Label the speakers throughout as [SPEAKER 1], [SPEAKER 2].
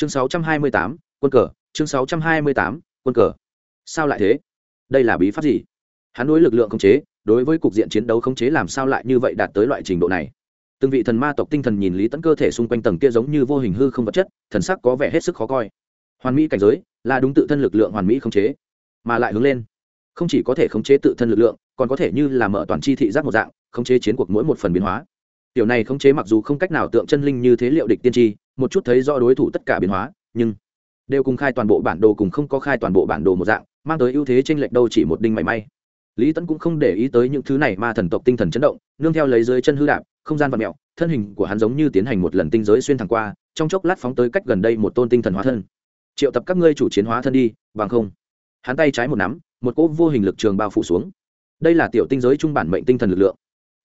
[SPEAKER 1] chương 628, quân cờ chương 628, quân cờ. Sao lại thế? Đây là bí pháp gì? Hắn đối lực lượng khống chế đối với cục diện chiến đấu khống chế làm sao lại như vậy đạt tới loại trình độ này? Từng vị thần ma tộc tinh thần nhìn lý tẫn cơ thể xung quanh tầng kia giống như vô hình hư không vật chất thần sắc có vẻ hết sức khó coi. Hoàn mỹ cảnh giới là đúng tự thân lực lượng hoàn mỹ khống chế mà lại hướng lên. Không chỉ có thể khống chế tự thân lực lượng còn có thể như là mở toàn chi thị giác một dạng khống chế chiến cuộc mỗi một phần biến hóa. Tiểu này khống chế mặc dù không cách nào tượng chân linh như thế liệu địch tiên tri một chút thấy rõ đối thủ tất cả biến hóa, nhưng đều cùng khai toàn bộ bản đồ cùng không có khai toàn bộ bản đồ một dạng, mang tới ưu thế t r ê n lệch đâu chỉ một đinh mảy may. Lý tẫn cũng không để ý tới những thứ này mà thần tộc tinh thần chấn động, nương theo lấy dưới chân hư đạp, không gian vật mẹo thân hình của hắn giống như tiến hành một lần tinh giới xuyên thẳng qua, trong chốc lát phóng tới cách gần đây một tôn tinh thần hóa thân. Triệu tập các ngươi chủ chiến hóa thân đi, bằng không. Hắn tay trái một nắm, một cỗ vô hình lực trường bao phủ xuống. Đây là tiểu tinh giới trung bản mệnh tinh thần lực lượng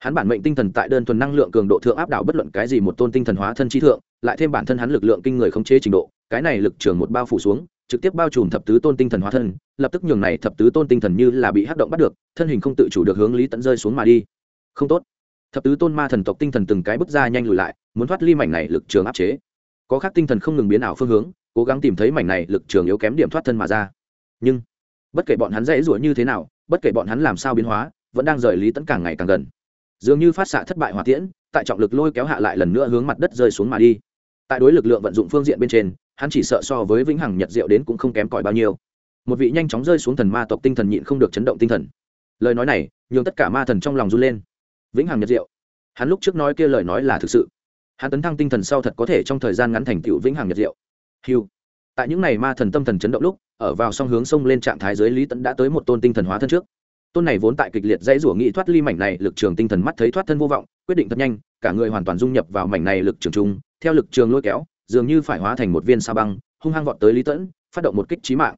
[SPEAKER 1] hắn bản mệnh tinh thần tại đơn thuần năng lượng cường độ thượng áp đảo bất luận cái gì một tôn tinh thần hóa thân trí thượng, lại thêm bản thân hắn lực lượng kinh người khống chế trình độ, cái này lực trường một bao phủ xuống, trực tiếp bao trùm thập tứ tôn tinh thần hóa thân, lập tức nhường này thập tứ tôn tinh thần như là bị hắc động bắt được, thân hình không tự chủ được hướng lý tận rơi xuống mà đi. Không tốt. Thập tứ tôn ma thần tộc tinh thần từng cái bước ra nhanh lùi lại, muốn thoát ly mảnh này lực trường áp chế. Có khác tinh thần không ngừng biến ảo phương hướng, cố gắng tìm thấy mảnh này lực trường yếu kém điểm thoát thân mà ra. Nhưng, bất kể bọn hắn dễ rủa như thế nào, bất kể bọn hắn làm sao biến hóa, vẫn đang rời lý tẫn càng ngày càng gần dường như phát xạ thất bại hỏa tiễn, tại trọng lực lôi kéo hạ lại lần nữa hướng mặt đất rơi xuống mà đi. Tại đối lực lượng vận dụng phương diện bên trên, hắn chỉ sợ so với vĩnh hằng nhật diệu đến cũng không kém cỏi bao nhiêu. Một vị nhanh chóng rơi xuống thần ma tộc tinh thần nhịn không được chấn động tinh thần. Lời nói này, nhường tất cả ma thần trong lòng run lên. Vĩnh hằng nhật diệu. Hắn lúc trước nói kia lời nói là thực sự. Hắn tấn thăng tinh thần sau thật có thể trong thời gian ngắn thành tựu vĩnh hằng nhật diệu. Hiu tại những ngày ma thần tâm thần chấn động lúc, ở vào song hướng sông lên trạng thái dưới lý tẫn đã tới một tôn tinh thần hóa thân trước tôn này vốn tại kịch liệt dãy rủa nghị thoát ly mảnh này, lực trường tinh thần mắt thấy thoát thân vô vọng, quyết định thật nhanh, cả người hoàn toàn dung nhập vào mảnh này lực trường chung, theo lực trường lôi kéo, dường như phải hóa thành một viên sa băng, hung hăng vọt tới lý tẫn, phát động một kích trí mạng.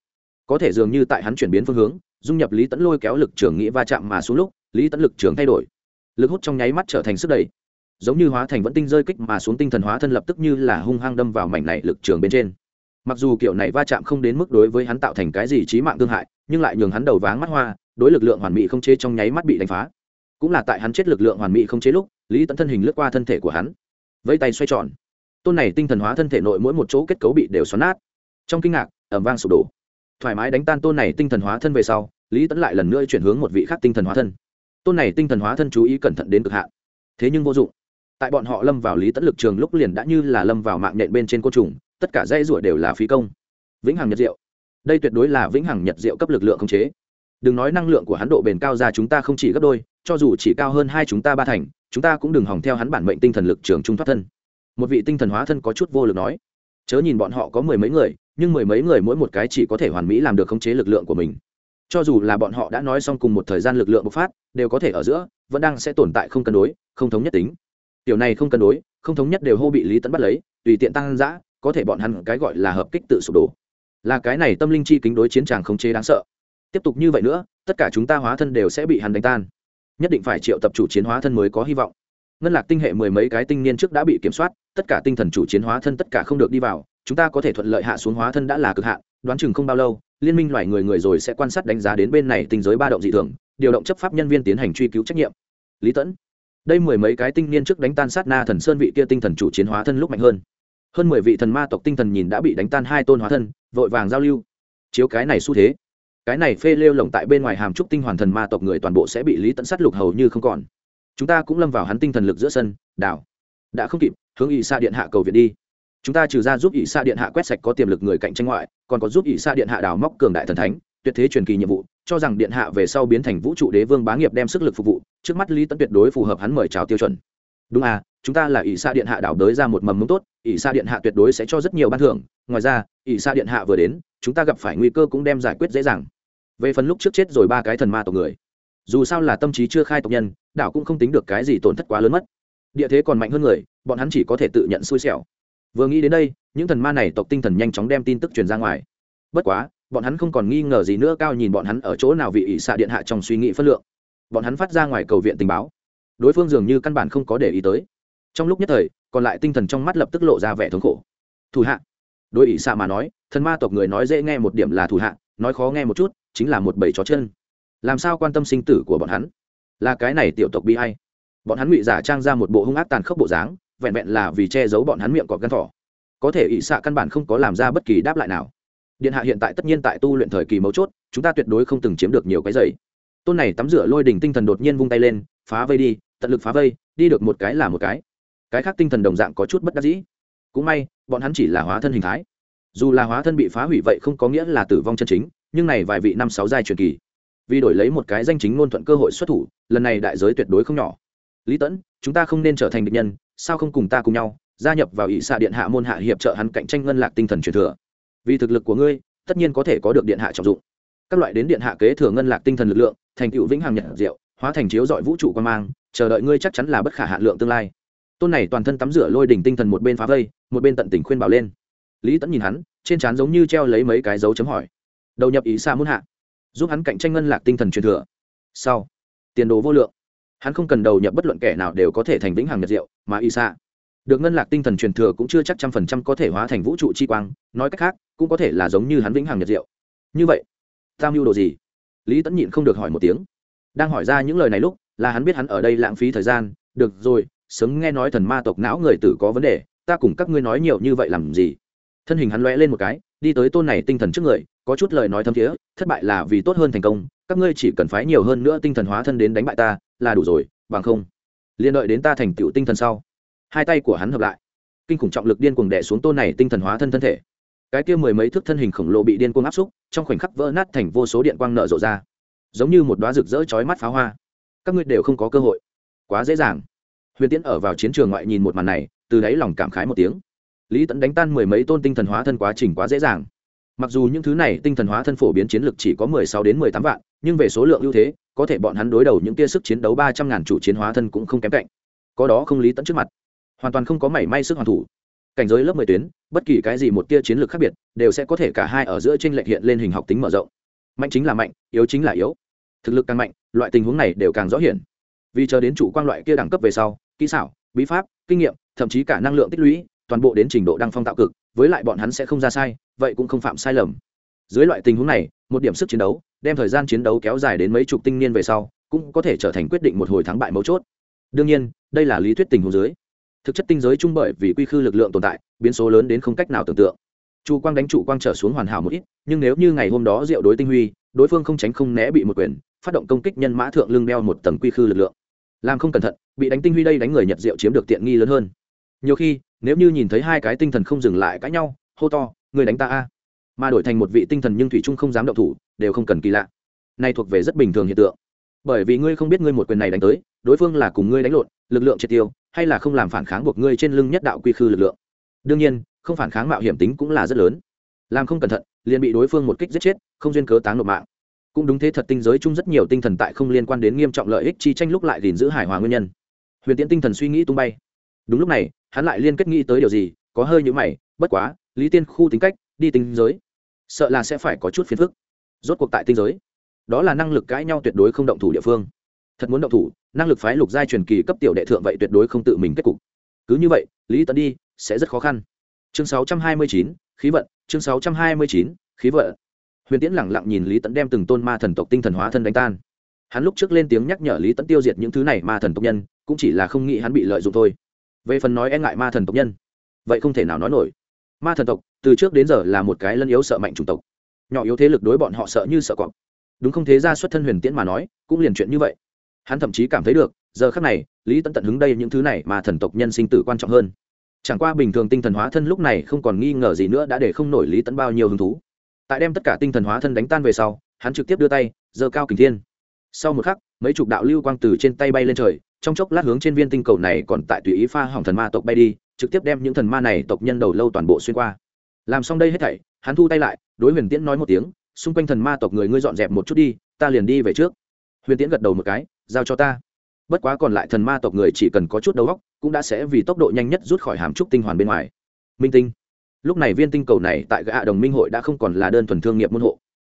[SPEAKER 1] Có thể dường như tại hắn chuyển biến phương hướng, dung nhập lý tẫn lôi kéo lực trường nghĩ va chạm mà xuống lúc, lý tẫn lực trường thay đổi. Lực hút trong nháy mắt trở thành sức đẩy giống như hóa thành vẫn tinh rơi kích mà xuống tinh thần hóa thân lập tức như là hung hăng đâm vào mảnh này lực trường bên trên. Mặc dù kiểu này va chạm không đến mức đối với hắn tạo thành cái gì trí mạng thương hại, nhưng lại nhường hắn đầu váng mắt hoa đối lực lượng hoàn mỹ không chế trong nháy mắt bị đánh phá. Cũng là tại hắn chết lực lượng hoàn mỹ không chế lúc, lý tẫn thân hình lướt qua thân thể của hắn. Vẫy tay xoay tròn. Tôn này tinh thần hóa thân thể nội mỗi một chỗ kết cấu bị đều xoắn nát. Trong kinh ngạc ẩm vang sụp đổ. Thoải mái đánh tan tôn này tinh thần hóa thân về sau, lý tẫn lại lần nữa chuyển hướng một vị khác tinh thần hóa thân. Tôn này tinh thần hóa thân chú ý cẩn thận đến cực hạn. Thế nhưng vô dụng. Tại bọn họ lâm vào lý tẫn lực trường lúc liền đã như là lâm vào mạng nhện bên trên côn trùng, tất cả dây rủa đều là phí công. Vĩnh hằng nhật diệu. Đây tuyệt đối là vĩnh hằng nhật diệu cấp lực lượng khống chế đừng nói năng lượng của hắn độ bền cao ra chúng ta không chỉ gấp đôi, cho dù chỉ cao hơn hai chúng ta ba thành, chúng ta cũng đừng hỏng theo hắn bản mệnh tinh thần lực trường trung thoát thân. Một vị tinh thần hóa thân có chút vô lực nói. Chớ nhìn bọn họ có mười mấy người, nhưng mười mấy người mỗi một cái chỉ có thể hoàn mỹ làm được khống chế lực lượng của mình. Cho dù là bọn họ đã nói xong cùng một thời gian lực lượng bộc phát, đều có thể ở giữa, vẫn đang sẽ tồn tại không cân đối, không thống nhất tính. Điều này không cân đối, không thống nhất đều hô bị lý tấn bắt lấy, tùy tiện tăng giã có thể bọn hắn cái gọi là hợp kích tự sụp đổ. Là cái này tâm linh chi kính đối chiến tràng khống chế đáng sợ tiếp tục như vậy nữa, tất cả chúng ta hóa thân đều sẽ bị hắn đánh tan. Nhất định phải triệu tập chủ chiến hóa thân mới có hy vọng. Ngân lạc tinh hệ mười mấy cái tinh niên trước đã bị kiểm soát, tất cả tinh thần chủ chiến hóa thân tất cả không được đi vào, chúng ta có thể thuận lợi hạ xuống hóa thân đã là cực hạn, đoán chừng không bao lâu, liên minh loài người người rồi sẽ quan sát đánh giá đến bên này tinh giới ba động dị thường, điều động chấp pháp nhân viên tiến hành truy cứu trách nhiệm. Lý tẫn đây mười mấy cái tinh niên trước đánh tan sát na thần sơn vị kia tinh thần chủ chiến hóa thân lúc mạnh hơn. Hơn mười vị thần ma tộc tinh thần nhìn đã bị đánh tan hai tôn hóa thân, vội vàng giao lưu. Chiếu cái này xu thế cái này phê lêu lồng tại bên ngoài hàm trúc tinh hoàn thần ma tộc người toàn bộ sẽ bị lý tận sát lục hầu như không còn. Chúng ta cũng lâm vào hắn tinh thần lực giữa sân, đảo. Đã không kịp, hướng ỵ xa điện hạ cầu viện đi. Chúng ta trừ ra giúp ỵ xa điện hạ quét sạch có tiềm lực người cạnh tranh ngoại, còn có giúp ỵ xa điện hạ đào móc cường đại thần thánh, tuyệt thế truyền kỳ nhiệm vụ, cho rằng điện hạ về sau biến thành vũ trụ đế vương bá nghiệp đem sức lực phục vụ, trước mắt lý tận tuyệt đối phù hợp hắn mời chào tiêu chuẩn. Đúng à chúng ta là ỷ xa điện hạ đảo đới ra một mầm mống tốt, ỷ xa điện hạ tuyệt đối sẽ cho rất nhiều ban thưởng. Ngoài ra, ỷ xa điện hạ vừa đến chúng ta gặp phải nguy cơ cũng đem giải quyết dễ dàng. Về phần lúc trước chết rồi ba cái thần ma tộc người, dù sao là tâm trí chưa khai tộc nhân, đảo cũng không tính được cái gì tổn thất quá lớn mất. Địa thế còn mạnh hơn người, bọn hắn chỉ có thể tự nhận xui xẻo. Vừa nghĩ đến đây, những thần ma này tộc tinh thần nhanh chóng đem tin tức truyền ra ngoài. Bất quá, bọn hắn không còn nghi ngờ gì nữa, cao nhìn bọn hắn ở chỗ nào vị ỷ xạ điện hạ trong suy nghĩ phân lượng. Bọn hắn phát ra ngoài cầu viện tình báo. Đối phương dường như căn bản không có để ý tới. Trong lúc nhất thời, còn lại tinh thần trong mắt lập tức lộ ra vẻ thống khổ. Thủ hạ đối ỷ xạ mà nói, thần ma tộc người nói dễ nghe một điểm là thủ hạ, nói khó nghe một chút, chính là một bầy chó chân. Làm sao quan tâm sinh tử của bọn hắn? Là cái này tiểu tộc bi hay bọn hắn ngụy giả trang ra một bộ hung ác tàn khốc bộ dáng, vẹn vẹn là vì che giấu bọn hắn miệng cọp gan thỏ. Có thể ỷ xạ căn bản không có làm ra bất kỳ đáp lại nào. Điện hạ hiện tại tất nhiên tại tu luyện thời kỳ mấu chốt, chúng ta tuyệt đối không từng chiếm được nhiều cái giày tôn này tắm rửa lôi đình tinh thần đột nhiên vung tay lên, phá vây đi, tận lực phá vây, đi được một cái là một cái. Cái khác tinh thần đồng dạng có chút bất đắc dĩ cũng may, bọn hắn chỉ là hóa thân hình thái. Dù là hóa thân bị phá hủy vậy không có nghĩa là tử vong chân chính, nhưng này vài vị năm sáu giai truyền kỳ, vì đổi lấy một cái danh chính ngôn thuận cơ hội xuất thủ, lần này đại giới tuyệt đối không nhỏ. Lý tẫn chúng ta không nên trở thành địch nhân, sao không cùng ta cùng nhau, gia nhập vào ỵ xạ điện hạ môn hạ hiệp trợ hắn cạnh tranh ngân lạc tinh thần truyền thừa. Vì thực lực của ngươi, tất nhiên có thể có được điện hạ trọng dụng. Các loại đến điện hạ kế thừa ngân lạc tinh thần lực lượng, thành tựu vĩnh hằng nhật diệu, hóa thành chiếu dọi vũ trụ quan mang, chờ đợi ngươi chắc chắn là bất khả hạn lượng tương lai tôn này toàn thân tắm rửa lôi đỉnh tinh thần một bên phá vây, một bên tận tình khuyên bảo lên. Lý tẫn nhìn hắn, trên trán giống như treo lấy mấy cái dấu chấm hỏi. Đầu nhập ý xa muốn hạ, giúp hắn cạnh tranh ngân lạc tinh thần truyền thừa. Sau, tiền đồ vô lượng. Hắn không cần đầu nhập bất luận kẻ nào đều có thể thành vĩnh hằng nhật diệu, mà y xa được ngân lạc tinh thần truyền thừa cũng chưa chắc trăm phần trăm có thể hóa thành vũ trụ chi quang, nói cách khác, cũng có thể là giống như hắn vĩnh hằng nhật diệu. Như vậy, ta mưu đồ gì? Lý tẫn nhịn không được hỏi một tiếng. Đang hỏi ra những lời này lúc, là hắn biết hắn ở đây lãng phí thời gian, được rồi sớm nghe nói thần ma tộc não người tử có vấn đề, ta cùng các ngươi nói nhiều như vậy làm gì? Thân hình hắn lóe lên một cái, đi tới tôn này tinh thần trước người, có chút lời nói thâm thiế, thất bại là vì tốt hơn thành công, các ngươi chỉ cần phái nhiều hơn nữa tinh thần hóa thân đến đánh bại ta, là đủ rồi, bằng không liên đợi đến ta thành tựu tinh thần sau. Hai tay của hắn hợp lại, kinh khủng trọng lực điên cuồng đè xuống tôn này tinh thần hóa thân thân thể. Cái kia mười mấy thước thân hình khổng lồ bị điên cuồng áp xúc, trong khoảnh khắc vỡ nát thành vô số điện quang nở rộ ra. Giống như một đoá rực rỡ chói mắt pháo hoa. Các ngươi đều không có cơ hội. Quá dễ dàng huyền tiễn ở vào chiến trường ngoại nhìn một màn này, từ đáy lòng cảm khái một tiếng. Lý tẫn đánh tan mười mấy tôn tinh thần hóa thân quá trình quá dễ dàng. Mặc dù những thứ này tinh thần hóa thân phổ biến chiến lược chỉ có mười sáu đến mười tám vạn, nhưng về số lượng ưu thế, có thể bọn hắn đối đầu những tia sức chiến đấu ba trăm ngàn chủ chiến hóa thân cũng không kém cạnh. Có đó không lý tẫn trước mặt. Hoàn toàn không có mảy may sức hoàn thủ. Cảnh giới lớp mười tuyến, bất kỳ cái gì một tia chiến lược khác biệt, đều sẽ có thể cả hai ở giữa tranh lệch hiện lên hình học tính mở rộng. Mạnh chính là mạnh, yếu chính là yếu. Thực lực càng mạnh, loại tình huống này đều càng rõ hiển. Vì chờ đến chủ quan loại kia đẳng cấp về sau kỹ xảo, bí pháp, kinh nghiệm, thậm chí cả năng lượng tích lũy, toàn bộ đến trình độ đăng phong tạo cực, với lại bọn hắn sẽ không ra sai, vậy cũng không phạm sai lầm. Dưới loại tình huống này, một điểm sức chiến đấu, đem thời gian chiến đấu kéo dài đến mấy chục tinh niên về sau, cũng có thể trở thành quyết định một hồi thắng bại mấu chốt. Đương nhiên, đây là lý thuyết tình huống dưới. Thực chất tinh giới chung bởi vì quy khư lực lượng tồn tại, biến số lớn đến không cách nào tưởng tượng. Chu quang đánh trụ quang trở xuống hoàn hảo một ít, nhưng nếu như ngày hôm đó diệu đối tinh huy, đối phương không tránh không né bị một quyền, phát động công kích nhân mã thượng lưng đeo một tầng quy khư lực lượng làm không cẩn thận, bị đánh tinh huy đây đánh người nhật diệu chiếm được tiện nghi lớn hơn. Nhiều khi, nếu như nhìn thấy hai cái tinh thần không dừng lại cãi nhau, hô to, người đánh ta a! Mà đổi thành một vị tinh thần nhưng thủy trung không dám động thủ, đều không cần kỳ lạ. Nay thuộc về rất bình thường hiện tượng. Bởi vì ngươi không biết ngươi một quyền này đánh tới, đối phương là cùng ngươi đánh lộn, lực lượng triệt tiêu, hay là không làm phản kháng buộc ngươi trên lưng nhất đạo quy khư lực lượng. Đương nhiên, không phản kháng mạo hiểm tính cũng là rất lớn. Làm không cẩn thận, liền bị đối phương một kích giết chết, không duyên cớ táng nộp mạng cũng đúng thế thật tinh giới chung rất nhiều tinh thần tại không liên quan đến nghiêm trọng lợi ích chi tranh lúc lại gìn giữ hài hòa nguyên nhân. Huyền tiễn tinh thần suy nghĩ tung bay. Đúng lúc này hắn lại liên kết nghĩ tới điều gì có hơi nhữ mày bất quá lý tiên khu tính cách đi tinh giới sợ là sẽ phải có chút phiền phức. Rốt cuộc tại tinh giới đó là năng lực cãi nhau tuyệt đối không động thủ địa phương. Thật muốn động thủ năng lực phái lục giai truyền kỳ cấp tiểu đệ thượng vậy tuyệt đối không tự mình kết cục. Cứ như vậy lý tấn đi sẽ rất khó khăn. Chương 629, khí vận chương 629, khí vận huyền tiễn lẳng lặng nhìn lý Tẫn đem từng tôn ma thần tộc tinh thần hóa thân đánh tan. Hắn lúc trước lên tiếng nhắc nhở lý Tẫn tiêu diệt những thứ này ma thần tộc nhân, cũng chỉ là không nghĩ hắn bị lợi dụng thôi. Về phần nói e ngại ma thần tộc nhân, vậy không thể nào nói nổi. Ma thần tộc, từ trước đến giờ là một cái lân yếu sợ mạnh chủng tộc. Nhỏ yếu thế lực đối bọn họ sợ như sợ cọp. Đúng không thế ra xuất thân huyền tiễn mà nói, cũng liền chuyện như vậy. Hắn thậm chí cảm thấy được, giờ khác này, lý Tẫn tận hứng đây những thứ này mà thần tộc nhân sinh tử quan trọng hơn. Chẳng qua bình thường tinh thần hóa thân lúc này không còn nghi ngờ gì nữa đã để không nổi lý Tẫn bao nhiêu hứng thú tại đem tất cả tinh thần hóa thân đánh tan về sau, hắn trực tiếp đưa tay, giơ cao kình thiên. Sau một khắc, mấy chục đạo lưu quang từ trên tay bay lên trời, trong chốc lát hướng trên viên tinh cầu này còn tại tùy ý pha hỏng thần ma tộc bay đi, trực tiếp đem những thần ma này tộc nhân đầu lâu toàn bộ xuyên qua. Làm xong đây hết thảy, hắn thu tay lại, đối huyền tiễn nói một tiếng, xung quanh thần ma tộc người ngươi dọn dẹp một chút đi, ta liền đi về trước. Huyền tiễn gật đầu một cái, giao cho ta. Bất quá còn lại thần ma tộc người chỉ cần có chút đầu óc, cũng đã sẽ vì tốc độ nhanh nhất rút khỏi hàm trúc tinh hoàn bên ngoài. Minh tinh lúc này viên tinh cầu này tại gã đồng minh hội đã không còn là đơn thuần thương nghiệp môn hộ.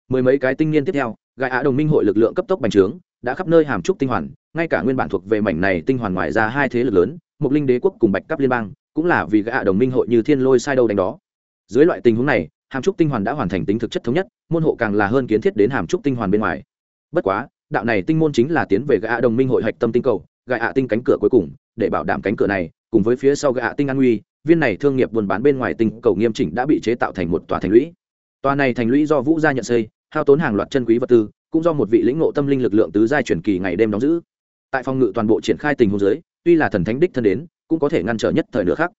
[SPEAKER 1] Mười mấy cái tinh niên tiếp theo, gã đồng minh hội lực lượng cấp tốc bành trướng, đã khắp nơi hàm trúc tinh hoàn, ngay cả nguyên bản thuộc về mảnh này tinh hoàn ngoài ra hai thế lực lớn mục linh đế quốc cùng bạch cấp liên bang, cũng là vì gã đồng minh hội như thiên lôi sai đâu đánh đó. Dưới loại tình huống này, hàm trúc tinh hoàn đã hoàn thành tính thực chất thống nhất, môn hộ càng là hơn kiến thiết đến hàm trúc tinh hoàn bên ngoài. Bất quá, đạo này tinh môn chính là tiến về gã đồng minh hội hạch tâm tinh cầu, gã tinh cánh cửa cuối cùng, để bảo đảm cánh cửa này, cùng với phía sau gã tinh an nguy viên này thương nghiệp buôn bán bên ngoài tình cầu nghiêm chỉnh đã bị chế tạo thành một tòa thành lũy. Tòa này thành lũy do vũ gia nhận xây, hao tốn hàng loạt chân quý vật tư, cũng do một vị lĩnh ngộ tâm linh lực lượng tứ giai truyền kỳ ngày đêm đóng giữ. Tại phòng ngự toàn bộ triển khai tình huống giới tuy là thần thánh đích thân đến, cũng có thể ngăn trở nhất thời nữa khác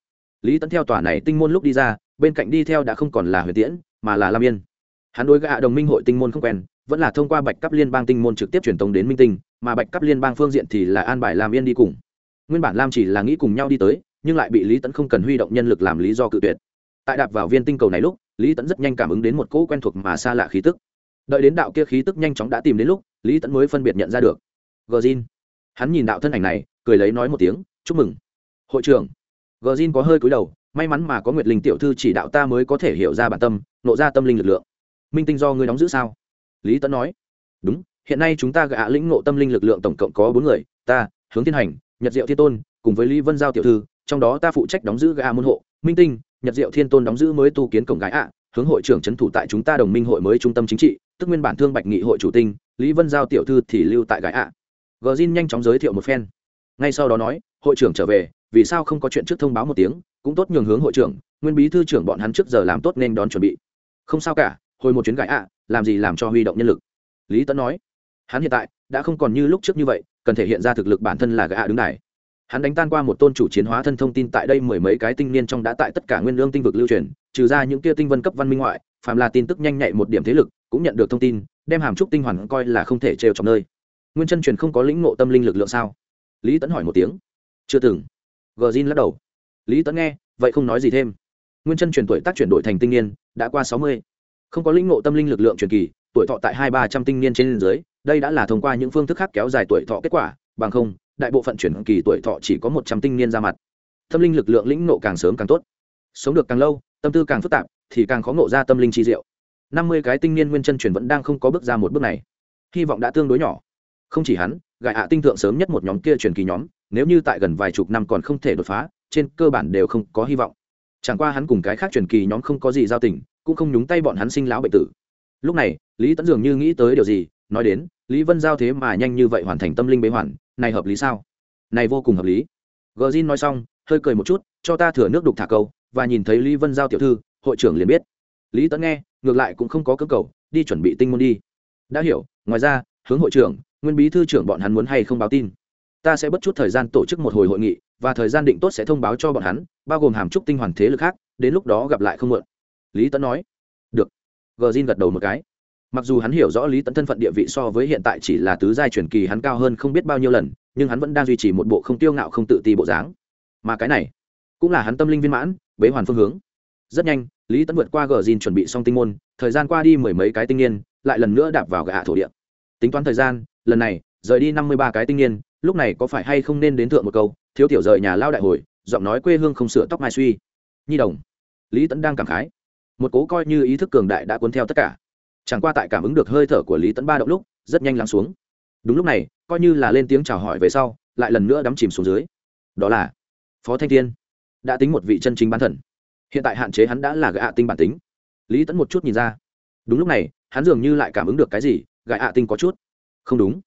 [SPEAKER 1] lý Tấn theo tòa này tinh môn lúc đi ra, bên cạnh đi theo đã không còn là huyền tiễn, mà là lam yên. Hắn đối gạ đồng minh hội tinh môn không quen, vẫn là thông qua bạch cấp liên bang tinh môn trực tiếp truyền tống đến minh tinh, mà bạch cấp liên bang phương diện thì là an bài lam yên đi cùng. Nguyên bản lam chỉ là nghĩ cùng nhau đi tới nhưng lại bị lý tẫn không cần huy động nhân lực làm lý do cự tuyệt tại đạp vào viên tinh cầu này lúc lý tẫn rất nhanh cảm ứng đến một cỗ quen thuộc mà xa lạ khí tức đợi đến đạo kia khí tức nhanh chóng đã tìm đến lúc lý tẫn mới phân biệt nhận ra được gờ zin hắn nhìn đạo thân ảnh này cười lấy nói một tiếng chúc mừng hội trưởng gờ zin có hơi cúi đầu may mắn mà có nguyệt linh tiểu thư chỉ đạo ta mới có thể hiểu ra bản tâm nộ ra tâm linh lực lượng minh tinh do ngươi đóng giữ sao lý tẫn nói đúng hiện nay chúng ta gạ lĩnh ngộ tâm linh lực lượng tổng cộng có bốn người ta hướng thiên hành nhật diệu thiên tôn cùng với lý vân giao tiểu thư trong đó ta phụ trách đóng giữ Ga môn hộ, minh tinh, nhật diệu thiên tôn đóng giữ mới tu kiến cổng gái ạ, hướng hội trưởng trấn thủ tại chúng ta đồng minh hội mới trung tâm chính trị, tức nguyên bản thương bạch nghị hội chủ tinh, lý vân giao tiểu thư thì lưu tại gái ạ. Gờ zin nhanh chóng giới thiệu một phen. Ngay sau đó nói, hội trưởng trở về, vì sao không có chuyện trước thông báo một tiếng, cũng tốt nhường hướng hội trưởng, nguyên bí thư trưởng bọn hắn trước giờ làm tốt nên đón chuẩn bị. Không sao cả, hồi một chuyến gái ạ, làm gì làm cho huy động nhân lực. Lý tấn nói, hắn hiện tại, đã không còn như lúc trước như vậy, cần thể hiện ra thực lực bản thân là gã đứng này hắn đánh tan qua một tôn chủ chiến hóa thân thông tin tại đây mười mấy cái tinh niên trong đã tại tất cả nguyên lương tinh vực lưu truyền, trừ ra những kia tinh vân cấp văn minh ngoại, phàm là tin tức nhanh nhạy một điểm thế lực cũng nhận được thông tin, đem hàm trúc tinh hoàn coi là không thể trêu trong nơi. Nguyên chân truyền không có lĩnh ngộ tâm linh lực lượng sao? Lý tấn hỏi một tiếng. Chưa từng. Gờ zin lắc đầu. Lý tấn nghe, vậy không nói gì thêm. Nguyên chân truyền tuổi tác chuyển đổi thành tinh niên, đã qua sáu mươi. Không có lĩnh ngộ tâm linh lực lượng truyền kỳ, tuổi thọ tại hai ba trăm tinh niên trên dưới, đây đã là thông qua những phương thức khác kéo dài tuổi thọ kết quả, bằng không đại bộ phận chuyển kỳ tuổi thọ chỉ có một trăm tinh niên ra mặt. Tâm linh lực lượng lĩnh ngộ càng sớm càng tốt. Sống được càng lâu, tâm tư càng phức tạp, thì càng khó ngộ ra tâm linh chi diệu. Năm mươi cái tinh niên nguyên chân chuyển vẫn đang không có bước ra một bước này. Hy vọng đã tương đối nhỏ. Không chỉ hắn gại hạ tinh thượng sớm nhất một nhóm kia truyền kỳ nhóm, nếu như tại gần vài chục năm còn không thể đột phá, trên cơ bản đều không có hy vọng. Chẳng qua hắn cùng cái khác truyền kỳ nhóm không có gì giao tình, cũng không nhúng tay bọn hắn sinh lão bệnh tử. Lúc này, lý tẫn dường như nghĩ tới điều gì, nói đến, lý vân giao thế mà nhanh như vậy hoàn thành tâm linh bế hoàn này hợp lý sao? Này vô cùng hợp lý. Gờ zin nói xong, hơi cười một chút, cho ta thừa nước đục thả câu, và nhìn thấy lý vân giao tiểu thư, hội trưởng liền biết. Lý Tấn nghe, ngược lại cũng không có cơ cầu, đi chuẩn bị tinh môn đi. Đã hiểu, ngoài ra, hướng hội trưởng, nguyên bí thư trưởng bọn hắn muốn hay không báo tin. Ta sẽ bất chút thời gian tổ chức một hồi hội nghị, và thời gian định tốt sẽ thông báo cho bọn hắn, bao gồm hàm trúc tinh hoàn thế lực khác, đến lúc đó gặp lại không muộn. Lý Tấn nói. Được. Gờ zin gật đầu một cái mặc dù hắn hiểu rõ lý tẫn thân phận địa vị so với hiện tại chỉ là tứ giai truyền kỳ hắn cao hơn không biết bao nhiêu lần, nhưng hắn vẫn đang duy trì một bộ không tiêu ngạo không tự ti bộ dáng. Mà cái này, cũng là hắn tâm linh viên mãn, bế hoàn phương hướng. Rất nhanh, lý tẫn vượt qua gờ dìn chuẩn bị xong tinh môn, thời gian qua đi mười mấy cái tinh niên, lại lần nữa đạp vào gạ thổ địa. Tính toán thời gian, lần này, rời đi năm mươi ba cái tinh niên, lúc này có phải hay không nên đến thượng một câu, thiếu tiểu rời nhà lao đại hồi, giọng nói quê hương không sửa tóc mai suy. Nhi đồng, lý tẫn đang cảm khái. Một cố coi như ý thức cường đại đã cuốn theo tất cả chẳng qua tại cảm ứng được hơi thở của lý Tấn ba động lúc, rất nhanh lắng xuống. Đúng lúc này, coi như là lên tiếng chào hỏi về sau, lại lần nữa đắm chìm xuống dưới. Đó là phó thanh thiên. Đã tính một vị chân chính bán thần. Hiện tại hạn chế hắn đã là gạ à tinh bản tính. Lý tẫn một chút nhìn ra. Đúng lúc này, hắn dường như lại cảm ứng được cái gì gạ ạ tinh có chút. Không đúng.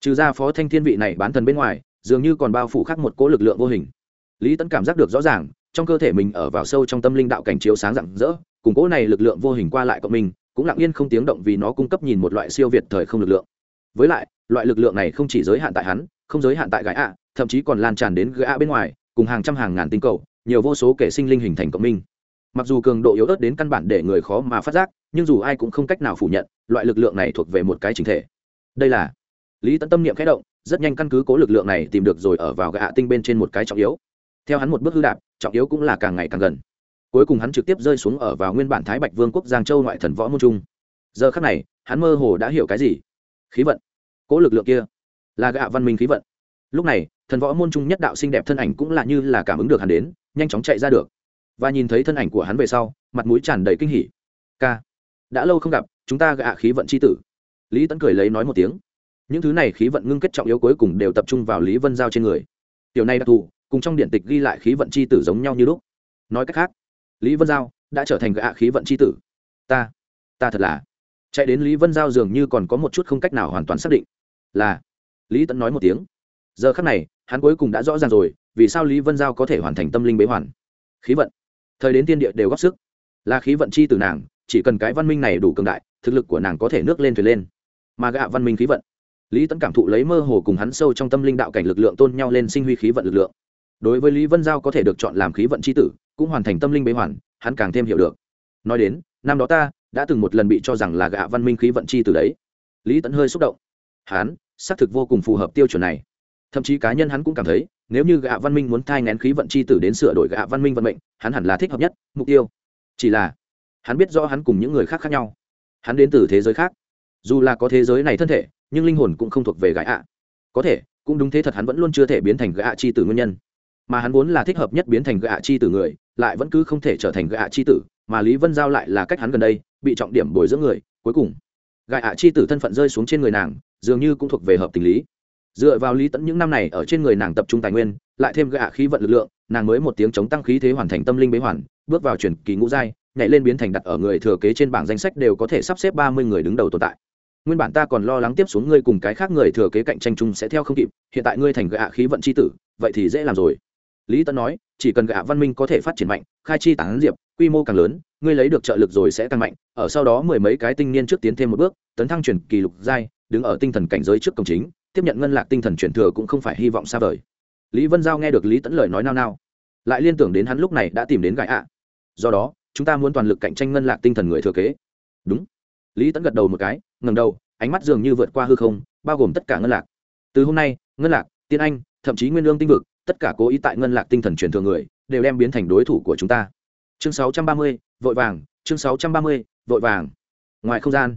[SPEAKER 1] Trừ ra phó thanh thiên vị này bán thần bên ngoài, dường như còn bao phủ khác một cỗ lực lượng vô hình. Lý tẫn cảm giác được rõ ràng, trong cơ thể mình ở vào sâu trong tâm linh đạo cảnh chiếu sáng rạng rỡ, cùng cỗ này lực lượng vô hình qua lại cộng mình cũng lặng yên không tiếng động vì nó cung cấp nhìn một loại siêu việt thời không lực lượng. Với lại, loại lực lượng này không chỉ giới hạn tại hắn, không giới hạn tại gái ạ, thậm chí còn lan tràn đến gái ạ bên ngoài, cùng hàng trăm hàng ngàn tinh cầu, nhiều vô số kẻ sinh linh hình thành cộng minh. Mặc dù cường độ yếu ớt đến căn bản để người khó mà phát giác, nhưng dù ai cũng không cách nào phủ nhận, loại lực lượng này thuộc về một cái chính thể. Đây là lý Tẫn tâm niệm khẽ động, rất nhanh căn cứ cố lực lượng này tìm được rồi ở vào gạ tinh bên trên một cái trọng yếu. Theo hắn một bước hư đạp, trọng yếu cũng là càng ngày càng gần cuối cùng hắn trực tiếp rơi xuống ở vào nguyên bản thái bạch vương quốc giang châu ngoại thần võ môn trung. Giờ khắc này, hắn mơ hồ đã hiểu cái gì? Khí vận. Cố lực lượng kia là gạ văn minh khí vận. Lúc này, thần võ môn trung nhất đạo xinh đẹp thân ảnh cũng là như là cảm ứng được hắn đến, nhanh chóng chạy ra được. Và nhìn thấy thân ảnh của hắn về sau, mặt mũi tràn đầy kinh hỉ. K đã lâu không gặp, chúng ta gạ khí vận c h i tử. Lý tấn cười lấy nói một tiếng. Những thứ này khí vận ngưng kết trọng yếu cuối cùng đều tập trung vào lý vân giao trên người. Tiểu này đặc thù, cùng trong điện tịch ghi lại khí vận c h i tử giống nhau như lúc. Nói cách khác lý vân giao đã trở thành gạ khí vận c h i tử. Ta ta thật là. Chạy đến lý vân giao dường như còn có một chút không cách nào hoàn toàn xác định. Là. Lý tẫn nói một tiếng. Giờ khắc này, hắn cuối cùng đã rõ ràng rồi, vì sao lý vân giao có thể hoàn thành tâm linh bế hoàn. Khí vận. Thời đến tiên địa đều góp sức. Là khí vận chi từ nàng, chỉ cần cái văn minh này đủ cường đại, thực lực của nàng có thể nước lên thuyền lên. Mà gạ văn minh khí vận. Lý tẫn cảm thụ lấy mơ hồ cùng hắn sâu trong tâm linh đạo cảnh lực lượng tôn nhau lên sinh huy khí vận lực lượng đối với lý vân giao có thể được chọn làm khí vận c h i tử, cũng hoàn thành tâm linh bế hoàn, hắn càng thêm hiểu được. Nói đến, năm đó ta đã từng một lần bị cho rằng là gạ văn minh khí vận chi tử đấy. Lý tẫn hơi xúc động. Hắn, xác thực vô cùng phù hợp tiêu chuẩn này. Thậm chí cá nhân hắn cũng cảm thấy, nếu như gạ văn minh muốn thai ngén khí vận chi tử đến sửa đổi gạ văn minh vận mệnh, hắn hẳn là thích hợp nhất, mục tiêu. Chỉ là, hắn biết rõ hắn cùng những người khác khác nhau. Hắn đến từ thế giới khác. Dù là có thế giới này thân thể, nhưng linh hồn cũng không thuộc về gã ạ. Có thể, cũng đúng thế thật hắn vẫn luôn chưa thể biến thành gã chi tử nguyên nhân mà hắn vốn là thích hợp nhất biến thành gạ chi tử người, lại vẫn cứ không thể trở thành gạ chi tử, mà lý vân giao lại là cách hắn gần đây, bị trọng điểm bồi dưỡng người, cuối cùng, gạ ạ chi tử thân phận rơi xuống trên người nàng, dường như cũng thuộc về hợp tình lý. Dựa vào lý tẫn những năm này ở trên người nàng tập trung tài nguyên, lại thêm gạ khí vận lực lượng, nàng mới một tiếng chống tăng khí thế hoàn thành tâm linh bế hoàn, bước vào chuyển kỳ ngũ giai, nhảy lên biến thành đặt ở người thừa kế trên bảng danh sách đều có thể sắp xếp ba mươi người đứng đầu tồn tại. Nguyên bản ta còn lo lắng tiếp xuống ngươi cùng cái khác người thừa kế cạnh tranh chung sẽ theo không kịp, hiện tại ngươi thành gạ khí vận c h i tử, vậy thì dễ làm rồi lý tân nói, chỉ cần gạ văn minh có thể phát triển mạnh, khai chi tán diệp, quy mô càng lớn, ngươi lấy được trợ lực rồi sẽ tăng mạnh, ở sau đó mười mấy cái tinh niên trước tiến thêm một bước, tấn thăng truyền kỳ lục giai, đứng ở tinh thần cảnh giới trước cổng chính, tiếp nhận ngân lạc tinh thần truyền thừa cũng không phải hy vọng xa vời. Lý vân giao nghe được lý tẫn lời nói nao nao, lại liên tưởng đến hắn lúc này đã tìm đến gãi ạ. Do đó, chúng ta muốn toàn lực cạnh tranh ngân lạc tinh thần người thừa kế. Đúng. Lý tẫn gật đầu một cái ngầm đầu, ánh mắt dường như vượt qua hư không, bao gồm tất cả ngân lạc. Từ hôm nay, ngân lạc, tiên anh, thậm chí nguyên lương tinh vực tất cả cố ý tại ngân lạc tinh thần truyền thừa người đều đem biến thành đối thủ của chúng ta. Chương 630, vội vàng chương 630, vội vàng. Ngoài không gian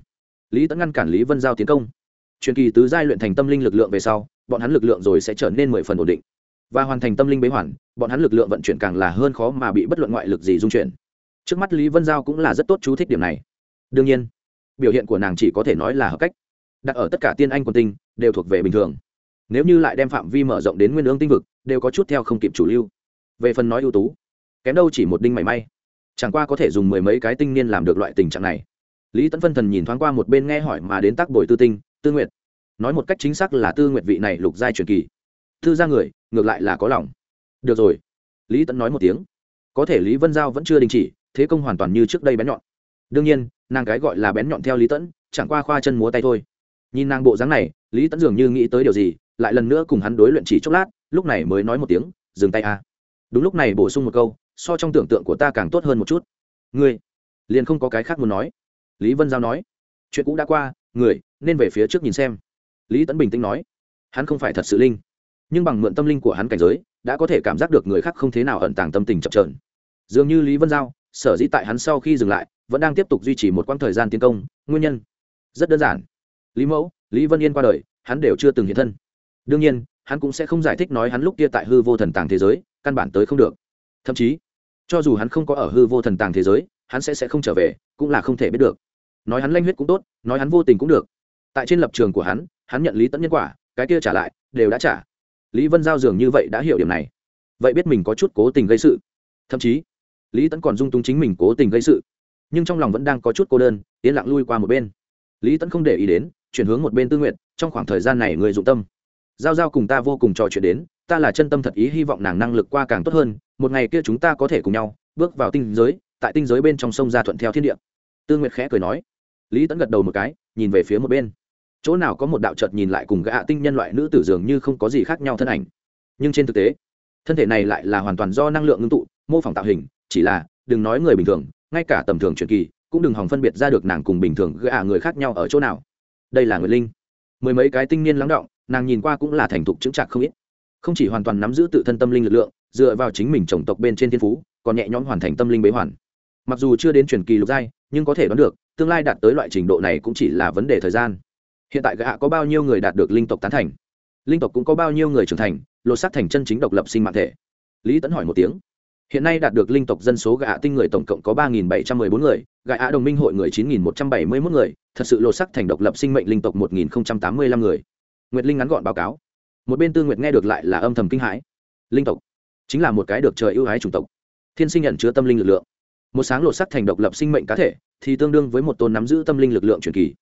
[SPEAKER 1] lý tẫn ngăn cản lý vân giao tiến công. Truyền kỳ tứ giai luyện thành tâm linh lực lượng về sau bọn hắn lực lượng rồi sẽ trở nên mười phần ổn định. Và hoàn thành tâm linh bế hoàn bọn hắn lực lượng vận chuyển càng là hơn khó mà bị bất luận ngoại lực gì dung chuyển. Trước mắt lý vân giao cũng là rất tốt chú thích điểm này. Đương nhiên biểu hiện của nàng chỉ có thể nói là hợp cách. Đặt ở tất cả tiên anh quân tinh đều thuộc về bình thường nếu như lại đem phạm vi mở rộng đến nguyên ương tinh vực, đều có chút theo không kịp chủ lưu. Về phần nói ưu tú, kém đâu chỉ một đinh mảy may. Chẳng qua có thể dùng mười mấy cái tinh niên làm được loại tình trạng này. Lý tẫn phân thần nhìn thoáng qua một bên nghe hỏi mà đến tác bồi tư tinh, tư nguyệt. Nói một cách chính xác là tư nguyệt vị này lục giai truyền kỳ. Thư ra người, ngược lại là có lòng. Được rồi. Lý tẫn nói một tiếng. Có thể lý vân giao vẫn chưa đình chỉ, thế công hoàn toàn như trước đây bén nhọn. Đương nhiên, nàng cái gọi là bén nhọn theo lý tẫn chẳng qua khoa chân múa tay thôi. Nhìn nàng bộ dáng này, lý tẫn dường như nghĩ tới điều gì lại lần nữa cùng hắn đối luyện chỉ chốc lát, lúc này mới nói một tiếng, dừng tay a. Đúng lúc này bổ sung một câu, so trong tưởng tượng của ta càng tốt hơn một chút. Ngươi? Liền không có cái khác muốn nói. Lý vân giao nói, chuyện cũ đã qua, người, nên về phía trước nhìn xem. Lý tấn bình tĩnh nói, hắn không phải thật sự linh, nhưng bằng mượn tâm linh của hắn cảnh giới, đã có thể cảm giác được người khác không thế nào ẩn tàng tâm tình chập trờn dường như lý vân giao, sở dĩ tại hắn sau khi dừng lại, vẫn đang tiếp tục duy trì một quãng thời gian tiến công, nguyên nhân rất đơn giản. Lý mẫu, lý vân yên qua đời, hắn đều chưa từng hiện thân đương nhiên, hắn cũng sẽ không giải thích nói hắn lúc kia tại hư vô thần tàng thế giới, căn bản tới không được. Thậm chí, cho dù hắn không có ở hư vô thần tàng thế giới, hắn sẽ sẽ không trở về, cũng là không thể biết được. Nói hắn lanh huyết cũng tốt, nói hắn vô tình cũng được. Tại trên lập trường của hắn hắn nhận lý tẫn nhân quả, cái kia trả lại, đều đã trả. Lý vân giao dường như vậy đã hiểu điểm này. Vậy biết mình có chút cố tình gây sự. Thậm chí, lý tẫn còn dung túng chính mình cố tình gây sự. Nhưng trong lòng vẫn đang có chút cô đơn, yên lặng lui qua một bên. Lý tẫn không để ý đến, chuyển hướng một bên tư nguyện trong khoảng thời gian này người dụng tâm giao giao cùng ta vô cùng trò chuyện đến, ta là chân tâm thật ý hy vọng nàng năng lực qua càng tốt hơn, một ngày kia chúng ta có thể cùng nhau, bước vào tinh giới, tại tinh giới bên trong sông ra thuận theo thiên địa. Tư nguyệt khẽ cười nói. Lý tẫn gật đầu một cái, nhìn về phía một bên. Chỗ nào có một đạo trợt nhìn lại cùng gã tinh nhân loại nữ tử dường như không có gì khác nhau thân ảnh. Nhưng trên thực tế, thân thể này lại là hoàn toàn do năng lượng ngưng tụ, mô phỏng tạo hình, chỉ là, đừng nói người bình thường, ngay cả tầm thường truyền kỳ, cũng đừng hòng phân biệt ra được nàng cùng bình thường gã người khác nhau ở chỗ nào. Đây là người linh. Mười mấy cái tinh niên lắng động nàng nhìn qua cũng là thành thục chứng chạc không ít. Không chỉ hoàn toàn nắm giữ tự thân tâm linh lực lượng, dựa vào chính mình chồng tộc bên trên thiên phú, còn nhẹ nhõm hoàn thành tâm linh bế hoàn. Mặc dù chưa đến truyền kỳ lục giai, nhưng có thể đoán được, tương lai đạt tới loại trình độ này cũng chỉ là vấn đề thời gian. Hiện tại gã có bao nhiêu người đạt được linh tộc tán thành? Linh tộc cũng có bao nhiêu người trưởng thành, lột xác thành chân chính độc lập sinh mạng thể? Lý tấn hỏi một tiếng. Hiện nay đạt được linh tộc dân số gã tinh người tổng cộng có ba bảy trăm m ư ơ i bốn người, gã đồng minh hội người chín một trăm bảy mươi một người, thật sự lột xác thành độc lập sinh mệnh linh tộc một tám mươi năm người nguyệt linh ngắn gọn báo cáo. Một bên tư nguyệt nghe được lại là âm thầm kinh hãi. Linh tộc chính là một cái được trời ưu ái chủng tộc. Thiên sinh nhận chứa tâm linh lực lượng. Một sáng lột sắc thành độc lập sinh mệnh cá thể, thì tương đương với một tôn nắm giữ tâm linh lực lượng truyền kỳ.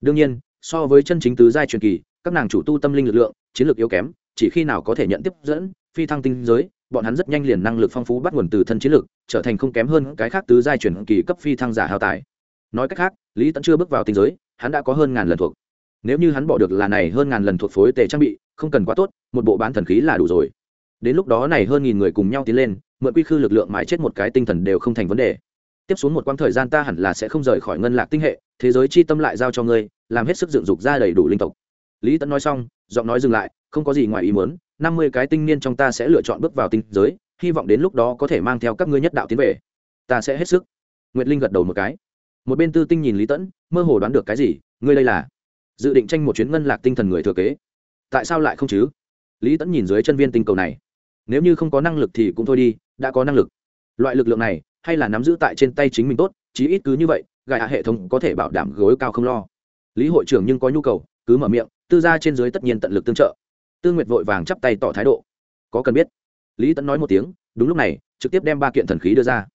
[SPEAKER 1] Đương nhiên, so với chân chính tứ giai truyền kỳ, các nàng chủ tu tâm linh lực lượng, chiến lược yếu kém, chỉ khi nào có thể nhận tiếp dẫn, phi thăng tinh giới, bọn hắn rất nhanh liền năng lực phong phú bắt nguồn từ thân chiến lực trở thành không kém hơn cái khác tứ giai chuyển kỳ cấp phi thăng giả hao tài. Nói cách khác, lý tẫn chưa bước vào tinh giới, hắn đã có hơn ngàn lần thuộc nếu như hắn bỏ được là này hơn ngàn lần thuộc phối tề trang bị, không cần quá tốt, một bộ bán thần khí là đủ rồi. Đến lúc đó này hơn nghìn người cùng nhau tiến lên, mượn quy khư lực lượng mãi chết một cái tinh thần đều không thành vấn đề. Tiếp xuống một quãng thời gian ta hẳn là sẽ không rời khỏi ngân lạc tinh hệ, thế giới chi tâm lại giao cho ngươi, làm hết sức dựng dục ra đầy đủ linh tộc. Lý tẫn nói xong, giọng nói dừng lại, không có gì ngoài ý muốn, năm mươi cái tinh niên trong ta sẽ lựa chọn bước vào tinh giới, hy vọng đến lúc đó có thể mang theo các ngươi nhất đạo tiến về. Ta sẽ hết sức. Nguyệt linh gật đầu một cái. Một bên tư tinh nhìn lý tẫn mơ hồ đoán được cái gì, ngươi đây là dự định tranh một chuyến ngân lạc tinh thần người thừa kế. Tại sao lại không chứ? Lý tẫn nhìn dưới chân viên tinh cầu này. Nếu như không có năng lực thì cũng thôi đi, đã có năng lực. Loại lực lượng này, hay là nắm giữ tại trên tay chính mình tốt, chí ít cứ như vậy, gài hạ hệ thống có thể bảo đảm gối cao không lo. Lý hội trưởng nhưng có nhu cầu, cứ mở miệng, tư gia trên dưới tất nhiên tận lực tương trợ. Tư nguyệt vội vàng chắp tay tỏ thái độ. Có cần biết? Lý tẫn nói một tiếng, đúng lúc này, trực tiếp đem ba kiện thần khí đưa ra.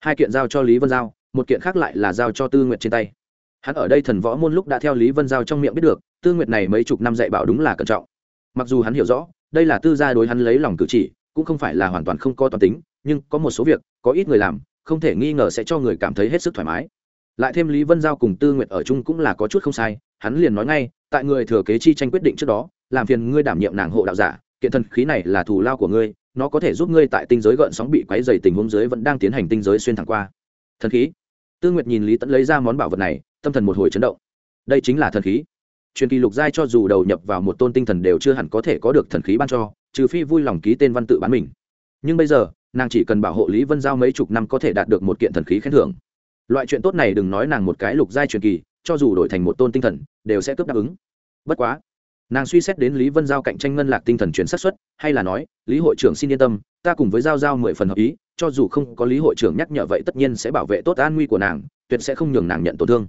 [SPEAKER 1] Hai kiện giao cho lý vân giao, một kiện khác lại là giao cho tư nguyệt trên tay hắn ở đây thần võ môn lúc đã theo lý vân giao trong miệng biết được, tư nguyệt này mấy chục năm dạy bảo đúng là cẩn trọng. Mặc dù hắn hiểu rõ, đây là tư gia đối hắn lấy lòng cử chỉ, cũng không phải là hoàn toàn không có toàn tính, nhưng có một số việc, có ít người làm, không thể nghi ngờ sẽ cho người cảm thấy hết sức thoải mái. Lại thêm lý vân giao cùng tư nguyệt ở chung cũng là có chút không sai, hắn liền nói ngay, tại người thừa kế chi tranh quyết định trước đó, làm phiền ngươi đảm nhiệm nàng hộ đạo giả, kiện thần khí này là thù lao của ngươi, nó có thể giúp ngươi tại tinh giới gợn sóng bị quấy dày tình huống dưới vẫn đang tiến hành tinh giới xuyên thẳng qua. Thần khí. Tư nguyệt nhìn lý tẫn lấy ra món bảo vật này tâm thần một hồi chấn động. Đây chính là thần khí. Truyền kỳ lục giai cho dù đầu nhập vào một tôn tinh thần đều chưa hẳn có thể có được thần khí ban cho, trừ phi vui lòng ký tên văn tự bán mình. Nhưng bây giờ, nàng chỉ cần bảo hộ lý vân giao mấy chục năm có thể đạt được một kiện thần khí khen thưởng. Loại chuyện tốt này đừng nói nàng một cái lục giai truyền kỳ, cho dù đổi thành một tôn tinh thần, đều sẽ cướp đáp ứng. Bất quá, nàng suy xét đến lý vân giao cạnh tranh ngân lạc tinh thần chuyển sát xuất hay là nói, lý hội trưởng xin yên tâm, ta cùng với giao giao mười phần hợp ý, cho dù không có lý hội trưởng nhắc nhở vậy tất nhiên sẽ bảo vệ tốt an nguy của nàng, tuyệt sẽ không nhường nàng nhận tổn thương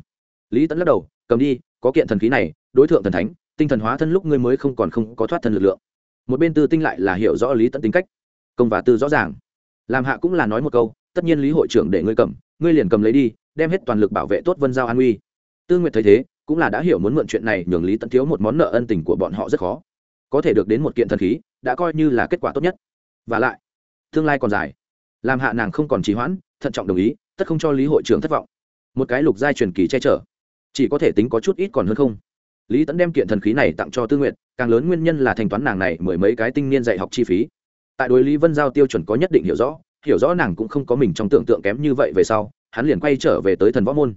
[SPEAKER 1] lý tẫn lắc đầu, cầm đi, có kiện thần khí này, đối tượng thần thánh, tinh thần hóa thân lúc ngươi mới không còn không có thoát thân lực lượng. Một bên tư tinh lại là hiểu rõ lý tẫn tính cách. Công và tư rõ ràng. Làm hạ cũng là nói một câu, tất nhiên lý hội trưởng để ngươi cầm, ngươi liền cầm lấy đi, đem hết toàn lực bảo vệ tốt vân giao an uy. Tư nguyệt thấy thế, cũng là đã hiểu muốn mượn chuyện này nhường lý tẫn thiếu một món nợ ân tình của bọn họ rất khó. Có thể được đến một kiện thần khí, đã coi như là kết quả tốt nhất. Và lại, tương lai còn dài. Làm hạ nàng không còn trì hoãn, thận trọng đồng ý, tất không cho lý hội trưởng thất vọng. Một cái lục giai truyền kỳ che chở chỉ có thể tính có chút ít còn hơn không. Lý tẫn đem kiện thần khí này tặng cho tư nguyện càng lớn nguyên nhân là thanh toán nàng này mười mấy cái tinh niên dạy học chi phí. Tại đối lý vân giao tiêu chuẩn có nhất định hiểu rõ hiểu rõ nàng cũng không có mình trong tưởng tượng kém như vậy về sau, hắn liền quay trở về tới thần võ môn.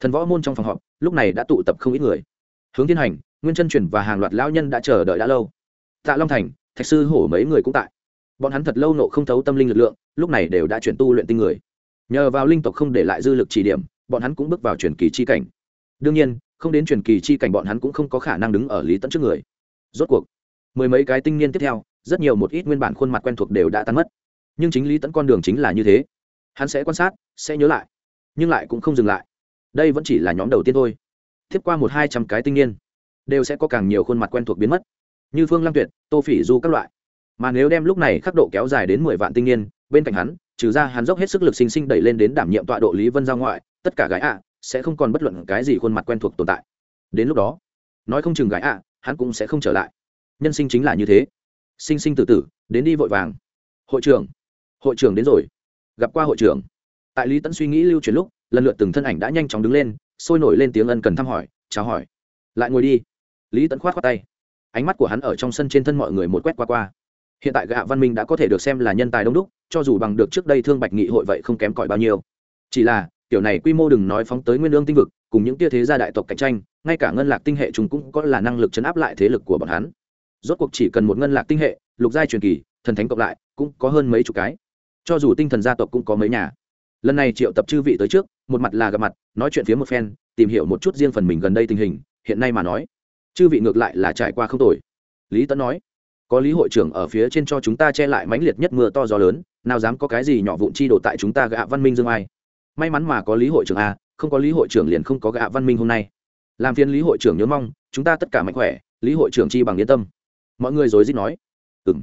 [SPEAKER 1] Thần võ môn trong phòng họp, lúc này đã tụ tập không ít người. Hướng thiên hành, nguyên chân truyền và hàng loạt lão nhân đã chờ đợi đã lâu. Tạ long thành, thạch sư hổ mấy người cũng tại. Bọn hắn thật lâu nộ không thấu tâm linh lực lượng, lúc này đều đã chuyển tu luyện tinh người. Nhờ vào linh tộc không để lại dư lực chỉ điểm, bọn hắn cũng bước vào truyền kỳ chi cảnh đương nhiên, không đến truyền kỳ chi cảnh bọn hắn cũng không có khả năng đứng ở lý tẫn trước người. Rốt cuộc, mười mấy cái tinh niên tiếp theo, rất nhiều một ít nguyên bản khuôn mặt quen thuộc đều đã tan mất. Nhưng chính lý tẫn con đường chính là như thế. Hắn sẽ quan sát, sẽ nhớ lại, nhưng lại cũng không dừng lại. Đây vẫn chỉ là nhóm đầu tiên thôi. Tiếp qua một hai trăm cái tinh niên, đều sẽ có càng nhiều khuôn mặt quen thuộc biến mất. Như phương lăng tuyệt, tô phỉ du các loại. Mà nếu đem lúc này khắc độ kéo dài đến mười vạn tinh niên, bên cạnh hắn, trừ ra hắn dốc hết sức lực sinh sinh đẩy lên đến đảm nhiệm tọa độ lý vân Giao ngoại, tất cả gái ạ sẽ không còn bất luận cái gì khuôn mặt quen thuộc tồn tại. Đến lúc đó, nói không chừng gái ạ, hắn cũng sẽ không trở lại. Nhân sinh chính là như thế. Sinh sinh tử tử, đến đi vội vàng. Hội trưởng hội trưởng đến rồi. Gặp qua hội trưởng. Tại lý tẫn suy nghĩ lưu truyền lúc, lần lượt từng thân ảnh đã nhanh chóng đứng lên, sôi nổi lên tiếng ân cần thăm hỏi, chào hỏi. Lại ngồi đi. Lý tẫn khoát khoát tay. Ánh mắt của hắn ở trong sân trên thân mọi người một quét qua qua. Hiện tại gạ văn minh đã có thể được xem là nhân tài đông đúc, cho dù bằng được trước đây thương bạch nghị hội vậy không kém cỏi bao nhiêu. Chỉ là kiểu này quy mô đừng nói phóng tới nguyên lương tinh vực, cùng những tia thế gia đại tộc cạnh tranh, ngay cả ngân lạc tinh hệ chúng cũng có là năng lực chấn áp lại thế lực của bọn hắn. Rốt cuộc chỉ cần một ngân lạc tinh hệ, lục giai truyền kỳ, thần thánh cộng lại, cũng có hơn mấy chục cái. Cho dù tinh thần gia tộc cũng có mấy nhà. Lần này triệu tập chư vị tới trước, một mặt là gặp mặt, nói chuyện phía một phen, tìm hiểu một chút riêng phần mình gần đây tình hình, hiện nay mà nói. Chư vị ngược lại là trải qua không tồi. Lý tấn nói, có lý hội trưởng ở phía trên cho chúng ta che lại mãnh liệt nhất mưa to gió lớn, nào dám có cái gì nhỏ vụn chi đổ tại chúng ta gạ văn minh dương ai? May mắn mà có lý hội trưởng a, không có lý hội trưởng liền không có gạ văn minh hôm nay. Làm phiên lý hội trưởng nhớ mong, chúng ta tất cả mạnh khỏe, lý hội trưởng chi bằng yên tâm. Mọi người rồi dít nói. Ừ m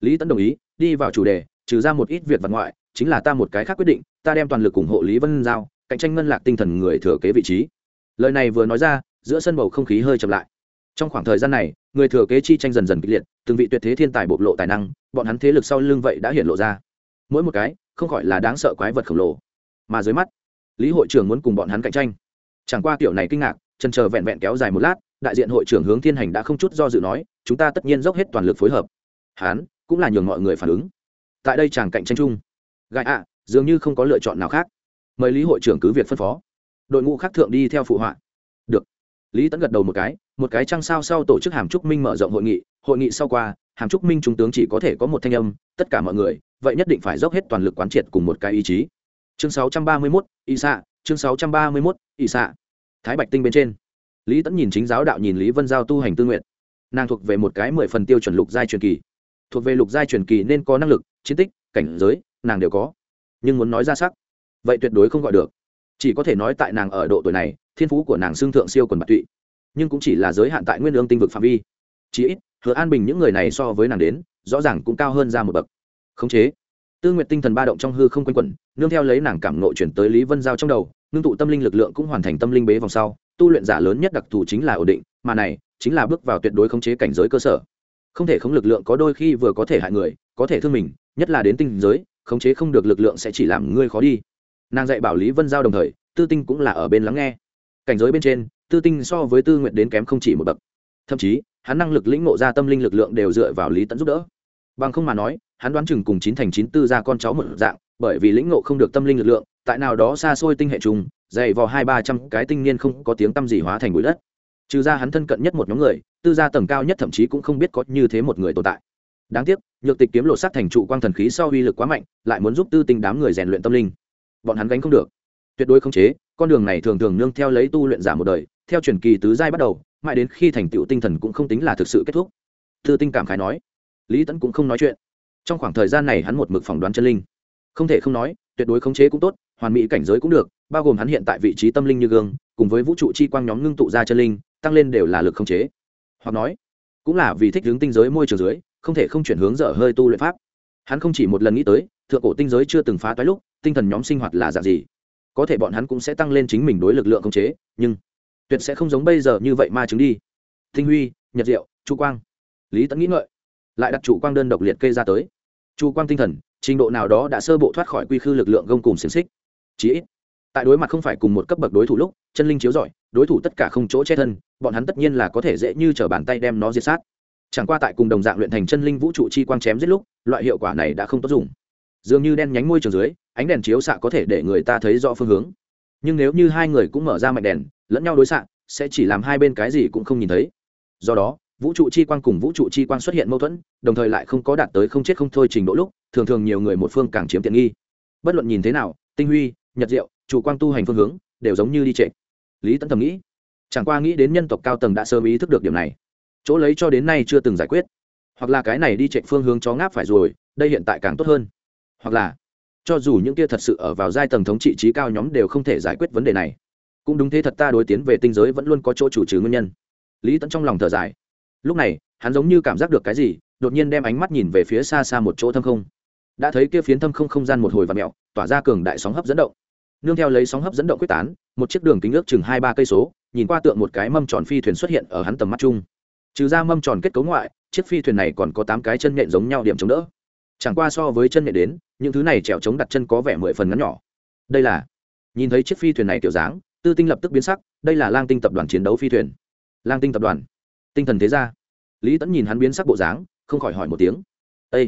[SPEAKER 1] lý tấn đồng ý, đi vào chủ đề, trừ ra một ít việc vật ngoại, chính là ta một cái khác quyết định, ta đem toàn lực ủng hộ lý vân giao, cạnh tranh ngân lạc tinh thần người thừa kế vị trí. Lời này vừa nói ra, giữa sân bầu không khí hơi chậm lại. Trong khoảng thời gian này, người thừa kế chi tranh dần dần kịch liệt, từng vị tuyệt thế thiên tài bộc lộ tài năng, bọn hắn thế lực sau lưng vậy đã hiện lộ ra. Mỗi một cái, không khỏi là đáng sợ quái vật khổng lồ mà dưới mắt, lý hội trưởng muốn cùng bọn hắn cạnh tranh. Chẳng qua kiểu này kinh ngạc, chân chờ vẹn vẹn kéo dài một lát, đại diện hội trưởng hướng thiên hành đã không chút do dự nói, chúng ta tất nhiên dốc hết toàn lực phối hợp. Hắn cũng là nhường mọi người phản ứng. Tại đây chàng cạnh tranh chung gai ạ, dường như không có lựa chọn nào khác. Mời lý hội trưởng cứ việc phân phó. Đội ngũ khác thượng đi theo phụ họa. Được. Lý tẫn gật đầu một cái một cái trăng sao sau tổ chức hàm trúc minh mở rộng hội nghị. Hội nghị sau qua, hàm trúc minh trung tướng chỉ có thể có một thanh âm, tất cả mọi người, vậy nhất định phải dốc hết toàn lực quán triệt cùng một cái ý chí chương 631, y xạ chương 631, y xạ. Thái bạch tinh bên trên. Lý tẫn nhìn chính giáo đạo nhìn lý vân giao tu hành tư nguyện. Nàng thuộc về một cái mười phần tiêu chuẩn lục giai truyền kỳ. Thuộc về lục giai truyền kỳ nên có năng lực chiến tích cảnh giới nàng đều có. Nhưng muốn nói ra sắc vậy tuyệt đối không gọi được. Chỉ có thể nói tại nàng ở độ tuổi này thiên phú của nàng xương thượng siêu quần bạc tụy. Nhưng cũng chỉ là giới hạn tại nguyên lương tinh vực phạm vi. Chí ít hứa an bình những người này so với nàng đến rõ ràng cũng cao hơn ra một bậc. Khống chế tư Nguyệt tinh thần ba động trong hư không quanh quẩn, nương theo lấy nàng cảm nộ chuyển tới lý vân giao trong đầu nương tụ tâm linh lực lượng cũng hoàn thành tâm linh bế vòng sau, tu luyện giả lớn nhất đặc thù chính là ổn định, mà này chính là bước vào tuyệt đối khống chế cảnh giới cơ sở. Không thể không lực lượng có đôi khi vừa có thể hại người, có thể thương mình, nhất là đến tinh giới, khống chế không được lực lượng sẽ chỉ làm ngươi khó đi. Nàng dạy bảo lý vân giao đồng thời, tư tinh cũng là ở bên lắng nghe. Cảnh giới bên trên, tư tinh so với tư nguyện đến kém không chỉ một bậc. Thậm chí, hắn năng lực lĩnh ngộ ra tâm linh lực lượng đều dựa vào lý tẫn giúp đỡ. Bằng không mà nói hắn đoán chừng cùng chín thành chín tư ra con cháu một dạng, bởi vì lĩnh ngộ không được tâm linh lực lượng, tại nào đó xa xôi tinh hệ trùng dày vò hai ba trăm cái tinh niên không có tiếng tâm gì hóa thành bụi đất. Trừ ra hắn thân cận nhất một nhóm người, tư gia tầng cao nhất thậm chí cũng không biết có như thế một người tồn tại. Đáng tiếc, nhược tịch kiếm lộ sát thành trụ quang thần khí sau uy lực quá mạnh, lại muốn giúp tư tinh đám người rèn luyện tâm linh. Bọn hắn gánh không được. Tuyệt đối không chế, con đường này thường thường nương theo lấy tu luyện giả một đời, theo truyền kỳ tứ giai bắt đầu, mãi đến khi thành tựu tinh thần cũng không tính là thực sự kết thúc. Tư tinh cảm khái nói. Lý tẫn cũng không nói chuyện trong khoảng thời gian này hắn một mực phỏng đoán chân linh. Không thể không nói, tuyệt đối khống chế cũng tốt, hoàn mỹ cảnh giới cũng được, bao gồm hắn hiện tại vị trí tâm linh như gương, cùng với vũ trụ chi quang nhóm ngưng tụ ra chân linh, tăng lên đều là lực khống chế. Hoặc nói, cũng là vì thích hướng tinh giới môi trường dưới, không thể không chuyển hướng dở hơi tu luyện pháp. Hắn không chỉ một lần nghĩ tới, thượng cổ tinh giới chưa từng phá toái lúc, tinh thần nhóm sinh hoạt là dạng gì. Có thể bọn hắn cũng sẽ tăng lên chính mình đối lực lượng khống chế, nhưng tuyệt sẽ không giống bây giờ như vậy ma chứng đi. Tinh huy, nhật diệu, chu quang. Lý tẫn nghĩ ngợi lại đặt chủ quang đơn độc liệt kê ra tới. Chu quang tinh thần, trình độ nào đó đã sơ bộ thoát khỏi quy khư lực lượng gông cùng xiềng xích. Chí ít, tại đối mặt không phải cùng một cấp bậc đối thủ lúc, chân linh chiếu giỏi đối thủ tất cả không chỗ che thân, bọn hắn tất nhiên là có thể dễ như t bàn tay đem nó diệt sát. Chẳng qua tại cùng đồng dạng luyện thành chân linh vũ trụ chi quang chém giết lúc, loại hiệu quả này đã không tốt dùng. Dường như đen nhánh môi trường dưới, ánh đèn chiếu xạ có thể để người ta thấy rõ phương hướng. Nhưng nếu như hai người cũng mở ra mạnh đèn, lẫn nhau đối xạ, sẽ chỉ làm hai bên cái gì cũng không nhìn thấy. Do đó vũ trụ chi quang cùng vũ trụ chi quang xuất hiện mâu thuẫn, đồng thời lại không có đạt tới không chết không thôi trình độ lúc, thường thường nhiều người một phương càng chiếm tiện nghi. Bất luận nhìn thế nào, tinh huy, nhật diệu, chủ quang tu hành phương hướng, đều giống như đi trệ. Lý tấn thầm nghĩ, chẳng qua nghĩ đến nhân tộc cao tầng đã sớm ý thức được điểm này. Chỗ lấy cho đến nay chưa từng giải quyết. Hoặc là cái này đi trệ phương hướng chó ngáp phải rồi, đây hiện tại càng tốt hơn. Hoặc là, cho dù những kia thật sự ở vào giai tầng thống trị trí cao nhóm đều không thể giải quyết vấn đề này. Cũng đúng thế thật ta đối tiến về tinh giới vẫn luôn có chỗ chủ trừ nguyên nhân. Lý tẫn trong lòng thở dài lúc này, hắn giống như cảm giác được cái gì, đột nhiên đem ánh mắt nhìn về phía xa xa một chỗ thâm không. Đã thấy kia phiến thâm không không gian một hồi và mẹo tỏa ra cường đại sóng hấp dẫn động. Nương theo lấy sóng hấp dẫn động quyết tán, một chiếc đường kính ước chừng hai ba cây số, nhìn qua tượng một cái mâm tròn phi thuyền xuất hiện ở hắn tầm mắt chung. Trừ ra mâm tròn kết cấu ngoại, chiếc phi thuyền này còn có tám cái chân nhện giống nhau điểm chống đỡ. Chẳng qua so với chân nhện đến, những thứ này trèo chống đặt chân có vẻ mười phần ngắn nhỏ. Đây là, nhìn thấy chiếc phi thuyền này kiểu dáng, tư tinh lập tức biến sắc, đây là lang tinh tập đoàn chiến đấu phi thuyền. Lang tinh tập đoàn tinh thần thế gia. Lý tẫn nhìn hắn biến sắc bộ dáng, không khỏi hỏi một tiếng. Â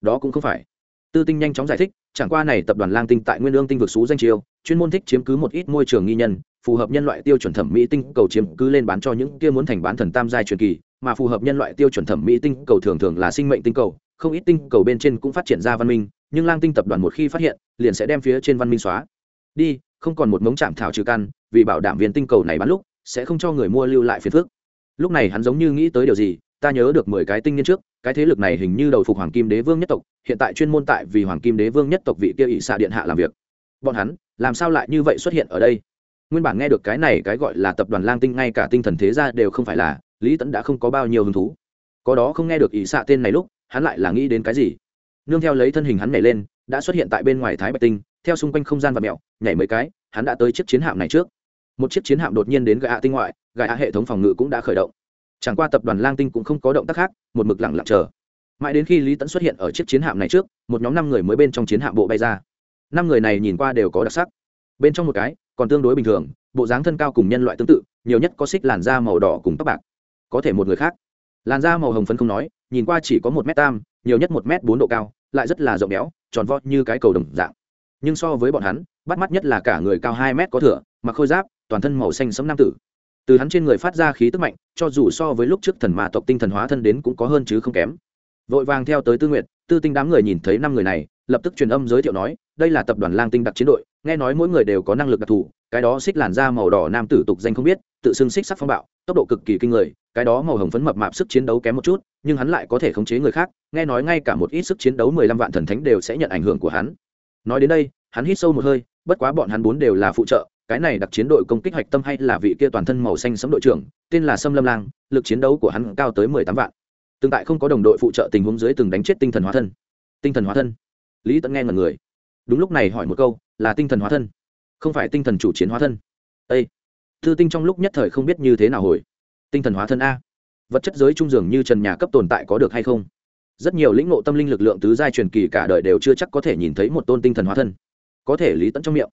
[SPEAKER 1] đó cũng không phải. Tư tinh nhanh chóng giải thích, chẳng qua này tập đoàn lang tinh tại nguyên lương tinh vực xú danh chiêu, chuyên môn thích chiếm cứ một ít môi trường nghi nhân, phù hợp nhân loại tiêu chuẩn thẩm mỹ tinh cầu chiếm cứ lên bán cho những kia muốn thành bán thần tam giai truyền kỳ, mà phù hợp nhân loại tiêu chuẩn thẩm mỹ tinh cầu thường thường là sinh mệnh tinh cầu, không ít tinh cầu bên trên cũng phát triển ra văn minh, nhưng lang tinh tập đoàn một khi phát hiện, liền sẽ đem phía trên văn minh xóa. Đi, không còn một mống chạm thảo trừ căn, vì bảo đảm viên tinh cầu này bán lúc, sẽ không cho người mua lưu lại phiền phước lúc này hắn giống như nghĩ tới điều gì, ta nhớ được mười cái tinh niên trước, cái thế lực này hình như đầu phục hoàng kim đế vương nhất tộc, hiện tại chuyên môn tại vì hoàng kim đế vương nhất tộc vị kia ỵ xạ điện hạ làm việc. Bọn hắn, làm sao lại như vậy xuất hiện ở đây? Nguyên bản nghe được cái này cái gọi là tập đoàn lang tinh, ngay cả tinh thần thế gia đều không phải là, lý tẫn đã không có bao nhiêu hứng thú. Có đó không nghe được ỵ xạ tên này lúc, hắn lại là nghĩ đến cái gì? Nương theo lấy thân hình hắn nhảy lên, đã xuất hiện tại bên ngoài thái bạch tinh, theo xung quanh không gian và mẹo, nhảy mấy cái, hắn đã tới chiếc chiến hạm này trước một chiếc chiến hạm đột nhiên đến gạ tinh ngoại gạ hệ thống phòng ngự cũng đã khởi động. Chẳng qua tập đoàn lang tinh cũng không có động tác khác, một mực lặng lặng chờ. Mãi đến khi lý tẫn xuất hiện ở chiếc chiến hạm này trước, một nhóm năm người mới bên trong chiến hạm bộ bay ra. Năm người này nhìn qua đều có đặc sắc. Bên trong một cái, còn tương đối bình thường, bộ dáng thân cao cùng nhân loại tương tự, nhiều nhất có xích làn da màu đỏ cùng tóc bạc. Có thể một người khác. Làn da màu hồng phấn không nói, nhìn qua chỉ có một m tam, nhiều nhất một m bốn độ cao, lại rất là rộng béo, tròn vo như cái cầu đồng dạng. Nhưng so với bọn hắn, bắt mắt nhất là cả người cao hai mét có thửa mặc khôi giáp toàn thân màu xanh sẫm nam tử. Từ hắn trên người phát ra khí tức mạnh, cho dù so với lúc trước thần ma tộc tinh thần hóa thân đến cũng có hơn chứ không kém. Vội vàng theo tới tư nguyện tư tinh đám người nhìn thấy năm người này, lập tức truyền âm giới thiệu nói, đây là tập đoàn lang tinh đặc chiến đội, nghe nói mỗi người đều có năng lực đặc thù, cái đó xích làn da màu đỏ nam tử tục danh không biết, tự xưng xích sắc phong bạo, tốc độ cực kỳ kinh người, cái đó màu hồng phấn mập mạp sức chiến đấu kém một chút, nhưng hắn lại có thể khống chế người khác, nghe nói ngay cả một ít sức chiến đấu mười lăm vạn thần thánh đều sẽ nhận ảnh hưởng của hắn. Nói đến đây, hắn hít sâu một hơi, bất quá bọn hắn bốn đều là phụ trợ cái này đặc chiến đội công kích hoạch tâm hay là vị kia toàn thân màu xanh sấm đội trưởng, tên là sâm lâm lang, lực chiến đấu của hắn cao tới mười tám vạn. Tương tại không có đồng đội phụ trợ tình huống dưới từng đánh chết tinh thần hóa thân. Tinh thần hóa thân? Lý tẫn nghe ngần người. Đúng lúc này hỏi một câu, là tinh thần hóa thân? Không phải tinh thần chủ chiến hóa thân. Â thư tinh trong lúc nhất thời không biết như thế nào hồi. Tinh thần hóa thân a. Vật chất giới trung dường như trần nhà cấp tồn tại có được hay không? Rất nhiều lĩnh ngộ tâm linh lực lượng tứ giai truyền kỳ cả đời đều chưa chắc có thể nhìn thấy một tôn tinh thần hóa thân. Có thể lý tẫn trong miệng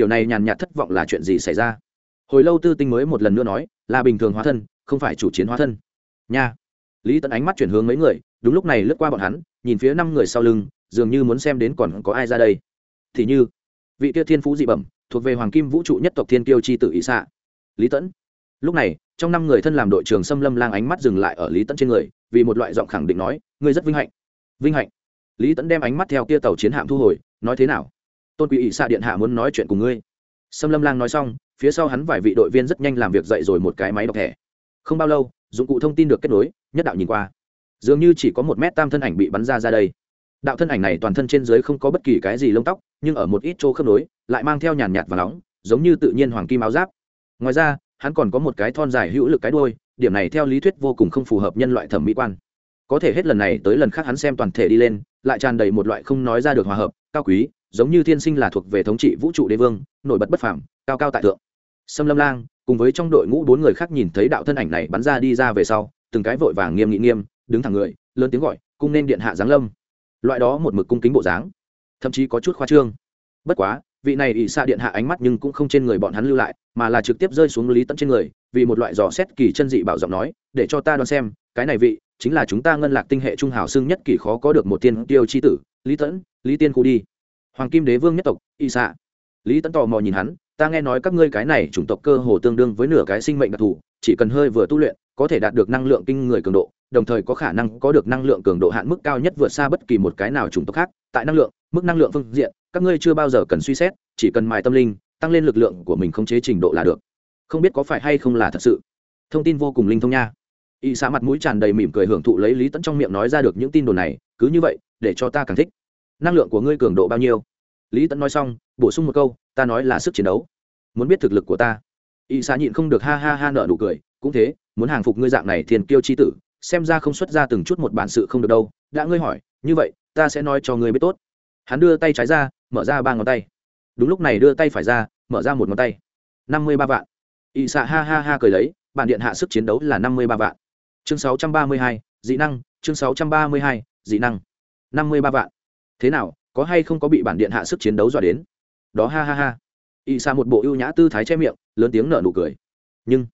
[SPEAKER 1] tiểu này nhàn nhạt thất vọng là chuyện gì xảy ra? Hồi lâu tư tinh mới một lần nữa nói, là bình thường hóa thân, không phải chủ chiến hóa thân. Nha. Lý tẫn ánh mắt chuyển hướng mấy người, đúng lúc này lướt qua bọn hắn, nhìn phía năm người sau lưng, dường như muốn xem đến còn có ai ra đây. Thì như, vị kia thiên phú dị bẩm, thuộc về hoàng kim vũ trụ nhất tộc thiên kiêu chi tử ý xạ. Lý tẫn lúc này, trong năm người thân làm đội trưởng xâm lâm lang ánh mắt dừng lại ở lý tẫn trên người, vì một loại giọng khẳng định nói, ngươi rất vinh hạnh. Vinh hạnh? Lý tẫn đem ánh mắt theo kia tàu chiến hạm thu hồi, nói thế nào? Tôn quý ỵ xạ điện hạ muốn nói chuyện cùng ngươi. Sâm lâm lang nói xong, phía sau hắn vài vị đội viên rất nhanh làm việc dậy rồi một cái máy đọc thẻ. Không bao lâu, dụng cụ thông tin được kết nối, nhất đạo nhìn qua. Dường như chỉ có một mét tam thân ảnh bị bắn ra ra đây. Đạo thân ảnh này toàn thân trên dưới không có bất kỳ cái gì lông tóc, nhưng ở một ít chỗ khớp nối, lại mang theo nhàn nhạt và nóng, giống như tự nhiên hoàng kim áo giáp. Ngoài ra, hắn còn có một cái thon dài hữu lực cái đôi điểm này theo lý thuyết vô cùng không phù hợp nhân loại thẩm mỹ quan. Có thể hết lần này tới lần khác hắn xem toàn thể đi lên, lại tràn đầy một loại không nói ra được hòa hợp, cao quý giống như thiên sinh là thuộc về thống trị vũ trụ đế vương, nổi bật bất phảm cao cao tại thượng. Sâm lâm lang, cùng với trong đội ngũ bốn người khác nhìn thấy đạo thân ảnh này bắn ra đi ra về sau, từng cái vội vàng nghiêm nghị nghiêm, đứng thẳng người, lớn tiếng gọi, cung nên điện hạ giáng lâm. Loại đó một mực cung kính bộ dáng, thậm chí có chút khoa trương. Bất quá, vị này ỷ xa điện hạ ánh mắt nhưng cũng không trên người bọn hắn lưu lại, mà là trực tiếp rơi xuống lý tận trên người, vì một loại dò xét kỳ chân dị bảo giọng nói, để cho ta đoán xem, cái này vị chính là chúng ta ngân lạc tinh hệ trung hào xưng nhất kỳ khó có được một tiên tiêu chi tử, lý tẫn lý tiên khu đi hoàng kim đế vương nhất tộc Y xạ. Lý tẫn tò mò nhìn hắn, ta nghe nói các ngươi cái này chủng tộc cơ hồ tương đương với nửa cái sinh mệnh đặc thù, chỉ cần hơi vừa tu luyện, có thể đạt được năng lượng kinh người cường độ, đồng thời có khả năng có được năng lượng cường độ hạn mức cao nhất vượt xa bất kỳ một cái nào chủng tộc khác. Tại năng lượng, mức năng lượng phương diện, các ngươi chưa bao giờ cần suy xét, chỉ cần mài tâm linh, tăng lên lực lượng của mình không chế trình độ là được. Không biết có phải hay không là thật sự. Thông tin vô cùng linh thông nha. Y xã mặt mũi tràn đầy mỉm cười hưởng thụ lấy lý tẫn trong miệng nói ra được những tin đồn này, cứ như vậy, để cho ta càng thích. Năng lượng của ngươi cường độ bao nhiêu? Lý tẫn nói xong, bổ sung một câu, ta nói là sức chiến đấu. Muốn biết thực lực của ta. Y xã nhịn không được ha ha ha nợ nụ cười, cũng thế, muốn hàng phục ngươi dạng này thiền kiêu chi tử, xem ra không xuất ra từng chút một bản sự không được đâu. Đã ngươi hỏi, như vậy, ta sẽ nói cho ngươi biết tốt. Hắn đưa tay trái ra, mở ra ba ngón tay. Đúng lúc này đưa tay phải ra, mở ra một ngón tay. Năm mươi ba vạn. Y xạ ha ha ha cười lấy, bản điện hạ sức chiến đấu là năm mươi ba vạn. Chương sáu trăm ba mươi hai, dị năng, chương sáu trăm ba mươi hai, dị năng. Năm mươi ba vạn. Thế nào có hay không có bị bản điện hạ sức chiến đấu dọa đến? Đó ha ha ha. Y sa một bộ ưu nhã tư thái che miệng, lớn tiếng nở nụ cười. Nhưng,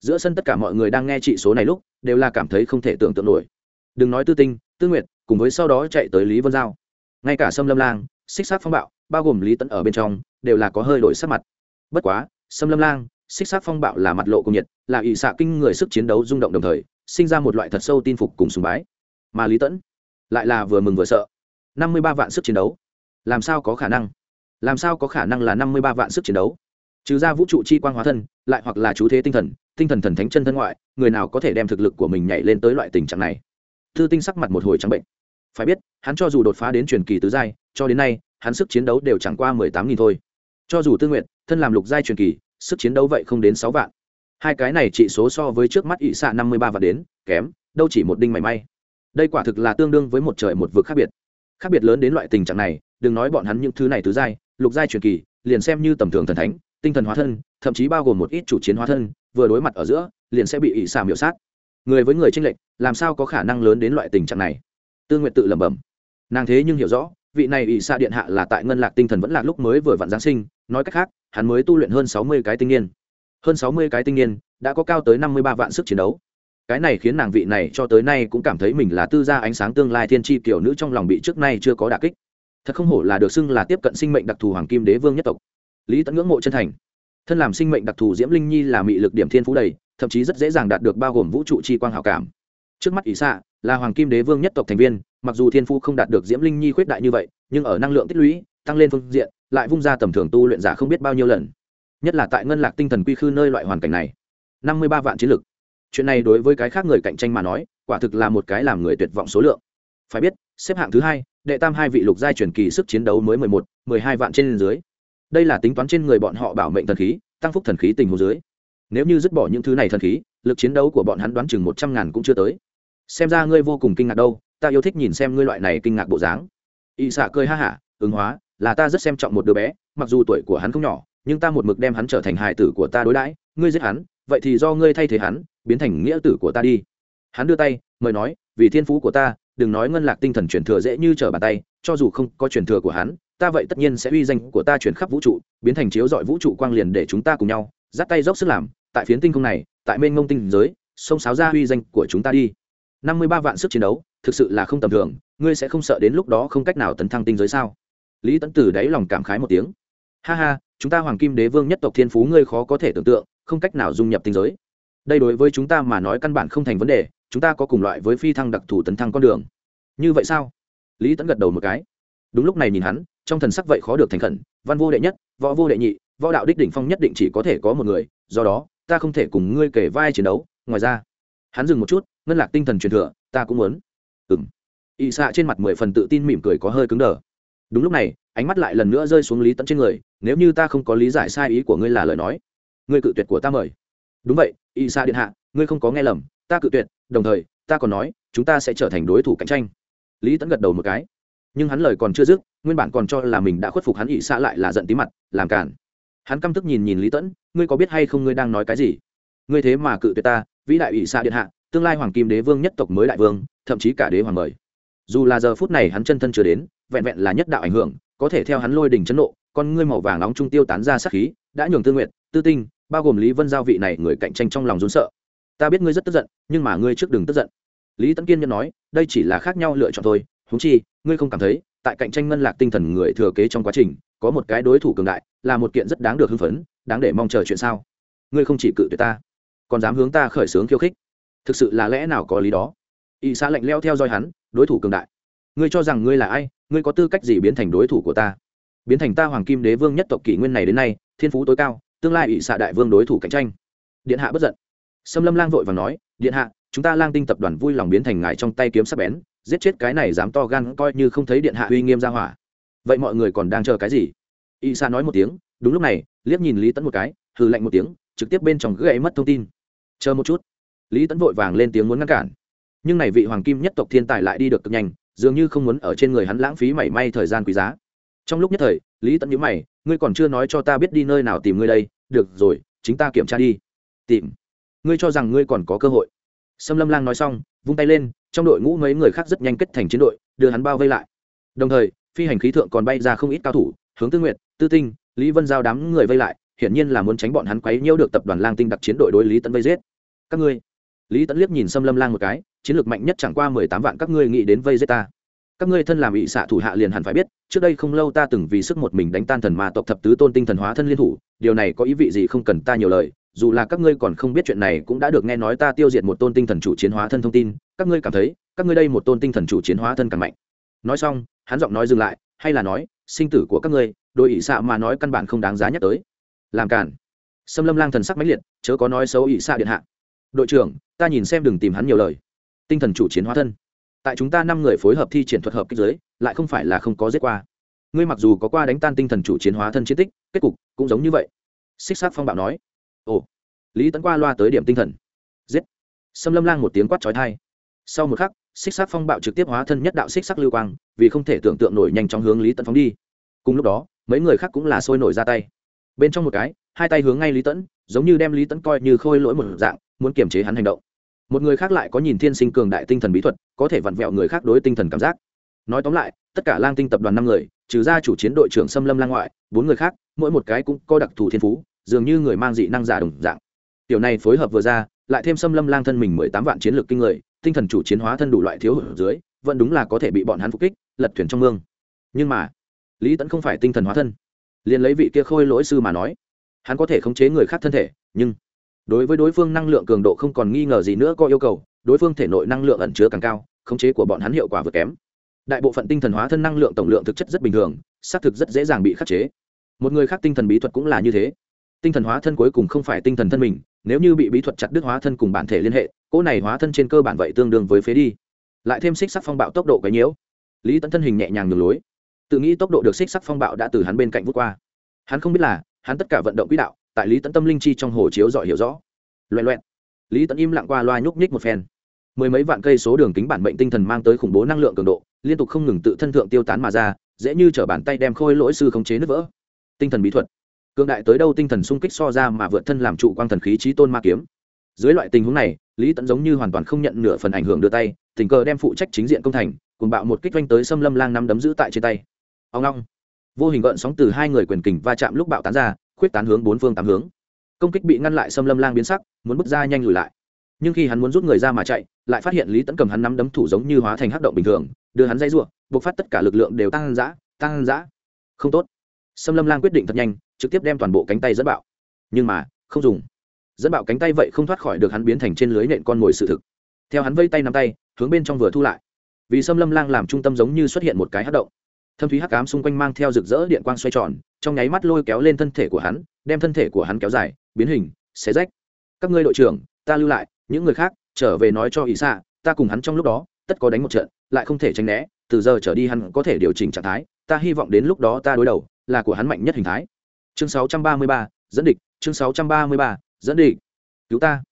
[SPEAKER 1] giữa sân tất cả mọi người đang nghe trị số này lúc, đều là cảm thấy không thể tưởng tượng nổi. Đừng nói tư tinh, tư nguyệt, cùng với sau đó chạy tới lý vân giao. Ngay cả sâm lâm lang, xích sát phong bạo, bao gồm lý tẫn ở bên trong, đều là có hơi đổi sắc mặt. Bất quá, sâm lâm lang, xích sát phong bạo là mặt lộ cùng nhiệt, là ỵ xạ kinh người sức chiến đấu rung động đồng thời, sinh ra một loại thật sâu tin phục cùng sùng bái. Mà lý tẫn lại là vừa mừng vừa sợ năm mươi ba vạn sức chiến đấu. Làm sao có khả năng? Làm sao có khả năng là năm mươi ba vạn sức chiến đấu? Trừ ra vũ trụ chi quang hóa thân, lại hoặc là chú thế tinh thần tinh thần thần thánh chân thân ngoại, người nào có thể đem thực lực của mình nhảy lên tới loại tình trạng này? Thư tinh sắc mặt một hồi trắng bệnh. Phải biết, hắn cho dù đột phá đến truyền kỳ tứ giai, cho đến nay, hắn sức chiến đấu đều chẳng qua mười tám nghìn thôi. Cho dù tư nguyện thân làm lục giai truyền kỳ, sức chiến đấu vậy không đến sáu vạn. Hai cái này trị số so với trước mắt ỵ xạ năm mươi ba vạn đến, kém, đâu chỉ một đinh mảy may. Đây quả thực là tương đương với một trời một vực khác biệt khác biệt lớn đến loại tình trạng này, đừng nói bọn hắn những thứ này tứ giai, lục giai truyền kỳ, liền xem như tầm thường thần thánh, tinh thần hóa thân, thậm chí bao gồm một ít chủ chiến hóa thân, vừa đối mặt ở giữa, liền sẽ bị ỷ xà miểu sát. Người với người tranh lệch, làm sao có khả năng lớn đến loại tình trạng này? Tư nguyện tự lẩm bẩm. Nàng thế nhưng hiểu rõ, vị này ỷ xạ điện hạ là tại ngân lạc tinh thần vẫn là lúc mới vừa vặn giáng sinh, nói cách khác, hắn mới tu luyện hơn sáu mươi cái tinh niên. Hơn sáu mươi cái tinh niên, đã có cao tới năm mươi ba vạn sức chiến đấu cái này khiến nàng vị này cho tới nay cũng cảm thấy mình là tư gia ánh sáng tương lai thiên tri kiểu nữ trong lòng bị trước nay chưa có đả kích. Thật không hổ là được xưng là tiếp cận sinh mệnh đặc thù hoàng kim đế vương nhất tộc. Lý tẫn ngưỡng mộ chân thành. Thân làm sinh mệnh đặc thù diễm linh nhi là mị lực điểm thiên phú đầy, thậm chí rất dễ dàng đạt được bao gồm vũ trụ chi quang hảo cảm. Trước mắt ỷ xạ là hoàng kim đế vương nhất tộc thành viên, mặc dù thiên phú không đạt được diễm linh nhi khuyết đại như vậy, nhưng ở năng lượng tích lũy, tăng lên phương diện, lại vung ra tầm thường tu luyện giả không biết bao nhiêu lần. Nhất là tại ngân lạc tinh thần quy khư nơi loại hoàn cảnh này. Năm mươi ba vạn chiến lực chuyện này đối với cái khác người cạnh tranh mà nói, quả thực là một cái làm người tuyệt vọng số lượng. Phải biết, xếp hạng thứ hai, đệ tam hai vị lục giai truyền kỳ sức chiến đấu mới mười một, mười hai vạn trên dưới. Đây là tính toán trên người bọn họ bảo mệnh thần khí, tăng phúc thần khí tình hồ dưới. Nếu như dứt bỏ những thứ này thần khí, lực chiến đấu của bọn hắn đoán chừng một trăm ngàn cũng chưa tới. Xem ra ngươi vô cùng kinh ngạc đâu, ta yêu thích nhìn xem ngươi loại này kinh ngạc bộ dáng. Y xạ cười ha hả, ứng hóa, là ta rất xem trọng một đứa bé, mặc dù tuổi của hắn không nhỏ, nhưng ta một mực đem hắn trở thành hài tử của ta đối đãi, ngươi giết hắn vậy thì do ngươi thay thế hắn, biến thành nghĩa tử của ta đi. Hắn đưa tay, mời nói, vì thiên phú của ta, đừng nói ngân lạc tinh thần truyền thừa dễ như trở bàn tay, cho dù không có truyền thừa của hắn, ta vậy tất nhiên sẽ uy danh của ta chuyển khắp vũ trụ, biến thành chiếu dọi vũ trụ quang liền để chúng ta cùng nhau dắt tay dốc sức làm, tại phiến tinh không này, tại mênh ngông tinh giới sông sáo ra uy danh của chúng ta đi. Năm mươi ba vạn sức chiến đấu, thực sự là không tầm thường, ngươi sẽ không sợ đến lúc đó không cách nào tấn thăng tinh giới sao? Lý tấn tử đáy lòng cảm khái một tiếng. Ha ha, chúng ta hoàng kim đế vương nhất tộc thiên phú ngươi khó có thể tưởng tượng không cách nào dung nhập tinh giới. Đây đối với chúng ta mà nói căn bản không thành vấn đề, chúng ta có cùng loại với phi thăng đặc thù tấn thăng con đường. Như vậy sao? Lý tẫn gật đầu một cái. Đúng lúc này nhìn hắn, trong thần sắc vậy khó được thành khẩn, văn vô đệ nhất, võ vô đệ nhị, võ đạo đích đỉnh phong nhất định chỉ có thể có một người, do đó, ta không thể cùng ngươi kể vai chiến đấu. Ngoài ra, hắn dừng một chút, ngân lạc tinh thần truyền thừa, ta cũng muốn. Ừng ỵ xạ trên mặt mười phần tự tin mỉm cười có hơi cứng đờ. Đúng lúc này, ánh mắt lại lần nữa rơi xuống lý tẫn trên người, nếu như ta không có lý giải sai ý của ngươi là lời nói ngươi cự tuyệt của ta mời. Đúng vậy, y sa điện hạ, ngươi không có nghe lầm, ta cự tuyệt, đồng thời, ta còn nói, chúng ta sẽ trở thành đối thủ cạnh tranh. Lý tẫn gật đầu một cái. Nhưng hắn lời còn chưa dứt, nguyên bản còn cho là mình đã khuất phục hắn ỵ xạ lại là giận tí mặt, làm cản hắn căm tức nhìn nhìn lý tẫn ngươi có biết hay không ngươi đang nói cái gì? Ngươi thế mà cự tuyệt ta, vĩ đại ỵ xạ điện hạ, tương lai hoàng kim đế vương nhất tộc mới đại vương, thậm chí cả đế hoàng mời. Dù là giờ phút này hắn chân thân chưa đến, vẹn vẹn là nhất đạo ảnh hưởng, có thể theo hắn lôi đỉnh chấn nộ, con ngươi màu vàng nóng trung tiêu tán ra sát khí, đã nhường tư nguyện tư tinh bao gồm lý vân giao vị này người cạnh tranh trong lòng rốn sợ ta biết ngươi rất tức giận nhưng mà ngươi trước đừng tức giận lý tấn kiên nhân nói đây chỉ là khác nhau lựa chọn thôi húng chi ngươi không cảm thấy tại cạnh tranh ngân lạc tinh thần người thừa kế trong quá trình có một cái đối thủ cường đại là một kiện rất đáng được hưng phấn đáng để mong chờ chuyện sao ngươi không chỉ cự tuyệt ta còn dám hướng ta khởi xướng khiêu khích thực sự là lẽ nào có lý đó y xã lạnh leo theo dõi hắn đối thủ cường đại ngươi cho rằng ngươi là ai ngươi có tư cách gì biến thành đối thủ của ta biến thành ta hoàng kim đế vương nhất tộc kỷ nguyên này đến nay thiên phú tối cao tương lai ỵ xạ đại vương đối thủ cạnh tranh. Điện hạ bất giận. Xâm lâm lang vội và nói, điện hạ, chúng ta lang tinh tập đoàn vui lòng biến thành ngài trong tay kiếm sắp bén, giết chết cái này dám to gan coi như không thấy điện hạ uy nghiêm ra hỏa. Vậy mọi người còn đang chờ cái gì? Ỵ xạ nói một tiếng, đúng lúc này, liếc nhìn lý tẫn một cái, hừ lạnh một tiếng, trực tiếp bên trong gãy mất thông tin. Chờ một chút. Lý tẫn vội vàng lên tiếng muốn ngăn cản. Nhưng này vị hoàng kim nhất tộc thiên tài lại đi được cực nhanh, dường như không muốn ở trên người hắn lãng phí mảy may thời gian quý giá trong lúc nhất thời, lý tẫn nhữ mày, ngươi còn chưa nói cho ta biết đi nơi nào tìm ngươi đây, được rồi, chính ta kiểm tra đi. Tìm? Ngươi cho rằng ngươi còn có cơ hội? Sâm lâm lang nói xong, vung tay lên, trong đội ngũ mấy người khác rất nhanh kết thành chiến đội, đưa hắn bao vây lại. Đồng thời, phi hành khí thượng còn bay ra không ít cao thủ, hướng tư nguyện tư tinh, lý vân giao đám người vây lại, hiển nhiên là muốn tránh bọn hắn quấy nhiễu được tập đoàn lang tinh đặc chiến đội đối lý tấn vây giết. Các ngươi? Lý tấn liếc nhìn sâm lâm lang một cái, chiến lược mạnh nhất chẳng qua mười tám vạn, các ngươi nghĩ đến vây giết ta? Các ngươi thân làm ỵ xạ thủ hạ liền hẳn phải biết, trước đây không lâu ta từng vì sức một mình đánh tan thần ma tộc thập tứ tôn tinh thần hóa thân liên thủ, điều này có ý vị gì không cần ta nhiều lời, dù là các ngươi còn không biết chuyện này cũng đã được nghe nói ta tiêu diệt một tôn tinh thần chủ chiến hóa thân thông tin, các ngươi cảm thấy, các ngươi đây một tôn tinh thần chủ chiến hóa thân càng mạnh. Nói xong, hắn giọng nói dừng lại, hay là nói, sinh tử của các ngươi đội ỵ xạ mà nói căn bản không đáng giá nhắc tới. Làm cản xâm lâm lang thần sắc mãnh liệt, chớ có nói xấu ỵ xạ điện hạ. Đội trưởng, ta nhìn xem đừng tìm hắn nhiều lời. Tinh thần chủ chiến hóa thân tại chúng ta năm người phối hợp thi triển thuật hợp kích giới, lại không phải là không có giết qua. Ngươi mặc dù có qua đánh tan tinh thần chủ chiến hóa thân chiến tích, kết cục cũng giống như vậy. Xích sát phong bạo nói. Ồ. Lý tấn qua loa tới điểm tinh thần. Giết. Xâm lâm lang một tiếng quát trói thai sau một khắc, xích sắc phong bạo trực tiếp hóa thân nhất đạo xích sắc lưu quang, vì không thể tưởng tượng nổi nhanh chóng hướng lý tấn phóng đi. Cùng lúc đó, mấy người khác cũng là sôi nổi ra tay. Bên trong một cái, hai tay hướng ngay lý tẫn giống như đem lý tẫn coi như khôi lỗi một dạng, muốn kiềm chế hắn hành động một người khác lại có nhìn thiên sinh cường đại tinh thần bí thuật, có thể vặn vẹo người khác đối tinh thần cảm giác. Nói tóm lại, tất cả lang tinh tập đoàn năm người, trừ ra chủ chiến đội trưởng xâm lâm lang ngoại, bốn người khác, mỗi một cái cũng có đặc thù thiên phú, dường như người mang dị năng giả đồng dạng. Tiểu này phối hợp vừa ra, lại thêm xâm lâm lang thân mình mười tám vạn chiến lược kinh người, tinh thần chủ chiến hóa thân đủ loại thiếu hụt dưới, vẫn đúng là có thể bị bọn hắn phục kích, lật thuyền trong mương. Nhưng mà, lý tẫn không phải tinh thần hóa thân. Liền lấy vị kia khôi lỗi sư mà nói, hắn có thể khống chế người khác thân thể, nhưng đối với đối phương năng lượng cường độ không còn nghi ngờ gì nữa có yêu cầu, đối phương thể nội năng lượng ẩn chứa càng cao, khống chế của bọn hắn hiệu quả vượt kém. Đại bộ phận tinh thần hóa thân năng lượng tổng lượng thực chất rất bình thường, xác thực rất dễ dàng bị khắc chế. Một người khác tinh thần bí thuật cũng là như thế. Tinh thần hóa thân cuối cùng không phải tinh thần thân mình, nếu như bị bí thuật chặt đứt hóa thân cùng bản thể liên hệ, cỗ này hóa thân trên cơ bản vậy tương đương với phế đi. Lại thêm xích sắc phong bạo tốc độ cái nhiễu. Lý tấn thân hình nhẹ nhàng ngược lối. Tự nghĩ tốc độ được xích sắc phong bạo đã từ hắn bên cạnh vút qua. Hắn không biết là, hắn tất cả vận động quỹ đạo tại lý Tẫn tâm linh chi trong hồ chiếu dọi hiểu rõ. Loẹ loẹn. Lý Tẫn im lặng qua loa nhúc nhích một phen. Mười mấy vạn cây số đường kính bản mệnh tinh thần mang tới khủng bố năng lượng cường độ, liên tục không ngừng tự thân thượng tiêu tán mà ra, dễ như t bàn tay đem khôi lỗi sư khống chế nứt vỡ. Tinh thần bí thuật. Cương đại tới đâu tinh thần sung kích so ra mà vượt thân làm trụ quang thần khí trí tôn ma kiếm. Dưới loại tình huống này, lý tẫn giống như hoàn toàn không nhận nửa phần ảnh hưởng đưa tay, tình cờ đem phụ trách chính diện công thành cùng bạo một kích doanh tới xâm lâm lang năm đấm giữ tại trên tay. Ông long. Vô hình gợn sóng từ hai người quyền kình va chạm lúc bạo tán ra quyết tán hướng bốn phương tám hướng. Công kích bị ngăn lại xâm lâm lang biến sắc, muốn bước ra nhanh lùi lại. Nhưng khi hắn muốn rút người ra mà chạy, lại phát hiện lý tẫn cầm hắn nắm đấm thủ giống như hóa thành hắc động bình thường, đưa hắn dây r u ộ buộc phát tất cả lực lượng đều tăng giã tăng giã không tốt. Xâm lâm lang quyết định thật nhanh, trực tiếp đem toàn bộ cánh tay dẫn bạo. Nhưng mà, không dùng. Dẫn bạo cánh tay vậy không thoát khỏi được hắn biến thành trên lưới nện con mồi sự thực. Theo hắn vây tay nắm tay, hướng bên trong vừa thu lại. Vì xâm lâm lang làm trung tâm giống như xuất hiện một cái hắc động. Thâm thúy hắc ám xung quanh mang theo rực rỡ điện quang xoay tròn trong nháy mắt lôi kéo lên thân thể của hắn đem thân thể của hắn kéo dài biến hình xé rách. Các ngươi đội trưởng ta lưu lại những người khác trở về nói cho ý xạ ta cùng hắn trong lúc đó tất có đánh một trận lại không thể tránh né từ giờ trở đi hắn có thể điều chỉnh trạng thái ta hy vọng đến lúc đó ta đối đầu là của hắn mạnh nhất hình thái. Chương 633, dẫn địch chương 633, dẫn địch. Cứu ta.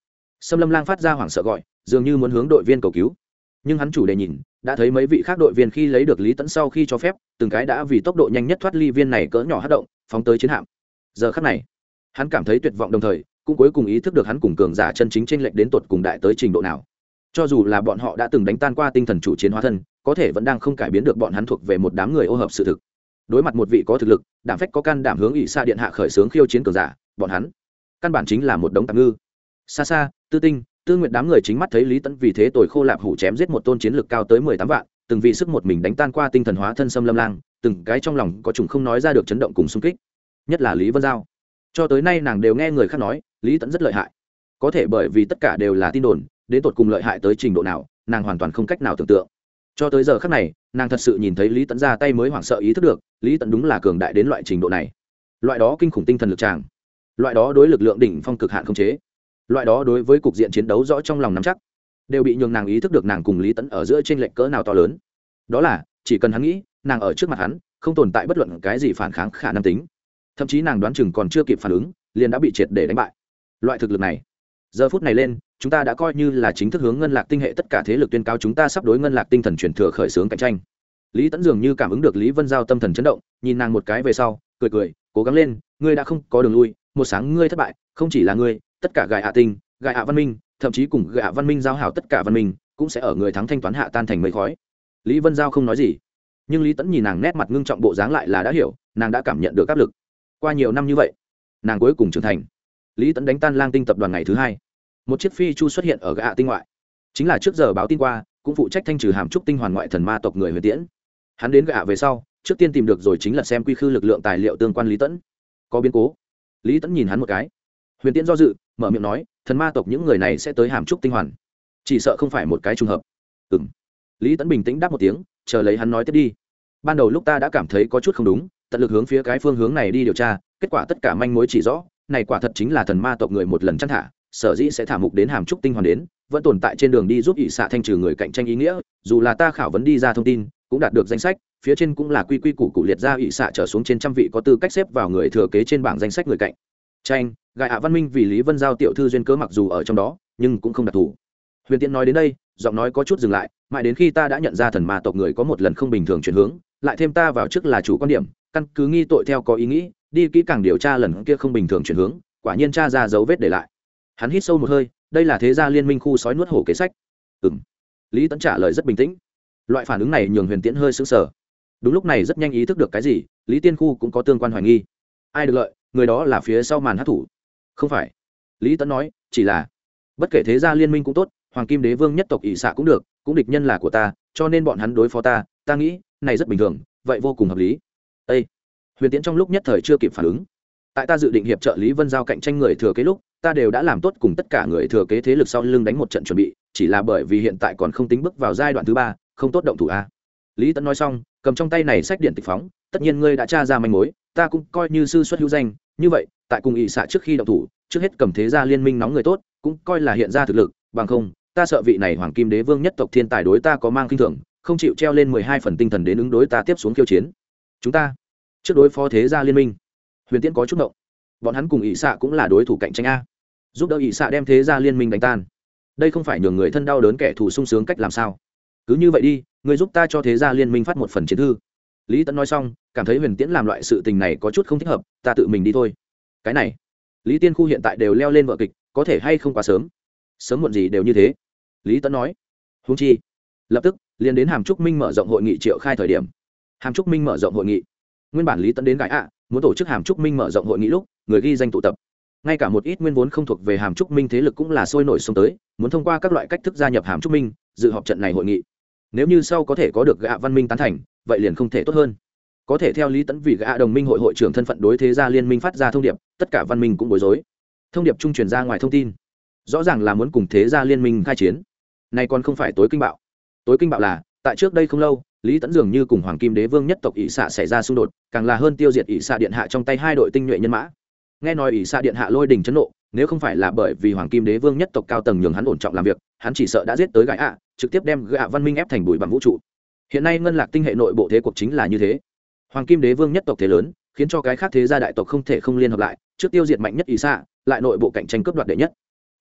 [SPEAKER 1] Sâm lâm lang phát ra hoảng sợ gọi dường như muốn hướng đội viên cầu cứu. Nhưng hắn chủ đề nhìn đã thấy mấy vị khác đội viên khi lấy được lý tẫn sau khi cho phép, từng cái đã vì tốc độ nhanh nhất thoát ly viên này cỡ nhỏ hát động, phóng tới chiến hạm. Giờ khắc này, hắn cảm thấy tuyệt vọng đồng thời, cũng cuối cùng ý thức được hắn cùng cường giả chân chính trên lệch đến tột cùng đại tới trình độ nào. Cho dù là bọn họ đã từng đánh tan qua tinh thần chủ chiến hóa thân, có thể vẫn đang không cải biến được bọn hắn thuộc về một đám người ô hợp sự thực. Đối mặt một vị có thực lực, đảm phách có can đảm hướng ỵ xa điện hạ khởi xướng khiêu chiến cường giả, bọn hắn căn bản chính là một đống tạm ngư. Xa xa, tư tinh tư nguyện đám người chính mắt thấy lý tẫn vì thế tội khô lạp hủ chém giết một tôn chiến lực cao tới mười tám vạn, từng vì sức một mình đánh tan qua tinh thần hóa thân xâm lâm lang, từng cái trong lòng có chủng không nói ra được chấn động cùng xung kích. Nhất là lý vân giao. Cho tới nay nàng đều nghe người khác nói, lý tẫn rất lợi hại. Có thể bởi vì tất cả đều là tin đồn, đến tột cùng lợi hại tới trình độ nào, nàng hoàn toàn không cách nào tưởng tượng. Cho tới giờ khác này, nàng thật sự nhìn thấy lý tẫn ra tay mới hoảng sợ ý thức được, lý tẫn đúng là cường đại đến loại trình độ này. Loại đó kinh khủng tinh thần lực tràng. Loại đó đối lực lượng đỉnh phong cực hạn không chế loại đó đối với cục diện chiến đấu rõ trong lòng nắm chắc, đều bị nhường nàng ý thức được nàng cùng lý tẫn ở giữa t r ê n lệch cỡ nào to lớn. Đó là, chỉ cần hắn nghĩ, nàng ở trước mặt hắn, không tồn tại bất luận cái gì phản kháng khả năng tính. Thậm chí nàng đoán chừng còn chưa kịp phản ứng, liền đã bị triệt để đánh bại. Loại thực lực này, giờ phút này lên, chúng ta đã coi như là chính thức hướng ngân lạc tinh hệ tất cả thế lực tuyên cao chúng ta sắp đối ngân lạc tinh thần truyền thừa khởi xướng cạnh tranh. Lý tẫn dường như cảm ứng được lý vân giao tâm thần chấn động, nhìn nàng một cái về sau, cười cười, cố gắng lên, ngươi đã không có đường lui, một sáng ngươi thất bại, không chỉ là ngươi tất cả gài hạ tinh, gài hạ văn minh, thậm chí cùng gài hạ văn minh giao hảo tất cả văn minh, cũng sẽ ở người thắng thanh toán hạ tan thành mây khói. Lý vân giao không nói gì, nhưng lý tẫn nhìn nàng nét mặt ngưng trọng bộ dáng lại là đã hiểu, nàng đã cảm nhận được áp lực. Qua nhiều năm như vậy, nàng cuối cùng trưởng thành. Lý tẫn đánh tan lang tinh tập đoàn ngày thứ hai. Một chiếc phi chu xuất hiện ở gạ tinh ngoại. Chính là trước giờ báo tin qua, cũng phụ trách thanh trừ hàm trúc tinh hoàn ngoại thần ma tộc người huyền tiễn. Hắn đến gạ về sau, trước tiên tìm được rồi chính là xem quy khư lực lượng tài liệu tương quan lý tẫn có biến cố. Lý tẫn nhìn hắn một cái. Huyền tiễn do dự mở miệng nói, thần ma tộc những người này sẽ tới hàm trúc tinh hoàn. Chỉ sợ không phải một cái trùng hợp. Ừ m lý tẫn bình tĩnh đáp một tiếng, chờ lấy hắn nói tiếp đi. Ban đầu lúc ta đã cảm thấy có chút không đúng, tận lực hướng phía cái phương hướng này đi điều tra, kết quả tất cả manh mối chỉ rõ, này quả thật chính là thần ma tộc người một lần chăn thả, sở dĩ sẽ thả mục đến hàm trúc tinh hoàn đến, vẫn tồn tại trên đường đi giúp ỵ xạ thanh trừ người cạnh tranh ý nghĩa, dù là ta khảo vấn đi ra thông tin, cũng đạt được danh sách, phía trên cũng là quy quy củ cụ liệt ra ỵ xạ trở xuống trên trăm vị có tư cách xếp vào người thừa kế trên bảng danh sách người cạnh tranh gài hạ văn minh vì lý vân giao tiểu thư duyên cớ mặc dù ở trong đó, nhưng cũng không đặc thù. Huyền tiễn nói đến đây, giọng nói có chút dừng lại, mãi đến khi ta đã nhận ra thần ma tộc người có một lần không bình thường chuyển hướng, lại thêm ta vào trước là chủ quan điểm, căn cứ nghi tội theo có ý nghĩ, đi kỹ càng điều tra lần kia không bình thường chuyển hướng, quả nhiên cha ra dấu vết để lại. Hắn hít sâu một hơi, đây là thế gia liên minh khu sói nuốt hổ kế sách. Ừ m lý tấn trả lời rất bình tĩnh. Loại phản ứng này nhường huyền tiễn hơi xứng sở đúng lúc này rất nhanh ý thức được cái gì, lý tiên khu cũng có tương quan hoài nghi. Ai được lợi? Người đó là phía sau màn hát thủ. Không phải. Lý tẫn nói, chỉ là, bất kể thế gia liên minh cũng tốt, hoàng kim đế vương nhất tộc ỷ xạ cũng được, cũng địch nhân là của ta, cho nên bọn hắn đối phó ta ta nghĩ, này rất bình thường, vậy vô cùng hợp lý. Â huyền tiễn trong lúc nhất thời chưa kịp phản ứng. Tại ta dự định hiệp trợ lý vân giao cạnh tranh người thừa kế lúc, ta đều đã làm tốt cùng tất cả người thừa kế thế lực sau lưng đánh một trận chuẩn bị, chỉ là bởi vì hiện tại còn không tính bước vào giai đoạn thứ ba, không tốt động thủ a. Lý Tấn nói xong, cầm trong tay này sách điện tịch phóng, tất nhiên ngươi đã tra ra manh mối ta cũng coi như sư xuất hữu danh, như vậy, tại cùng ỵ xạ trước khi động thủ, trước hết cầm thế ra liên minh nóng người tốt, cũng coi là hiện ra thực lực, bằng không, ta sợ vị này hoàng kim đế vương nhất tộc thiên tài đối ta có mang kinh thường, không chịu treo lên mười hai phần tinh thần đến ứng đối ta tiếp xuống khiêu chiến. Chúng ta, trước đối phó thế gia liên minh. Huyền tiễn có chút động bọn hắn cùng ỵ xạ cũng là đối thủ cạnh tranh a. Giúp đỡ ỵ xạ đem thế gia liên minh đánh tan. Đây không phải nhường người thân đau đớn kẻ thù sung sướng cách làm sao? Cứ như vậy đi, người giúp ta cho thế gia liên minh phát một phần chiến thư lý tẫn nói xong, cảm thấy huyền tiễn làm loại sự tình này có chút không thích hợp, ta tự mình đi thôi. Cái này, lý tiên khu hiện tại đều leo lên vợ kịch, có thể hay không quá sớm? Sớm muộn gì đều như thế. Lý tẫn nói. Húng chi, lập tức, liền đến hàm trúc minh mở rộng hội nghị triệu khai thời điểm. Hàm trúc minh mở rộng hội nghị. Nguyên bản lý tẫn đến gãi ạ, muốn tổ chức hàm trúc minh mở rộng hội nghị lúc, người ghi danh tụ tập. Ngay cả một ít nguyên vốn không thuộc về hàm trúc minh thế lực cũng là sôi nổi xuống tới, muốn thông qua các loại cách thức gia nhập hàm trúc minh, dự họp trận này hội nghị. Nếu như sau có thể có được gạ văn minh tán thành vậy liền không thể tốt hơn. Có thể theo lý tẫn vì gã đồng minh hội hội trưởng thân phận đối thế gia liên minh phát ra thông điệp, tất cả văn minh cũng bối rối. Thông điệp trung truyền ra ngoài thông tin. Rõ ràng là muốn cùng thế gia liên minh khai chiến. Này còn không phải tối kinh bạo. Tối kinh bạo là, tại trước đây không lâu, lý tẫn dường như cùng hoàng kim đế vương nhất tộc ỷ xạ xảy ra xung đột, càng là hơn tiêu diệt ỷ xạ điện hạ trong tay hai đội tinh nhuệ nhân mã. Nghe nói ỷ xạ điện hạ lôi đình chấn nộ, nếu không phải là bởi vì hoàng kim đế vương nhất tộc cao tầng nhường hắn ổn trọng làm việc, hắn chỉ sợ đã giết tới gãi ạ, trực tiếp đem gã văn minh ép thành bụi bằng vũ trụ hiện nay ngân lạc tinh hệ nội bộ thế cuộc chính là như thế. Hoàng kim đế vương nhất tộc thế lớn, khiến cho cái khác thế gia đại tộc không thể không liên hợp lại, trước tiêu diệt mạnh nhất ý xạ, lại nội bộ cạnh tranh cướp đoạt đệ nhất.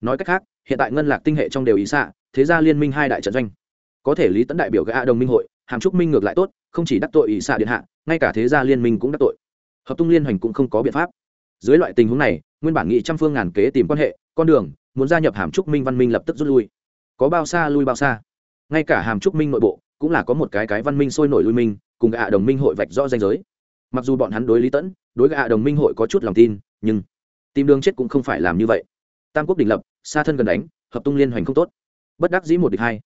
[SPEAKER 1] Nói cách khác, hiện tại ngân lạc tinh hệ trong đều ý xạ, thế gia liên minh hai đại trận doanh. Có thể lý tấn đại biểu gã đồng minh hội, hàm trúc minh ngược lại tốt, không chỉ đắc tội ý xạ điện hạ, ngay cả thế gia liên minh cũng đắc tội. Hợp tung liên hoành cũng không có biện pháp. Dưới loại tình huống này, nguyên bản nghị trăm phương ngàn kế tìm quan hệ, con đường, muốn gia nhập hàm trúc minh văn minh lập tức rút lui. Có bao xa lui bao xa. Ngay cả hàm trúc minh nội bộ cũng là có một cái cái văn minh sôi nổi lui minh cùng gạ đồng minh hội vạch rõ danh giới. Mặc dù bọn hắn đối lý tẫn đối gạ đồng minh hội có chút lòng tin, nhưng tìm đường chết cũng không phải làm như vậy. Tam quốc đình lập, xa thân gần đánh, hợp tung liên hoành không tốt. Bất đắc dĩ một địch hai.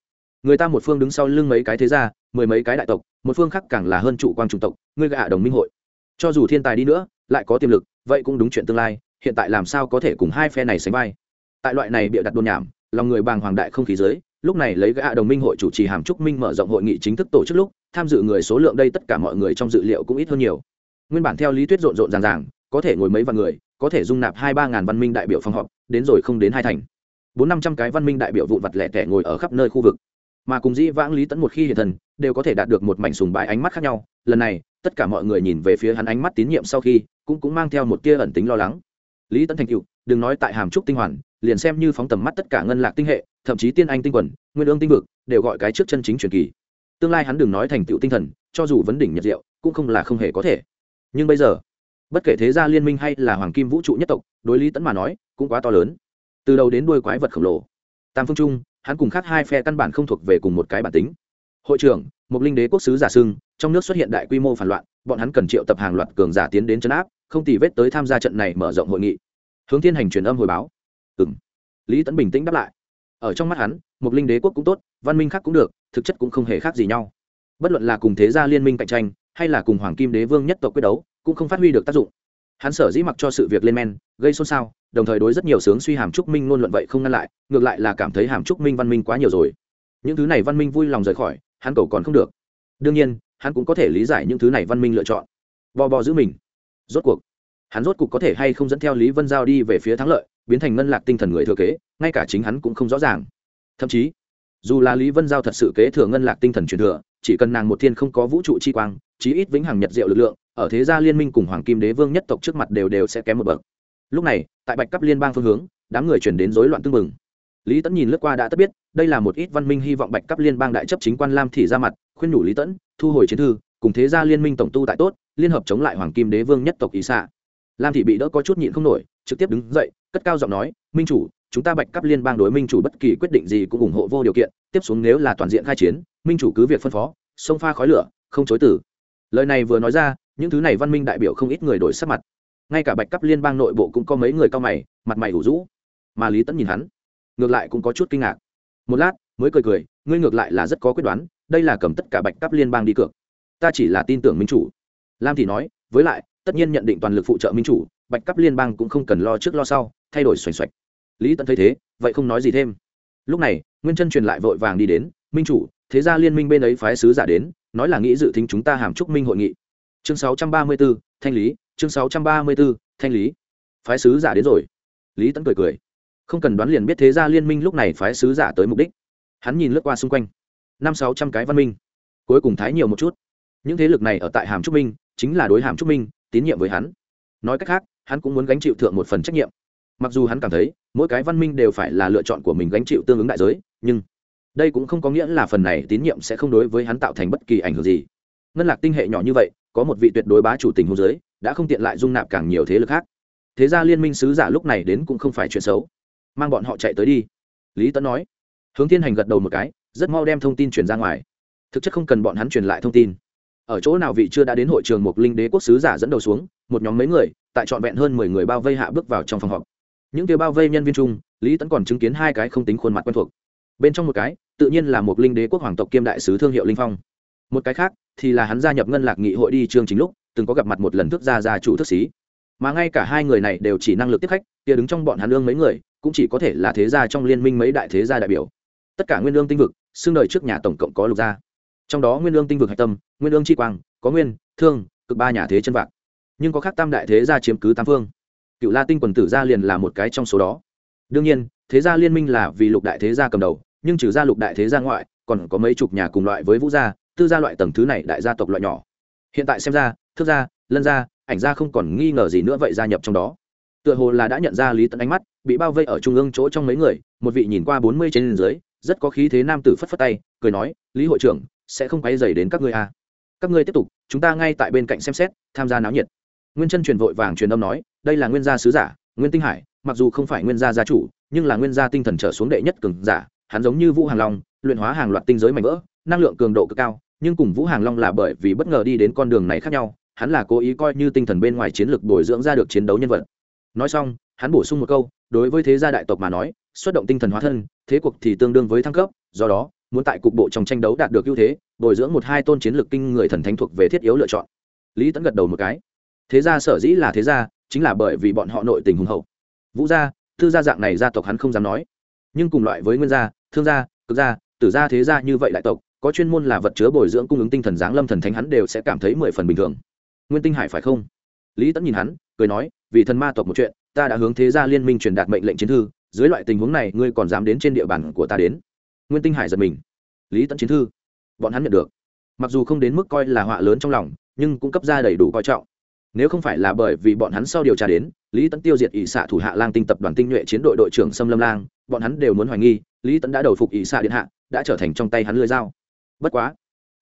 [SPEAKER 1] Người ta một phương đứng sau lưng mấy cái thế gia, mười mấy cái đại tộc, một phương khác càng là hơn trụ quang chủng tộc ngươi gạ đồng minh hội. Cho dù thiên tài đi nữa, lại có tiềm lực, vậy cũng đúng chuyện tương lai, hiện tại làm sao có thể cùng hai phe này sánh vai? Tại loại này bịa đặt đồn nhảm, lòng người bàng hoàng đại không khí giới lúc này lấy gã đồng minh hội chủ trì hàm trúc minh mở rộng hội nghị chính thức tổ chức lúc, tham dự người số lượng đây tất cả mọi người trong dự liệu cũng ít hơn nhiều. Nguyên bản theo lý thuyết rộn rộn ràng ràng, có thể ngồi mấy vạn người, có thể dung nạp hai ba ngàn văn minh đại biểu phòng họp, đến rồi không đến hai thành. Bốn năm trăm cái văn minh đại biểu vụn vặt lẻ tẻ ngồi ở khắp nơi khu vực. Mà cùng dĩ vãng lý tẫn một khi hiện thần đều có thể đạt được một mảnh sùng bãi ánh mắt khác nhau. Lần này, tất cả mọi người nhìn về phía hắn ánh mắt tín nhiệm sau khi, cũng cũng mang theo một tia ẩn tính lo lắng. Lý tẫn thành cựu đừng nói tại hàm trúc tinh hoàn liền xem như phóng tầm mắt tất cả ngân lạc tinh hệ, thậm chí tiên anh tinh quần, nguyên ương tinh vực, đều gọi cái trước chân chính truyền kỳ. Tương lai hắn đừng nói thành tựu tinh thần, cho dù vấn đỉnh nhật diệu, cũng không là không hề có thể. Nhưng bây giờ, bất kể thế gia liên minh hay là hoàng kim vũ trụ nhất tộc, đối lý tẫn mà nói, cũng quá to lớn. Từ đầu đến đuôi quái vật khổng lồ. Tam phương trung, hắn cùng khác hai phe căn bản không thuộc về cùng một cái bản tính. Hội trưởng một linh đế quốc sứ giả sưng trong nước xuất hiện đại quy mô phản loạn, bọn hắn cần triệu tập hàng loạt cường giả tiến đến chấn áp, không tì vết tới tham gia trận này mở rộng hội nghị. Hướng thiên hành truyền âm hồi báo ừ m lý tẫn bình tĩnh đáp lại. Ở trong mắt hắn một linh đế quốc cũng tốt, văn minh khác cũng được, thực chất cũng không hề khác gì nhau. Bất luận là cùng thế gia liên minh cạnh tranh, hay là cùng hoàng kim đế vương nhất tộc quyết đấu, cũng không phát huy được tác dụng. Hắn sở dĩ mặc cho sự việc lên men, gây xôn xao, đồng thời đối rất nhiều sướng suy hàm trúc minh luôn luận vậy không ngăn lại, ngược lại là cảm thấy hàm trúc minh văn minh quá nhiều rồi. Những thứ này văn minh vui lòng rời khỏi, hắn cầu còn không được. Đương nhiên, hắn cũng có thể lý giải những thứ này văn minh lựa chọn. Bò bò giữ mình. Rốt cuộc, hắn rốt cuộc có thể hay không dẫn theo lý vân giao đi về phía thắng lợi? Biến thành ngân lạc tinh thần người thừa kế, ngay cả chính hắn cũng không rõ ràng. Thậm chí, dù là lý vân giao thật sự kế thừa ngân lạc tinh thần truyền thừa, chỉ cần nàng một thiên không có vũ trụ chi quang, chí ít vĩnh hằng nhật diệu lực lượng, ở thế gia liên minh cùng hoàng kim đế vương nhất tộc trước mặt đều đều sẽ kém một bậc. Lúc này, tại bạch cấp liên bang phương hướng, đám người chuyển đến rối loạn tương mừng lý tẫn nhìn lướt qua đã tất biết, đây là một ít văn minh hy vọng bạch cấp liên bang đại chấp chính quan lam thị ra mặt, khuyên nhủ lý tẫn thu hồi chiến thư, cùng thế gia liên minh tổng tu tại tốt, liên hợp chống lại hoàng kim đế vương nhất tộc ý xạ. Lam thị bị đỡ có chút nhịn không nổi trực tiếp đứng dậy, cất cao giọng nói, minh chủ, chúng ta bạch cấp liên bang đối minh chủ bất kỳ quyết định gì cũng ủng hộ vô điều kiện, tiếp xuống nếu là toàn diện khai chiến, minh chủ cứ việc phân phó, sông pha khói lửa, không chối tử lời này vừa nói ra, những thứ này văn minh đại biểu không ít người đổi sắc mặt. Ngay cả bạch cấp liên bang nội bộ cũng có mấy người cao mày, mặt mày ủ rũ. Mà lý tẫn nhìn hắn, ngược lại cũng có chút kinh ngạc. Một lát, mới cười cười, ngươi ngược lại là rất có quyết đoán, đây là cầm tất cả bạch cấp liên bang đi cược. Ta chỉ là tin tưởng minh chủ. Lam thì nói, với lại, tất nhiên nhận định toàn lực phụ trợ minh chủ bạch cấp liên bang cũng không cần lo trước lo sau thay đổi xoành xoạch. Lý tận thấy thế vậy không nói gì thêm. Lúc này nguyên chân truyền lại vội vàng đi đến minh chủ thế ra liên minh bên ấy phái sứ giả đến nói là nghĩ dự tính chúng ta hàm chúc minh hội nghị. Chương 634, thanh lý chương 634, thanh lý. Phái sứ giả đến rồi. Lý tẫn cười cười. Không cần đoán liền biết thế ra liên minh lúc này phái sứ giả tới mục đích. Hắn nhìn lướt qua xung quanh. Năm sáu trăm cái văn minh. Cuối cùng thái nhiều một chút. Những thế lực này ở tại hàm trúc minh chính là đối hàm trúc minh tín nhiệm với hắn. Nói cách khác hắn cũng muốn gánh chịu thượng một phần trách nhiệm. Mặc dù hắn cảm thấy, mỗi cái văn minh đều phải là lựa chọn của mình gánh chịu tương ứng đại giới, nhưng đây cũng không có nghĩa là phần này tín nhiệm sẽ không đối với hắn tạo thành bất kỳ ảnh hưởng gì. Ngân lạc tinh hệ nhỏ như vậy, có một vị tuyệt đối bá chủ tình hôn giới, đã không tiện lại dung nạp càng nhiều thế lực khác. Thế ra liên minh sứ giả lúc này đến cũng không phải chuyện xấu. Mang bọn họ chạy tới đi. Lý tấn nói. Hướng thiên hành gật đầu một cái, rất mau đem thông tin truyền ra ngoài. Thực chất không cần bọn hắn truyền lại thông tin ở chỗ nào vị chưa đã đến hội trường một linh đế quốc sứ giả dẫn đầu xuống, một nhóm mấy người, tại trọn vẹn hơn mười người bao vây hạ bước vào trong phòng họp. Những kia bao vây nhân viên chung, lý tấn còn chứng kiến hai cái không tính khuôn mặt quen thuộc. Bên trong một cái, tự nhiên là một linh đế quốc hoàng tộc kiêm đại sứ thương hiệu linh phong. Một cái khác, thì là hắn gia nhập ngân lạc nghị hội đi chương chính lúc, từng có gặp mặt một lần thức gia gia chủ thức xí mà ngay cả hai người này đều chỉ năng lực tiếp khách, kia đứng trong bọn hắn lương mấy người, cũng chỉ có thể là thế gia trong liên minh mấy đại thế gia đại biểu. Tất cả nguyên lương tinh vực xương đời trước nhà tổng cộng có lục gia trong đó nguyên lương tinh vực hạch tâm, nguyên lương chi quang, có nguyên, thương, cực ba nhà thế chân vạc. Nhưng có khác tam đại thế gia chiếm cứ tam phương. Cựu la tinh quần tử gia liền là một cái trong số đó. Đương nhiên, thế gia liên minh là vì lục đại thế gia cầm đầu, nhưng trừ ra lục đại thế gia ngoại, còn có mấy chục nhà cùng loại với vũ gia, tư gia loại tầng thứ này đại gia tộc loại nhỏ. Hiện tại xem ra, thước gia, lân gia, ảnh gia không còn nghi ngờ gì nữa vậy gia nhập trong đó. Tựa hồ là đã nhận ra lý tận ánh mắt, bị bao vây ở trung ương chỗ trong mấy người, một vị nhìn qua bốn mươi trên dưới, rất có khí thế nam tử phất phất tay, cười nói, lý hội trưởng sẽ không quay dày đến các ngươi à. các ngươi tiếp tục, chúng ta ngay tại bên cạnh xem xét, tham gia náo nhiệt nguyên chân truyền vội vàng truyền âm nói, đây là nguyên gia sứ giả, nguyên tinh hải, mặc dù không phải nguyên gia gia chủ, nhưng là nguyên gia tinh thần trở xuống đệ nhất cường giả, hắn giống như vũ hàng long, luyện hóa hàng loạt tinh giới mạnh vỡ, năng lượng cường độ cực cao, nhưng cùng vũ hàng long là bởi vì bất ngờ đi đến con đường này khác nhau, hắn là cố ý coi như tinh thần bên ngoài chiến lược bồi dưỡng ra được chiến đấu nhân vật nói xong, hắn bổ sung một câu, đối với thế gia đại tộc mà nói, xuất động tinh thần hóa thân, thế cuộc thì tương đương với thăng cấp, do đó muốn tại cục bộ trong tranh đấu đạt được ưu thế, bồi dưỡng một hai tôn chiến lược kinh người thần thánh thuộc về thiết yếu lựa chọn. Lý tẫn gật đầu một cái. Thế gia sở dĩ là thế gia, chính là bởi vì bọn họ nội tình hùng hậu. Vũ gia, thư gia dạng này gia tộc hắn không dám nói. Nhưng cùng loại với nguyên gia, thương gia, cực gia, tử gia thế gia như vậy đại tộc, có chuyên môn là vật chứa bồi dưỡng cung ứng tinh thần giáng lâm thần thánh hắn đều sẽ cảm thấy mười phần bình thường. Nguyên tinh hải phải không? Lý tẫn nhìn hắn, cười nói, vì thần ma tộc một chuyện, ta đã hướng thế gia liên minh truyền đạt mệnh lệnh chiến thư, dưới loại tình huống này, ngươi còn dám đến trên địa bàn của ta đến nguyên tinh hải giật mình. Lý tẫn chiến thư, bọn hắn nhận được. Mặc dù không đến mức coi là họa lớn trong lòng, nhưng cũng cấp ra đầy đủ coi trọng. Nếu không phải là bởi vì bọn hắn sau điều tra đến, lý tẫn tiêu diệt ỷ xạ thủ hạ lang tinh tập đoàn tinh nhuệ chiến đội đội trưởng xâm lâm lang, bọn hắn đều muốn hoài nghi, lý tẫn đã đầu phục ỷ xạ điện hạ, đã trở thành trong tay hắn lưới dao. Bất quá,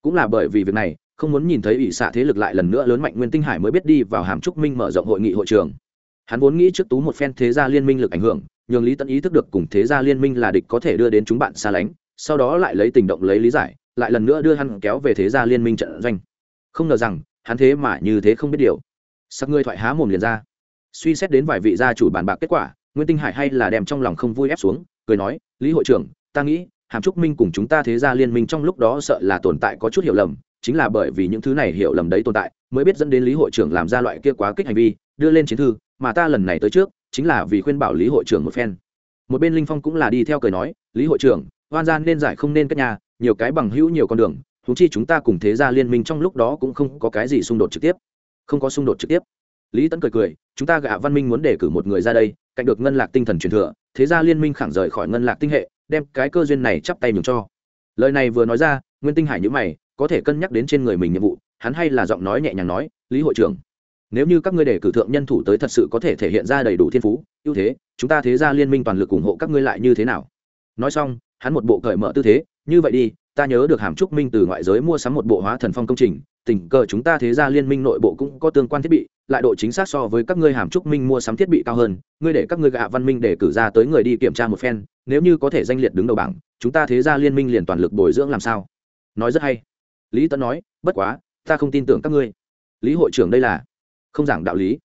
[SPEAKER 1] cũng là bởi vì việc này, không muốn nhìn thấy ỷ xạ thế lực lại lần nữa lớn mạnh nguyên tinh hải mới biết đi vào hàm trúc minh mở rộng hội nghị hội trường. Hắn vốn nghĩ trước tú một phen thế gia liên minh lực ảnh hưởng, nhường lý tẫn ý thức được cùng thế gia liên minh là địch có thể đưa đến chúng bạn xa lánh sau đó lại lấy tình động lấy lý giải, lại lần nữa đưa hắn kéo về thế gia liên minh trận doanh. Không ngờ rằng, hắn thế mà như thế không biết điều. Sắc ngươi thoại há mồm liền ra. Suy xét đến vài vị gia chủ bàn bạc kết quả, nguyên tinh hải hay là đem trong lòng không vui ép xuống, cười nói, lý hội trưởng, ta nghĩ, hàm trúc minh cùng chúng ta thế gia liên minh trong lúc đó sợ là tồn tại có chút hiểu lầm, chính là bởi vì những thứ này hiểu lầm đấy tồn tại, mới biết dẫn đến lý hội trưởng làm ra loại kia quá kích hành vi, đưa lên chiến thư, mà ta lần này tới trước, chính là vì khuyên bảo lý hội trưởng một phen. Một bên linh phong cũng là đi theo cười nói, lý hội trưởng hoan gian nên giải không nên các nhà, nhiều cái bằng hữu nhiều con đường thú chi chúng ta cùng thế gia liên minh trong lúc đó cũng không có cái gì xung đột trực tiếp. Không có xung đột trực tiếp. Lý tấn cười cười, chúng ta gạ văn minh muốn đề cử một người ra đây, cạnh được ngân lạc tinh thần truyền thừa, thế gia liên minh khẳng rời khỏi ngân lạc tinh hệ, đem cái cơ duyên này chắp tay nhường cho. Lời này vừa nói ra, nguyên tinh hải nhữ mày, có thể cân nhắc đến trên người mình nhiệm vụ, hắn hay là giọng nói nhẹ nhàng nói, lý hội trưởng, nếu như các ngươi để cử thượng nhân thủ tới thật sự có thể thể hiện ra đầy đủ thiên phú, ưu thế, chúng ta thế ra liên minh toàn lực ủng hộ các ngươi lại như thế nào? Nói xong hắn một bộ cởi mở tư thế, như vậy đi, ta nhớ được hàm trúc minh từ ngoại giới mua sắm một bộ hóa thần phong công trình, tình cờ chúng ta thế ra liên minh nội bộ cũng có tương quan thiết bị, lại độ chính xác so với các ngươi hàm trúc minh mua sắm thiết bị cao hơn, ngươi để các ngươi gạ văn minh để cử ra tới người đi kiểm tra một phen, nếu như có thể danh liệt đứng đầu bảng, chúng ta thế ra liên minh liền toàn lực bồi dưỡng làm sao? Nói rất hay. Lý tấn nói, bất quá, ta không tin tưởng các ngươi. Lý hội trưởng đây là không giảng đạo lý.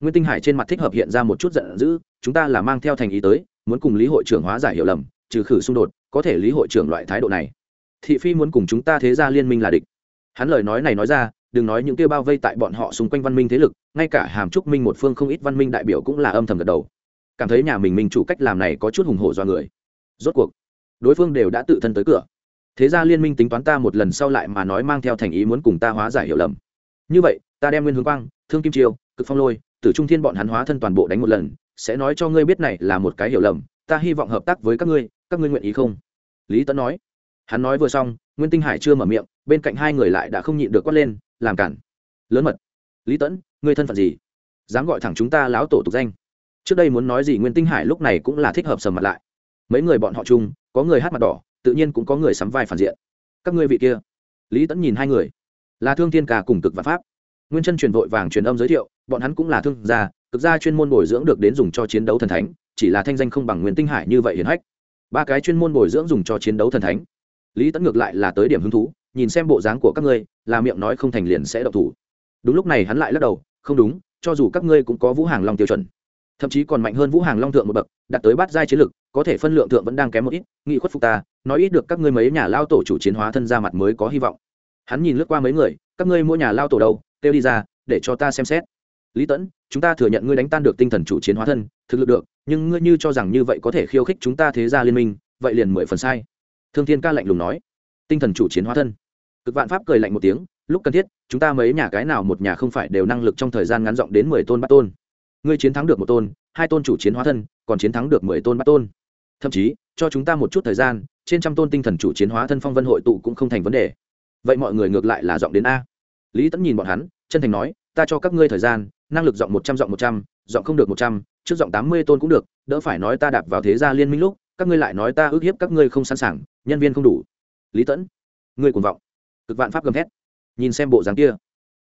[SPEAKER 1] Nguyên tinh hải trên mặt thích hợp hiện ra một chút giận dữ, chúng ta là mang theo thành ý tới, muốn cùng lý hội trưởng hóa giải hiểu lầm, trừ khử xung đột có thể lý hội trưởng loại thái độ này. Thị phi muốn cùng chúng ta thế ra liên minh là địch. Hắn lời nói này nói ra, đừng nói những kêu bao vây tại bọn họ xung quanh văn minh thế lực, ngay cả hàm trúc minh một phương không ít văn minh đại biểu cũng là âm thầm gật đầu. Cảm thấy nhà mình minh chủ cách làm này có chút hùng hổ do người. Rốt cuộc, đối phương đều đã tự thân tới cửa. Thế ra liên minh tính toán ta một lần sau lại mà nói mang theo thành ý muốn cùng ta hóa giải hiểu lầm. Như vậy, ta đem nguyên hướng quang, thương kim triều, cực phong lôi, tử trung thiên bọn hắn hóa thân toàn bộ đánh một lần, sẽ nói cho ngươi biết này là một cái hiểu lầm, ta hy vọng hợp tác với các ngươi các ngươi nguyện ý không? Lý tấn nói. Hắn nói vừa xong, nguyên tinh hải chưa mở miệng, bên cạnh hai người lại đã không nhịn được quát lên, làm cản. Lớn mật. Lý tẫn ngươi thân phận gì? Dám gọi thẳng chúng ta láo tổ tục danh. Trước đây muốn nói gì nguyên tinh hải lúc này cũng là thích hợp sầm mặt lại. Mấy người bọn họ chung, có người hát mặt đỏ, tự nhiên cũng có người sắm vai phản diện. Các ngươi vị kia. Lý tẫn nhìn hai người. Là thương thiên ca cùng cực và pháp. Nguyên chân truyền vội vàng truyền âm giới thiệu, bọn hắn cũng là thương gia, cực gia chuyên môn bồi dưỡng được đến dùng cho chiến đấu thần thánh, chỉ là thanh danh không bằng nguyên tinh hải như vậy hiển hách ba cái chuyên môn bồi dưỡng dùng cho chiến đấu thần thánh. Lý tẫn ngược lại là tới điểm hứng thú, nhìn xem bộ dáng của các ngươi, là miệng nói không thành liền sẽ độc thủ. Đúng lúc này hắn lại lắc đầu, không đúng, cho dù các ngươi cũng có vũ hàng long tiêu chuẩn. Thậm chí còn mạnh hơn vũ hàng long thượng một bậc, đạt tới bát giai chiến lực, có thể phân lượng thượng vẫn đang kém một ít, nghị khuất phục ta, nói ít được các ngươi mấy nhà lao tổ chủ chiến hóa thân ra mặt mới có hy vọng. Hắn nhìn lướt qua mấy người, các ngươi mỗi nhà lao tổ đầu kêu đi ra, để cho ta xem xét lý tẫn, chúng ta thừa nhận ngươi đánh tan được tinh thần chủ chiến hóa thân, thực lực được, nhưng ngươi như cho rằng như vậy có thể khiêu khích chúng ta thế ra liên minh, vậy liền mười phần sai. Thương thiên ca lạnh lùng nói. Tinh thần chủ chiến hóa thân. Cực vạn pháp cười lạnh một tiếng, lúc cần thiết, chúng ta mấy nhà cái nào một nhà không phải đều năng lực trong thời gian ngắn rộng đến mười tôn bắt tôn. Ngươi chiến thắng được một tôn, hai tôn chủ chiến hóa thân, còn chiến thắng được mười tôn bắt tôn. Thậm chí, cho chúng ta một chút thời gian, trên trăm tôn tinh thần chủ chiến hóa thân phong vân hội tụ cũng không thành vấn đề. Vậy mọi người ngược lại là giọng đến a. Lý tẫn nhìn bọn hắn, chân thành nói, ta cho các ngươi thời gian năng lực giọng một trăm, giọng một trăm, giọng không được một trăm, trước giọng tám mươi tôn cũng được, đỡ phải nói ta đạp vào thế gia liên minh lúc, các ngươi lại nói ta ước hiếp các ngươi không sẵn sàng, nhân viên không đủ. Lý tẫn, ngươi cuồng vọng. Cực vạn pháp gầm thét. Nhìn xem bộ dáng kia,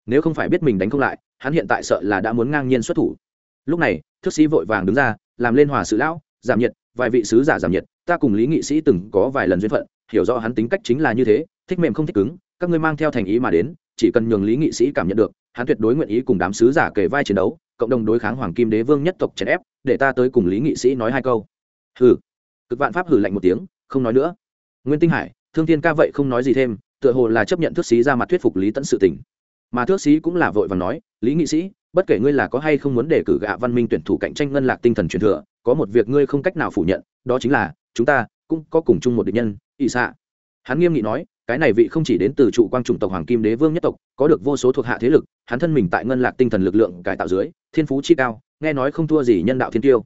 [SPEAKER 1] nếu không phải biết mình đánh không lại, hắn hiện tại sợ là đã muốn ngang nhiên xuất thủ. Lúc này thức sĩ vội vàng đứng ra, làm lên hòa sự lão, giảm nhiệt, vài vị sứ giả giảm nhiệt, ta cùng lý nghị sĩ từng có vài lần duyên phận, hiểu rõ hắn tính cách chính là như thế, thích mềm không thích cứng, các ngươi mang theo thành ý mà đến chỉ cần nhường lý nghị sĩ cảm nhận được, hắn tuyệt đối nguyện ý cùng đám sứ giả kể vai chiến đấu, cộng đồng đối kháng hoàng kim đế vương nhất tộc chèn ép, để ta tới cùng lý nghị sĩ nói hai câu. Hừ. Cực vạn pháp hử lạnh một tiếng, không nói nữa. Nguyên tinh hải, thương thiên ca vậy không nói gì thêm, tựa hồ là chấp nhận thước sĩ ra mặt thuyết phục lý tẫn sự tình. Mà thước sĩ cũng là vội và nói, lý nghị sĩ, bất kể ngươi là có hay không muốn đề cử gạ văn minh tuyển thủ cạnh tranh ngân lạc tinh thần truyền thừa, có một việc ngươi không cách nào phủ nhận, đó chính là, chúng ta cũng có cùng chung một định nhân ỵ xạ hắn nghiêm nghị nói cái này vị không chỉ đến từ trụ quang chủng tộc hoàng kim đế vương nhất tộc, có được vô số thuộc hạ thế lực, hắn thân mình tại ngân lạc tinh thần lực lượng cải tạo dưới, thiên phú chi cao, nghe nói không thua gì nhân đạo thiên tiêu.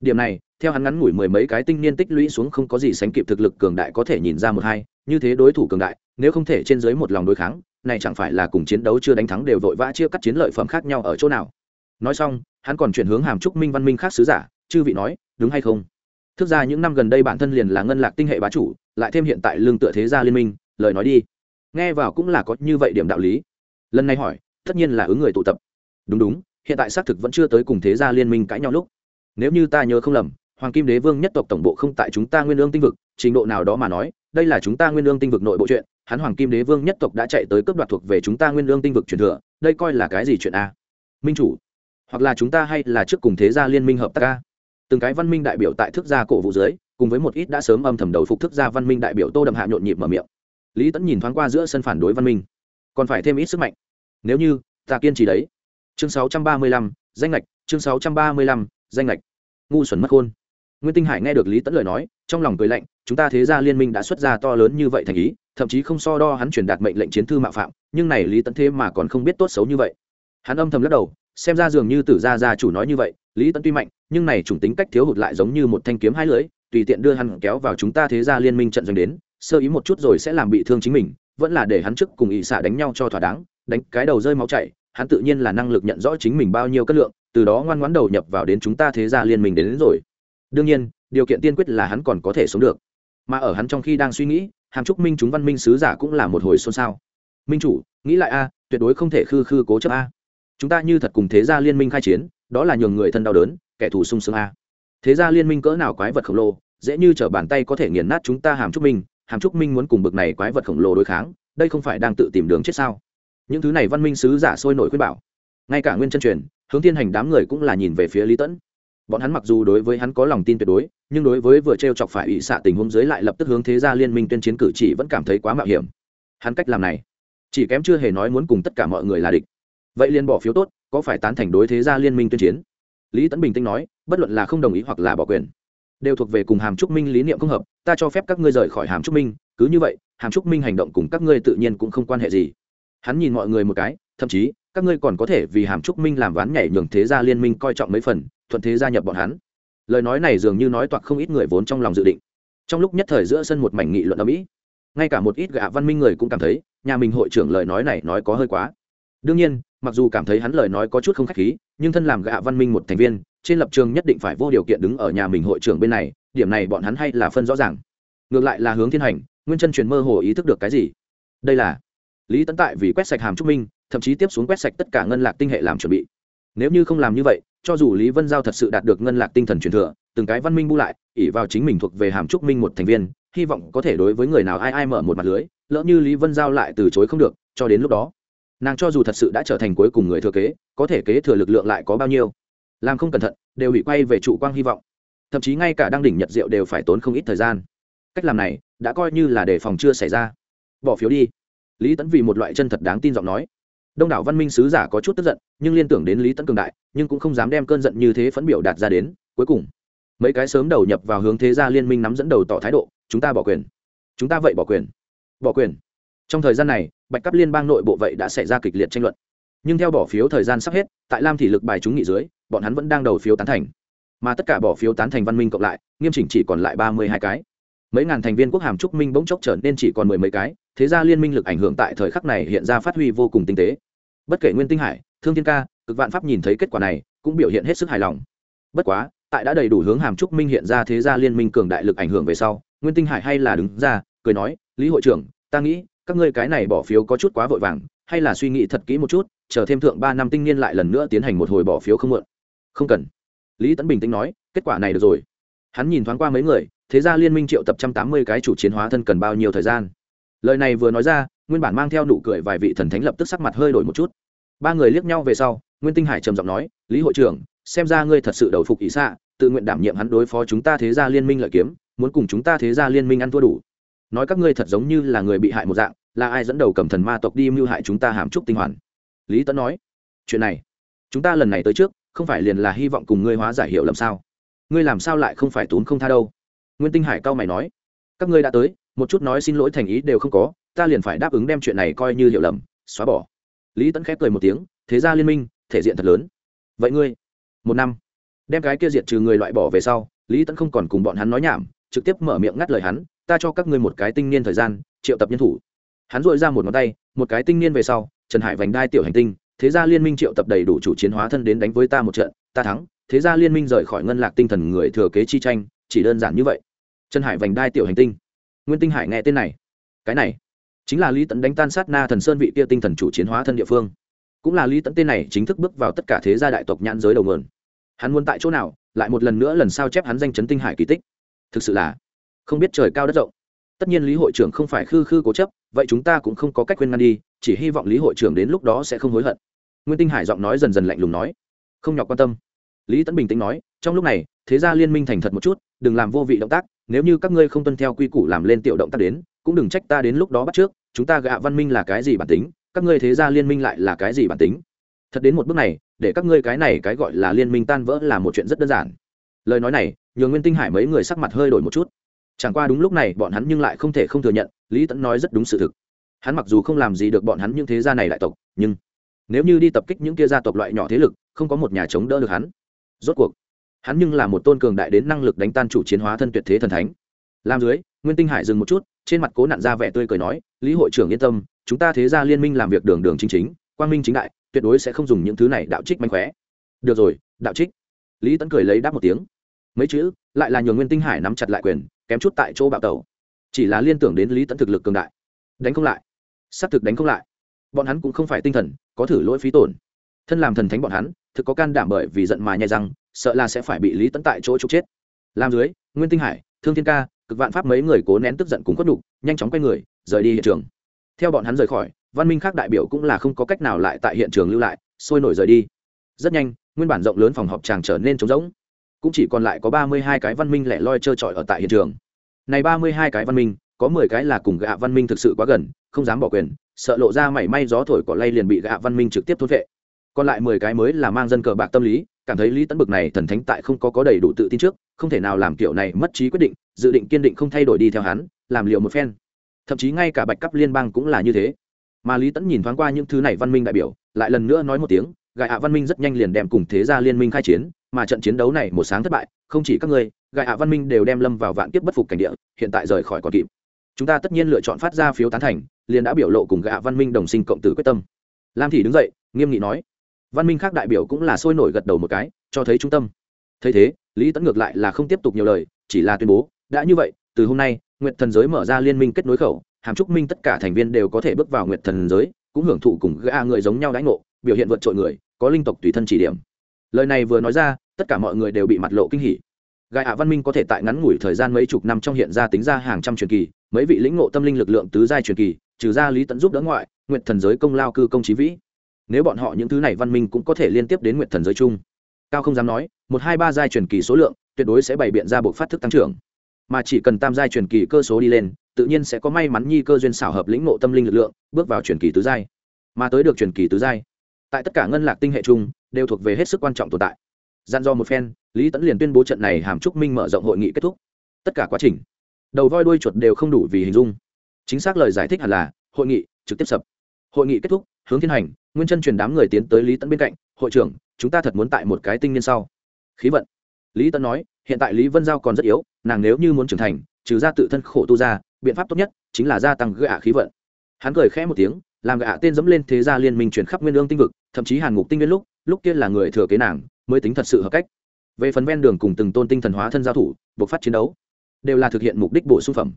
[SPEAKER 1] Điểm này, theo hắn ngắn ngủi mười mấy cái tinh niên tích lũy xuống không có gì sánh kịp thực lực cường đại có thể nhìn ra một hai, như thế đối thủ cường đại, nếu không thể trên dưới một lòng đối kháng, này chẳng phải là cùng chiến đấu chưa đánh thắng đều vội vã chia cắt chiến lợi phẩm khác nhau ở chỗ nào. Nói xong, hắn còn chuyển hướng hàm trúc minh văn minh khác sứ giả, chư vị nói, đúng hay không? Thực ra những năm gần đây bản thân liền là ngân lạc tinh hệ bá chủ, lại thêm hiện tại lương tựa thế gia liên minh lời nói đi. Nghe vào cũng là có như vậy điểm đạo lý. Lần này hỏi, tất nhiên là ứng người tụ tập. Đúng đúng, hiện tại xác thực vẫn chưa tới cùng thế gia liên minh cãi nhau lúc. Nếu như ta nhớ không lầm, hoàng kim đế vương nhất tộc tổng bộ không tại chúng ta nguyên lương tinh vực, trình độ nào đó mà nói, đây là chúng ta nguyên lương tinh vực nội bộ chuyện, hắn hoàng kim đế vương nhất tộc đã chạy tới cướp đoạt thuộc về chúng ta nguyên lương tinh vực truyền thừa, đây coi là cái gì chuyện a? Minh chủ, hoặc là chúng ta hay là trước cùng thế gia liên minh hợp tác a? Từng cái văn minh đại biểu tại thức gia cổ vũ dưới, cùng với một ít đã sớm âm thầm đầu phục thức gia văn minh đại biểu tô đậm hạ nhộn nhịp mở miệng lý tẫn nhìn thoáng qua giữa sân phản đối văn minh còn phải thêm ít sức mạnh nếu như ta kiên trì đấy chương 635, danh lệch chương 635, danh lệch ngu xuẩn mất khôn. Nguyên tinh hải nghe được lý tẫn lời nói trong lòng cười lạnh chúng ta thế ra liên minh đã xuất ra to lớn như vậy thành ý thậm chí không so đo hắn truyền đạt mệnh lệnh chiến thư mạo phạm nhưng này lý tẫn thế mà còn không biết tốt xấu như vậy. Hắn âm thầm lắc đầu xem ra dường như tử gia gia chủ nói như vậy lý tẫn tuy mạnh nhưng này chủng tính cách thiếu hụt lại giống như một thanh kiếm hai lưỡi tùy tiện đưa hắn kéo vào chúng ta thế gia liên minh trận doanh đến sơ ý một chút rồi sẽ làm bị thương chính mình vẫn là để hắn trước cùng ỵ xạ đánh nhau cho thỏa đáng đánh cái đầu rơi máu chảy hắn tự nhiên là năng lực nhận rõ chính mình bao nhiêu cất lượng từ đó ngoan ngoãn đầu nhập vào đến chúng ta thế gia liên minh đến, đến rồi. Đương nhiên điều kiện tiên quyết là hắn còn có thể sống được. Mà ở hắn trong khi đang suy nghĩ hàm trúc minh chúng văn minh sứ giả cũng là một hồi xôn xao. Minh chủ nghĩ lại a à, tuyệt đối không thể khư khư cố chấp a. Chúng ta như thật cùng thế gia liên minh khai chiến đó là nhường người thân đau đớn kẻ thù sung sướng a. Thế gia liên minh cỡ nào quái vật khổng lồ dễ như t bàn tay có thể nghiền nát chúng ta hàm trúc minh hàm trúc minh muốn cùng bực này quái vật khổng lồ đối kháng, đây không phải đang tự tìm đường chết sao? Những thứ này văn minh sứ giả sôi nổi khuyên bảo. Ngay cả nguyên chân truyền, hướng thiên hành đám người cũng là nhìn về phía lý tẫn. Bọn hắn mặc dù đối với hắn có lòng tin tuyệt đối, nhưng đối với vừa t r e o chọc phải ỵ xạ tình huống dưới lại lập tức hướng thế gia liên minh tuyên chiến cử chỉ vẫn cảm thấy quá mạo hiểm. Hắn cách làm này, chỉ kém chưa hề nói muốn cùng tất cả mọi người là địch. Vậy liền bỏ phiếu tốt, có phải tán thành đối thế gia liên minh tuyên chiến? Lý tẫn bình tĩnh nói, bất luận là không đồng ý hoặc là bỏ quyền đều thuộc về cùng hàm trúc minh lý niệm không hợp, ta cho phép các ngươi rời khỏi hàm trúc minh, cứ như vậy, hàm trúc minh hành động cùng các ngươi tự nhiên cũng không quan hệ gì. Hắn nhìn mọi người một cái, thậm chí, các ngươi còn có thể vì hàm trúc minh làm ván nhảy nhường thế gia liên minh coi trọng mấy phần, thuận thế gia nhập bọn hắn. Lời nói này dường như nói toạc không ít người vốn trong lòng dự định. Trong lúc nhất thời giữa sân một mảnh nghị luận ở mỹ ngay cả một ít gạ văn minh người cũng cảm thấy, nhà mình hội trưởng lời nói này nói có hơi quá. Đương nhiên, mặc dù cảm thấy hắn lời nói có chút không khách khí, nhưng thân làm gạ văn minh một thành viên trên lập trường nhất định phải vô điều kiện đứng ở nhà mình hội trưởng bên này, điểm này bọn hắn hay là phân rõ ràng. Ngược lại là hướng thiên hành, nguyên chân truyền mơ hồ ý thức được cái gì? Đây là lý tấn tại vì quét sạch hàm trúc minh, thậm chí tiếp xuống quét sạch tất cả ngân lạc tinh hệ làm chuẩn bị. Nếu như không làm như vậy, cho dù lý vân giao thật sự đạt được ngân lạc tinh thần truyền thừa, từng cái văn minh bu lại ỉ vào chính mình thuộc về hàm trúc minh một thành viên, hy vọng có thể đối với người nào ai ai mở một mặt lưới, lỡ như lý vân giao lại từ chối không được, cho đến lúc đó, nàng cho dù thật sự đã trở thành cuối cùng người thừa kế, có thể kế thừa lực lượng lại có bao nhiêu? Làm không cẩn thận, đều bị quay về trụ quang hy vọng. Thậm chí ngay cả đăng đỉnh nhật diệu đều phải tốn không ít thời gian. Cách làm này, đã coi như là đề phòng chưa xảy ra. Bỏ phiếu đi. Lý tẫn vì một loại chân thật đáng tin giọng nói. Đông đảo văn minh sứ giả có chút tức giận, nhưng liên tưởng đến lý tẫn cường đại, nhưng cũng không dám đem cơn giận như thế phẫn biểu đạt ra đến. Cuối cùng, mấy cái sớm đầu nhập vào hướng thế gia liên minh nắm dẫn đầu tỏ thái độ, chúng ta bỏ quyền. Chúng ta vậy bỏ quyền. Bỏ quyền. Trong thời gian này, bạch cấp liên bang nội bộ vậy đã xảy ra kịch liệt tranh luận. Nhưng theo bỏ phiếu thời gian sắp hết, tại lam thị lực bài chúng nghị dưới bọn hắn vẫn đang đầu phiếu tán thành. Mà tất cả bỏ phiếu tán thành văn minh cộng lại, nghiêm chỉnh chỉ còn lại ba mươi hai cái. Mấy ngàn thành viên quốc hàm trúc minh bỗng chốc trở nên chỉ còn mười mấy cái, thế ra liên minh lực ảnh hưởng tại thời khắc này hiện ra phát huy vô cùng tinh tế. Bất kể nguyên tinh hải, thương thiên ca, cực vạn pháp nhìn thấy kết quả này, cũng biểu hiện hết sức hài lòng. Bất quá, tại đã đầy đủ hướng hàm trúc minh hiện ra thế gia liên minh cường đại lực ảnh hưởng về sau, nguyên tinh hải hay là đứng ra, cười nói, lý hội trưởng, ta nghĩ, các ngươi cái này bỏ phiếu có chút quá vội vàng, hay là suy nghĩ thật kỹ một chút, chờ thêm thượng ba năm tinh niên lại lần nữa tiến hành một hồi bỏ phiếu không mượn không cần. Lý tấn bình tĩnh nói, kết quả này được rồi. Hắn nhìn thoáng qua mấy người, thế ra liên minh triệu tập trăm tám mươi cái chủ chiến hóa thân cần bao nhiêu thời gian? Lời này vừa nói ra, nguyên bản mang theo nụ cười vài vị thần thánh lập tức sắc mặt hơi đổi một chút. Ba người liếc nhau về sau, nguyên tinh hải trầm giọng nói, lý hội trưởng, xem ra ngươi thật sự đầu phục ý xạ, tự nguyện đảm nhiệm hắn đối phó chúng ta thế ra liên minh lợi kiếm, muốn cùng chúng ta thế ra liên minh ăn thua đủ. Nói các ngươi thật giống như là người bị hại một dạng, là ai dẫn đầu cầm thần ma tộc đi mưu hại chúng ta hàm trúc tinh hoàn? Lý tấn nói, chuyện này, chúng ta lần này tới trước không phải liền là hy vọng cùng ngươi hóa giải hiểu lầm sao? Ngươi làm sao lại không phải tốn không tha đâu? Nguyên tinh hải cao mày nói. Các ngươi đã tới, một chút nói xin lỗi thành ý đều không có, ta liền phải đáp ứng đem chuyện này coi như hiểu lầm, xóa bỏ. Lý tấn khép cười một tiếng, thế ra liên minh, thể diện thật lớn. Vậy ngươi? Một năm. Đem cái kia diệt trừ người loại bỏ về sau, lý tấn không còn cùng bọn hắn nói nhảm, trực tiếp mở miệng ngắt lời hắn, ta cho các ngươi một cái tinh niên thời gian, triệu tập nhân thủ. Hắn dội ra một ngón tay, một cái tinh niên về sau, trần hải vành đai tiểu hành tinh thế gia liên minh triệu tập đầy đủ chủ chiến hóa thân đến đánh với ta một trận, ta thắng. Thế gia liên minh rời khỏi ngân lạc tinh thần người thừa kế chi tranh, chỉ đơn giản như vậy. Trần hải vành đai tiểu hành tinh. Nguyên tinh hải nghe tên này. Cái này chính là lý tẫn đánh tan sát na thần sơn vị kia tinh thần chủ chiến hóa thân địa phương. Cũng là lý tẫn tên này chính thức bước vào tất cả thế gia đại tộc nhãn giới đầu nguồn. Hắn muốn tại chỗ nào, lại một lần nữa lần sao chép hắn danh chấn tinh hải kỳ tích. Thực sự là không biết trời cao đất rộng. Tất nhiên lý hội trưởng không phải khư khư cố chấp, vậy chúng ta cũng không có cách khuyên ngăn đi, chỉ hy vọng lý hội trưởng đến lúc đó sẽ không hối hận nguyên tinh hải giọng nói dần dần lạnh lùng nói, không nhọc quan tâm. Lý tấn bình tĩnh nói, trong lúc này, thế gia liên minh thành thật một chút, đừng làm vô vị động tác, nếu như các ngươi không tuân theo quy củ làm lên tiểu động tác đến, cũng đừng trách ta đến lúc đó bắt trước, chúng ta gạ văn minh là cái gì bản tính, các ngươi thế gia liên minh lại là cái gì bản tính? Thật đến một bước này, để các ngươi cái này cái gọi là liên minh tan vỡ là một chuyện rất đơn giản. Lời nói này, nhường nguyên tinh hải mấy người sắc mặt hơi đổi một chút. Chẳng qua đúng lúc này, bọn hắn nhưng lại không thể không thừa nhận, lý tẫn nói rất đúng sự thực. Hắn mặc dù không làm gì được bọn hắn những thế gia này đại tộc, nhưng nếu như đi tập kích những kia gia tộc loại nhỏ thế lực, không có một nhà chống đỡ được hắn. Rốt cuộc, hắn nhưng là một tôn cường đại đến năng lực đánh tan chủ chiến hóa thân tuyệt thế thần thánh. Làm dưới, nguyên tinh hải dừng một chút, trên mặt cố nặn ra vẻ tươi cười nói, lý hội trưởng yên tâm, chúng ta thế gia liên minh làm việc đường đường chính chính, quang minh chính đại, tuyệt đối sẽ không dùng những thứ này đạo trích manh khóe. Được rồi, đạo trích. Lý tấn cười lấy đáp một tiếng. Mấy chữ, lại là nhường nguyên tinh hải nắm chặt lại quyền, kém chút tại chỗ bạo tẩu. Chỉ là liên tưởng đến lý tấn thực lực cường đại. Đánh không lại. S á c thực đánh không lại. Bọn hắn cũng không phải tinh thần có thử lỗi phí tổn. Thân làm thần thánh bọn hắn, thực có can đảm bởi vì giận mà nhai răng, sợ là sẽ phải bị lý tấn tại chỗ trục chết. Làm dưới, nguyên tinh hải, thương thiên ca, cực vạn pháp mấy người cố nén tức giận cùng khuất đục nhanh chóng quay người, rời đi hiện trường. Theo bọn hắn rời khỏi, văn minh khác đại biểu cũng là không có cách nào lại tại hiện trường lưu lại, sôi nổi rời đi. Rất nhanh, nguyên bản rộng lớn phòng họp tràng trở nên trống rỗng. Cũng chỉ còn lại có ba mươi hai cái văn minh lẻ loi trơ trọi ở tại hiện trường. Này ba mươi hai cái văn minh, có mười cái là cùng gạ văn minh thực sự quá gần, không dám bỏ quyền sợ lộ ra mảy may gió thổi cỏ lay liền bị gạ văn minh trực tiếp thốt vệ. Còn lại mười cái mới là mang dân cờ bạc tâm lý, cảm thấy lý tấn bực này thần thánh tại không có có đầy đủ tự tin trước, không thể nào làm kiểu này mất trí quyết định, dự định kiên định không thay đổi đi theo hắn, làm liệu một phen. Thậm chí ngay cả bạch cấp liên bang cũng là như thế. Mà lý tẫn nhìn thoáng qua những thứ này văn minh đại biểu, lại lần nữa nói một tiếng gài ạ văn minh rất nhanh liền đem cùng thế gia liên minh khai chiến, mà trận chiến đấu này một sáng thất bại, không chỉ các ngươi gài ạ văn minh đều đem lâm vào vạn kiếp bất phục cảnh địa, hiện tại rời khỏi còn kịp chúng ta tất nhiên lựa chọn phát ra phiếu tán thành, liền đã biểu lộ cùng gạ văn minh đồng sinh cộng tử quyết tâm. Lam thị đứng dậy, nghiêm nghị nói. Văn minh khác đại biểu cũng là sôi nổi gật đầu một cái, cho thấy trung tâm. Thấy thế, lý tẫn ngược lại là không tiếp tục nhiều lời, chỉ là tuyên bố, đã như vậy, từ hôm nay nguyện thần giới mở ra liên minh kết nối khẩu, hàm trúc minh tất cả thành viên đều có thể bước vào nguyện thần giới, cũng hưởng thụ cùng gã người giống nhau đãi ngộ, biểu hiện vượt trội người, có linh tộc tùy thân chỉ điểm. Lời này vừa nói ra, tất cả mọi người đều bị mặt lộ kinh hỉ gai ạ văn minh có thể tại ngắn ngủi thời gian mấy chục năm trong hiện ra tính ra hàng trăm truyền kỳ, mấy vị lĩnh ngộ tâm linh lực lượng tứ giai truyền kỳ, trừ ra lý tận giúp đỡ ngoại nguyện thần giới công lao cư công trí vĩ. Nếu bọn họ những thứ này văn minh cũng có thể liên tiếp đến nguyện thần giới chung, cao không dám nói, một hai ba giai truyền kỳ số lượng tuyệt đối sẽ bày biện ra bộ phát thức tăng trưởng. Mà chỉ cần tam giai truyền kỳ cơ số đi lên, tự nhiên sẽ có may mắn nhi cơ duyên xảo hợp lĩnh ngộ tâm linh lực lượng, bước vào truyền kỳ tứ giai. Mà tới được truyền kỳ tứ giai, tại tất cả ngân lạc tinh hệ chung, đều thuộc về hết sức quan trọng tồn tại. Gian do một phen lý tẫn liền tuyên bố trận này hàm trúc minh mở rộng hội nghị kết thúc. Tất cả quá trình, đầu voi đuôi chuột đều không đủ vì hình dung. Chính xác lời giải thích hẳn là, hội nghị trực tiếp sập. Hội nghị kết thúc, hướng thiên hành, nguyên chân truyền đám người tiến tới lý tẫn bên cạnh, hội trưởng, chúng ta thật muốn tại một cái tinh niên sau. Khí vận. Lý tẫn nói, hiện tại lý vân giao còn rất yếu, nàng nếu như muốn trưởng thành, trừ ra tự thân khổ tu ra, biện pháp tốt nhất chính là gia tăng gạ khí vận. Hắn cười khẽ một tiếng, làm gạ tên dẫm lên thế gia liên minh chuyển khắp nguyên lương tinh vực, thậm chí hàn ngục tinh nguyên lúc lúc kia là người thừa kế nàng, mới tính thật sự hợp cách về phần ven đường cùng từng tôn tinh thần hóa thân giao thủ, buộc phát chiến đấu, đều là thực hiện mục đích bổ sung phẩm.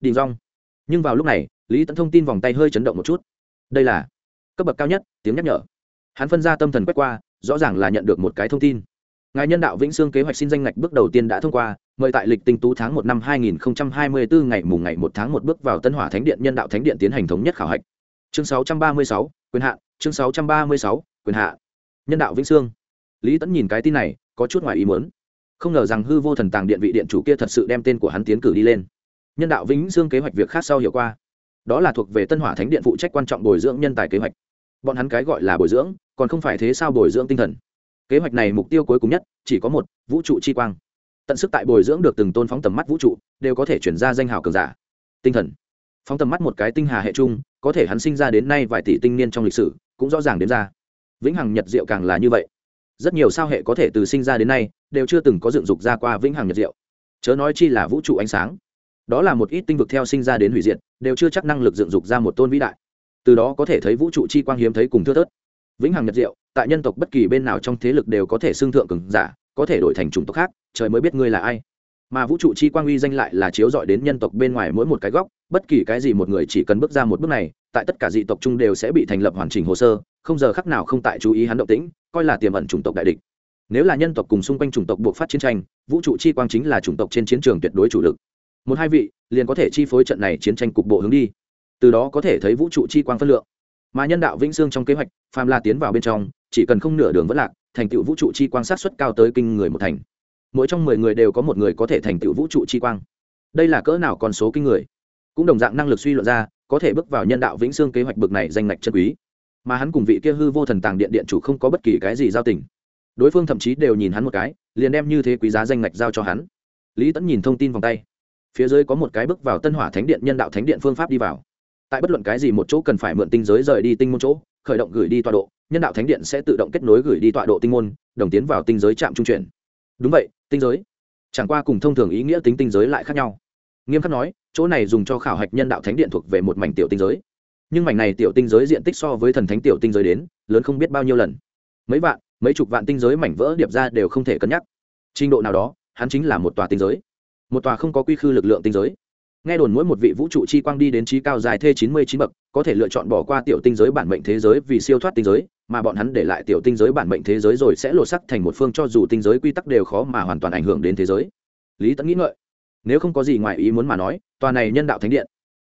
[SPEAKER 1] Đình rong nhưng vào lúc này, lý tẫn thông tin vòng tay hơi chấn động một chút. Đây là cấp bậc cao nhất, tiếng nhắc nhở. Hắn phân ra tâm thần quét qua, rõ ràng là nhận được một cái thông tin. Ngài nhân đạo vĩnh sương kế hoạch xin danh ngạch bước đầu tiên đã thông qua, mời tại lịch tinh tú tháng một năm hai nghìn hai mươi bốn ngày mùng ngày một tháng một bước vào tân hỏa thánh điện nhân đạo thánh điện tiến hành thống nhất khảo hạch. Chương sáu trăm ba mươi sáu, quyền hạ chương sáu trăm ba mươi sáu, quyền hạ nhân đạo vĩnh sương lý tẫn nhìn cái tin này, có chút ngoài ý muốn. Không ngờ rằng hư vô thần tàng điện vị điện chủ kia thật sự đem tên của hắn tiến cử đi lên. Nhân đạo vĩnh sương kế hoạch việc khác sau hiểu qua. Đó là thuộc về tân hỏa thánh điện phụ trách quan trọng bồi dưỡng nhân tài kế hoạch. Bọn hắn cái gọi là bồi dưỡng, còn không phải thế sao bồi dưỡng tinh thần. Kế hoạch này mục tiêu cuối cùng nhất, chỉ có một, vũ trụ chi quang. Tận sức tại bồi dưỡng được từng tôn phóng tầm mắt vũ trụ, đều có thể chuyển ra danh hào cường giả. Tinh thần. Phóng tầm mắt một cái tinh hà hệ chung có thể hắn sinh ra đến nay vài tỷ tinh niên trong lịch sử, cũng rõ ràng đến ra. Vĩnh hằng nhật diệu càng là như vậy rất nhiều sao hệ có thể từ sinh ra đến nay đều chưa từng có dựng dục ra qua vĩnh hằng nhật diệu. Chớ nói chi là vũ trụ ánh sáng. Đó là một ít tinh vực theo sinh ra đến hủy diệt, đều chưa chắc năng lực dựng dục ra một tôn vĩ đại. Từ đó có thể thấy vũ trụ chi quang hiếm thấy cùng thưa thớt. Vĩnh hằng nhật diệu, tại nhân tộc bất kỳ bên nào trong thế lực đều có thể xưng thượng cường giả, có thể đổi thành chủng tộc khác, trời mới biết ngươi là ai. Mà vũ trụ chi quang uy danh lại là chiếu dọi đến nhân tộc bên ngoài mỗi một cái góc, bất kỳ cái gì một người chỉ cần bước ra một bước này tại tất cả dị tộc chung đều sẽ bị thành lập hoàn chỉnh hồ sơ, không giờ khắc nào không tại chú ý hắn động tĩnh, coi là tiềm ẩn chủng tộc đại địch. Nếu là nhân tộc cùng xung quanh chủng tộc buộc phát chiến tranh, vũ trụ chi quang chính là chủng tộc trên chiến trường tuyệt đối chủ lực. Một hai vị, liền có thể chi phối trận này chiến tranh cục bộ hướng đi. Từ đó có thể thấy vũ trụ chi quang phân lượng. Mà nhân đạo vĩnh sương trong kế hoạch, phàm la tiến vào bên trong, chỉ cần không nửa đường vẫn lạc, thành tựu vũ trụ chi quang sát xuất cao tới kinh người một thành. Mỗi trong mười người đều có một người có thể thành tựu vũ trụ chi quang. Đây là cỡ nào con số kinh người? Cũng đồng dạng năng lực suy luận ra có thể bước vào nhân đạo vĩnh xương kế hoạch bực này danh ngạch chân quý. Mà hắn cùng vị kia hư vô thần tàng điện điện chủ không có bất kỳ cái gì giao tình. Đối phương thậm chí đều nhìn hắn một cái, liền đem như thế quý giá danh ngạch giao cho hắn. Lý tẫn nhìn thông tin vòng tay. Phía dưới có một cái bước vào tân hỏa thánh điện nhân đạo thánh điện phương pháp đi vào. Tại bất luận cái gì một chỗ cần phải mượn tinh giới rời đi tinh môn chỗ, khởi động gửi đi tọa độ, nhân đạo thánh điện sẽ tự động kết nối gửi đi tọa độ tinh môn, đồng tiến vào tinh giới trạm trung chuyển. Đúng vậy, tinh giới. Chẳng qua cùng thông thường ý nghĩa tính tinh giới lại khác nhau nghiêm khắc nói, chỗ này dùng cho khảo hạch nhân đạo thánh điện thuộc về một mảnh tiểu tinh giới. Nhưng mảnh này tiểu tinh giới diện tích so với thần thánh tiểu tinh giới đến, lớn không biết bao nhiêu lần. Mấy vạn, mấy chục vạn tinh giới mảnh vỡ điệp ra đều không thể cân nhắc. Trình độ nào đó, hắn chính là một tòa tinh giới. Một tòa không có quy khư lực lượng tinh giới. Nghe đồn mỗi một vị vũ trụ chi quang đi đến trí cao dài thê chín mươi chín bậc, có thể lựa chọn bỏ qua tiểu tinh giới bản mệnh thế giới vì siêu thoát tinh giới, mà bọn hắn để lại tiểu tinh giới bản mệnh thế giới rồi sẽ lột sắc thành một phương cho dù tinh giới quy tắc đều khó mà hoàn toàn ảnh hưởng đến thế giới. Lý tẫn nghĩ ngợi nếu không có gì ngoài ý muốn mà nói, tòa này nhân đạo thánh điện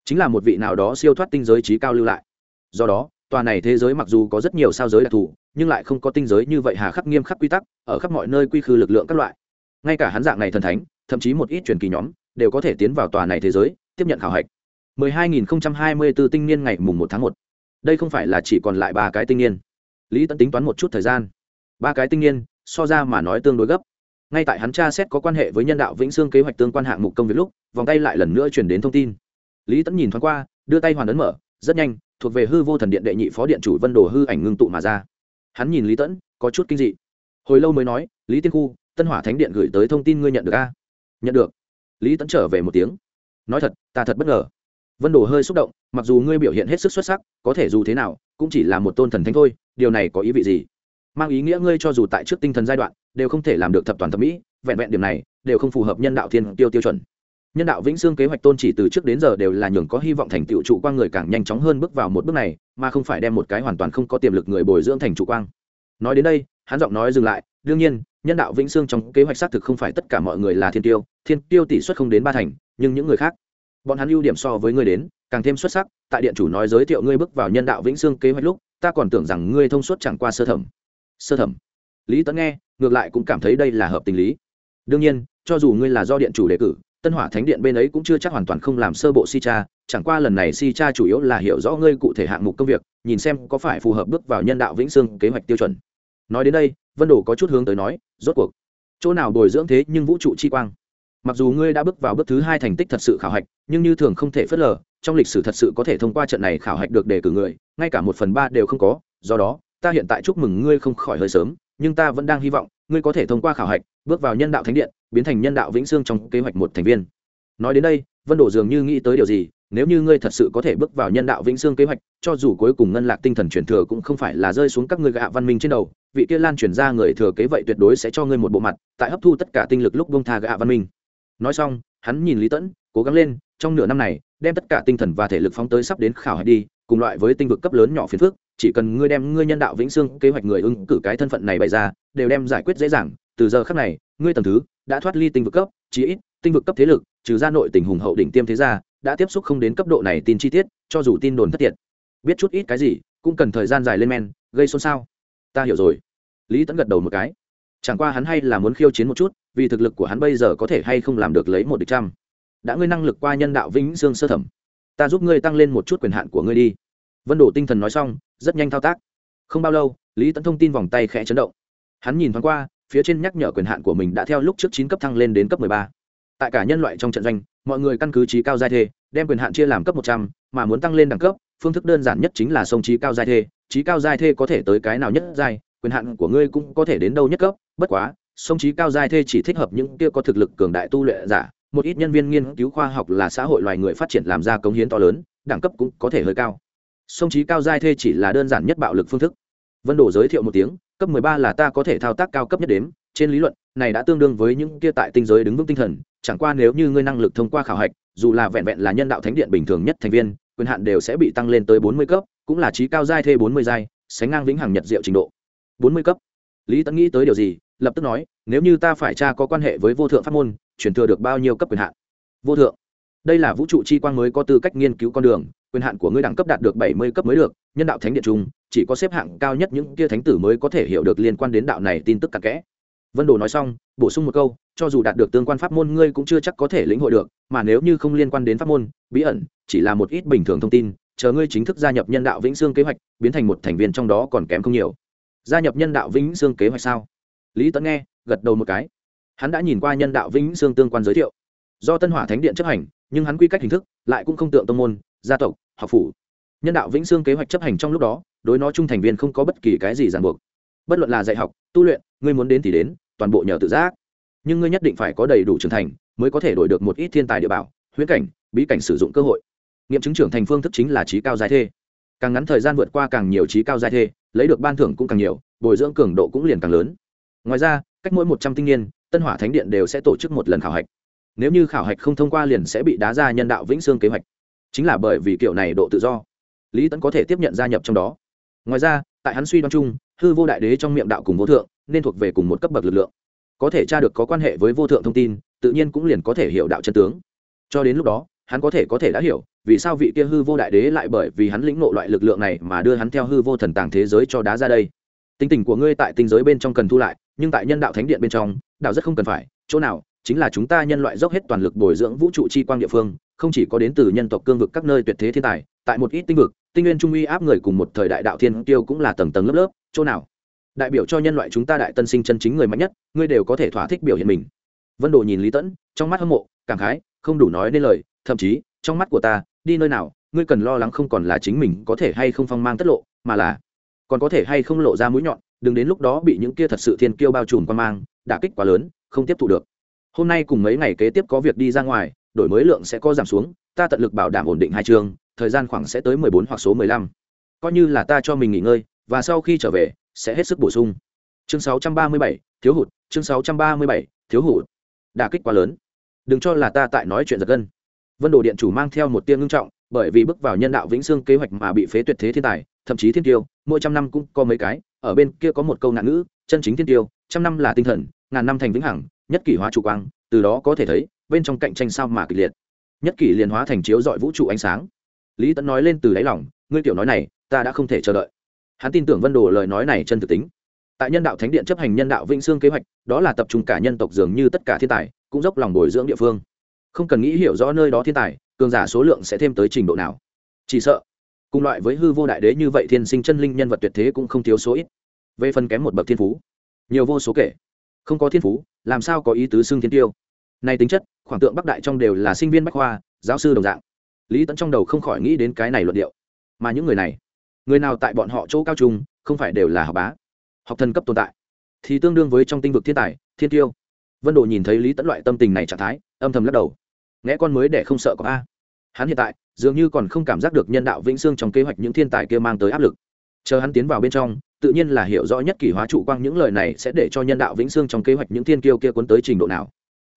[SPEAKER 1] chính là một vị nào đó siêu thoát tinh giới trí cao lưu lại. Do đó, tòa này thế giới mặc dù có rất nhiều sao giới đặc thù, nhưng lại không có tinh giới như vậy hà khắc nghiêm khắc quy tắc, ở khắp mọi nơi quy khư lực lượng các loại. Ngay cả hắn dạng này thần thánh, thậm chí một ít truyền kỳ nhóm, đều có thể tiến vào tòa này thế giới, tiếp nhận khảo hạch. 12.024 tinh niên ngày mùng 1 tháng 1. đây không phải là chỉ còn lại ba cái tinh niên. Lý tẫn tính toán một chút thời gian. Ba cái tinh niên, so ra mà nói tương đối gấp ngay tại hắn tra xét có quan hệ với nhân đạo vĩnh xương kế hoạch tương quan hạng mục công việc lúc, vòng tay lại lần nữa chuyển đến thông tin. Lý tẫn nhìn thoáng qua, đưa tay hoàn ấn mở, rất nhanh, thuộc về hư vô thần điện đệ nhị phó điện chủ vân đồ hư ảnh ngưng tụ mà ra. Hắn nhìn lý tẫn có chút kinh dị. Hồi lâu mới nói, lý tiên khu, tân hỏa thánh điện gửi tới thông tin ngươi nhận được a? Nhận được. Lý tẫn trở về một tiếng. Nói thật, ta thật bất ngờ. Vân đồ hơi xúc động, mặc dù ngươi biểu hiện hết sức xuất sắc, có thể dù thế nào, cũng chỉ là một tôn thần thánh thôi, điều này có ý vị gì? Mang ý nghĩa ngươi cho dù tại trước tinh thần giai đoạn đều không thể làm được thập toàn thẩm mỹ, vẹn vẹn điểm này, đều không phù hợp nhân đạo thiên tiêu tiêu chuẩn. Nhân đạo vĩnh xương kế hoạch tôn chỉ từ trước đến giờ đều là nhường có hy vọng thành tựu trụ quang người càng nhanh chóng hơn bước vào một bước này, mà không phải đem một cái hoàn toàn không có tiềm lực người bồi dưỡng thành trụ quang. Nói đến đây, hắn giọng nói dừng lại, đương nhiên, nhân đạo vĩnh xương trong kế hoạch xác thực không phải tất cả mọi người là thiên tiêu thiên tiêu tỷ suất không đến ba thành, nhưng những người khác, bọn hắn ưu điểm so với ngươi đến, càng thêm xuất sắc, tại điện chủ nói giới thiệu ngươi bước vào nhân đạo vĩnh xương kế hoạch lúc, ta còn tưởng rằng ngươi thông suốt chẳng qua sơ thẩm. Sơ thẩm? Lý tấn nghe, ngược lại cũng cảm thấy đây là hợp tình lý. Đương nhiên, cho dù ngươi là do điện chủ đề cử, tân hỏa thánh điện bên ấy cũng chưa chắc hoàn toàn không làm sơ bộ si cha, chẳng qua lần này si cha chủ yếu là hiểu rõ ngươi cụ thể hạng mục công việc, nhìn xem có phải phù hợp bước vào nhân đạo vĩnh Sương kế hoạch tiêu chuẩn. Nói đến đây, vân đồ có chút hướng tới nói, rốt cuộc, chỗ nào bồi dưỡng thế nhưng vũ trụ chi quang? Mặc dù ngươi đã bước vào bước thứ hai thành tích thật sự khảo hạch, nhưng như thường không thể phớt lờ, trong lịch sử thật sự có thể thông qua trận này khảo hạch được đề cử người, ngay cả một phần ba đều không có, do đó, ta hiện tại chúc mừng ngươi không khỏi hơi sớm nhưng ta vẫn đang hy vọng ngươi có thể thông qua khảo hạch bước vào nhân đạo thánh điện, biến thành nhân đạo vĩnh sương trong kế hoạch một thành viên. Nói đến đây, vân đổ dường như nghĩ tới điều gì, nếu như ngươi thật sự có thể bước vào nhân đạo vĩnh sương kế hoạch, cho dù cuối cùng ngân lạc tinh thần truyền thừa cũng không phải là rơi xuống các ngươi gạ văn minh trên đầu, vị kia lan truyền ra người thừa kế vậy tuyệt đối sẽ cho ngươi một bộ mặt, tại hấp thu tất cả tinh lực lúc bông tha gạ văn minh. Nói xong, hắn nhìn lý tẫn, cố gắng lên, trong nửa năm này, đem tất cả tinh thần và thể lực phóng tới sắp đến khảo hạch đi, cùng loại với tinh vực cấp lớn nhỏ phiền phức chỉ cần ngươi đem ngươi nhân đạo vĩnh xương kế hoạch người ứng cử cái thân phận này bày ra, đều đem giải quyết dễ dàng. Từ giờ khác này, ngươi tầm thứ đã thoát ly tinh vực cấp, chí ít tinh vực cấp thế lực, trừ ra nội tình hùng hậu đỉnh tiêm thế gia, đã tiếp xúc không đến cấp độ này tin chi tiết, cho dù tin đồn thất thiệt. Biết chút ít cái gì, cũng cần thời gian dài lên men, gây xôn xao. Ta hiểu rồi. Lý tẫn gật đầu một cái. Chẳng qua hắn hay là muốn khiêu chiến một chút, vì thực lực của hắn bây giờ có thể hay không làm được lấy một địch trăm. Đã ngươi năng lực qua nhân đạo vĩnh xương sơ thẩm, ta giúp ngươi tăng lên một chút quyền hạn của ngươi đi. Vân đổ tinh thần nói xong rất nhanh thao tác. Không bao lâu, lý tẫn thông tin vòng tay khẽ chấn động. Hắn nhìn thoáng qua, phía trên nhắc nhở quyền hạn của mình đã theo lúc trước chín cấp thăng lên đến cấp mười ba. Tại cả nhân loại trong trận doanh, mọi người căn cứ trí cao giai thê, đem quyền hạn chia làm cấp một trăm, mà muốn tăng lên đẳng cấp, phương thức đơn giản nhất chính là sông trí cao giai thê. Trí cao giai thê có thể tới cái nào nhất giai, quyền hạn của ngươi cũng có thể đến đâu nhất cấp. Bất quá, sông trí cao giai thê chỉ thích hợp những kia có thực lực cường đại tu luyện giả, một ít nhân viên nghiên cứu khoa học là xã hội loài người phát triển làm ra cống hiến to lớn, đẳng cấp cũng có thể hơi cao sông trí cao giai thê chỉ là đơn giản nhất bạo lực phương thức. Vân đổ giới thiệu một tiếng, cấp mười ba là ta có thể thao tác cao cấp nhất đếm, trên lý luận, này đã tương đương với những kia tại tinh giới đứng vững tinh thần, chẳng qua nếu như ngươi năng lực thông qua khảo hạch, dù là vẹn vẹn là nhân đạo thánh điện bình thường nhất thành viên, quyền hạn đều sẽ bị tăng lên tới bốn mươi cấp, cũng là trí cao giai thê bốn mươi giai, sánh ngang vĩnh hằng nhật diệu trình độ. bốn mươi cấp. Lý tẫn nghĩ tới điều gì, lập tức nói, nếu như ta phải tra có quan hệ với vô thượng pháp môn chuyển thừa được bao nhiêu cấp quyền hạn? Vô thượng. Đây là vũ trụ chi quang mới có tư cách nghiên cứu con đường quyền hạn của ngươi đẳng cấp đạt được bảy mươi cấp mới được, nhân đạo thánh điện trung, chỉ có xếp hạng cao nhất những kia thánh tử mới có thể hiểu được liên quan đến đạo này tin tức cặn kẽ. Vân đồ nói xong, bổ sung một câu, cho dù đạt được tương quan pháp môn ngươi cũng chưa chắc có thể lĩnh hội được, mà nếu như không liên quan đến pháp môn, bí ẩn, chỉ là một ít bình thường thông tin, chờ ngươi chính thức gia nhập nhân đạo vĩnh xương kế hoạch, biến thành một thành viên trong đó còn kém không nhiều. Gia nhập nhân đạo vĩnh xương kế hoạch sao? Lý tấn nghe, gật đầu một cái. Hắn đã nhìn qua nhân đạo vĩnh xương tương quan giới thiệu. Do tân hỏa thánh điện chấp hành, nhưng hắn quy cách hình thức lại cũng không tượng tông môn gia tộc, học phủ. Nhân đạo vĩnh sương kế hoạch chấp hành trong lúc đó, đối nó trung thành viên không có bất kỳ cái gì ràng buộc. Bất luận là dạy học, tu luyện, ngươi muốn đến thì đến, toàn bộ nhờ tự giác. Nhưng ngươi nhất định phải có đầy đủ trưởng thành mới có thể đổi được một ít thiên tài địa bảo, huyễn cảnh, bí cảnh sử dụng cơ hội. Nghiệm chứng trưởng thành phương thức chính là trí cao giai thê. Càng ngắn thời gian vượt qua càng nhiều trí cao giai thê, lấy được ban thưởng cũng càng nhiều, bồi dưỡng cường độ cũng liền càng lớn. Ngoài ra, cách mỗi một trăm tinh niên, tân hỏa thánh điện đều sẽ tổ chức một lần khảo hạch. Nếu như khảo hạch không thông qua liền sẽ bị đá ra nhân đạo vĩnh sương kế hoạch chính là bởi vì kiểu này độ tự do. Lý tẫn có thể tiếp nhận gia nhập trong đó. Ngoài ra, tại hắn suy đoán chung, hư vô đại đế trong miệng đạo cùng vô thượng, nên thuộc về cùng một cấp bậc lực lượng. Có thể tra được có quan hệ với vô thượng thông tin, tự nhiên cũng liền có thể hiểu đạo chân tướng. Cho đến lúc đó, hắn có thể có thể đã hiểu, vì sao vị kia hư vô đại đế lại bởi vì hắn lĩnh ngộ loại lực lượng này mà đưa hắn theo hư vô thần tàng thế giới cho đá ra đây. Tính tình của ngươi tại tinh giới bên trong cần thu lại, nhưng tại nhân đạo thánh điện bên trong, đạo rất không cần phải, chỗ nào chính là chúng ta nhân loại dốc hết toàn lực bồi dưỡng vũ trụ chi quang địa phương, không chỉ có đến từ nhân tộc cương vực các nơi tuyệt thế thiên tài, tại một ít tinh vực, tinh nguyên trung uy áp người cùng một thời đại đạo thiên tiêu cũng là tầng tầng lớp lớp, chỗ nào? Đại biểu cho nhân loại chúng ta đại tân sinh chân chính người mạnh nhất, ngươi đều có thể thỏa thích biểu hiện mình. Vân đồ nhìn lý tẫn, trong mắt hâm mộ, cảm khái, không đủ nói nên lời, thậm chí, trong mắt của ta, đi nơi nào, ngươi cần lo lắng không còn là chính mình có thể hay không phong mang tất lộ, mà là còn có thể hay không lộ ra mũi nhọn, đừng đến lúc đó bị những kia thật sự thiên kiêu bao trùm quan mang, đả kích quá lớn, không tiếp thu được hôm nay cùng mấy ngày kế tiếp có việc đi ra ngoài đổi mới lượng sẽ có giảm xuống ta tận lực bảo đảm ổn định hai trường, thời gian khoảng sẽ tới mười bốn hoặc số mười lăm. Coi như là ta cho mình nghỉ ngơi và sau khi trở về sẽ hết sức bổ sung. Chương sáu trăm ba mươi bảy thiếu hụt chương sáu trăm ba mươi bảy thiếu hụt. Đà kích quá lớn. Đừng cho là ta tại nói chuyện giật gân. Vân đồ điện chủ mang theo một tiên ngưng trọng bởi vì bước vào nhân đạo vĩnh xương kế hoạch mà bị phế tuyệt thế thiên tài thậm chí thiên tiêu mỗi trăm năm cũng có mấy cái ở bên kia có một câu nạn ngữ chân chính thiên tiêu trăm năm là tinh thần ngàn năm thành vĩnh hằng nhất kỷ hóa chủ quang, từ đó có thể thấy, bên trong cạnh tranh sao mà kịch liệt. Nhất kỷ liền hóa thành chiếu dọi vũ trụ ánh sáng. Lý tẫn nói lên từ đáy lòng, ngươi tiểu nói này, ta đã không thể chờ đợi. Hắn tin tưởng vân đồ lời nói này chân thực tính. Tại nhân đạo thánh điện chấp hành nhân đạo vĩnh xương kế hoạch, đó là tập trung cả nhân tộc dường như tất cả thiên tài, cũng dốc lòng bồi dưỡng địa phương. Không cần nghĩ hiểu rõ nơi đó thiên tài, cường giả số lượng sẽ thêm tới trình độ nào. Chỉ sợ, cùng loại với hư vô đại đế như vậy thiên sinh chân linh nhân vật tuyệt thế cũng không thiếu số ít. Về phần kém một bậc thiên phú, nhiều vô số kể không có thiên phú, làm sao có ý tứ xưng thiên tiêu? Nay tính chất, khoảng tượng bắc đại trong đều là sinh viên bách khoa, giáo sư đồng dạng. Lý tẫn trong đầu không khỏi nghĩ đến cái này luận điệu. Mà những người này, người nào tại bọn họ chỗ cao trung, không phải đều là học bá, học thần cấp tồn tại. Thì tương đương với trong tinh vực thiên tài, thiên tiêu. Vân đồ nhìn thấy lý tẫn loại tâm tình này trạng thái, âm thầm lắc đầu. Nghe con mới để không sợ có a. Hắn hiện tại, dường như còn không cảm giác được nhân đạo vĩnh sương trong kế hoạch những thiên tài kia mang tới áp lực chờ hắn tiến vào bên trong, tự nhiên là hiểu rõ nhất kỷ hóa trụ quang những lời này sẽ để cho nhân đạo vĩnh sương trong kế hoạch những thiên kiêu kia cuốn tới trình độ nào.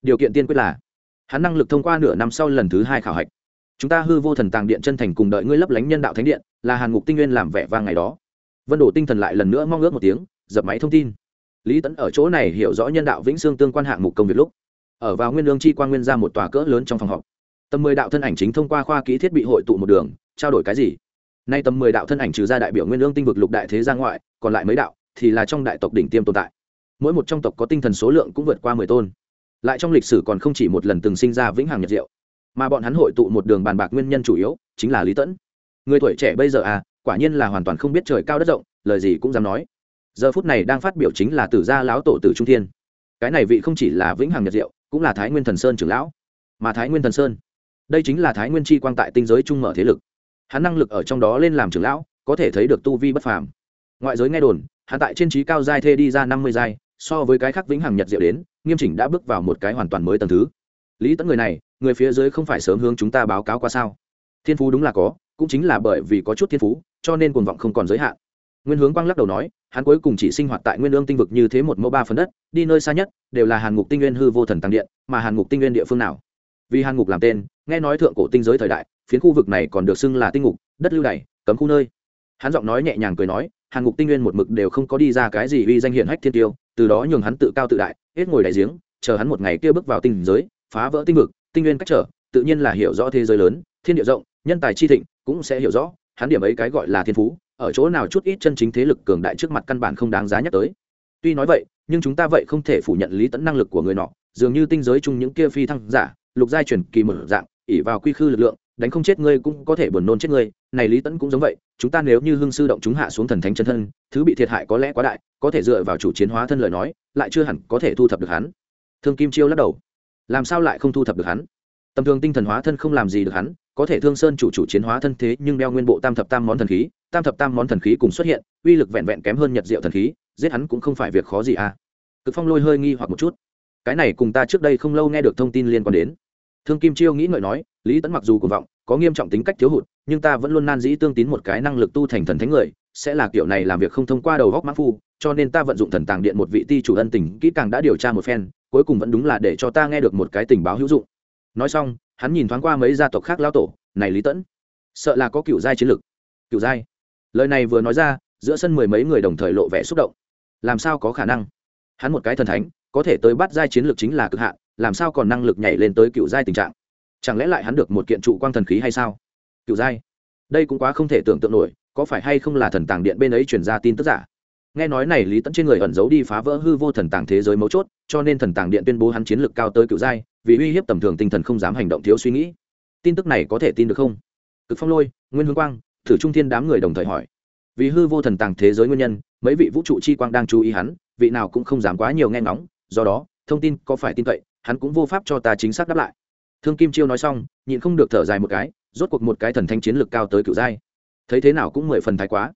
[SPEAKER 1] Điều kiện tiên quyết là, hắn năng lực thông qua nửa năm sau lần thứ hai khảo hạch. Chúng ta hư vô thần tàng điện chân thành cùng đợi ngươi lấp lánh nhân đạo thánh điện, là hàn ngục tinh nguyên làm vẻ vang ngày đó. Vân đổ tinh thần lại lần nữa mong ước một tiếng, dập máy thông tin. Lý tẫn ở chỗ này hiểu rõ nhân đạo vĩnh sương tương quan hạng mục công việc lúc. Ở vào nguyên lương chi quan nguyên ra một tòa cỡ lớn trong phòng họp. Tầm mười đạo thân ảnh chính thông qua khoa kỹ thiết bị hội tụ một đường, trao đổi cái gì? Nay tầm mười đạo thân ảnh trừ ra đại biểu nguyên lương tinh vực lục đại thế gia ngoại, còn lại mấy đạo thì là trong đại tộc đỉnh tiêm tồn tại. Mỗi một trong tộc có tinh thần số lượng cũng vượt qua mười tôn. Lại trong lịch sử còn không chỉ một lần từng sinh ra vĩnh hằng nhật diệu, mà bọn hắn hội tụ một đường bàn bạc nguyên nhân chủ yếu chính là lý tẫn. Người tuổi trẻ bây giờ à quả nhiên là hoàn toàn không biết trời cao đất rộng, lời gì cũng dám nói. Giờ phút này đang phát biểu chính là tử gia lão tổ tử trung thiên. Cái này vị không chỉ là vĩnh hằng nhật diệu, cũng là thái nguyên thần sơn trưởng lão, mà thái nguyên thần sơn, đây chính là thái nguyên chi quang tại tinh giới trung mở thế lực hắn năng lực ở trong đó lên làm trưởng lão, có thể thấy được tu vi bất phàm. Ngoại giới nghe đồn, hắn tại trên trí cao giai thê đi ra năm mươi giai, so với cái khác vĩnh hằng nhật diệu đến, nghiêm chỉnh đã bước vào một cái hoàn toàn mới tầng thứ. Lý tẫn người này, người phía dưới không phải sớm hướng chúng ta báo cáo qua sao? Thiên phú đúng là có, cũng chính là bởi vì có chút thiên phú, cho nên cuồng vọng không còn giới hạn. Nguyên hướng quang lắc đầu nói, hắn cuối cùng chỉ sinh hoạt tại nguyên lương tinh vực như thế một mẫu ba phần đất, đi nơi xa nhất, đều là hàn ngục tinh nguyên hư vô thần tăng điện, mà hàn ngục tinh nguyên địa phương nào? Vì hàn ngục làm tên, nghe nói thượng cổ tinh giới thời đại phiến khu vực này còn được xưng là tinh ngục, đất lưu đày, cấm khu nơi. Hắn giọng nói nhẹ nhàng cười nói, hàn ngục tinh nguyên một mực đều không có đi ra cái gì uy danh hiển hách thiên tiêu, từ đó nhường hắn tự cao tự đại, hết ngồi đại giếng, chờ hắn một ngày kia bước vào tinh giới, phá vỡ tinh vực, tinh nguyên cách trở, tự nhiên là hiểu rõ thế giới lớn, thiên địa rộng, nhân tài chi thịnh cũng sẽ hiểu rõ, hắn điểm ấy cái gọi là thiên phú, ở chỗ nào chút ít chân chính thế lực cường đại trước mặt căn bản không đáng giá nhắc tới. Tuy nói vậy, nhưng chúng ta vậy không thể phủ nhận lý tẫn năng lực của người nọ, dường như tinh giới chung những kia phi thăng giả, lục giai chuyển kỳ mở dạng ỉ vào quy khư lực lượng đánh không chết ngươi cũng có thể buồn nôn chết ngươi. Này lý tẫn cũng giống vậy, chúng ta nếu như hưng sư động chúng hạ xuống thần thánh chân thân, thứ bị thiệt hại có lẽ quá đại, có thể dựa vào chủ chiến hóa thân lời nói, lại chưa hẳn có thể thu thập được hắn. Thương kim chiêu lắc đầu. Làm sao lại không thu thập được hắn? Tầm thường tinh thần hóa thân không làm gì được hắn, có thể thương sơn chủ chủ chiến hóa thân thế, nhưng đeo nguyên bộ tam thập tam món thần khí, tam thập tam món thần khí cùng xuất hiện, uy lực vẹn vẹn kém hơn nhật diệu thần khí, giết hắn cũng không phải việc khó gì à? Cực phong lôi hơi nghi hoặc một chút. Cái này cùng ta trước đây không lâu nghe được thông tin liên quan đến. Thương kim chiêu nghĩ ngợi nói lý tẫn mặc dù cuồng vọng, có nghiêm trọng tính cách thiếu hụt, nhưng ta vẫn luôn nan dĩ tương tín một cái năng lực tu thành thần thánh người, sẽ là kiểu này làm việc không thông qua đầu góc mã phu, cho nên ta vận dụng thần tàng điện một vị ti chủ ân tình, kỹ càng đã điều tra một phen, cuối cùng vẫn đúng là để cho ta nghe được một cái tình báo hữu dụng. Nói xong, hắn nhìn thoáng qua mấy gia tộc khác lao tổ, này lý tẫn sợ là có cựu giai chiến lực. Cựu giai? Lời này vừa nói ra, giữa sân mười mấy người đồng thời lộ vẻ xúc động. Làm sao có khả năng? Hắn một cái thần thánh, có thể tới bắt giai chiến lược chính là cực hạn, làm sao còn năng lực nhảy lên tới cựu giai tình trạng? Chẳng lẽ lại hắn được một kiện trụ quang thần khí hay sao? Cựu giai. Đây cũng quá không thể tưởng tượng nổi, có phải hay không là thần tàng điện bên ấy truyền ra tin tức giả? Nghe nói này lý tẫn trên người ẩn giấu đi phá vỡ hư vô thần tàng thế giới mấu chốt, cho nên thần tàng điện tuyên bố hắn chiến lược cao tới cựu giai, vì uy hiếp tầm thường tinh thần không dám hành động thiếu suy nghĩ. Tin tức này có thể tin được không? Cực phong lôi, nguyên hương quang, thử trung thiên đám người đồng thời hỏi. Vì hư vô thần tàng thế giới nguyên nhân, mấy vị vũ trụ chi quang đang chú ý hắn, vị nào cũng không dám quá nhiều nghe ngóng, do đó, thông tin có phải tin cậy, hắn cũng vô pháp cho ta chính xác đáp lại thương kim chiêu nói xong, nhịn không được thở dài một cái, rốt cuộc một cái thần thanh chiến lược cao tới cựu giai. Thấy thế nào cũng mười phần thái quá.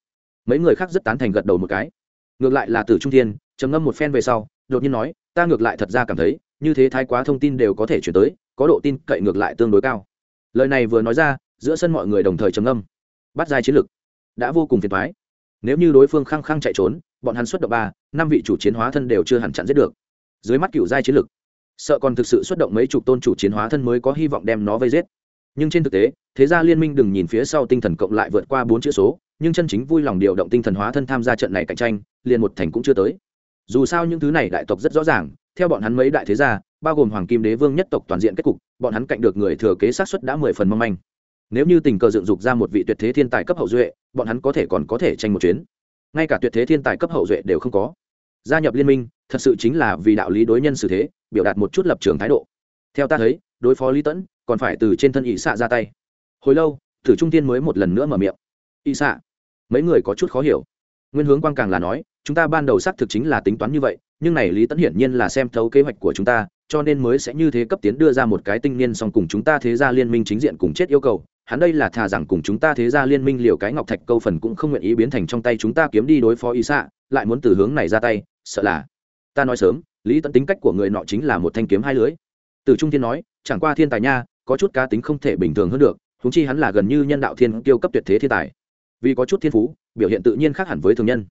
[SPEAKER 1] Mấy người khác rất tán thành gật đầu một cái. Ngược lại là tử trung thiên, trầm ngâm một phen về sau, đột nhiên nói, ta ngược lại thật ra cảm thấy, như thế thái quá thông tin đều có thể chuyển tới, có độ tin cậy ngược lại tương đối cao. Lời này vừa nói ra, giữa sân mọi người đồng thời trầm ngâm. Bắt giai chiến lược đã vô cùng phiền thoái nếu như đối phương khăng khăng chạy trốn, bọn hắn xuất động ba, năm vị chủ chiến hóa thân đều chưa hẳn chặn giết được. Dưới mắt cựu giai chiến lược sợ còn thực sự xuất động mấy chục tôn chủ chiến hóa thân mới có hy vọng đem nó vây giết. Nhưng trên thực tế, thế gia liên minh đừng nhìn phía sau tinh thần cộng lại vượt qua bốn chữ số, nhưng chân chính vui lòng điều động tinh thần hóa thân tham gia trận này cạnh tranh, liền một thành cũng chưa tới. Dù sao những thứ này đại tộc rất rõ ràng, theo bọn hắn mấy đại thế gia, bao gồm hoàng kim đế vương nhất tộc toàn diện kết cục, bọn hắn cạnh được người thừa kế sát xuất đã mười phần mong manh. Nếu như tình cờ dựng dục ra một vị tuyệt thế thiên tài cấp hậu duệ, bọn hắn có thể còn có thể tranh một chuyến. Ngay cả tuyệt thế thiên tài cấp hậu duệ đều không có gia nhập liên minh, thật sự chính là vì đạo lý đối nhân xử thế, biểu đạt một chút lập trường thái độ. Theo ta thấy, đối phó lý tẫn, còn phải từ trên thân ỷ xạ ra tay. Hồi lâu thử trung tiên mới một lần nữa mở miệng. Ỷ xạ, mấy người có chút khó hiểu. Nguyên hướng quang càng là nói, chúng ta ban đầu xác thực chính là tính toán như vậy, nhưng này lý tẫn hiển nhiên là xem thấu kế hoạch của chúng ta, cho nên mới sẽ như thế cấp tiến đưa ra một cái tinh niên song cùng chúng ta thế ra liên minh chính diện cùng chết yêu cầu. Hắn đây là thà rằng cùng chúng ta thế ra liên minh liều cái ngọc thạch câu phần cũng không nguyện ý biến thành trong tay chúng ta kiếm đi đối phó y xạ, lại muốn từ hướng này ra tay sợ là. Ta nói sớm, lý tẫn tính cách của người nọ chính là một thanh kiếm hai lưới. Từ trung thiên nói, chẳng qua thiên tài nha, có chút cá tính không thể bình thường hơn được húng chi hắn là gần như nhân đạo thiên kiêu cấp tuyệt thế thiên tài. Vì có chút thiên phú, biểu hiện tự nhiên khác hẳn với thường nhân.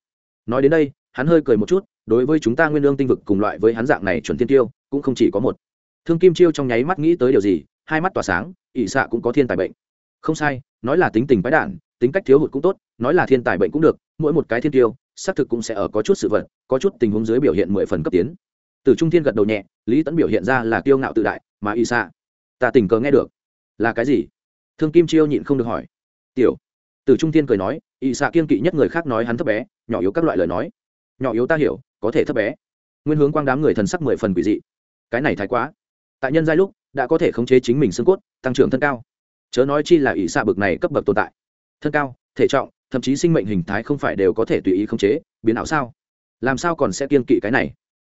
[SPEAKER 1] Nói đến đây, hắn hơi cười một chút, đối với chúng ta nguyên lương tinh vực cùng loại với hắn dạng này chuẩn thiên tiêu cũng không chỉ có một. Thương kim chiêu trong nháy mắt nghĩ tới điều gì, hai mắt tỏa sáng ỵ xạ cũng có thiên tài bệnh. Không sai, nói là tính tình bái đản, tính cách thiếu hụt cũng tốt, nói là thiên tài bệnh cũng được, mỗi một cái thiên tiêu xác thực cũng sẽ ở có chút sự vật, có chút tình huống dưới biểu hiện mười phần cấp tiến. Từ trung thiên gật đầu nhẹ, lý tẫn biểu hiện ra là kiêu ngạo tự đại, mà y xa ta tình cờ nghe được. Là cái gì? Thương kim chiêu nhịn không được hỏi. Tiểu. Từ trung thiên cười nói y xa kiên kỵ nhất người khác nói hắn thấp bé, nhỏ yếu các loại lời nói. Nhỏ yếu ta hiểu, có thể thấp bé. Nguyên hướng quang đám người thần sắc mười phần quỷ dị. Cái này thái quá. Tại nhân giai lúc, đã có thể khống chế chính mình xương cốt, tăng trưởng thân cao. Chớ nói chi là ỷ xạ bực này cấp bậc tồn tại. Thân cao, thể trọng thậm chí sinh mệnh hình thái không phải đều có thể tùy ý khống chế, biến ảo sao? Làm sao còn sẽ kiên kỵ cái này?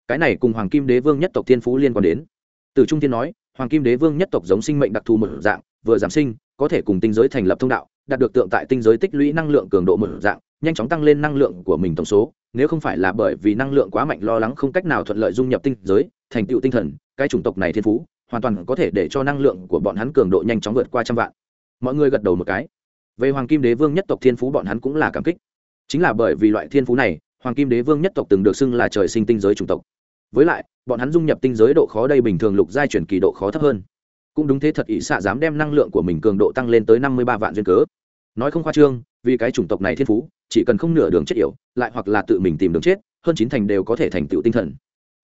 [SPEAKER 1] Cái này cùng hoàng kim đế vương nhất tộc thiên phú liên quan đến. Từ trung Thiên nói, hoàng kim đế vương nhất tộc giống sinh mệnh đặc thù một dạng, vừa giảm sinh, có thể cùng tinh giới thành lập thông đạo, đạt được tượng tại tinh giới tích lũy năng lượng cường độ một dạng, nhanh chóng tăng lên năng lượng của mình tổng số, nếu không phải là bởi vì năng lượng quá mạnh lo lắng không cách nào thuận lợi dung nhập tinh giới, thành tựu tinh thần, cái chủng tộc này thiên phú, hoàn toàn có thể để cho năng lượng của bọn hắn cường độ nhanh chóng vượt qua trăm vạn. Mọi người gật đầu một cái về hoàng kim đế vương nhất tộc thiên phú bọn hắn cũng là cảm kích. Chính là bởi vì loại thiên phú này, hoàng kim đế vương nhất tộc từng được xưng là trời sinh tinh giới chủng tộc. Với lại, bọn hắn dung nhập tinh giới độ khó đây bình thường lục giai chuyển kỳ độ khó thấp hơn. Cũng đúng thế thật ỷ xạ dám đem năng lượng của mình cường độ tăng lên tới năm mươi ba vạn duyên cớ. Nói không khoa trương, vì cái chủng tộc này thiên phú, chỉ cần không nửa đường chết yểu, lại hoặc là tự mình tìm đường chết, hơn chín thành đều có thể thành tựu tinh thần.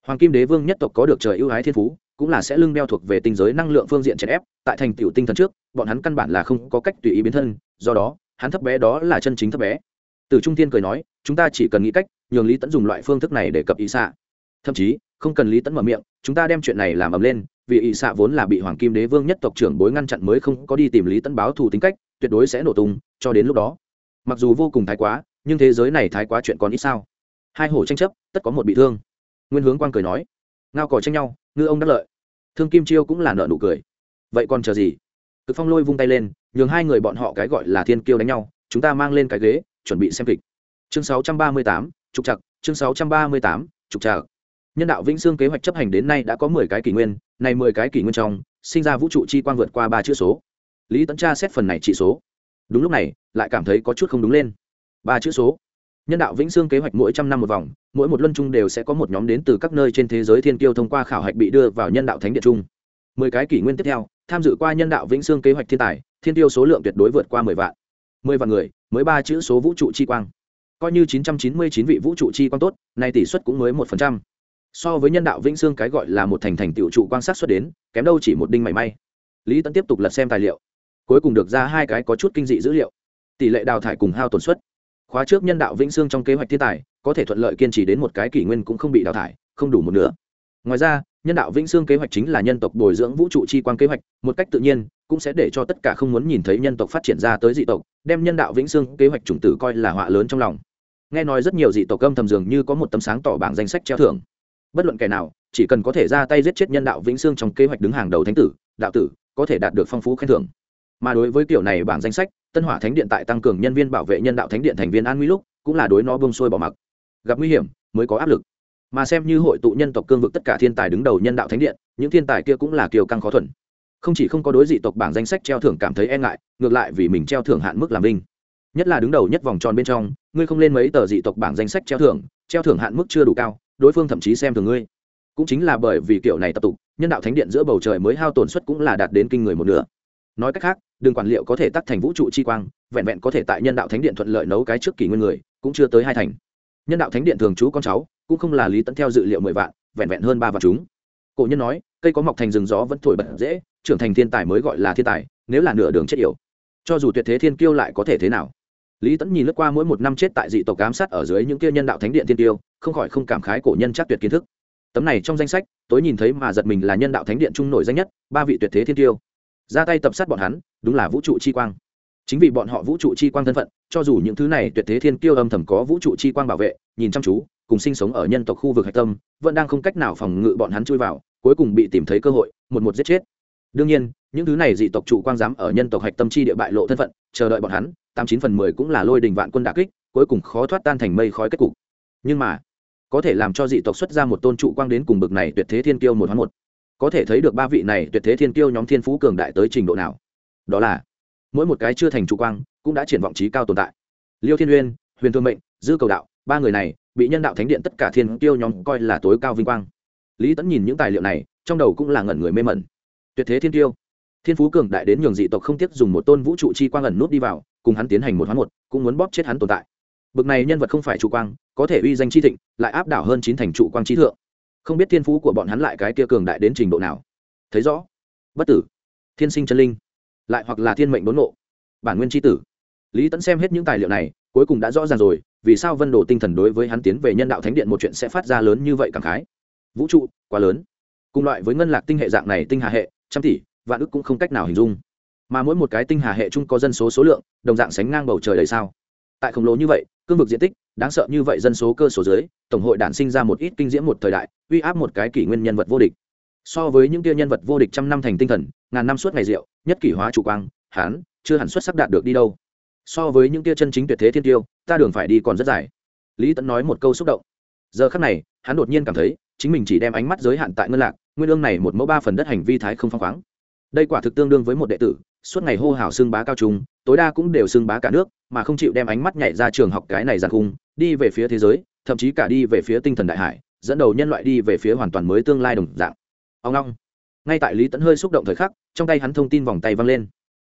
[SPEAKER 1] Hoàng kim đế vương nhất tộc có được trời ưu ái thiên phú cũng là sẽ lưng đeo thuộc về tinh giới năng lượng phương diện chèn ép, tại thành tựu tinh thần trước, bọn hắn căn bản là không có cách tùy ý biến thân, do đó, hắn thấp bé đó là chân chính thấp bé. Từ trung tiên cười nói, chúng ta chỉ cần nghĩ cách, nhường lý tẫn dùng loại phương thức này để cập ý xạ. Thậm chí, không cần lý tẫn mở miệng, chúng ta đem chuyện này làm ầm lên, vì ý xạ vốn là bị hoàng kim đế vương nhất tộc trưởng bối ngăn chặn mới không có đi tìm lý tẫn báo thù tính cách, tuyệt đối sẽ nổ tung, cho đến lúc đó. Mặc dù vô cùng thái quá, nhưng thế giới này thái quá chuyện còn ít sao. Hai hổ tranh chấp, tất có một bị thương. Nguyên hướng quang cười nói, ngao cò tranh nhau, ngư ông đắc lợi thương kim chiêu cũng là nợ nụ cười. Vậy còn chờ gì? Cực phong lôi vung tay lên nhường hai người bọn họ cái gọi là thiên kiêu đánh nhau chúng ta mang lên cái ghế chuẩn bị xem kịch. Chương 638, trục chặt chương 638, trục chặt nhân đạo vĩnh xương kế hoạch chấp hành đến nay đã có mười cái kỷ nguyên này mười cái kỷ nguyên trong sinh ra vũ trụ chi quang vượt qua ba chữ số. Lý tấn tra xét phần này chỉ số. Đúng lúc này lại cảm thấy có chút không đúng lên. Ba chữ số nhân đạo vĩnh xương kế hoạch mỗi trăm năm một vòng, mỗi một luân chung đều sẽ có một nhóm đến từ các nơi trên thế giới thiên kiêu thông qua khảo hạch bị đưa vào nhân đạo thánh địa chung. Mười cái kỷ nguyên tiếp theo, tham dự qua nhân đạo vĩnh xương kế hoạch thiên tài, thiên tiêu số lượng tuyệt đối vượt qua mười vạn. Mười vạn người, mới ba chữ số vũ trụ chi quang. Coi như chín trăm chín mươi chín vị vũ trụ chi quang tốt, nay tỷ suất cũng mới một phần trăm. So với nhân đạo vĩnh xương cái gọi là một thành thành tựu trụ quan sát xuất đến, kém đâu chỉ một đinh mảy may. Lý Tấn tiếp tục lật xem tài liệu. Cuối cùng được ra hai cái có chút kinh dị dữ liệu. Tỷ lệ đào thải cùng hao tổn suất khóa trước nhân đạo vĩnh xương trong kế hoạch thiên tài, có thể thuận lợi kiên trì đến một cái kỷ nguyên cũng không bị đào thải, không đủ một nửa. Ngoài ra, nhân đạo vĩnh xương kế hoạch chính là nhân tộc bồi dưỡng vũ trụ chi quan kế hoạch, một cách tự nhiên, cũng sẽ để cho tất cả không muốn nhìn thấy nhân tộc phát triển ra tới dị tộc, đem nhân đạo vĩnh xương kế hoạch chủng tử coi là họa lớn trong lòng. Nghe nói rất nhiều dị tộc âm thầm dường như có một tấm sáng tỏ bảng danh sách treo thưởng. Bất luận kẻ nào, chỉ cần có thể ra tay giết chết nhân đạo vĩnh xương trong kế hoạch đứng hàng đầu thánh tử, đạo tử, có thể đạt được phong phú khen thưởng. Mà đối với kiểu này bảng danh sách tân hỏa thánh điện tại tăng cường nhân viên bảo vệ nhân đạo thánh điện thành viên an nguy lúc, cũng là đối nó bông sôi bỏ mặc. Gặp nguy hiểm, mới có áp lực. Mà xem như hội tụ nhân tộc cương vực tất cả thiên tài đứng đầu nhân đạo thánh điện, những thiên tài kia cũng là kiều căng khó thuần. Không chỉ không có đối dị tộc bảng danh sách treo thưởng cảm thấy e ngại, ngược lại vì mình treo thưởng hạn mức làm vinh. Nhất là đứng đầu nhất vòng tròn bên trong, ngươi không lên mấy tờ dị tộc bảng danh sách treo thưởng treo thưởng hạn mức chưa đủ cao, đối phương thậm chí xem thường ngươi. Cũng chính là bởi vì kiểu này tập tục, nhân đạo thánh điện giữa bầu trời mới hao tổn suất cũng là đạt đến kinh người một nửa. Nói cách khác đường quản liệu có thể tắt thành vũ trụ chi quang, vẹn vẹn có thể tại nhân đạo thánh điện thuận lợi nấu cái trước kỷ nguyên người, cũng chưa tới hai thành. Nhân đạo thánh điện thường trú con cháu, cũng không là lý tẫn theo dự liệu mười vạn, vẹn vẹn hơn ba vạn chúng. Cổ nhân nói, cây có mọc thành rừng gió vẫn thổi bật dễ, trưởng thành thiên tài mới gọi là thiên tài, nếu là nửa đường chết yểu. Cho dù tuyệt thế thiên kiêu lại có thể thế nào? Lý tẫn nhìn lướt qua mỗi một năm chết tại dị tộc giám sát ở dưới những kia nhân đạo thánh điện thiên tiêu không khỏi không cảm khái cổ nhân chắc tuyệt kiến thức. Tấm này trong danh sách, tối nhìn thấy mà giật mình là nhân đạo thánh điện trung nổi danh nhất, ba vị tuyệt thế thiên tiêu ra tay tập sát bọn hắn, đúng là vũ trụ chi quang. Chính vì bọn họ vũ trụ chi quang thân phận, cho dù những thứ này tuyệt thế thiên kiêu âm thầm có vũ trụ chi quang bảo vệ, nhìn chăm chú, cùng sinh sống ở nhân tộc khu vực hạch tâm, vẫn đang không cách nào phòng ngự bọn hắn chui vào, cuối cùng bị tìm thấy cơ hội, một một giết chết. Đương nhiên, những thứ này dị tộc trụ quang dám ở nhân tộc hạch tâm chi địa bại lộ thân phận, chờ đợi bọn hắn, tám chín phần mười cũng là lôi đình vạn quân đà kích, cuối cùng khó thoát tan thành mây khói kết cục. Nhưng mà, có thể làm cho dị tộc xuất ra một tôn trụ quang đến cùng bực này tuyệt thế thiên kiêu một hoán một có thể thấy được ba vị này tuyệt thế thiên kiêu nhóm thiên phú cường đại tới trình độ nào. Đó là, mỗi một cái chưa thành trụ quang cũng đã triển vọng trí cao tồn tại. Liêu thiên uyên, huyền thương mệnh, dư cầu đạo, ba người này bị nhân đạo thánh điện tất cả thiên kiêu nhóm coi là tối cao vinh quang. Lý tẫn nhìn những tài liệu này, trong đầu cũng là ngẩn người mê mẩn. Tuyệt thế thiên kiêu, thiên phú cường đại đến nhường dị tộc không tiếc dùng một tôn vũ trụ chi quang ẩn nút đi vào, cùng hắn tiến hành một hoán một, cũng muốn bóp chết hắn tồn tại. Bực này nhân vật không phải trụ quang, có thể uy danh chi thịnh, lại áp đảo hơn chín thành trụ quang trí thượng không biết thiên phú của bọn hắn lại cái kia cường đại đến trình độ nào. Thấy rõ. Bất tử. Thiên sinh chân linh. Lại hoặc là thiên mệnh đốn nộ bản nguyên tri tử. Lý tẫn xem hết những tài liệu này, cuối cùng đã rõ ràng rồi, vì sao vân đồ tinh thần đối với hắn tiến về nhân đạo thánh điện một chuyện sẽ phát ra lớn như vậy cảm khái. Vũ trụ, quá lớn. Cùng loại với ngân lạc tinh hệ dạng này tinh hà hệ, trăm tỷ, vạn ức cũng không cách nào hình dung. Mà mỗi một cái tinh hà hệ chung có dân số số lượng, đồng dạng sánh ngang bầu trời đầy sao. Tại khổng lồ như vậy, cương vực diện tích đáng sợ như vậy dân số cơ số dưới, tổng hội đản sinh ra một ít kinh diễm một thời đại, uy áp một cái kỷ nguyên nhân vật vô địch. So với những kia nhân vật vô địch trăm năm thành tinh thần, ngàn năm suốt ngày rượu, nhất kỷ hóa chủ quang hán chưa hẳn xuất sắc đạt được đi đâu. So với những kia chân chính tuyệt thế thiên tiêu, ta đường phải đi còn rất dài. Lý tẫn nói một câu xúc động. Giờ khắc này, hắn đột nhiên cảm thấy, chính mình chỉ đem ánh mắt giới hạn tại ngân lạc, nguyên lương này một mẫu ba phần đất hành vi thái không phăng khoáng. Đây quả thực tương đương với một đệ tử suốt ngày hô hào xương bá cao trung, tối đa cũng đều xương bá cả nước, mà không chịu đem ánh mắt nhảy ra trường học cái này giàn khung, đi về phía thế giới, thậm chí cả đi về phía tinh thần đại hải, dẫn đầu nhân loại đi về phía hoàn toàn mới tương lai đồng dạng. Ông long. Ngay tại lý tẫn hơi xúc động thời khắc, trong tay hắn thông tin vòng tay văng lên.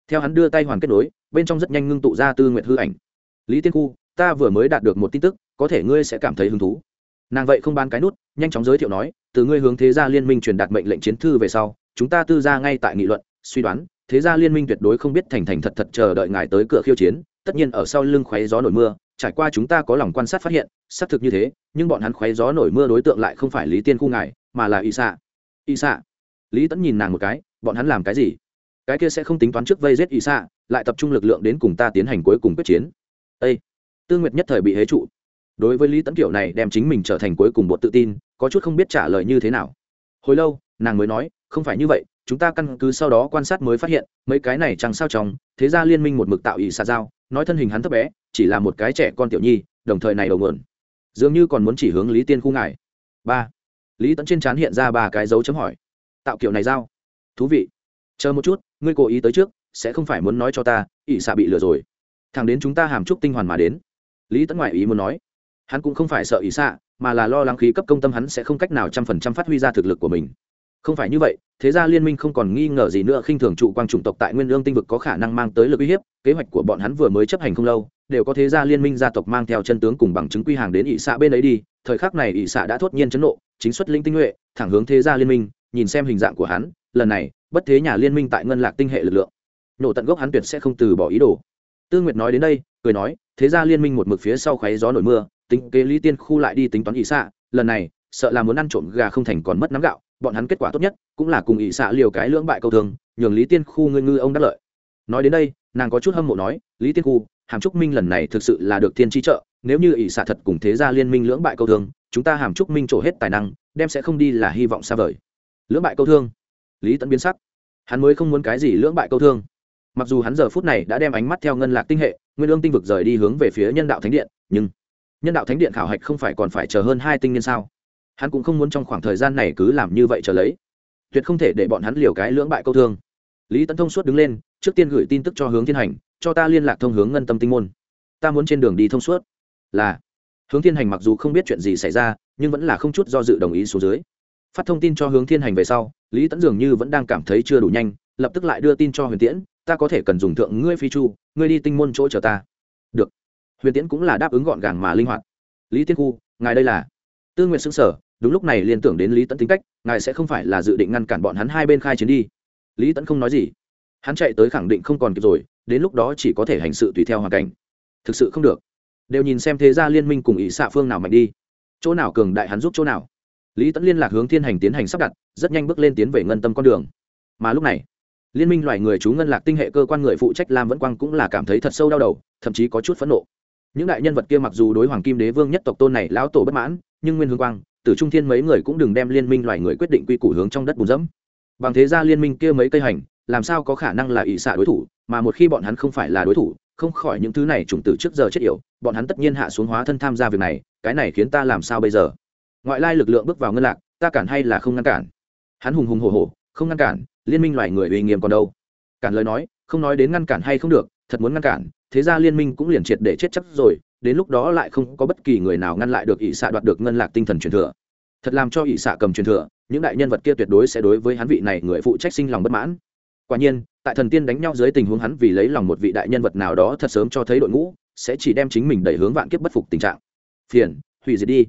[SPEAKER 1] Theo hắn đưa tay hoàn kết nối, bên trong rất nhanh ngưng tụ ra tư nguyện hư ảnh. Lý tiên khu, ta vừa mới đạt được một tin tức, có thể ngươi sẽ cảm thấy hứng thú. Nàng vậy không ban cái nút, nhanh chóng giới thiệu nói, từ ngươi hướng thế gia liên minh truyền đạt mệnh lệnh chiến thư về sau, chúng ta tư ra ngay tại nghị luận, suy đoán thế gia liên minh tuyệt đối không biết thành thành thật thật chờ đợi ngài tới cửa khiêu chiến, tất nhiên ở sau lưng khoáy gió nổi mưa, trải qua chúng ta có lòng quan sát phát hiện, xác thực như thế, nhưng bọn hắn khoáy gió nổi mưa đối tượng lại không phải lý tiên khu ngài, mà là y xạ. Y xạ. Lý tẫn nhìn nàng một cái, bọn hắn làm cái gì? Cái kia sẽ không tính toán trước vây giết y xạ, lại tập trung lực lượng đến cùng ta tiến hành cuối cùng quyết chiến. Â tương nguyệt nhất thời bị hế trụ. Đối với lý tẫn kiểu này đem chính mình trở thành cuối cùng bột tự tin, có chút không biết trả lời như thế nào. Hồi lâu, nàng mới nói, không phải như vậy chúng ta căn cứ sau đó quan sát mới phát hiện, mấy cái này chẳng sao chóng, thế ra liên minh một mực tạo ý xà dao nói thân hình hắn thấp bé, chỉ là một cái trẻ con tiểu nhi, đồng thời này đầu mượn. Dường như còn muốn chỉ hướng lý tiên khu ngài. Ba. Lý tẫn trên trán hiện ra ba cái dấu chấm hỏi. Tạo kiểu này dao thú vị. Chờ một chút, ngươi cố ý tới trước, sẽ không phải muốn nói cho ta, ỷ xạ bị lừa rồi. Thằng đến chúng ta hàm chúc tinh hoàn mà đến. Lý tẫn ngoại ý muốn nói. Hắn cũng không phải sợ ỷ xạ mà là lo lắng khí cấp công tâm hắn sẽ không cách nào trăm phần trăm phát huy ra thực lực của mình không phải như vậy, thế ra liên minh không còn nghi ngờ gì nữa, khinh thường trụ quang chủng tộc tại nguyên lương tinh vực có khả năng mang tới lực uy hiếp, kế hoạch của bọn hắn vừa mới chấp hành không lâu, đều có thế ra liên minh gia tộc mang theo chân tướng cùng bằng chứng quy hàng đến ỵ xạ bên ấy đi, thời khắc này ỵ xạ đã thốt nhiên chấn nộ, chính xuất linh tinh nhuệ, thẳng hướng thế gia liên minh, nhìn xem hình dạng của hắn, lần này, bất thế nhà liên minh tại ngân lạc tinh hệ lực lượng. Nổ tận gốc hắn tuyệt sẽ không từ bỏ ý đồ. Tư nguyệt nói đến đây, cười nói, thế gia liên minh một mực phía sau khoáy gió nổi mưa, tính kế lý tiên khu lại đi tính toán ỵ xạ, lần này sợ là muốn ăn trộm gà không thành còn mất nắm gạo, bọn hắn kết quả tốt nhất cũng là cùng ỵ xạ liều cái lưỡng bại câu thường, nhường lý tiên khu ngươi ngư ông đắc lợi. Nói đến đây, nàng có chút hâm mộ nói, lý tiên khu, hàm trúc minh lần này thực sự là được thiên tri trợ, nếu như ỵ xạ thật cùng thế gia liên minh lưỡng bại câu thương chúng ta hàm trúc minh trổ hết tài năng, đem sẽ không đi là hy vọng xa vời. Lưỡng bại câu thương. Lý tẫn biến sắc. Hắn mới không muốn cái gì lưỡng bại câu thương. Mặc dù hắn giờ phút này đã đem ánh mắt theo ngân lạc tinh hệ, nguyên ương tinh vực rời đi hướng về phía nhân đạo thánh điện, nhưng nhân đạo thánh điện khảo hạch không phải còn phải chờ hơn hai tinh niên sao? Hắn cũng không muốn trong khoảng thời gian này cứ làm như vậy chờ lấy. Tuyệt không thể để bọn hắn liều cái lưỡng bại câu thương. Lý tấn thông suốt đứng lên, trước tiên gửi tin tức cho hướng thiên hành, cho ta liên lạc thông hướng ngân tâm tinh môn. Ta muốn trên đường đi thông suốt. Là. Hướng thiên hành mặc dù không biết chuyện gì xảy ra, nhưng vẫn là không chút do dự đồng ý xuống dưới. Phát thông tin cho hướng thiên hành về sau, lý tẫn dường như vẫn đang cảm thấy chưa đủ nhanh, lập tức lại đưa tin cho huyền tiễn, ta có thể cần dùng thượng ngươi phi chu, ngươi đi tinh môn chỗ chờ ta. Được. Huyền tiễn cũng là đáp ứng gọn gàng mà linh hoạt. Lý tiên khu, ngài đây là tư nguyện xứng sở đúng lúc này liên tưởng đến lý tẫn tính cách, ngài sẽ không phải là dự định ngăn cản bọn hắn hai bên khai chiến đi. Lý tẫn không nói gì. Hắn chạy tới khẳng định không còn kịp rồi, đến lúc đó chỉ có thể hành sự tùy theo hoàn cảnh. Thực sự không được. Đều nhìn xem thế gia liên minh cùng ý xạ phương nào mạnh đi. Chỗ nào cường đại hắn giúp chỗ nào. Lý tẫn liên lạc hướng thiên hành tiến hành sắp đặt, rất nhanh bước lên tiến về ngân tâm con đường. Mà lúc này, liên minh loài người chú ngân lạc tinh hệ cơ quan người phụ trách lam vẫn quang cũng là cảm thấy thật sâu đau đầu, thậm chí có chút phẫn nộ. Những đại nhân vật kia mặc dù đối hoàng kim đế vương nhất tộc tôn này lão tổ bất mãn nhưng nguyên hướng quang, tử trung thiên mấy người cũng đừng đem liên minh loài người quyết định quy củ hướng trong đất bùn dẫm. Bằng thế ra liên minh kia mấy cây hành, làm sao có khả năng là ỵ xạ đối thủ, mà một khi bọn hắn không phải là đối thủ, không khỏi những thứ này chủng tử trước giờ chết yểu, bọn hắn tất nhiên hạ xuống hóa thân tham gia việc này, cái này khiến ta làm sao bây giờ? Ngoại lai lực lượng bước vào ngân lạc, ta cản hay là không ngăn cản? Hắn hùng hùng hổ hổ, không ngăn cản, liên minh loài người uy nghiêm còn đâu? Cản lời nói, không nói đến ngăn cản hay không được, thật muốn ngăn cản, thế ra liên minh cũng liền triệt để chết chắc rồi đến lúc đó lại không có bất kỳ người nào ngăn lại được ỷ xạ đoạt được ngân lạc tinh thần truyền thừa. Thật làm cho ỷ xạ cầm truyền thừa, những đại nhân vật kia tuyệt đối sẽ đối với hắn vị này người phụ trách sinh lòng bất mãn. Quả nhiên, tại thần tiên đánh nhau dưới tình huống hắn vì lấy lòng một vị đại nhân vật nào đó thật sớm cho thấy đội ngũ, sẽ chỉ đem chính mình đẩy hướng vạn kiếp bất phục tình trạng. Phiền, hủy diệt đi.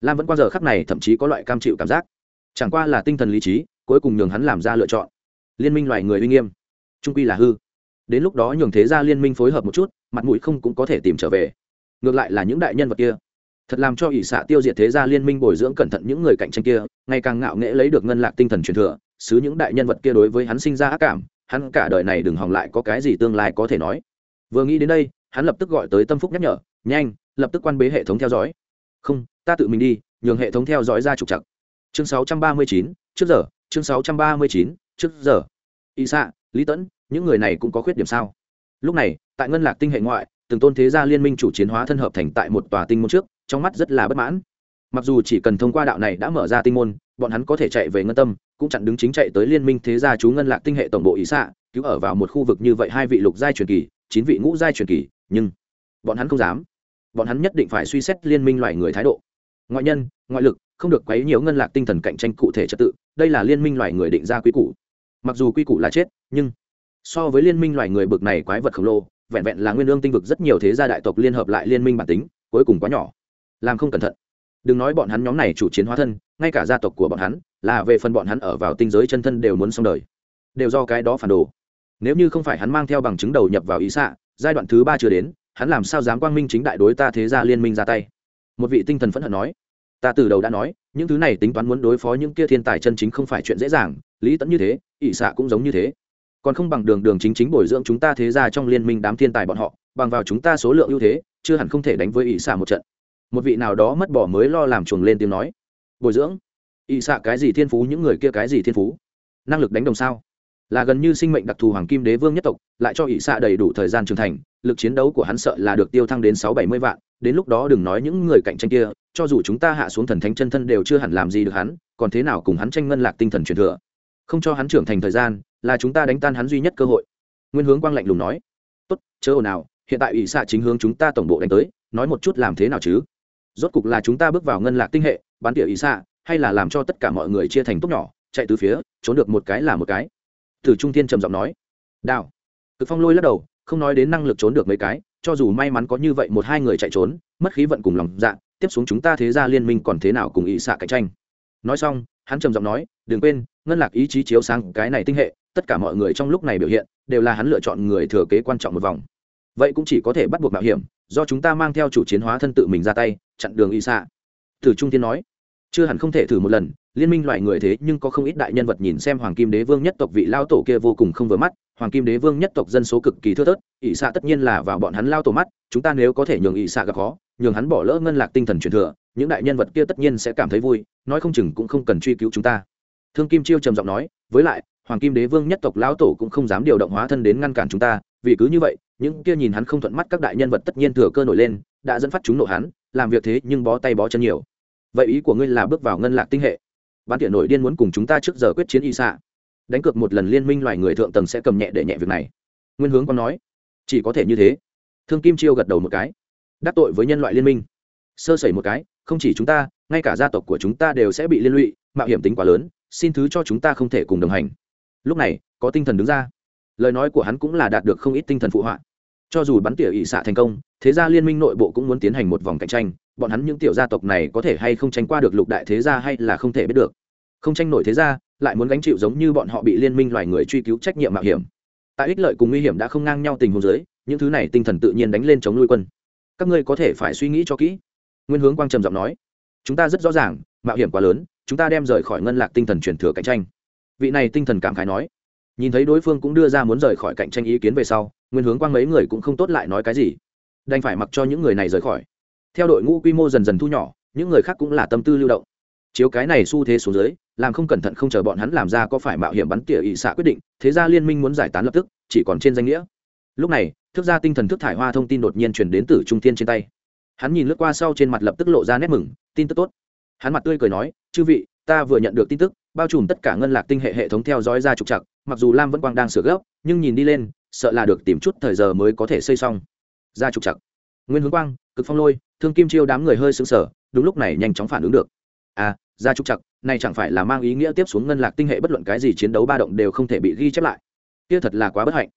[SPEAKER 1] Lam vẫn qua giờ khắc này thậm chí có loại cam chịu cảm giác. Chẳng qua là tinh thần lý trí, cuối cùng nhường hắn làm ra lựa chọn. Liên minh loài người uy nghiêm. Trung quy là hư. Đến lúc đó nhường thế ra liên minh phối hợp một chút, mặt mũi không cũng có thể tìm trở về ngược lại là những đại nhân vật kia. Thật làm cho ỷ xạ tiêu diệt thế gia liên minh bồi dưỡng cẩn thận những người cạnh tranh kia ngày càng ngạo nghễ lấy được ngân lạc tinh thần truyền thừa xứ những đại nhân vật kia đối với hắn sinh ra ác cảm hắn cả đời này đừng hòng lại có cái gì tương lai có thể nói. Vừa nghĩ đến đây hắn lập tức gọi tới tâm phúc nhắc nhở nhanh lập tức quan bế hệ thống theo dõi. Không ta tự mình đi nhường hệ thống theo dõi ra trục chặt chương 639, trước giờ chương 639, trước giờ. Y xạ lý tẫn những người này cũng có khuyết điểm sao? Lúc này tại ngân lạc tinh hệ ngoại từng tôn thế gia liên minh chủ chiến hóa thân hợp thành tại một tòa tinh môn trước, trong mắt rất là bất mãn. Mặc dù chỉ cần thông qua đạo này đã mở ra tinh môn, bọn hắn có thể chạy về ngân tâm, cũng chặn đứng chính chạy tới liên minh thế gia chú ngân lạc tinh hệ tổng bộ ý xạ, cứu ở vào một khu vực như vậy hai vị lục giai truyền kỳ, chín vị ngũ giai truyền kỳ, nhưng bọn hắn không dám. Bọn hắn nhất định phải suy xét liên minh loài người thái độ. Ngoại nhân, ngoại lực, không được quấy nhiều ngân lạc tinh thần cạnh tranh cụ thể trật tự, đây là liên minh loài người định ra quy củ. Mặc dù quy củ là chết, nhưng so với liên minh loài người bực này quái vật khổng lồ vẹn vẹn là nguyên lương tinh vực rất nhiều thế gia đại tộc liên hợp lại liên minh bản tính, cuối cùng quá nhỏ. Làm không cẩn thận. Đừng nói bọn hắn nhóm này chủ chiến hóa thân, ngay cả gia tộc của bọn hắn, là về phần bọn hắn ở vào tinh giới chân thân đều muốn xong đời. Đều do cái đó phản đồ. Nếu như không phải hắn mang theo bằng chứng đầu nhập vào ý xạ, giai đoạn thứ ba chưa đến, hắn làm sao dám quang minh chính đại đối ta thế gia liên minh ra tay? Một vị tinh thần phẫn hận nói. Ta từ đầu đã nói, những thứ này tính toán muốn đối phó những kia thiên tài chân chính không phải chuyện dễ dàng, lý tẫn như thế ỷ xạ cũng giống như thế còn không bằng đường đường chính chính bồi dưỡng chúng ta thế ra trong liên minh đám thiên tài bọn họ, bằng vào chúng ta số lượng ưu thế, chưa hẳn không thể đánh với ỷ xạ một trận. Một vị nào đó mất bỏ mới lo làm chuồng lên tiếng nói. Bồi dưỡng? Ỷ xạ cái gì thiên phú, những người kia cái gì thiên phú? Năng lực đánh đồng sao? Là gần như sinh mệnh đặc thù hoàng kim đế vương nhất tộc, lại cho ỷ xạ đầy đủ thời gian trưởng thành, lực chiến đấu của hắn sợ là được tiêu thăng đến sáu bảy mươi vạn, đến lúc đó đừng nói những người cạnh tranh kia, cho dù chúng ta hạ xuống thần thánh chân thân đều chưa hẳn làm gì được hắn, còn thế nào cùng hắn tranh ngân lạc tinh thần truyền thừa? Không cho hắn trưởng thành thời gian, là chúng ta đánh tan hắn duy nhất cơ hội. Nguyên hướng quang lạnh lùng nói. Tốt, chớ ồn nào hiện tại ủy xạ chính hướng chúng ta tổng bộ đánh tới, nói một chút làm thế nào chứ? Rốt cục là chúng ta bước vào ngân lạc tinh hệ bán tỉa ủy xạ, hay là làm cho tất cả mọi người chia thành tốt nhỏ, chạy từ phía, trốn được một cái là một cái? Từ trung thiên trầm giọng nói. Đào. Cực phong lôi lắc đầu, không nói đến năng lực trốn được mấy cái, cho dù may mắn có như vậy một hai người chạy trốn, mất khí vận cùng lòng dạ tiếp xuống chúng ta thế ra liên minh còn thế nào cùng ỵ xạ cạnh tranh? Nói xong hắn trầm giọng nói, đừng quên, ngân lạc ý chí chiếu sáng cái này tinh hệ, tất cả mọi người trong lúc này biểu hiện, đều là hắn lựa chọn người thừa kế quan trọng một vòng. Vậy cũng chỉ có thể bắt buộc mạo hiểm, do chúng ta mang theo chủ chiến hóa thân tự mình ra tay, chặn đường y xạ. Từ trung tiên nói, chưa hẳn không thể thử một lần, liên minh loại người thế nhưng có không ít đại nhân vật nhìn xem hoàng kim đế vương nhất tộc vị lao tổ kia vô cùng không vừa mắt, hoàng kim đế vương nhất tộc dân số cực kỳ thưa thớt ỵ xạ tất nhiên là vào bọn hắn lao tổ mắt, chúng ta nếu có thể nhường ỵ xạ gặp khó nhường hắn bỏ lỡ ngân lạc tinh thần truyền thừa, những đại nhân vật kia tất nhiên sẽ cảm thấy vui, nói không chừng cũng không cần truy cứu chúng ta. Thương kim chiêu trầm giọng nói, với lại, hoàng kim đế vương nhất tộc lão tổ cũng không dám điều động hóa thân đến ngăn cản chúng ta, vì cứ như vậy, những kia nhìn hắn không thuận mắt các đại nhân vật tất nhiên thừa cơ nổi lên, đã dẫn phát chúng nộ hắn, làm việc thế nhưng bó tay bó chân nhiều. Vậy ý của ngươi là bước vào ngân lạc tinh hệ? Ban tiện nổi điên muốn cùng chúng ta trước giờ quyết chiến y xạ. Đánh cược một lần liên minh loài người thượng tầng sẽ cầm nhẹ để nhẹ việc này. Nguyên hướng còn nói, chỉ có thể như thế. Thương kim chiêu gật đầu một cái đắc tội với nhân loại liên minh. Sơ sẩy một cái, không chỉ chúng ta, ngay cả gia tộc của chúng ta đều sẽ bị liên lụy, mạo hiểm tính quá lớn, xin thứ cho chúng ta không thể cùng đồng hành. Lúc này, có tinh thần đứng ra. Lời nói của hắn cũng là đạt được không ít tinh thần phụ họa. Cho dù bắn tỉa ỵ xạ thành công, thế gia liên minh nội bộ cũng muốn tiến hành một vòng cạnh tranh, bọn hắn những tiểu gia tộc này có thể hay không tranh qua được lục đại thế gia hay là không thể biết được. Không tranh nổi thế gia, lại muốn gánh chịu giống như bọn họ bị liên minh loài người truy cứu trách nhiệm mạo hiểm. Tại ích lợi cùng nguy hiểm đã không ngang nhau tình huống giới những thứ này tinh thần tự nhiên đánh lên chống nuôi quân các ngươi có thể phải suy nghĩ cho kỹ. Nguyên hướng quang trầm giọng nói, chúng ta rất rõ ràng, mạo hiểm quá lớn, chúng ta đem rời khỏi ngân lạc tinh thần truyền thừa cạnh tranh. Vị này tinh thần cảm khái nói, nhìn thấy đối phương cũng đưa ra muốn rời khỏi cạnh tranh ý kiến về sau, nguyên hướng quang mấy người cũng không tốt lại nói cái gì. Đành phải mặc cho những người này rời khỏi. Theo đội ngũ quy mô dần dần thu nhỏ, những người khác cũng là tâm tư lưu động. Chiếu cái này xu thế xuống dưới, làm không cẩn thận không chờ bọn hắn làm ra có phải mạo hiểm bắn tỉa ỵ xạ quyết định, thế ra liên minh muốn giải tán lập tức, chỉ còn trên danh nghĩa. Lúc này thức ra tinh thần thức thải hoa thông tin đột nhiên chuyển đến từ trung tiên trên tay. Hắn nhìn lướt qua sau trên mặt lập tức lộ ra nét mừng, tin tức tốt. Hắn mặt tươi cười nói, chư vị, ta vừa nhận được tin tức, bao trùm tất cả ngân lạc tinh hệ hệ thống theo dõi ra trục chặt mặc dù lam vẫn quang đang sửa gấp, nhưng nhìn đi lên, sợ là được tìm chút thời giờ mới có thể xây xong. Ra trục chặt nguyên hướng quang, cực phong lôi, thương kim chiêu đám người hơi xứng sở đúng lúc này nhanh chóng phản ứng được. À ra trục chặt này chẳng phải là mang ý nghĩa tiếp xuống ngân lạc tinh hệ bất luận cái gì chiến đấu ba động đều không thể bị ghi chép lại. Kia thật là quá bất hạnh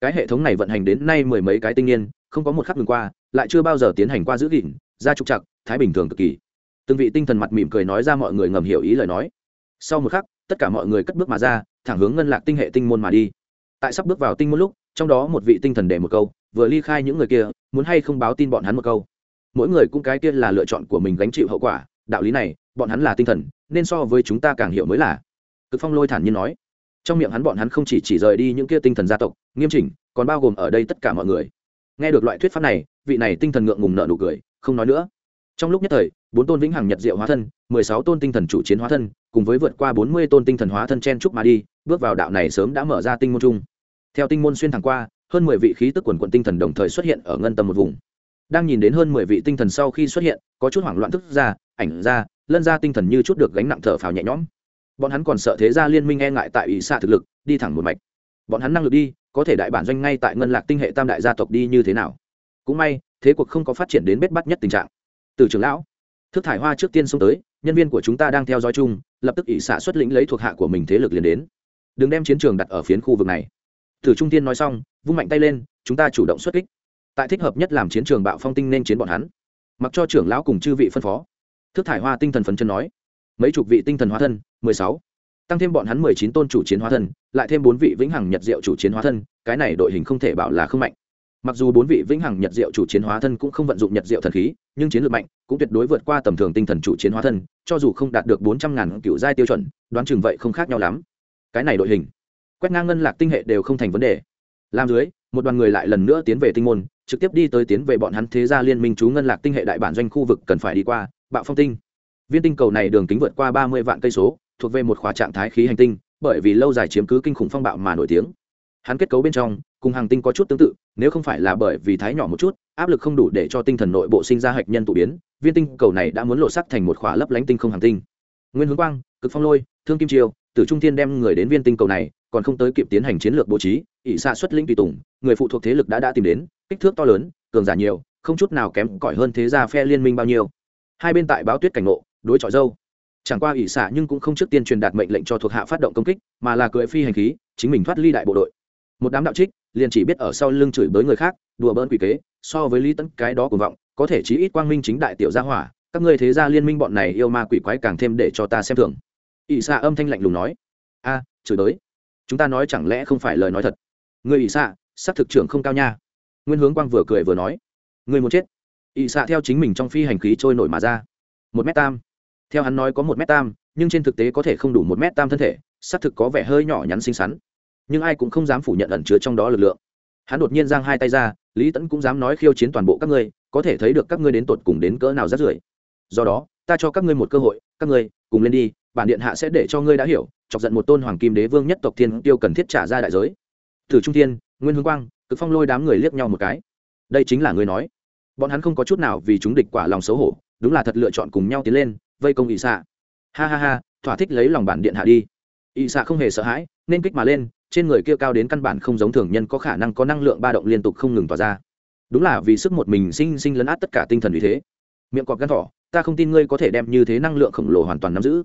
[SPEAKER 1] cái hệ thống này vận hành đến nay mười mấy cái tinh niên, không có một khắc ngừng qua, lại chưa bao giờ tiến hành qua giữ gìn, ra trục chặt thái bình thường cực kỳ. Từng vị tinh thần mặt mỉm cười nói ra mọi người ngầm hiểu ý lời nói. Sau một khắc, tất cả mọi người cất bước mà ra, thẳng hướng ngân lạc tinh hệ tinh môn mà đi. Tại sắp bước vào tinh môn lúc, trong đó một vị tinh thần để một câu, vừa ly khai những người kia, muốn hay không báo tin bọn hắn một câu. Mỗi người cũng cái kia là lựa chọn của mình gánh chịu hậu quả. Đạo lý này, bọn hắn là tinh thần, nên so với chúng ta càng hiểu mới là. Cực phong lôi thản nhiên nói trong miệng hắn bọn hắn không chỉ chỉ rời đi những kia tinh thần gia tộc, nghiêm chỉnh, còn bao gồm ở đây tất cả mọi người. Nghe được loại thuyết pháp này, vị này tinh thần ngượng ngùng nợ nụ cười, không nói nữa. Trong lúc nhất thời, bốn tôn vĩnh hằng nhật diệu hóa thân, mười sáu tôn tinh thần chủ chiến hóa thân, cùng với vượt qua bốn mươi tôn tinh thần hóa thân chen trúc mà đi, bước vào đạo này sớm đã mở ra tinh môn chung. Theo tinh môn xuyên thẳng qua, hơn mười vị khí tức quần quận tinh thần đồng thời xuất hiện ở ngân tầm một vùng. Đang nhìn đến hơn mười vị tinh thần sau khi xuất hiện, có chút hoảng loạn thức ra, ảnh ra, lân ra tinh thần như chút được gánh nặng thở phào nhẹ nhõm bọn hắn còn sợ thế gia liên minh e ngại tại ủy xạ thực lực, đi thẳng một mạch. Bọn hắn năng lực đi, có thể đại bản doanh ngay tại ngân lạc tinh hệ tam đại gia tộc đi như thế nào? Cũng may, thế cuộc không có phát triển đến bết bắt nhất tình trạng. Từ trưởng lão thức thải hoa trước tiên xông tới, nhân viên của chúng ta đang theo dõi chung, lập tức ỷ xạ xuất lĩnh lấy thuộc hạ của mình thế lực liền đến. Đừng đem chiến trường đặt ở phiến khu vực này. Từ trung tiên nói xong, vung mạnh tay lên, chúng ta chủ động xuất kích. Tại thích hợp nhất làm chiến trường bạo phong tinh nên chiến bọn hắn. Mặc cho trưởng lão cùng chư vị phân phó. Thức thải hoa tinh thần phấn chân nói mấy chục vị tinh thần hóa thân, mười sáu. Tăng thêm bọn hắn mười chín tôn chủ chiến hóa thân, lại thêm bốn vị vĩnh hằng nhật diệu chủ chiến hóa thân, cái này đội hình không thể bảo là không mạnh. Mặc dù bốn vị vĩnh hằng nhật diệu chủ chiến hóa thân cũng không vận dụng nhật diệu thần khí, nhưng chiến lược mạnh, cũng tuyệt đối vượt qua tầm thường tinh thần chủ chiến hóa thân, cho dù không đạt được bốn trăm ngàn cựu giai tiêu chuẩn, đoán chừng vậy không khác nhau lắm. Cái này đội hình, quét ngang ngân lạc tinh hệ đều không thành vấn đề. Làm dưới, một đoàn người lại lần nữa tiến về tinh môn, trực tiếp đi tới tiến về bọn hắn thế gia liên minh chú ngân lạc tinh hệ đại bản doanh khu vực cần phải đi qua, bạo phong tinh viên tinh cầu này đường kính vượt qua ba mươi vạn cây số, thuộc về một khóa trạng thái khí hành tinh, bởi vì lâu dài chiếm cứ kinh khủng phong bạo mà nổi tiếng. Hắn kết cấu bên trong, cùng hàng tinh có chút tương tự, nếu không phải là bởi vì thái nhỏ một chút, áp lực không đủ để cho tinh thần nội bộ sinh ra hạch nhân tụ biến, viên tinh cầu này đã muốn lộ sắc thành một khỏa lấp lánh tinh không hàng tinh. Nguyên hướng quang, cực phong lôi, thương kim triều, tử trung thiên đem người đến viên tinh cầu này, còn không tới kịp tiến hành chiến lược bố trí, ỷ xạ xuất lĩnh tùy tùng, người phụ thuộc thế lực đã đã tìm đến, kích thước to lớn, cường giả nhiều, không chút nào kém cỏi hơn thế gia phe liên minh bao nhiêu. Hai bên tại báo tuyết cảnh ngộ đối chọi dâu. Chẳng qua ỷ xạ nhưng cũng không trước tiên truyền đạt mệnh lệnh cho thuộc hạ phát động công kích, mà là cưỡi phi hành khí, chính mình thoát ly đại bộ đội. Một đám đạo trích liền chỉ biết ở sau lưng chửi bới người khác, đùa bỡn quỷ kế, so với lý tấn cái đó cuồng vọng, có thể chí ít quang minh chính đại tiểu gia hỏa, các ngươi thế gia liên minh bọn này yêu ma quỷ quái càng thêm để cho ta xem thường. Ỷ xạ âm thanh lạnh lùng nói, a, chửi bới, chúng ta nói chẳng lẽ không phải lời nói thật? Người ỷ xạ sắc thực trưởng không cao nha. Nguyên hướng quang vừa cười vừa nói người muốn chết. Ỷ xạ theo chính mình trong phi hành khí trôi nổi mà ra. Một m tam theo hắn nói có một m tam, nhưng trên thực tế có thể không đủ một m tam thân thể, xác thực có vẻ hơi nhỏ nhắn xinh xắn. Nhưng ai cũng không dám phủ nhận ẩn chứa trong đó lực lượng. Hắn đột nhiên giang hai tay ra, lý tẫn cũng dám nói khiêu chiến toàn bộ các ngươi, có thể thấy được các ngươi đến tột cùng đến cỡ nào rát rưởi. Do đó, ta cho các ngươi một cơ hội, các ngươi, cùng lên đi, bản điện hạ sẽ để cho ngươi đã hiểu, chọc giận một tôn hoàng kim đế vương nhất tộc thiên tiêu cần thiết trả ra đại giới. Thử trung thiên, nguyên hướng quang, cực phong lôi đám người liếc nhau một cái. Đây chính là ngươi nói. Bọn hắn không có chút nào vì chúng địch quả lòng xấu hổ, đúng là thật lựa chọn cùng nhau tiến lên vây công ỵ xạ. Ha ha ha, thỏa thích lấy lòng bản điện hạ đi. Ỵ xạ không hề sợ hãi, nên kích mà lên, trên người kia cao đến căn bản không giống thường nhân có khả năng có năng lượng ba động liên tục không ngừng tỏa ra. Đúng là vì sức một mình sinh sinh lấn át tất cả tinh thần vì thế. Miệng cọp gắn thỏ, ta không tin ngươi có thể đem như thế năng lượng khổng lồ hoàn toàn nắm giữ.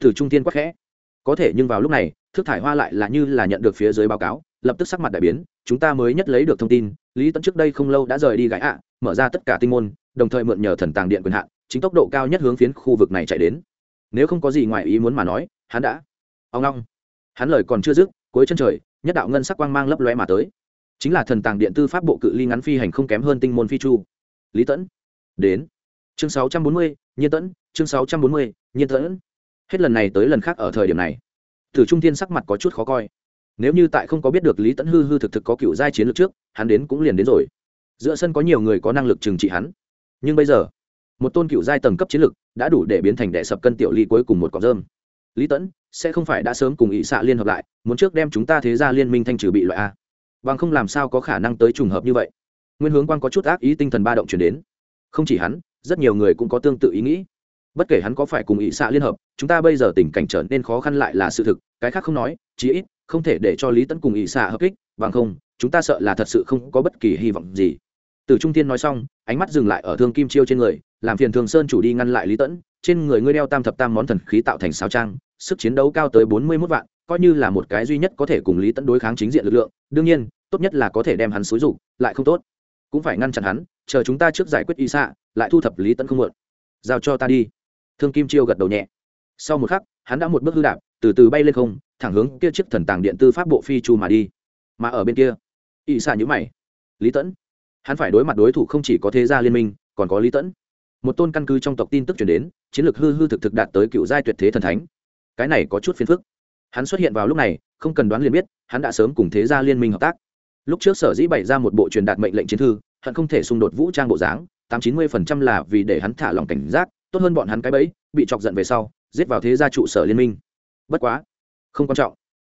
[SPEAKER 1] Từ trung tiên quắc khẽ. Có thể nhưng vào lúc này, thức thải hoa lại là như là nhận được phía dưới báo cáo, lập tức sắc mặt đại biến, chúng ta mới nhất lấy được thông tin, lý tấn trước đây không lâu đã rời đi gãi ạ, mở ra tất cả tinh môn, đồng thời mượn nhờ thần tàng điện quyền hạn chính tốc độ cao nhất hướng phiến khu vực này chạy đến. Nếu không có gì ngoài ý muốn mà nói hắn đã ông long. Hắn lời còn chưa dứt cuối chân trời nhất đạo ngân sắc quang mang lấp lóe mà tới. Chính là thần tàng điện tư pháp bộ cự ly ngắn phi hành không kém hơn tinh môn phi chu. Lý tẫn. Đến. Chương 640, nhiên tẫn. Chương 640, nhiên tẫn. Hết lần này tới lần khác ở thời điểm này tử trung thiên sắc mặt có chút khó coi. Nếu như tại không có biết được lý tẫn hư hư thực thực có cựu giai chiến lược trước hắn đến cũng liền đến rồi. Giữa sân có nhiều người có năng lực trừng trị hắn. Nhưng bây giờ một tôn cựu giai tầng cấp chiến lực đã đủ để biến thành đệ sập cân tiểu ly cuối cùng một cọc rơm. Lý tẫn sẽ không phải đã sớm cùng ỵ xạ liên hợp lại, muốn trước đem chúng ta thế ra liên minh thanh trừ bị loại a. Bằng không làm sao có khả năng tới trùng hợp như vậy. Nguyên hướng quan có chút ác ý tinh thần ba động chuyển đến. Không chỉ hắn, rất nhiều người cũng có tương tự ý nghĩ. Bất kể hắn có phải cùng ỵ xạ liên hợp, chúng ta bây giờ tình cảnh trở nên khó khăn lại là sự thực, cái khác không nói, chí ít, không thể để cho lý tẫn cùng ỵ xạ hợp kích, bằng không, chúng ta sợ là thật sự không có bất kỳ hy vọng gì. Từ trung tiên nói xong, ánh mắt dừng lại ở thương kim chiêu trên người làm phiền thường sơn chủ đi ngăn lại lý tẫn, trên người ngươi đeo tam thập tam món thần khí tạo thành sao trang, sức chiến đấu cao tới bốn mươi mốt vạn, coi như là một cái duy nhất có thể cùng lý tẫn đối kháng chính diện lực lượng, đương nhiên, tốt nhất là có thể đem hắn xúi rục lại không tốt. Cũng phải ngăn chặn hắn, chờ chúng ta trước giải quyết y xạ lại thu thập lý tẫn không mượn giao cho ta đi. Thương kim chiêu gật đầu nhẹ. Sau một khắc, hắn đã một bước hư đạp, từ từ bay lên không, thẳng hướng kia chiếc thần tàng điện tư pháp bộ phi chu mà đi. Mà ở bên kia y xạ nhữ mày. Lý tẫn. Hắn phải đối mặt đối thủ không chỉ có thế gia liên minh, còn có lý tẫn một tôn căn cứ trong tộc tin tức chuyển đến, chiến lược hư hư thực thực đạt tới cựu giai tuyệt thế thần thánh. Cái này có chút phiền phức. Hắn xuất hiện vào lúc này, không cần đoán liền biết, hắn đã sớm cùng thế gia liên minh hợp tác. Lúc trước sở dĩ bày ra một bộ truyền đạt mệnh lệnh chiến thư hận không thể xung đột vũ trang bộ dáng, tám chín mươi phần trăm là vì để hắn thả lòng cảnh giác, tốt hơn bọn hắn cái bẫy, bị chọc giận về sau, giết vào thế gia trụ sở liên minh. Bất quá, không quan trọng.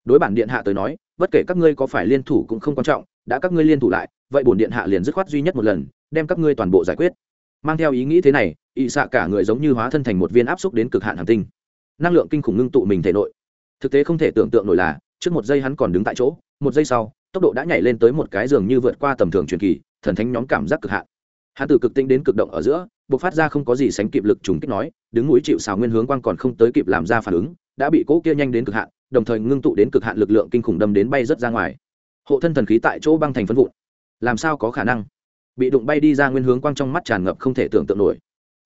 [SPEAKER 1] Đối bản điện hạ tới nói, bất kể các ngươi có phải liên thủ cũng không quan trọng, đã các ngươi liên thủ lại, vậy bổn điện hạ liền dứt khoát duy nhất một lần, đem các ngươi toàn bộ giải quyết mang theo ý nghĩ thế này ỵ xạ cả người giống như hóa thân thành một viên áp xúc đến cực hạn hàng tinh. Năng lượng kinh khủng ngưng tụ mình thể nội. Thực tế không thể tưởng tượng nổi là, trước một giây hắn còn đứng tại chỗ, một giây sau, tốc độ đã nhảy lên tới một cái giường như vượt qua tầm thường truyền kỳ, thần thánh nhóm cảm giác cực hạn. Hắn từ cực tinh đến cực động ở giữa buộc phát ra không có gì sánh kịp lực trùng kích nói, đứng núi chịu xào nguyên hướng quang còn không tới kịp làm ra phản ứng, đã bị cỗ kia nhanh đến cực hạn, đồng thời ngưng tụ đến cực hạn lực lượng kinh khủng đâm đến bay rất ra ngoài. Hộ thân thần khí tại chỗ băng thành phân vụn. Làm sao có khả năng? Bị đụng bay đi ra nguyên hướng quang trong mắt tràn ngập không thể tưởng tượng nổi.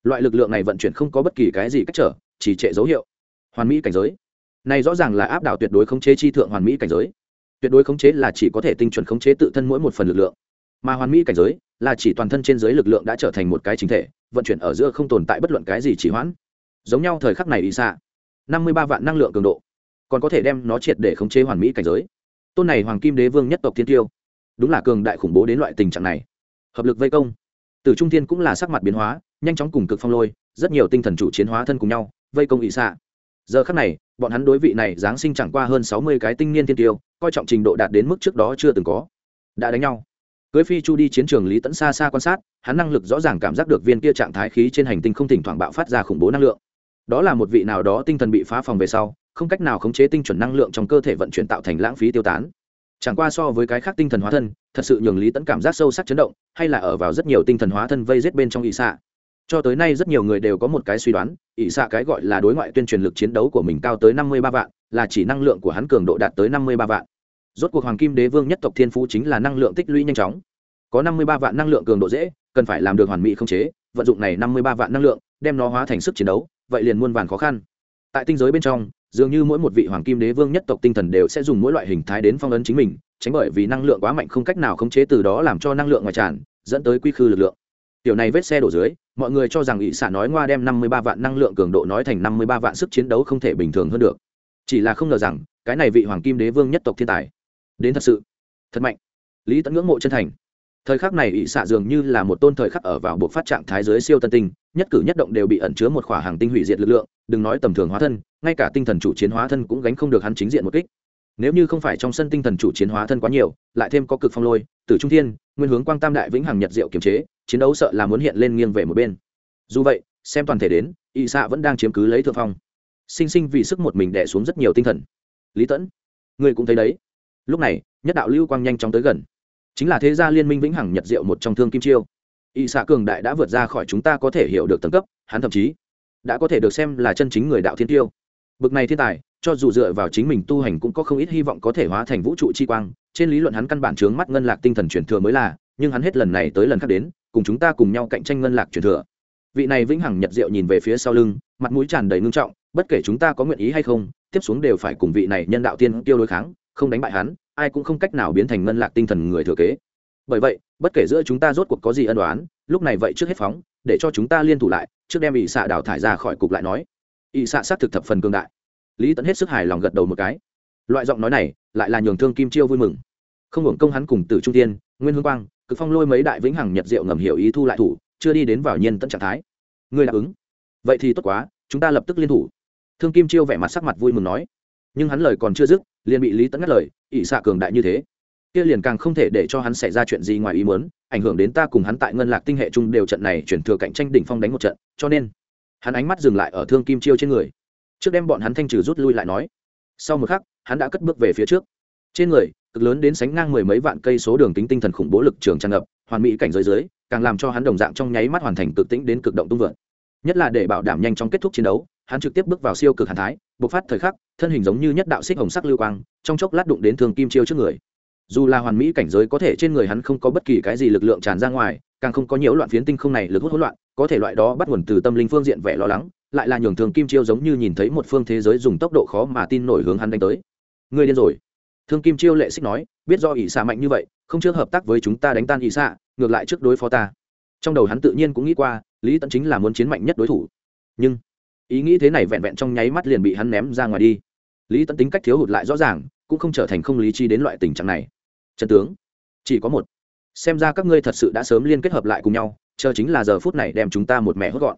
[SPEAKER 1] Loại lực lượng này vận chuyển không có bất kỳ cái gì cách trở, chỉ trệ dấu hiệu. Hoàn mỹ cảnh giới. Này rõ ràng là áp đảo tuyệt đối khống chế chi thượng hoàn mỹ cảnh giới. Tuyệt đối khống chế là chỉ có thể tinh chuẩn khống chế tự thân mỗi một phần lực lượng. Mà hoàn mỹ cảnh giới là chỉ toàn thân trên giới lực lượng đã trở thành một cái chính thể, vận chuyển ở giữa không tồn tại bất luận cái gì chỉ hoãn. Giống nhau thời khắc này ý xa năm mươi ba vạn năng lượng cường độ, còn có thể đem nó triệt để khống chế hoàn mỹ cảnh giới. Tôn này hoàng kim đế vương nhất tộc thiên tiêu, đúng là cường đại khủng bố đến loại tình trạng này hợp lực vây công. Từ trung thiên cũng là sắc mặt biến hóa, nhanh chóng cùng cực phong lôi, rất nhiều tinh thần chủ chiến hóa thân cùng nhau, vây công ỵ xạ. Giờ khắc này, bọn hắn đối vị này giáng sinh chẳng qua hơn sáu mươi cái tinh niên thiên tiêu, coi trọng trình độ đạt đến mức trước đó chưa từng có. Đã đánh nhau. Cưới phi chu đi chiến trường lý tẫn xa xa quan sát, hắn năng lực rõ ràng cảm giác được viên kia trạng thái khí trên hành tinh không thỉnh thoảng bạo phát ra khủng bố năng lượng. Đó là một vị nào đó tinh thần bị phá phòng về sau, không cách nào khống chế tinh chuẩn năng lượng trong cơ thể vận chuyển tạo thành lãng phí tiêu tán chẳng qua so với cái khác tinh thần hóa thân, thật sự nhường lý tẫn cảm giác sâu sắc chấn động, hay là ở vào rất nhiều tinh thần hóa thân vây rết bên trong ỵ xạ cho tới nay rất nhiều người đều có một cái suy đoán ỵ xạ cái gọi là đối ngoại tuyên truyền lực chiến đấu của mình cao tới năm mươi ba vạn, là chỉ năng lượng của hắn cường độ đạt tới năm mươi ba vạn. Rốt cuộc hoàng kim đế vương nhất tộc thiên phú chính là năng lượng tích lũy nhanh chóng. Có năm mươi ba vạn năng lượng cường độ dễ, cần phải làm được hoàn mỹ không chế, vận dụng này năm mươi ba vạn năng lượng, đem nó hóa thành sức chiến đấu, vậy liền muôn vàn khó khăn. Tại tinh giới bên trong dường như mỗi một vị hoàng kim đế vương nhất tộc tinh thần đều sẽ dùng mỗi loại hình thái đến phong ấn chính mình, tránh bởi vì năng lượng quá mạnh không cách nào khống chế từ đó làm cho năng lượng ngoài tràn, dẫn tới quy khư lực lượng. Tiểu này vết xe đổ dưới, mọi người cho rằng ỵ xạ nói ngoa đem năm mươi ba vạn năng lượng cường độ nói thành năm mươi ba vạn sức chiến đấu không thể bình thường hơn được. Chỉ là không ngờ rằng, cái này vị hoàng kim đế vương nhất tộc thiên tài, đến thật sự, thật mạnh. Lý tẫn ngưỡng mộ chân thành. Thời khắc này ỵ xạ dường như là một tôn thời khắc ở vào buộc phát trạng thái giới siêu tân tinh, nhất cử nhất động đều bị ẩn chứa một khỏa hàng tinh hủy diệt lực lượng đừng nói tầm thường hóa thân, ngay cả tinh thần chủ chiến hóa thân cũng gánh không được hắn chính diện một kích. Nếu như không phải trong sân tinh thần chủ chiến hóa thân quá nhiều, lại thêm có cực phong lôi từ trung thiên, nguyên hướng quang tam đại vĩnh hằng nhật diệu kiềm chế, chiến đấu sợ là muốn hiện lên nghiêng về một bên. Dù vậy, xem toàn thể đến, y xạ vẫn đang chiếm cứ lấy thượng phong. Sinh sinh vì sức một mình đẻ xuống rất nhiều tinh thần. Lý tẫn người cũng thấy đấy. Lúc này, nhất đạo lưu quang nhanh chóng tới gần. Chính là thế gia liên minh vĩnh hằng nhật diệu một trong thương kim chiêu. Y xạ cường đại đã vượt ra khỏi chúng ta có thể hiểu được tầng cấp, hắn thậm chí đã có thể được xem là chân chính người đạo thiên tiêu. Bực này thiên tài, cho dù dựa vào chính mình tu hành cũng có không ít hy vọng có thể hóa thành vũ trụ chi quang. Trên lý luận hắn căn bản chướng mắt ngân lạc tinh thần truyền thừa mới là, nhưng hắn hết lần này tới lần khác đến, cùng chúng ta cùng nhau cạnh tranh ngân lạc truyền thừa. Vị này vĩnh hằng nhật diệu nhìn về phía sau lưng, mặt mũi tràn đầy ngưng trọng, bất kể chúng ta có nguyện ý hay không, tiếp xuống đều phải cùng vị này nhân đạo tiên tiêu đối kháng, không đánh bại hắn, ai cũng không cách nào biến thành ngân lạc tinh thần người thừa kế. Bởi vậy, bất kể giữa chúng ta rốt cuộc có gì ân đoán lúc này vậy trước hết phóng, để cho chúng ta liên thủ lại, trước đem ỵ xạ đào thải ra khỏi cục lại nói. Ỵ xạ xác thực thập phần cương đại. Lý tẫn hết sức hài lòng gật đầu một cái. Loại giọng nói này, lại là nhường thương kim chiêu vui mừng. Không hưởng công hắn cùng tử trung tiên nguyên hương quang, cực phong lôi mấy đại vĩnh hằng nhật diệu ngầm hiểu ý thu lại thủ, chưa đi đến vào nhiên tận trạng thái. Ngươi đáp ứng. Vậy thì tốt quá, chúng ta lập tức liên thủ. Thương kim chiêu vẻ mặt sắc mặt vui mừng nói. Nhưng hắn lời còn chưa dứt, liền bị lý tẫn ngắt lời, ỷ xạ cường đại như thế kia liền càng không thể để cho hắn xảy ra chuyện gì ngoài ý muốn, ảnh hưởng đến ta cùng hắn tại ngân lạc tinh hệ chung đều trận này chuyển thừa cạnh tranh đỉnh phong đánh một trận, cho nên, hắn ánh mắt dừng lại ở thương kim chiêu trên người. Trước đem bọn hắn thanh trừ rút lui lại nói. Sau một khắc, hắn đã cất bước về phía trước. Trên người, cực lớn đến sánh ngang mười mấy vạn cây số đường kính tinh thần khủng bố lực trường tràn ngập, hoàn mỹ cảnh giới dưới, càng làm cho hắn đồng dạng trong nháy mắt hoàn thành cực tĩnh đến cực động tung vượn nhất là để bảo đảm nhanh trong kết thúc chiến đấu, hắn trực tiếp bước vào siêu cực hàn thái, bộc phát thời khắc, thân hình giống như nhất đạo xích hồng sắc lưu quang, trong chốc lát đụng đến thương kim chiêu trước người dù là hoàn mỹ cảnh giới có thể trên người hắn không có bất kỳ cái gì lực lượng tràn ra ngoài, càng không có nhiễu loạn phiến tinh không này lực hút hỗn loạn, có thể loại đó bắt nguồn từ tâm linh phương diện vẻ lo lắng, lại là nhường thường kim chiêu giống như nhìn thấy một phương thế giới dùng tốc độ khó mà tin nổi hướng hắn đánh tới. Người điên rồi. Thương kim chiêu lệ xích nói, biết do ỷ xạ mạnh như vậy, không trước hợp tác với chúng ta đánh tan ỷ xạ, ngược lại trước đối phó ta. Trong đầu hắn tự nhiên cũng nghĩ qua, lý tận chính là muốn chiến mạnh nhất đối thủ. Nhưng, ý nghĩ thế này vẹn vẹn trong nháy mắt liền bị hắn ném ra ngoài đi. Lý tận tính cách thiếu hụt lại rõ ràng, cũng không trở thành không lý chi đến loại tình trạng này trần tướng, chỉ có một. Xem ra các ngươi thật sự đã sớm liên kết hợp lại cùng nhau, chờ chính là giờ phút này đem chúng ta một mẻ hốt gọn.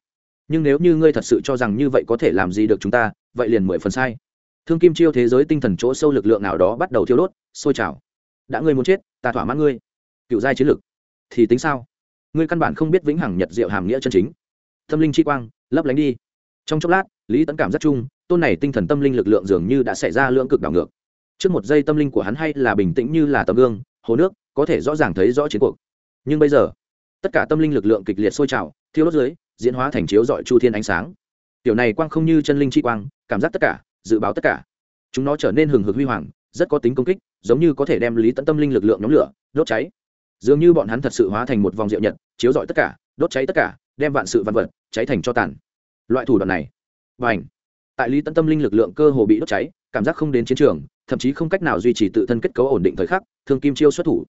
[SPEAKER 1] Nhưng nếu như ngươi thật sự cho rằng như vậy có thể làm gì được chúng ta, vậy liền mười phần sai. Thương kim chiêu thế giới tinh thần chỗ sâu lực lượng nào đó bắt đầu thiêu đốt, sôi trào. Đã ngươi muốn chết, ta thỏa mãn ngươi. Cựu giai chiến lực. Thì tính sao? Ngươi căn bản không biết vĩnh hằng nhật diệu hàm nghĩa chân chính. Tâm linh chi quang, lấp lánh đi. Trong chốc lát, lý tấn cảm giác chung, tôn này tinh thần tâm linh lực lượng dường như đã xảy ra lưỡng cực đảo ngược trước một giây tâm linh của hắn hay là bình tĩnh như là tấm gương, hồ nước, có thể rõ ràng thấy rõ chiến cuộc. Nhưng bây giờ, tất cả tâm linh lực lượng kịch liệt sôi trào, thiêu đốt dưới, diễn hóa thành chiếu dọi chu thiên ánh sáng. Tiểu này quang không như chân linh chi quang, cảm giác tất cả, dự báo tất cả. Chúng nó trở nên hừng hực huy hoàng, rất có tính công kích, giống như có thể đem lý tận tâm linh lực lượng nhóm lửa, đốt cháy. Dường như bọn hắn thật sự hóa thành một vòng diệu nhật, chiếu rọi tất cả, đốt cháy tất cả, đem vạn sự vạn vật cháy thành cho tàn. Loại thủ đoạn này. Và ảnh tại lý tận tâm linh lực lượng cơ hồ bị đốt cháy cảm giác không đến chiến trường, thậm chí không cách nào duy trì tự thân kết cấu ổn định thời khắc, thương kim chiêu xuất thủ.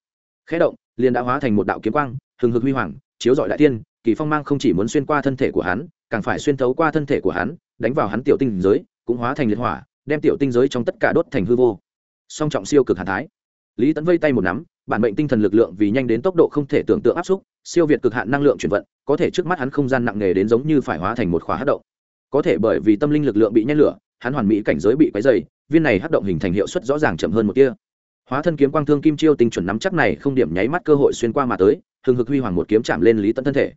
[SPEAKER 1] Khẽ động, liền đã hóa thành một đạo kiếm quang, hừng hực huy hoàng, chiếu rọi đại tiên kỳ phong mang không chỉ muốn xuyên qua thân thể của hắn, càng phải xuyên thấu qua thân thể của hắn, đánh vào hắn tiểu tinh giới, cũng hóa thành liệt hỏa, đem tiểu tinh giới trong tất cả đốt thành hư vô. Song trọng siêu cực hàn thái. Lý tấn vây tay một nắm, bản mệnh tinh thần lực lượng vì nhanh đến tốc độ không thể tưởng tượng áp xúc, siêu việt cực hạn năng lượng chuyển vận, có thể trước mắt hắn không gian nặng nề đến giống như phải hóa thành một khóa hát động. Có thể bởi vì tâm linh lực lượng bị nhét lửa hắn hoàn mỹ cảnh giới bị quấy dày, viên này hát động hình thành hiệu suất rõ ràng chậm hơn một kia hóa thân kiếm quang thương kim chiêu tinh chuẩn nắm chắc này không điểm nháy mắt cơ hội xuyên qua mà tới, hừng hực huy hoàng một kiếm chạm lên lý tận thân thể.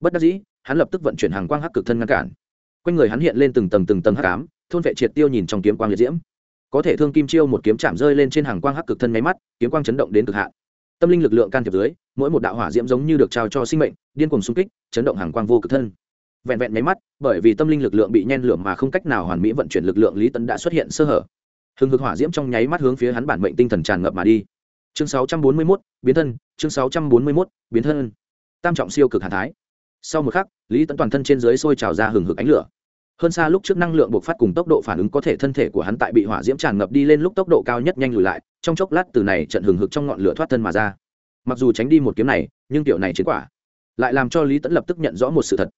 [SPEAKER 1] Bất đắc dĩ, hắn lập tức vận chuyển hàng quang hắc cực thân ngăn cản. Quanh người hắn hiện lên từng tầng từng tầng hắc ám, thôn vệ triệt tiêu nhìn trong kiếm quang liệt diễm. Có thể thương kim chiêu một kiếm chạm rơi lên trên hàng quang hắc cực thân nháy mắt, kiếm quang chấn động đến cực hạn. Tâm linh lực lượng can thiệp dưới, mỗi một đạo hỏa diễm giống như được trao cho sinh mệnh, điên cuồng xung kích, chấn động hàng quang vô cực thân vẹn vẹn máy mắt bởi vì tâm linh lực lượng bị nhen lửa mà không cách nào hoàn mỹ vận chuyển lực lượng lý tấn đã xuất hiện sơ hở. Hừng hực hỏa diễm trong nháy mắt hướng phía hắn bản mệnh tinh thần tràn ngập mà đi. Chương 641, biến thân chương 641, biến thân. Tam trọng siêu cực hạ thái. Sau một khắc lý tấn toàn thân trên dưới sôi trào ra hừng hực ánh lửa. Hơn xa lúc trước năng lượng buộc phát cùng tốc độ phản ứng có thể thân thể của hắn tại bị hỏa diễm tràn ngập đi lên lúc tốc độ cao nhất nhanh lùi lại trong chốc lát từ này trận hừng hực trong ngọn lửa thoát thân mà ra. Mặc dù tránh đi một kiếm này nhưng kiểu này chiến quả lại làm cho lý tấn lập tức nhận rõ một sự thật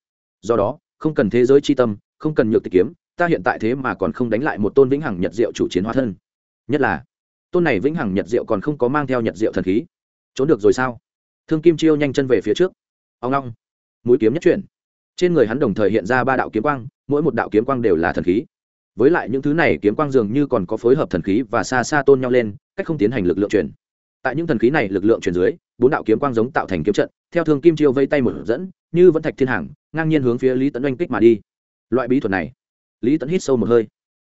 [SPEAKER 1] do đó, không cần thế giới c h i tâm, không cần nhược tịch kiếm, ta hiện tại thế mà còn không đánh lại một tôn vĩnh hằng nhật diệu chủ chiến hóa thân. Nhất là, tôn này vĩnh hằng nhật diệu còn không có mang theo nhật diệu thần khí. Trốn được rồi sao? Thương kim chiêu nhanh chân về phía trước. Ông long mũi kiếm nhất chuyển. Trên người hắn đồng thời hiện ra ba đạo kiếm quang, mỗi một đạo kiếm quang đều là thần khí. Với lại những thứ này kiếm quang dường như còn có phối hợp thần khí và xa xa tôn nhau lên, cách không tiến hành lực lượng chuyển. Tại những thần khí này lực lượng chuyển dưới, bốn đạo kiếm quang giống tạo thành kiếm trận theo thương kim chiêu vây tay một dẫn, như vẫn thạch thiên hàng, ngang nhiên hướng phía lý tấn oanh kích mà đi. Loại bí thuật này, lý tấn hít sâu một hơi.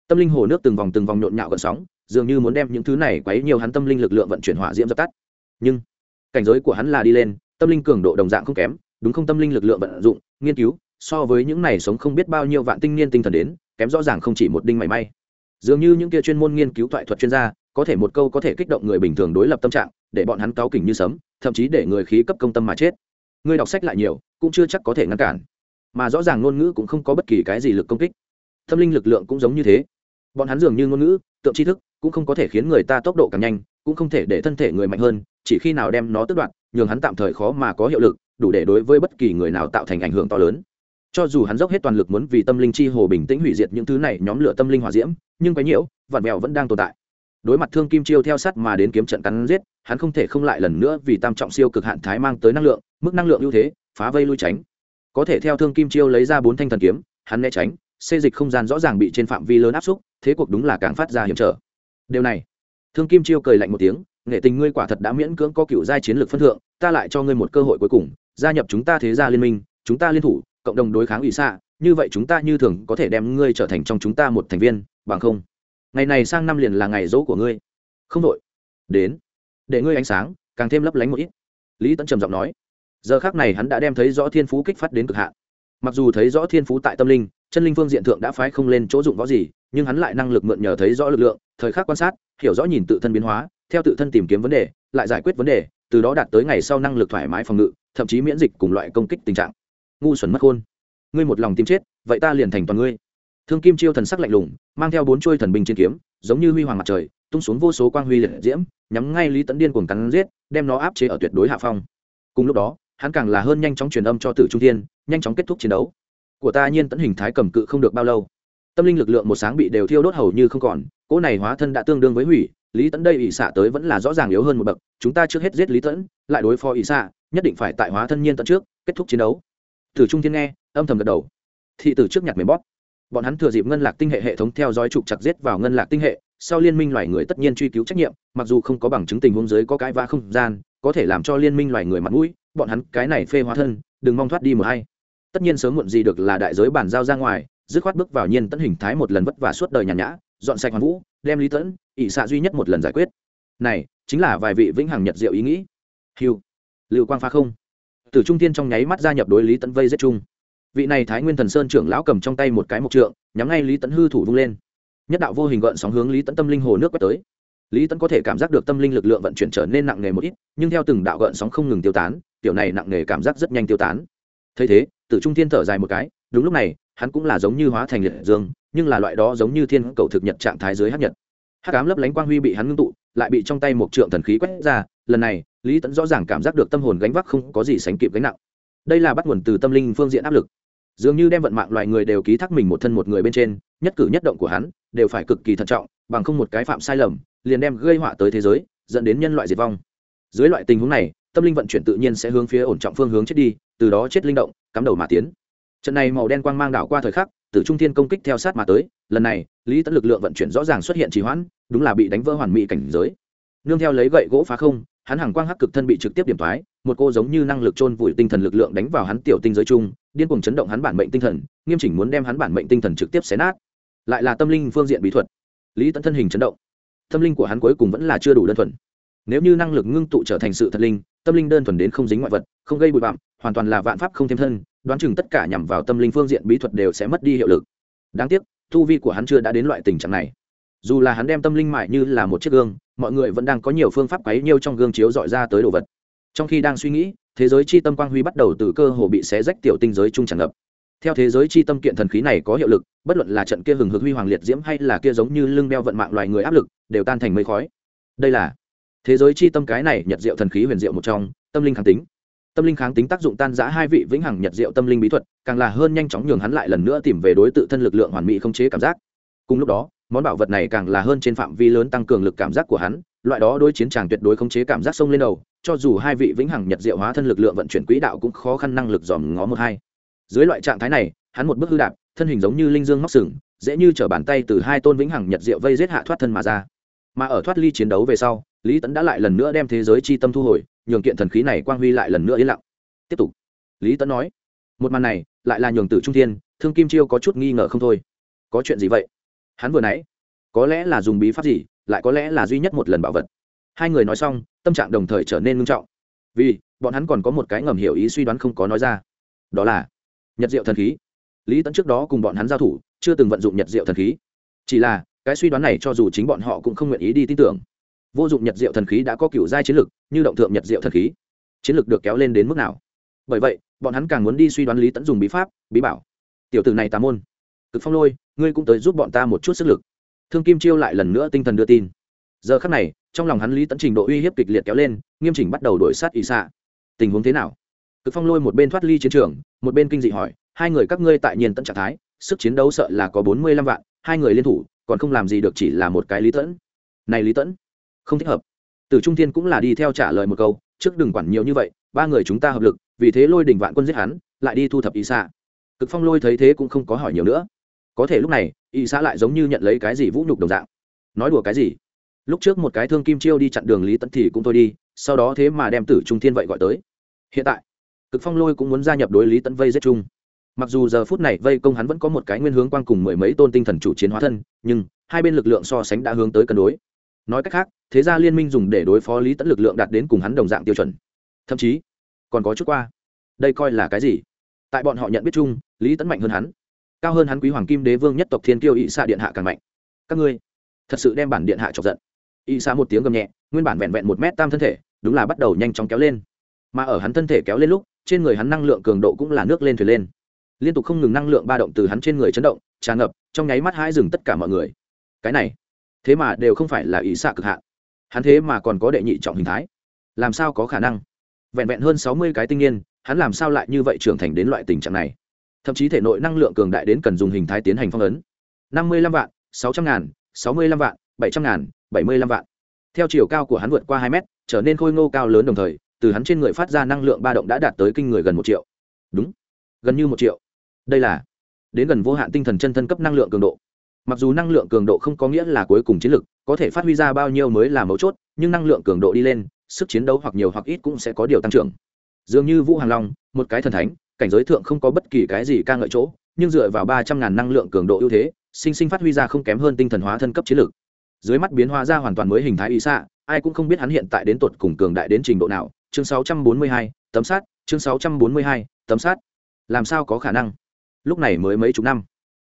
[SPEAKER 1] Tâm linh hồ nước từng vòng từng vòng nhộn nhạo gần sóng, dường như muốn đem những thứ này quấy nhiều hắn tâm linh lực lượng vận chuyển hỏa diễm dập tắt. Nhưng, cảnh giới của hắn là đi lên, tâm linh cường độ đồng dạng không kém, đúng không tâm linh lực lượng vận dụng, nghiên cứu, so với những này sống không biết bao nhiêu vạn tinh niên tinh thần đến, kém rõ ràng không chỉ một đinh mảy may. Dường như những kia chuyên môn nghiên cứu thoại thuật chuyên gia, có thể một câu có thể kích động người bình thường đối lập tâm trạng, để bọn hắn cáo kỉnh như sấm thậm chí để người khí cấp công tâm mà chết. Người đọc sách lại nhiều, cũng chưa chắc có thể ngăn cản. Mà rõ ràng ngôn ngữ cũng không có bất kỳ cái gì lực công kích. Tâm linh lực lượng cũng giống như thế. Bọn hắn dường như ngôn ngữ, tượng tri thức, cũng không có thể khiến người ta tốc độ càng nhanh, cũng không thể để thân thể người mạnh hơn, chỉ khi nào đem nó tước đoạt, nhường hắn tạm thời khó mà có hiệu lực, đủ để đối với bất kỳ người nào tạo thành ảnh hưởng to lớn. Cho dù hắn dốc hết toàn lực muốn vì tâm linh chi hồ bình tĩnh hủy diệt những thứ này, nhóm lửa tâm linh hỏa diễm, nhưng quái nhiễu, vạn mèo vẫn đang tồn tại đối mặt thương kim chiêu theo sát mà đến kiếm trận cắn giết, hắn không thể không lại lần nữa vì tam trọng siêu cực hạn thái mang tới năng lượng, mức năng lượng ưu thế, phá vây lui tránh. Có thể theo thương kim chiêu lấy ra bốn thanh thần kiếm, hắn né tránh, xê dịch không gian rõ ràng bị trên phạm vi lớn áp xúc, thế cuộc đúng là càng phát ra hiểm trở. Điều này, thương kim chiêu cười lạnh một tiếng, nghệ tình ngươi quả thật đã miễn cưỡng có cựu giai chiến lược phân thượng, ta lại cho ngươi một cơ hội cuối cùng, gia nhập chúng ta thế gia liên minh, chúng ta liên thủ, cộng đồng đối kháng ủy xạ, như vậy chúng ta như thường có thể đem ngươi trở thành trong chúng ta một thành viên, bằng không? Ngày này sang năm liền là ngày dỗ của ngươi. Không đội đến. Để ngươi ánh sáng, càng thêm lấp lánh một ít. Lý tẫn trầm giọng nói. Giờ khác này hắn đã đem thấy rõ thiên phú kích phát đến cực hạn. Mặc dù thấy rõ thiên phú tại tâm linh, chân linh phương diện thượng đã phái không lên chỗ dụng võ gì, nhưng hắn lại năng lực mượn nhờ thấy rõ lực lượng, thời khắc quan sát, hiểu rõ nhìn tự thân biến hóa, theo tự thân tìm kiếm vấn đề, lại giải quyết vấn đề, từ đó đạt tới ngày sau năng lực thoải mái phòng ngự, thậm chí miễn dịch cùng loại công kích tình trạng. Ngu xuẩn mất khôn ngươi một lòng tìm chết, vậy ta liền thành toàn ngươi thương kim chiêu thần sắc lạnh lùng, mang theo bốn chuôi thần binh trên kiếm, giống như huy hoàng mặt trời, tung xuống vô số quang huy liệt diễm, nhắm ngay lý tấn điên cuồng cắn giết, đem nó áp chế ở tuyệt đối hạ phong. Cùng lúc đó, hắn càng là hơn nhanh chóng truyền âm cho tử trung thiên, nhanh chóng kết thúc chiến đấu. Của ta nhiên tấn hình thái cầm cự không được bao lâu. Tâm linh lực lượng một sáng bị đều thiêu đốt hầu như không còn, cỗ này hóa thân đã tương đương với hủy, lý tấn đây ỷ xạ tới vẫn là rõ ràng yếu hơn một bậc, chúng ta trước hết giết lý tẫn lại đối phó ỷ xạ, nhất định phải tại hóa thân nhiên tận trước, kết thúc chiến đấu. Tử trung thiên nghe, âm thầm gật đầu. Thị tử trước nhặt mềm bóp bọn hắn thừa dịp ngân lạc tinh hệ hệ thống theo dõi trục chặt giết vào ngân lạc tinh hệ, sau liên minh loài người tất nhiên truy cứu trách nhiệm, mặc dù không có bằng chứng tình huống giới có cãi vã không gian, có thể làm cho liên minh loài người mặt mũi, bọn hắn cái này phê hóa thân, đừng mong thoát đi một hay tất nhiên sớm muộn gì được là đại giới bản giao ra ngoài, dứt khoát bước vào nhiên tấn hình thái một lần vất vả suốt đời nhàn nhã, dọn sạch hoàn vũ, đem lý tẫn ỷ xạ duy nhất một lần giải quyết. Này, chính là vài vị vĩnh hằng nhật diệu ý nghĩ. Hiu lưu quang pha không. Tử trung tiên trong nháy mắt gia nhập đối lý tẫn vây giết chung vị này thái nguyên thần sơn trưởng lão cầm trong tay một cái mộc trượng, nhắm ngay lý tẫn hư thủ vung lên. Nhất đạo vô hình gợn sóng hướng lý tẫn tâm linh hồ nước quét tới. Lý tẫn có thể cảm giác được tâm linh lực lượng vận chuyển trở nên nặng nề một ít, nhưng theo từng đạo gợn sóng không ngừng tiêu tán, tiểu này nặng nề cảm giác rất nhanh tiêu tán. Thấy thế, tử trung thiên thở dài một cái, đúng lúc này, hắn cũng là giống như hóa thành liệt dương, nhưng là loại đó giống như thiên cầu thực nhật trạng thái dưới hát nhật. Hát cám lấp lánh quang huy bị hắn ngưng tụ, lại bị trong tay một trượng thần khí quét ra, lần này, lý tẫn rõ ràng cảm giác được tâm hồn gánh vác không có gì sánh kịp gánh nặng. Đây là bắt nguồn từ tâm linh phương diện áp lực dường như đem vận mạng loài người đều ký thác mình một thân một người bên trên, nhất cử nhất động của hắn đều phải cực kỳ thận trọng, bằng không một cái phạm sai lầm, liền đem gây họa tới thế giới, dẫn đến nhân loại diệt vong. Dưới loại tình huống này, tâm linh vận chuyển tự nhiên sẽ hướng phía ổn trọng phương hướng chết đi, từ đó chết linh động, cắm đầu mà tiến. Trận này màu đen quang mang đảo qua thời khắc, từ trung thiên công kích theo sát mà tới, lần này, lý tẫn lực lượng vận chuyển rõ ràng xuất hiện trì hoãn, đúng là bị đánh vỡ hoàn mỹ cảnh giới. Nương theo lấy gậy gỗ phá không, hắn hàng quang hắc cực thân bị trực tiếp điểm thoái, một cô giống như năng lực chôn vùi tinh thần lực lượng đánh vào hắn tiểu tinh giới chung điên cuồng chấn động hắn bản mệnh tinh thần, nghiêm chỉnh muốn đem hắn bản mệnh tinh thần trực tiếp xé nát. Lại là tâm linh phương diện bí thuật. Lý tẫn thân hình chấn động. Tâm linh của hắn cuối cùng vẫn là chưa đủ đơn thuần. Nếu như năng lực ngưng tụ trở thành sự thật linh, tâm linh đơn thuần đến không dính ngoại vật, không gây bụi bặm, hoàn toàn là vạn pháp không thêm thân, đoán chừng tất cả nhằm vào tâm linh phương diện bí thuật đều sẽ mất đi hiệu lực. Đáng tiếc thu vi của hắn chưa đã đến loại tình trạng này. Dù là hắn đem tâm linh mại như là một chiếc gương, mọi người vẫn đang có nhiều phương pháp quấy nhiêu trong gương chiếu dọi ra tới đồ vật trong khi đang suy nghĩ, thế giới chi tâm quang huy bắt đầu từ cơ hồ bị xé rách tiểu tinh giới trung tràn ngập. Theo thế giới chi tâm kiện thần khí này có hiệu lực, bất luận là trận kia hừng hực huy hoàng liệt diễm hay là kia giống như lưng đeo vận mạng loài người áp lực, đều tan thành mây khói. Đây là thế giới chi tâm cái này nhật diệu thần khí huyền diệu một trong, tâm linh kháng tính. Tâm linh kháng tính tác dụng tan giã hai vị vĩnh hằng nhật diệu tâm linh bí thuật, càng là hơn nhanh chóng nhường hắn lại lần nữa tìm về đối tự thân lực lượng hoàn mỹ không chế cảm giác. Cùng lúc đó, món bảo vật này càng là hơn trên phạm vi lớn tăng cường lực cảm giác của hắn loại đó đối chiến tràng tuyệt đối không chế cảm giác sông lên đầu, cho dù hai vị vĩnh hằng nhật diệu hóa thân lực lượng vận chuyển quỹ đạo cũng khó khăn năng lực dòm ngó một hai. Dưới loại trạng thái này, hắn một bước hư đạp, thân hình giống như linh dương móc sừng, dễ như t bàn tay từ hai tôn vĩnh hằng nhật diệu vây giết hạ thoát thân mà ra. Mà ở thoát ly chiến đấu về sau, lý Tấn đã lại lần nữa đem thế giới chi tâm thu hồi, nhường kiện thần khí này quang huy lại lần nữa yên lặng. Tiếp tục. Lý Tấn nói, một màn này, lại là nhường tử trung thiên, thương kim chiêu có chút nghi ngờ không thôi. Có chuyện gì vậy? Hắn vừa nãy, có lẽ là dùng bí pháp gì lại có lẽ là duy nhất một lần bảo vật. Hai người nói xong, tâm trạng đồng thời trở nên ngưng trọng. Vì, bọn hắn còn có một cái ngầm hiểu ý suy đoán không có nói ra. Đó là, nhật diệu thần khí. Lý tẫn trước đó cùng bọn hắn giao thủ, chưa từng vận dụng nhật diệu thần khí. Chỉ là, cái suy đoán này cho dù chính bọn họ cũng không nguyện ý đi tin tưởng. Vô dụng nhật diệu thần khí đã có kiểu giai chiến lực, như động thượng nhật diệu thần khí. Chiến lực được kéo lên đến mức nào? Bởi vậy, bọn hắn càng muốn đi suy đoán lý tẫn dùng bí pháp, bí bảo. Tiểu tử này tà môn. Cực phong lôi, ngươi cũng tới giúp bọn ta một chút sức lực thương kim chiêu lại lần nữa tinh thần đưa tin. Giờ khắc này, trong lòng hắn lý tẫn trình độ uy hiếp kịch liệt kéo lên, nghiêm chỉnh bắt đầu đổi sát ý xạ. Tình huống thế nào? Cực phong lôi một bên thoát ly chiến trường, một bên kinh dị hỏi, hai người các ngươi tại nhiên tận trạng thái, sức chiến đấu sợ là có bốn mươi lăm vạn, hai người liên thủ, còn không làm gì được chỉ là một cái lý tẫn này lý tẫn không thích hợp. Từ trung thiên cũng là đi theo trả lời một câu, trước đừng quản nhiều như vậy, ba người chúng ta hợp lực, vì thế lôi đỉnh vạn quân giết hắn, lại đi thu thập ý xạ. Cực phong lôi thấy thế cũng không có hỏi nhiều nữa. Có thể lúc này Y xã lại giống như nhận lấy cái gì vũ nhục đồng dạng. Nói đùa cái gì? Lúc trước một cái thương kim chiêu đi chặn đường lý tẫn thì cũng thôi đi, sau đó thế mà đem tử trung thiên vậy gọi tới. Hiện tại, cực phong lôi cũng muốn gia nhập đối lý tẫn vây giết chung. Mặc dù giờ phút này vây công hắn vẫn có một cái nguyên hướng quang cùng mười mấy tôn tinh thần chủ chiến hóa thân, nhưng hai bên lực lượng so sánh đã hướng tới cân đối. Nói cách khác, thế ra liên minh dùng để đối phó lý tẫn lực lượng đạt đến cùng hắn đồng dạng tiêu chuẩn. Thậm chí, còn có chút qua. Đây coi là cái gì? Tại bọn họ nhận biết chung, lý tẫn mạnh hơn hắn cao hơn hắn quý hoàng kim đế vương nhất tộc thiên kiêu ỵ xạ điện hạ càng mạnh. Các ngươi, thật sự đem bản điện hạ chọc giận. Ỵ xạ một tiếng gầm nhẹ, nguyên bản vẹn vẹn một mét tam thân thể, đúng là bắt đầu nhanh chóng kéo lên. Mà ở hắn thân thể kéo lên lúc, trên người hắn năng lượng cường độ cũng là nước lên thuyền lên. Liên tục không ngừng năng lượng ba động từ hắn trên người chấn động, tràn ngập, trong nháy mắt hai dừng tất cả mọi người. Cái này, thế mà đều không phải là ỵ xạ cực hạn. Hắn thế mà còn có đệ nhị trọng hình thái. Làm sao có khả năng? Vẹn vẹn hơn sáu mươi cái tinh niên hắn làm sao lại như vậy trưởng thành đến loại tình trạng này? Thậm chí thể nội năng lượng cường đại đến cần dùng hình thái tiến hành phong ấn. Năm mươi lăm vạn, sáu trăm ngàn, sáu mươi lăm vạn, bảy trăm ngàn, bảy mươi lăm vạn. Theo chiều cao của hắn vượt qua hai mét, trở nên khôi ngô cao lớn đồng thời, từ hắn trên người phát ra năng lượng ba động đã đạt tới kinh người gần một triệu. Đúng, gần như một triệu. Đây là đến gần vô hạn tinh thần chân thân cấp năng lượng cường độ. Mặc dù năng lượng cường độ không có nghĩa là cuối cùng chiến lực, có thể phát huy ra bao nhiêu mới là mấu chốt, nhưng năng lượng cường độ đi lên, sức chiến đấu hoặc nhiều hoặc ít cũng sẽ có điều tăng trưởng. Dường như vũ hàng long, một cái thần thánh cảnh giới thượng không có bất kỳ cái gì ca ngợi chỗ, nhưng dựa vào ba trăm ngàn năng lượng cường độ ưu thế, sinh sinh phát huy ra không kém hơn tinh thần hóa thân cấp chiến lược. Dưới mắt biến hóa ra hoàn toàn mới hình thái ý xạ ai cũng không biết hắn hiện tại đến tột cùng cường đại đến trình độ nào. Chương sáu trăm bốn mươi hai, tấm sát chương sáu trăm bốn mươi hai, tấm sát làm sao có khả năng? Lúc này mới mấy chục năm.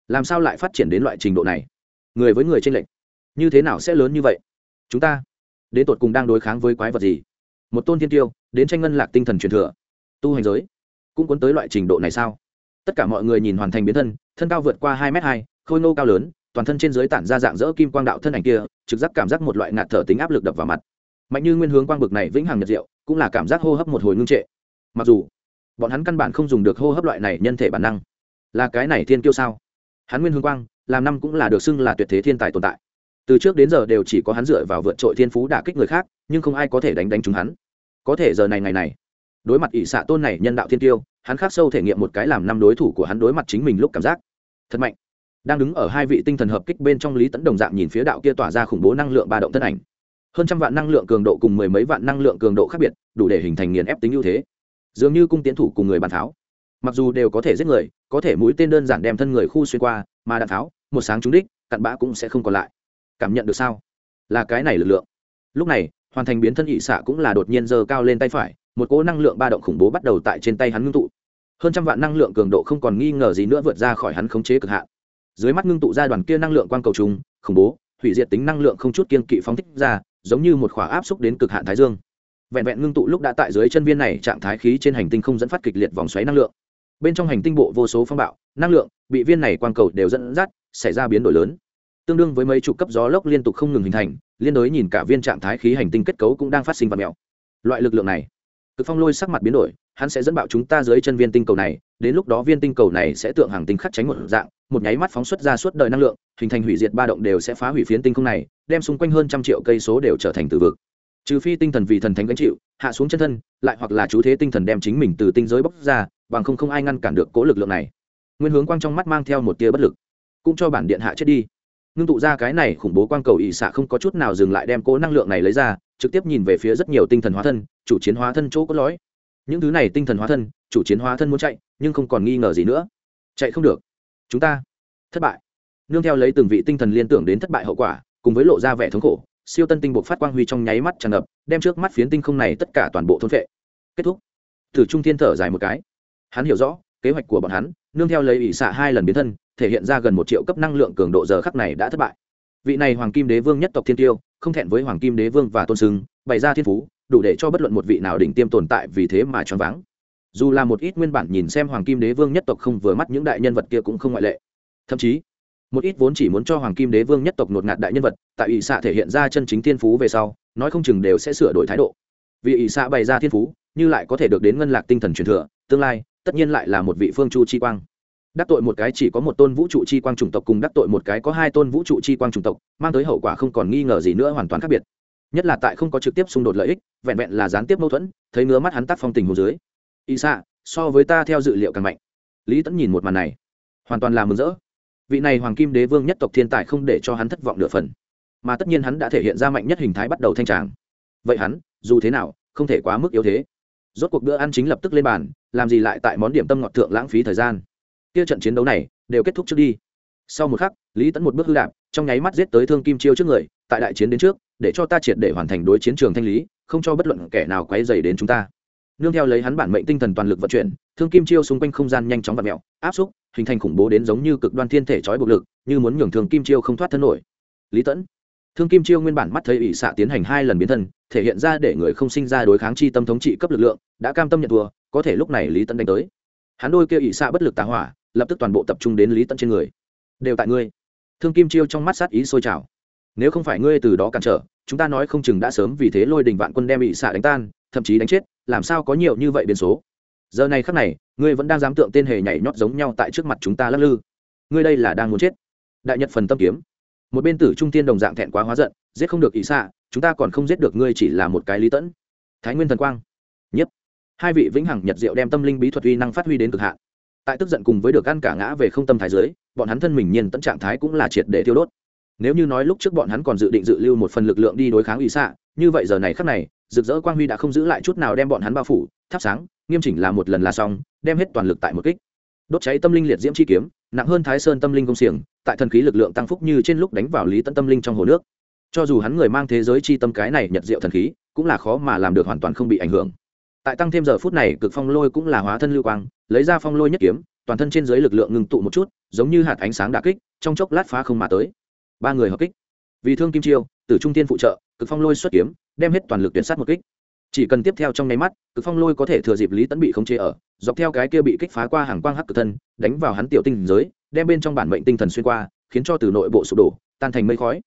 [SPEAKER 1] Làm sao lại phát triển đến loại trình độ này? Người với người trên lệnh như thế nào sẽ lớn như vậy? Chúng ta đến tột cùng đang đối kháng với quái vật gì? Một tôn thiên tiêu, đến tranh ngân lạc tinh thần truyền thừa. Tu hành giới cũng cuốn tới loại trình độ này sao? Tất cả mọi người nhìn hoàn thành biến thân thân cao vượt qua hai m hai, khôi ngô cao lớn, toàn thân trên dưới tản ra dạng dỡ kim quang đạo thân ảnh kia, trực giác cảm giác một loại ngạt thở tính áp lực đập vào mặt. Mạnh như nguyên hướng quang bực này vĩnh hằng nhật diệu, cũng là cảm giác hô hấp một hồi ngưng trệ. Mặc dù, bọn hắn căn bản không dùng được hô hấp loại này nhân thể bản năng. Là cái này thiên kiêu sao? Hắn nguyên hướng quang, làm năm cũng là được xưng là tuyệt thế thiên tài tồn tại. Từ trước đến giờ đều chỉ có hắn dựa vào vượt trội thiên phú đả kích người khác, nhưng không ai có thể đánh đánh chúng hắn. Có thể giờ này ngày này đối mặt ỷ xạ tôn này nhân đạo thiên tiêu, hắn khắc sâu thể nghiệm một cái làm năm đối thủ của hắn đối mặt chính mình lúc cảm giác. Thật mạnh. Đang đứng ở hai vị tinh thần hợp kích bên trong lý tấn đồng dạng nhìn phía đạo kia tỏa ra khủng bố năng lượng ba động thân ảnh. Hơn trăm vạn năng lượng cường độ cùng mười mấy vạn năng lượng cường độ khác biệt, đủ để hình thành nghiền ép tính ưu thế. Dường như cung tiến thủ cùng người bàn tháo. Mặc dù đều có thể giết người, có thể mũi tên đơn giản đem thân người khu xuyên qua, mà đạn tháo, một sáng trúng đích, cặn bã cũng sẽ không còn lại. Cảm nhận được sao? Là cái này lực lượng. Lúc này, hoàn thành biến thân ỵ xạ cũng là đột nhiên giơ cao lên tay phải một cỗ năng lượng ba động khủng bố bắt đầu tại trên tay hắn ngưng tụ. Hơn trăm vạn năng lượng cường độ không còn nghi ngờ gì nữa vượt ra khỏi hắn khống chế cực hạn. Dưới mắt ngưng tụ ra đoàn kia năng lượng quang cầu trùng, khủng bố, hủy diệt tính năng lượng không chút kiên kỵ phóng thích ra, giống như một khỏa áp xúc đến cực hạn thái dương. Vẹn vẹn ngưng tụ lúc đã tại dưới chân viên này, trạng thái khí trên hành tinh không dẫn phát kịch liệt vòng xoáy năng lượng. Bên trong hành tinh bộ vô số phong bạo, năng lượng bị viên này quang cầu đều dẫn dắt, xảy ra biến đổi lớn. Tương đương với mấy trụ cấp gió lốc liên tục không ngừng hình thành, liên đối nhìn cả viên trạng thái khí hành tinh kết cấu cũng đang phát sinh và mèo loại lực lượng này cực phong lôi sắc mặt biến đổi, hắn sẽ dẫn bạo chúng ta dưới chân viên tinh cầu này, đến lúc đó viên tinh cầu này sẽ tượng hàng tinh khắc tránh một dạng, một nháy mắt phóng xuất ra suốt đời năng lượng, hình thành hủy diệt ba động đều sẽ phá hủy phiến tinh không này, đem xung quanh hơn trăm triệu cây số đều trở thành từ vực. Trừ phi tinh thần vì thần thánh gánh chịu, hạ xuống chân thân, lại hoặc là chú thế tinh thần đem chính mình từ tinh giới bóc ra, bằng không không ai ngăn cản được cố lực lượng này. Nguyên hướng quang trong mắt mang theo một tia bất lực, cũng cho bản điện hạ chết đi. Ngưng tụ ra cái này khủng bố quang cầu ỵ xạ không có chút nào dừng lại đem cố năng lượng này lấy ra trực tiếp nhìn về phía rất nhiều tinh thần hóa thân, chủ chiến hóa thân chỗ có lõi những thứ này tinh thần hóa thân, chủ chiến hóa thân muốn chạy, nhưng không còn nghi ngờ gì nữa. Chạy không được. Chúng ta, thất bại. Nương theo lấy từng vị tinh thần liên tưởng đến thất bại hậu quả, cùng với lộ ra vẻ thống khổ, siêu tân tinh buộc phát quang huy trong nháy mắt tràn ngập, đem trước mắt phiến tinh không này tất cả toàn bộ thôn vệ kết thúc. Thử trung thiên thở dài một cái. Hắn hiểu rõ, kế hoạch của bọn hắn, nương theo lấy ỷ xạ hai lần biến thân, thể hiện ra gần một triệu cấp năng lượng cường độ giờ khắc này đã thất bại. Vị này hoàng kim đế vương nhất tộc thiên tiêu không thẹn với hoàng kim đế vương và tôn sưng, bày ra thiên phú, đủ để cho bất luận một vị nào đỉnh tiêm tồn tại vì thế mà choáng váng. Dù là một ít nguyên bản nhìn xem hoàng kim đế vương nhất tộc không vừa mắt những đại nhân vật kia cũng không ngoại lệ. Thậm chí, một ít vốn chỉ muốn cho hoàng kim đế vương nhất tộc nột ngạt đại nhân vật, tại ỵ xạ thể hiện ra chân chính thiên phú về sau, nói không chừng đều sẽ sửa đổi thái độ. Vì ỵ xạ bày ra thiên phú, như lại có thể được đến ngân lạc tinh thần truyền thừa, tương lai, tất nhiên lại là một vị phương chu chi quang đắc tội một cái chỉ có một tôn vũ trụ chi quang chủng tộc cùng đắc tội một cái có hai tôn vũ trụ chi quang chủng tộc, mang tới hậu quả không còn nghi ngờ gì nữa hoàn toàn khác biệt. Nhất là tại không có trực tiếp xung đột lợi ích, vẹn vẹn là gián tiếp mâu thuẫn, thấy ngứa mắt hắn tác phong tình hồ dưới. Y xạ so với ta theo dự liệu càng mạnh. Lý tẫn nhìn một màn này, hoàn toàn là mừng rỡ. Vị này hoàng kim đế vương nhất tộc thiên tài không để cho hắn thất vọng nửa phần, mà tất nhiên hắn đã thể hiện ra mạnh nhất hình thái bắt đầu thanh tràng. Vậy hắn, dù thế nào, không thể quá mức yếu thế. Rốt cuộc bữa ăn chính lập tức lên bàn, làm gì lại tại món điểm tâm ngọt thượng lãng phí thời gian kia trận chiến đấu này đều kết thúc trước đi. Sau một khắc, lý tẫn một bước hư đạp, trong nháy mắt giết tới thương kim chiêu trước người, tại đại chiến đến trước, để cho ta triệt để hoàn thành đối chiến trường thanh lý, không cho bất luận kẻ nào quấy dày đến chúng ta. Nương theo lấy hắn bản mệnh tinh thần toàn lực vận chuyển, thương kim chiêu xung quanh không gian nhanh chóng vặt mẹo áp xúc, hình thành khủng bố đến giống như cực đoan thiên thể trói buộc lực, như muốn nhường thương kim chiêu không thoát thân nổi. Lý tẫn thương kim chiêu nguyên bản mắt thấy ỷ xạ tiến hành hai lần biến thân, thể hiện ra để người không sinh ra đối kháng chi tâm thống trị cấp lực lượng, đã cam tâm nhận thua, có thể lúc này lý tẫn đánh tới hắn đôi kêu ỷ xạ bất lực tà hỏa, lập tức toàn bộ tập trung đến lý tẫn trên người. Đều tại ngươi. Thương kim chiêu trong mắt sát ý sôi trào. Nếu không phải ngươi từ đó cản trở, chúng ta nói không chừng đã sớm vì thế lôi đình vạn quân đem ỷ xạ đánh tan, thậm chí đánh chết, làm sao có nhiều như vậy biến số? Giờ này khắc này, ngươi vẫn đang dám tượng tên hề nhảy nhót giống nhau tại trước mặt chúng ta lắc lư. Ngươi đây là đang muốn chết. Đại nhật phần tâm kiếm. Một bên tử trung tiên đồng dạng thẹn quá hóa giận, giết không được ỷ xạ, chúng ta còn không giết được ngươi chỉ là một cái lý tẫn thái nguyên thần quang hai vị vĩnh hằng nhật diệu đem tâm linh bí thuật uy năng phát huy đến cực hạn. Tại tức giận cùng với được ăn cả ngã về không tâm thái giới bọn hắn thân mình nhiên tận trạng thái cũng là triệt để thiêu đốt. Nếu như nói lúc trước bọn hắn còn dự định dự lưu một phần lực lượng đi đối kháng ủy xạ như vậy giờ này khắc này, rực rỡ quang huy đã không giữ lại chút nào đem bọn hắn bao phủ, thắp sáng, nghiêm chỉnh là một lần là xong, đem hết toàn lực tại một kích. Đốt cháy tâm linh liệt diễm chi kiếm, nặng hơn thái sơn tâm linh công xiềng, tại thần khí lực lượng tăng phúc như trên lúc đánh vào lý tận tâm linh trong hồ nước. Cho dù hắn người mang thế giới chi tâm cái này nhật diệu thần khí, cũng là khó mà làm được hoàn toàn không bị ảnh hưởng tại tăng thêm giờ phút này, cực phong lôi cũng là hóa thân lưu quang, lấy ra phong lôi nhất kiếm, toàn thân trên dưới lực lượng ngừng tụ một chút, giống như hạt ánh sáng đà kích, trong chốc lát phá không mà tới. Ba người hợp kích. Vì thương kim chiêu từ trung tiên phụ trợ, cực phong lôi xuất kiếm, đem hết toàn lực tuyển sát một kích. Chỉ cần tiếp theo trong nháy mắt, cực phong lôi có thể thừa dịp lý tấn bị khống chế ở, dọc theo cái kia bị kích phá qua hàng quang hắc cực thân, đánh vào hắn tiểu tinh giới, đem bên trong bản mệnh tinh thần xuyên qua, khiến cho từ nội bộ sụp đổ, tan thành mây khói.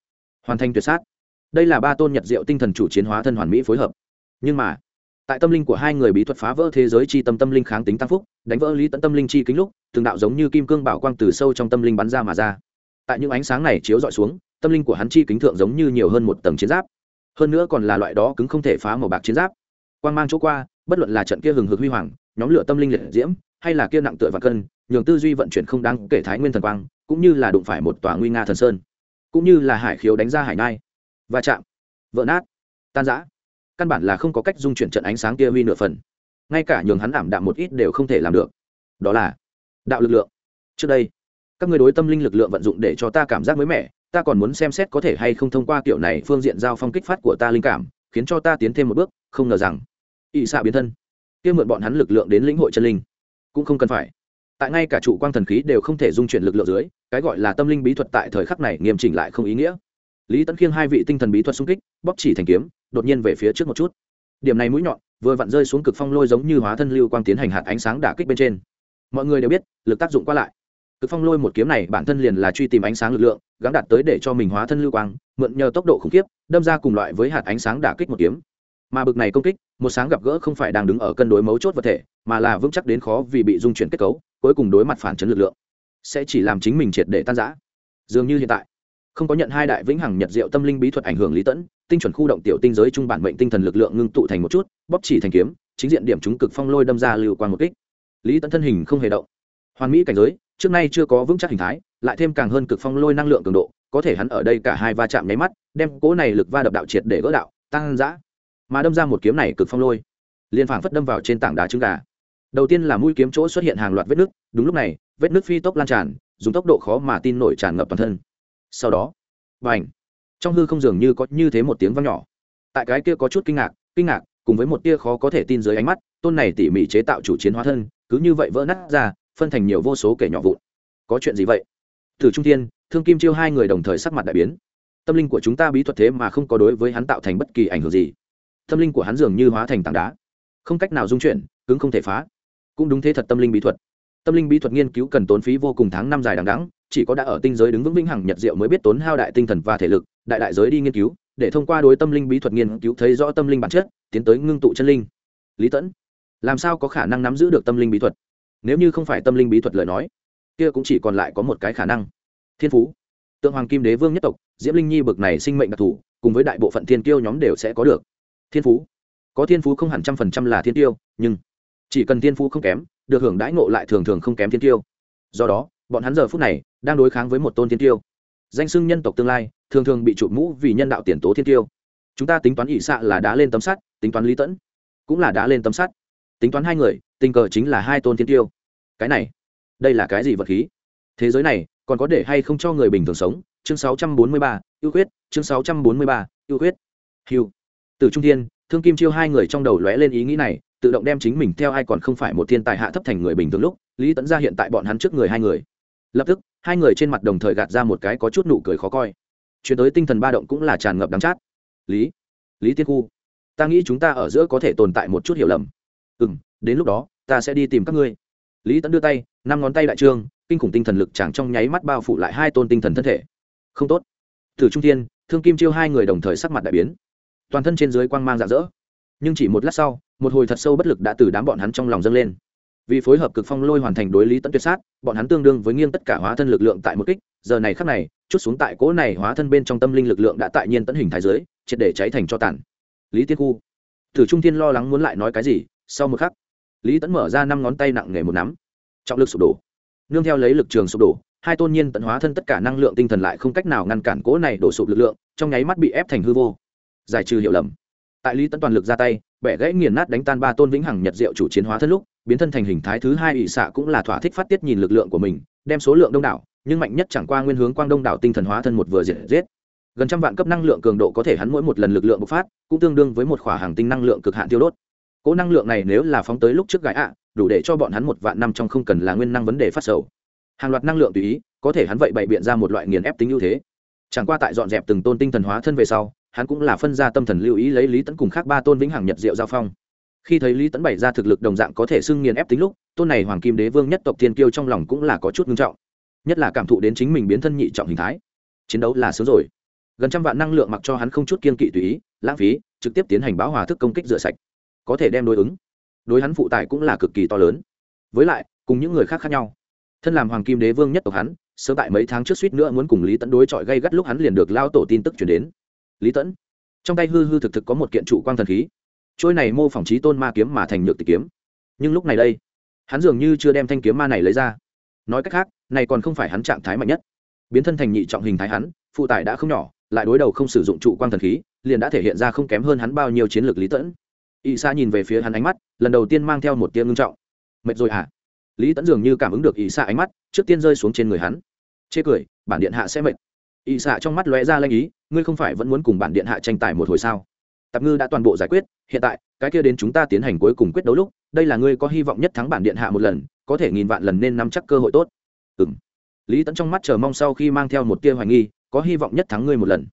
[SPEAKER 1] Hoàn thành tuyệt sát. Đây là ba tôn nhật diệu tinh thần chủ chiến hóa thân hoàn mỹ phối hợp. Nhưng mà tại tâm linh của hai người bí thuật phá vỡ thế giới chi tâm tâm linh kháng tính tăng phúc, đánh vỡ lý tận tâm linh chi kính lúc, từng đạo giống như kim cương bảo quang từ sâu trong tâm linh bắn ra mà ra. Tại những ánh sáng này chiếu dọi xuống, tâm linh của hắn chi kính thượng giống như nhiều hơn một tầng chiến giáp. Hơn nữa còn là loại đó cứng không thể phá màu bạc chiến giáp. Quang mang chỗ qua, bất luận là trận kia hừng hực huy hoàng, nhóm lửa tâm linh liệt diễm, hay là kia nặng tựa và cân, nhường tư duy vận chuyển không đáng kể thái nguyên thần quang, cũng như là đụng phải một tòa nguy nga thần sơn, cũng như là hải khiếu đánh ra hải nai va chạm. Vỡ nát. Tan rã căn bản là không có cách dung chuyển trận ánh sáng kia huy nửa phần. Ngay cả nhường hắn ảm đạm một ít đều không thể làm được. Đó là đạo lực lượng. Trước đây, các người đối tâm linh lực lượng vận dụng để cho ta cảm giác mới mẻ, ta còn muốn xem xét có thể hay không thông qua kiểu này phương diện giao phong kích phát của ta linh cảm, khiến cho ta tiến thêm một bước, không ngờ rằng ỵ xạ biến thân, kia mượn bọn hắn lực lượng đến lĩnh hội chân linh, cũng không cần phải. Tại ngay cả trụ quang thần khí đều không thể dung chuyển lực lượng dưới, cái gọi là tâm linh bí thuật tại thời khắc này nghiêm chỉnh lại không ý nghĩa lý tấn khiêng hai vị tinh thần bí thuật xung kích bóc chỉ thành kiếm, đột nhiên về phía trước một chút. Điểm này mũi nhọn, vừa vặn rơi xuống cực phong lôi giống như hóa thân lưu quang tiến hành hạt ánh sáng đả kích bên trên. Mọi người đều biết, lực tác dụng qua lại. Cực phong lôi một kiếm này bản thân liền là truy tìm ánh sáng lực lượng gắn đặt tới để cho mình hóa thân lưu quang, mượn nhờ tốc độ khủng khiếp, đâm ra cùng loại với hạt ánh sáng đả kích một kiếm. Mà bực này công kích, một sáng gặp gỡ không phải đang đứng ở cân đối mấu chốt vật thể, mà là vững chắc đến khó vì bị dung chuyển kết cấu, cuối cùng đối mặt phản chấn lực lượng. Sẽ chỉ làm chính mình triệt để tan giã dường như hiện tại không có nhận hai đại vĩnh hằng nhật diệu tâm linh bí thuật ảnh hưởng lý tẫn, tinh chuẩn khu động tiểu tinh giới trung bản mệnh tinh thần lực lượng ngưng tụ thành một chút, bóp chỉ thành kiếm, chính diện điểm chúng cực phong lôi đâm ra lưu quan một kích. Lý tẫn thân hình không hề động. Hoàn mỹ cảnh giới, trước nay chưa có vững chắc hình thái, lại thêm càng hơn cực phong lôi năng lượng cường độ, có thể hắn ở đây cả hai va chạm nháy mắt, đem cỗ này lực va đập đạo triệt để gỡ đạo, tăng giã mà đâm ra một kiếm này cực phong lôi, liền phảng phất đâm vào trên tảng đá trứng gà. Đầu tiên là mũi kiếm chỗ xuất hiện hàng loạt vết nước đúng lúc này, vết nước phi tốc lan tràn, dùng tốc độ khó mà tin nổi tràn ngập toàn thân sau đó b à n h trong hư không dường như có như thế một tiếng văng nhỏ. Tại cái kia có chút kinh ngạc kinh ngạc, cùng với một tia khó có thể tin dưới ánh mắt, tôn này tỉ mỉ chế tạo chủ chiến hóa thân, cứ như vậy vỡ nát ra, phân thành nhiều vô số kẻ nhỏ vụn. Có chuyện gì vậy? Thử trung thiên, thương kim chiêu hai người đồng thời sắc mặt đại biến. Tâm linh của chúng ta bí thuật thế mà không có đối với hắn tạo thành bất kỳ ảnh hưởng gì. Tâm linh của hắn dường như hóa thành tảng đá. Không cách nào dung chuyển, cứng không thể phá. Cũng đúng thế thật tâm linh bí thuật. Tâm linh bí thuật nghiên cứu cần tốn phí vô cùng tháng năm dài đằng đẵng chỉ có đã ở tinh giới đứng vững vĩnh hằng nhật diệu mới biết tốn hao đại tinh thần và thể lực, đại đại giới đi nghiên cứu, để thông qua đối tâm linh bí thuật nghiên cứu thấy rõ tâm linh bản chất, tiến tới ngưng tụ chân linh. Lý tẫn, làm sao có khả năng nắm giữ được tâm linh bí thuật? Nếu như không phải tâm linh bí thuật lời nói, kia cũng chỉ còn lại có một cái khả năng. Thiên phú, tượng hoàng kim đế vương nhất tộc, diễm linh nhi bực này sinh mệnh đặc thù, cùng với đại bộ phận thiên tiêu nhóm đều sẽ có được. Thiên phú, có thiên phú không hẳn trăm phần trăm là thiên tiêu nhưng chỉ cần thiên phú không kém, được hưởng đãi ngộ lại thường thường không kém thiên tiêu do đó, bọn hắn giờ phút này đang đối kháng với một tôn thiên tiêu danh sưng nhân tộc tương lai thường thường bị chụp mũ vì nhân đạo tiền tố thiên tiêu chúng ta tính toán ỵ xạ là đã lên tấm sắt tính toán lý tẫn cũng là đã lên tấm sắt. Tính toán hai người tình cờ chính là hai tôn thiên tiêu cái này đây là cái gì vật khí? Thế giới này còn có để hay không cho người bình thường sống? Chương 643, ưu khuyết. chương 643, ưu khuyết. hiu từ trung thiên thương kim chiêu hai người trong đầu lóe lên ý nghĩ này tự động đem chính mình theo ai còn không phải một thiên tài hạ thấp thành người bình thường lúc lý tẫn ra hiện tại bọn hắn trước người hai người lập tức, hai người trên mặt đồng thời gạt ra một cái có chút nụ cười khó coi. Chuyển tới tinh thần ba động cũng là tràn ngập đắng chát. Lý lý tiên khu, ta nghĩ chúng ta ở giữa có thể tồn tại một chút hiểu lầm. Ừ m đến lúc đó, ta sẽ đi tìm các ngươi. Lý tẫn đưa tay, năm ngón tay đại trương, kinh khủng tinh thần lực chẳng trong nháy mắt bao phủ lại hai tôn tinh thần thân thể. Không tốt. Thử trung thiên, thương kim chiêu hai người đồng thời sắc mặt đại biến. Toàn thân trên dưới quang mang rạng rỡ. Nhưng chỉ một lát sau, một hồi thật sâu bất lực đã từ đám bọn hắn trong lòng dâng lên vì phối hợp cực phong lôi hoàn thành đối lý tận tuyệt sát, bọn hắn tương đương với nghiêng tất cả hóa thân lực lượng tại một kích. Giờ này khắc này, chút xuống tại cỗ này hóa thân bên trong tâm linh lực lượng đã tại nhiên tận hình thái giới triệt để cháy thành cho tàn. Lý tiên khu. Thử trung thiên lo lắng muốn lại nói cái gì, sau một khắc, lý tẫn mở ra năm ngón tay nặng nề một nắm. Trọng lực sụp đổ. Nương theo lấy lực trường sụp đổ, hai tôn nhiên tận hóa thân tất cả năng lượng tinh thần lại không cách nào ngăn cản cỗ này đổ sụp lực lượng, trong nháy mắt bị ép thành hư vô. Giải trừ hiệu lầm. Tại lý tẫn toàn lực ra tay bẻ gãy nghiền nát đánh tan ba tôn vĩnh hằng nhật diệu chủ chiến hóa thân lúc, biến thân thành hình thái thứ hai ỵ xạ cũng là thỏa thích phát tiết nhìn lực lượng của mình, đem số lượng đông đảo, nhưng mạnh nhất chẳng qua nguyên hướng quang đông đảo tinh thần hóa thân một vừa diệt giết. Gần trăm vạn cấp năng lượng cường độ có thể hắn mỗi một lần lực lượng bộc phát, cũng tương đương với một khỏa hàng tinh năng lượng cực hạn tiêu đốt. Cỗ năng lượng này nếu là phóng tới lúc trước gãi ạ, đủ để cho bọn hắn một vạn năm trong không cần là nguyên năng vấn đề phát sầu. Hàng loạt năng lượng tùy ý, có thể hắn vậy bày biện ra một loại nghiền ép tính ưu thế. Chẳng qua tại dọn dẹp từng tôn tinh thần hóa thân về sau hắn cũng là phân ra tâm thần lưu ý lấy lý tẫn cùng khác ba tôn vĩnh hằng nhật diệu giao phong. Khi thấy lý tẫn bày ra thực lực đồng dạng có thể xưng nghiền ép tính lúc, tôn này hoàng kim đế vương nhất tộc thiên kiêu trong lòng cũng là có chút ngưng trọng. Nhất là cảm thụ đến chính mình biến thân nhị trọng hình thái. Chiến đấu là sớm rồi. Gần trăm vạn năng lượng mặc cho hắn không chút kiên kỵ tùy ý, lãng phí, trực tiếp tiến hành báo hòa thức công kích rửa sạch. Có thể đem đối ứng. Đối hắn phụ tải cũng là cực kỳ to lớn. Với lại, cùng những người khác khác nhau. Thân làm hoàng kim đế vương nhất tộc hắn, sớm tại mấy tháng trước suýt nữa muốn cùng lý tẫn đối chọi gây gắt lúc hắn liền được lao tổ tin tức chuyển đến lý tẫn. Trong tay hư hư thực thực có một kiện trụ quang thần khí. Trôi này mô phỏng trí tôn ma kiếm mà thành nhược tịch kiếm. Nhưng lúc này đây, hắn dường như chưa đem thanh kiếm ma này lấy ra. Nói cách khác, này còn không phải hắn trạng thái mạnh nhất. Biến thân thành nhị trọng hình thái hắn, phụ tải đã không nhỏ, lại đối đầu không sử dụng trụ quang thần khí, liền đã thể hiện ra không kém hơn hắn bao nhiêu chiến lược lý tẫn. Y sa nhìn về phía hắn ánh mắt, lần đầu tiên mang theo một tiên ngưng trọng. Mệt rồi hả? Lý tẫn dường như cảm ứng được y sa ánh mắt, trước tiên rơi xuống trên người hắn. Chê cười, bản điện hạ sẽ mệt ỵ xạ trong mắt lóe ra lanh ý ngươi không phải vẫn muốn cùng bản điện hạ tranh tài một hồi sao? Tạp ngư đã toàn bộ giải quyết hiện tại cái kia đến chúng ta tiến hành cuối cùng quyết đấu lúc đây là ngươi có hy vọng nhất thắng bản điện hạ một lần có thể nghìn vạn lần nên nắm chắc cơ hội tốt. Ừ m lý tẫn trong mắt chờ mong sau khi mang theo một tia hoài nghi có hy vọng nhất thắng ngươi một lần.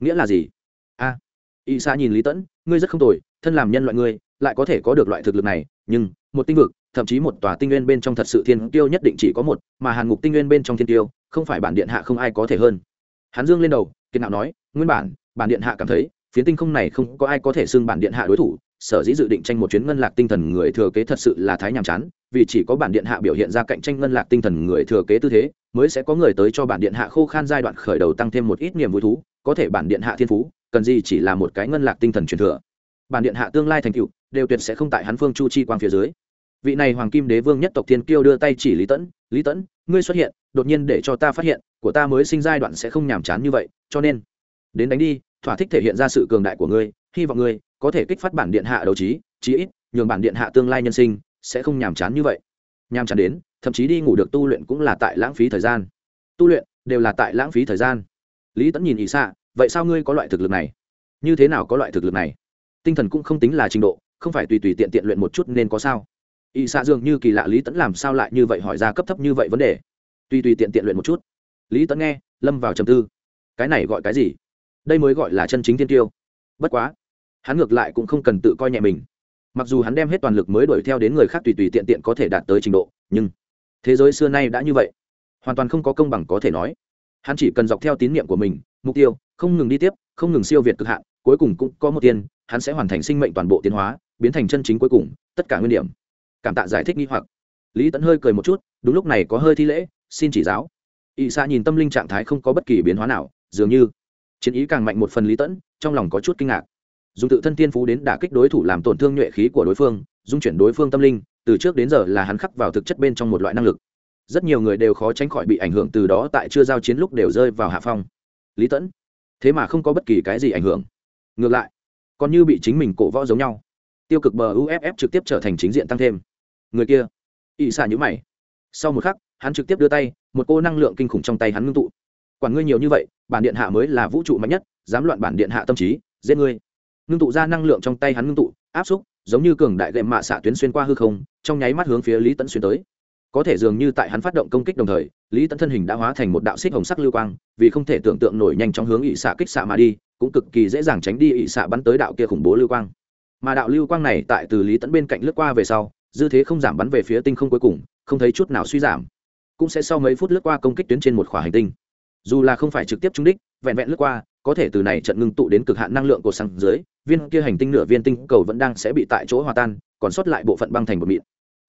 [SPEAKER 1] Nghĩa là gì? A. À, y sa nhìn lý tẫn ngươi rất không tồi thân làm nhân loại ngươi lại có thể có được loại thực lực này nhưng một tinh vực thậm chí một tòa tinh nguyên bên trong thật sự thiên tiêu nhất định chỉ có một mà hàn ngục tinh nguyên bên trong thiên tiêu không phải bản điện hạ không ai có thể hơn hắn dương lên đầu, kiệt nạo nói, nguyên bản bản điện hạ cảm thấy, phiến tinh không này không có ai có thể xưng bản điện hạ đối thủ, sở dĩ dự định tranh một chuyến ngân lạc tinh thần người thừa kế thật sự là thái nhàm chán, vì chỉ có bản điện hạ biểu hiện ra cạnh tranh ngân lạc tinh thần người thừa kế tư thế, mới sẽ có người tới cho bản điện hạ khô khan giai đoạn khởi đầu tăng thêm một ít niềm vui thú, có thể bản điện hạ thiên phú, cần gì chỉ là một cái ngân lạc tinh thần truyền thừa. Bản điện hạ tương lai thành tựu, đều tuyệt sẽ không tại hắn phương chu chi quang phía dưới vị này hoàng kim đế vương nhất tộc thiên kiêu đưa tay chỉ lý tẫn lý tẫn, ngươi xuất hiện, đột nhiên để cho ta phát hiện, của ta mới sinh giai đoạn sẽ không nhàm chán như vậy, cho nên, đến đánh đi, thỏa thích thể hiện ra sự cường đại của ngươi, hy vọng ngươi có thể kích phát bản điện hạ đấu trí, chí ít, nhường bản điện hạ tương lai nhân sinh sẽ không nhàm chán như vậy. Nhàm chán đến, thậm chí đi ngủ được tu luyện cũng là tại lãng phí thời gian. Tu luyện đều là tại lãng phí thời gian. Lý tẫn nhìn ý xạ, vậy sao ngươi có loại thực lực này? Như thế nào có loại thực lực này? Tinh thần cũng không tính là trình độ, không phải tùy tùy tiện tiện luyện một chút nên có sao? Y xạ dường như kỳ lạ lý tẫn làm sao lại như vậy hỏi ra cấp thấp như vậy vấn đề. Tùy tùy tiện tiện luyện một chút. Lý tẫn nghe, lâm vào trầm tư. Cái này gọi cái gì? Đây mới gọi là chân chính thiên tiêu. Bất quá, hắn ngược lại cũng không cần tự coi nhẹ mình. Mặc dù hắn đem hết toàn lực mới đuổi theo đến người khác tùy tùy tiện tiện có thể đạt tới trình độ, nhưng thế giới xưa nay đã như vậy. Hoàn toàn không có công bằng có thể nói. Hắn chỉ cần dọc theo tín nhiệm của mình, mục tiêu, không ngừng đi tiếp, không ngừng siêu việt cực hạn, cuối cùng cũng có một tiên, hắn sẽ hoàn thành sinh mệnh toàn bộ tiến hóa, biến thành chân chính cuối cùng, tất cả nguyên điểm cảm tạ giải thích nghi hoặc. Lý tẫn hơi cười một chút, đúng lúc này có hơi thi lễ, xin chỉ giáo. Ỵ xa nhìn tâm linh trạng thái không có bất kỳ biến hóa nào, dường như chiến ý càng mạnh một phần lý tẫn trong lòng có chút kinh ngạc. Dùng tự thân tiên phú đến đả kích đối thủ làm tổn thương nhuệ khí của đối phương, dung chuyển đối phương tâm linh, từ trước đến giờ là hắn khắc vào thực chất bên trong một loại năng lực. Rất nhiều người đều khó tránh khỏi bị ảnh hưởng từ đó tại chưa giao chiến lúc đều rơi vào hạ phong. Lý tẫn thế mà không có bất kỳ cái gì ảnh hưởng. Ngược lại, còn như bị chính mình cổ võ giống nhau, tiêu cực bờ uff trực tiếp trở thành chính diện tăng thêm người kia. Ỵ xạ nhữ mày. Sau một khắc, hắn trực tiếp đưa tay, một cô năng lượng kinh khủng trong tay hắn ngưng tụ. Quản ngươi nhiều như vậy, bản điện hạ mới là vũ trụ mạnh nhất, dám loạn bản điện hạ tâm trí, giết ngươi. Ngưng tụ ra năng lượng trong tay hắn ngưng tụ, áp xúc, giống như cường đại gệm mạ xạ tuyến xuyên qua hư không, trong nháy mắt hướng phía lý tẫn xuyên tới. Có thể dường như tại hắn phát động công kích đồng thời, lý tẫn thân hình đã hóa thành một đạo xích hồng sắc lưu quang, vì không thể tưởng tượng nổi nhanh trong hướng ỵ xạ kích xạ mà đi, cũng cực kỳ dễ dàng tránh đi ỵ xạ bắn tới đạo kia khủng bố lưu quang. Mà đạo lưu quang này tại từ lý tẫn bên cạnh lướt qua về sau dư thế không giảm bắn về phía tinh không cuối cùng, không thấy chút nào suy giảm. Cũng sẽ sau mấy phút lướt qua công kích tuyến trên một khỏa hành tinh. Dù là không phải trực tiếp trúng đích, vẹn vẹn lướt qua, có thể từ này trận ngưng tụ đến cực hạn năng lượng của sang dưới, viên kia hành tinh nửa viên tinh cầu vẫn đang sẽ bị tại chỗ hòa tan, còn sót lại bộ phận băng thành một mịn.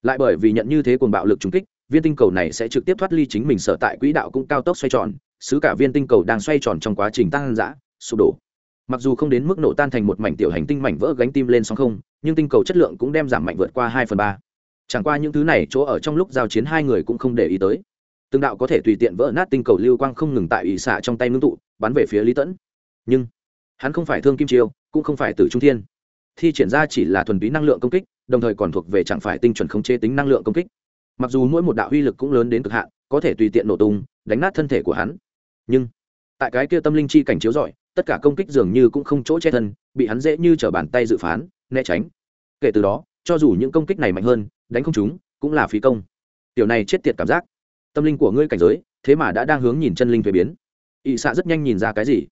[SPEAKER 1] Lại bởi vì nhận như thế cuồng bạo lực trúng kích, viên tinh cầu này sẽ trực tiếp thoát ly chính mình sở tại quỹ đạo cũng cao tốc xoay tròn xứ cả viên tinh cầu đang xoay tròn trong quá trình tăng giã sụp đổ mặc dù không đến mức nổ tan thành một mảnh tiểu hành tinh mảnh vỡ gánh tim lên sóng không, nhưng tinh cầu chất lượng cũng đem giảm mạnh vượt qua hai phần ba. Chẳng qua những thứ này chỗ ở trong lúc giao chiến hai người cũng không để ý tới. Từng đạo có thể tùy tiện vỡ nát tinh cầu lưu quang không ngừng tại ỷ xạ trong tay ngưng tụ, bắn về phía lý tẫn. Nhưng, hắn không phải thương kim chiêu cũng không phải tử trung thiên. Thi triển ra chỉ là thuần túy năng lượng công kích, đồng thời còn thuộc về chẳng phải tinh chuẩn khống chế tính năng lượng công kích. Mặc dù mỗi một đạo uy lực cũng lớn đến cực hạn, có thể tùy tiện nổ tung, đánh nát thân thể của hắn. Nhưng, tại cái kia tâm linh chi cảnh chiếu rọi tất cả công kích dường như cũng không chỗ che thân, bị hắn dễ như t r ở bàn tay dự phán, né tránh. Kể từ đó, cho dù những công kích này mạnh hơn, đánh không chúng cũng là phí công. Tiểu này chết tiệt cảm giác. Tâm linh của ngươi cảnh giới, thế mà đã đang hướng nhìn chân linh thuế biến. Ỵ xạ rất nhanh nhìn ra cái gì.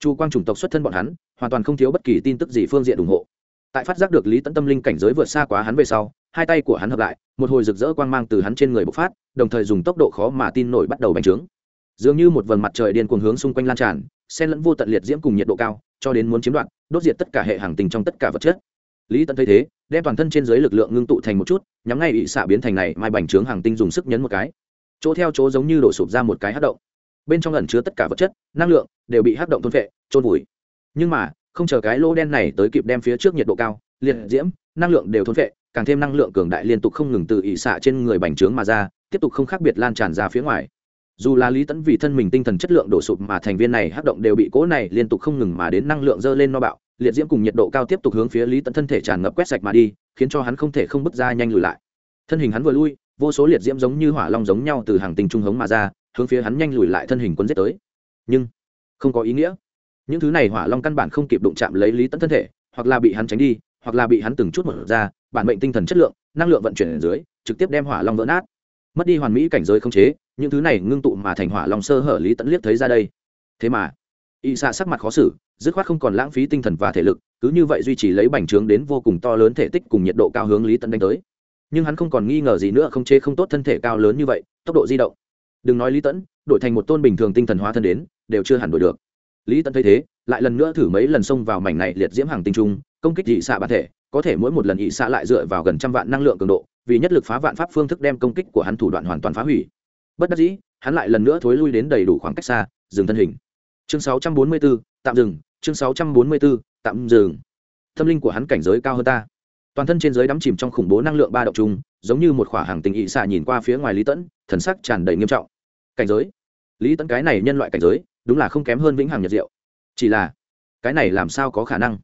[SPEAKER 1] Chu quang chủng tộc xuất thân bọn hắn, hoàn toàn không thiếu bất kỳ tin tức gì phương diện ủng hộ. Tại phát giác được lý tẫn tâm linh cảnh giới vượt xa quá hắn về sau, hai tay của hắn hợp lại, một hồi rực rỡ quang mang từ hắn trên người bộc phát, đồng thời dùng tốc độ khó mà tin nổi bắt đầu bành trướng dường như một vầng mặt trời điên cuồng hướng xung quanh lan tràn, xen lẫn vô tận liệt diễm cùng nhiệt độ cao, cho đến muốn chiếm đoạt, đốt diệt tất cả hệ hàng tình trong tất cả vật chất. Lý tận thấy thế, đem toàn thân trên dưới lực lượng ngưng tụ thành một chút, nhắm ngay ị xạ biến thành này, mai bành trướng hàng tinh dùng sức nhấn một cái. Chỗ theo chỗ giống như đổ sụp ra một cái hát động. Bên trong ẩn chứa tất cả vật chất, năng lượng, đều bị hát động thôn vệ trôn vùi. Nhưng mà, không chờ cái lỗ đen này tới kịp đem phía trước nhiệt độ cao, liệt diễm, năng lượng đều thôn vệ càng thêm năng lượng cường đại liên tục không ngừng từ ị xạ trên người bành trướng mà ra, tiếp tục không khác biệt lan tràn ra phía ngoài dù là lý tẫn vì thân mình tinh thần chất lượng đổ sụp mà thành viên này hát động đều bị cố này liên tục không ngừng mà đến năng lượng dơ lên no bạo, liệt diễm cùng nhiệt độ cao tiếp tục hướng phía lý tẫn thân thể tràn ngập quét sạch mà đi, khiến cho hắn không thể không bước ra nhanh lùi lại. Thân hình hắn vừa lui, vô số liệt diễm giống như hỏa long giống nhau từ hàng tinh trung hống mà ra, hướng phía hắn nhanh lùi lại thân hình quân giết tới. Nhưng, không có ý nghĩa. Những thứ này hỏa long căn bản không kịp đụng chạm lấy lý tẫn thân thể, hoặc là bị hắn tránh đi, hoặc là bị hắn từng chút một ra, bản mệnh tinh thần chất lượng, năng lượng vận chuyển ở dưới, trực tiếp đem hỏa long vỡ nát. Mất đi hoàn mỹ cảnh giới không chế những thứ này ngưng tụ mà thành hỏa long sơ hở lý tẫn liếc thấy ra đây. Thế mà, y xạ sắc mặt khó xử, dứt khoát không còn lãng phí tinh thần và thể lực, cứ như vậy duy trì lấy bành trướng đến vô cùng to lớn thể tích cùng nhiệt độ cao hướng lý tẫn đánh tới. Nhưng hắn không còn nghi ngờ gì nữa không chế không tốt thân thể cao lớn như vậy, tốc độ di động. Đừng nói lý tẫn, đổi thành một tôn bình thường tinh thần hóa thân đến, đều chưa hẳn đổi được. Lý tẫn thấy thế, lại lần nữa thử mấy lần xông vào mảnh này liệt diễm hàng tinh trung, công kích dị xạ bản thể, có thể mỗi một lần ỵ xạ lại dựa vào gần trăm vạn năng lượng cường độ, vì nhất lực phá vạn pháp phương thức đem công kích của hắn thủ đoạn hoàn toàn phá hủy bất đắc dĩ hắn lại lần nữa thối lui đến đầy đủ khoảng cách xa dừng thân hình. Chương 644, tạm dừng. Chương 644, tạm dừng. Tâm linh của hắn cảnh giới cao hơn ta. Toàn thân trên giới đắm chìm trong khủng bố năng lượng ba động chung giống như một khỏa hàng tình ị xạ nhìn qua phía ngoài lý tẫn thần sắc tràn đầy nghiêm trọng. Cảnh giới? Lý tẫn cái này nhân loại cảnh giới đúng là không kém hơn vĩnh hằng nhật diệu. Chỉ là cái này làm sao có khả năng?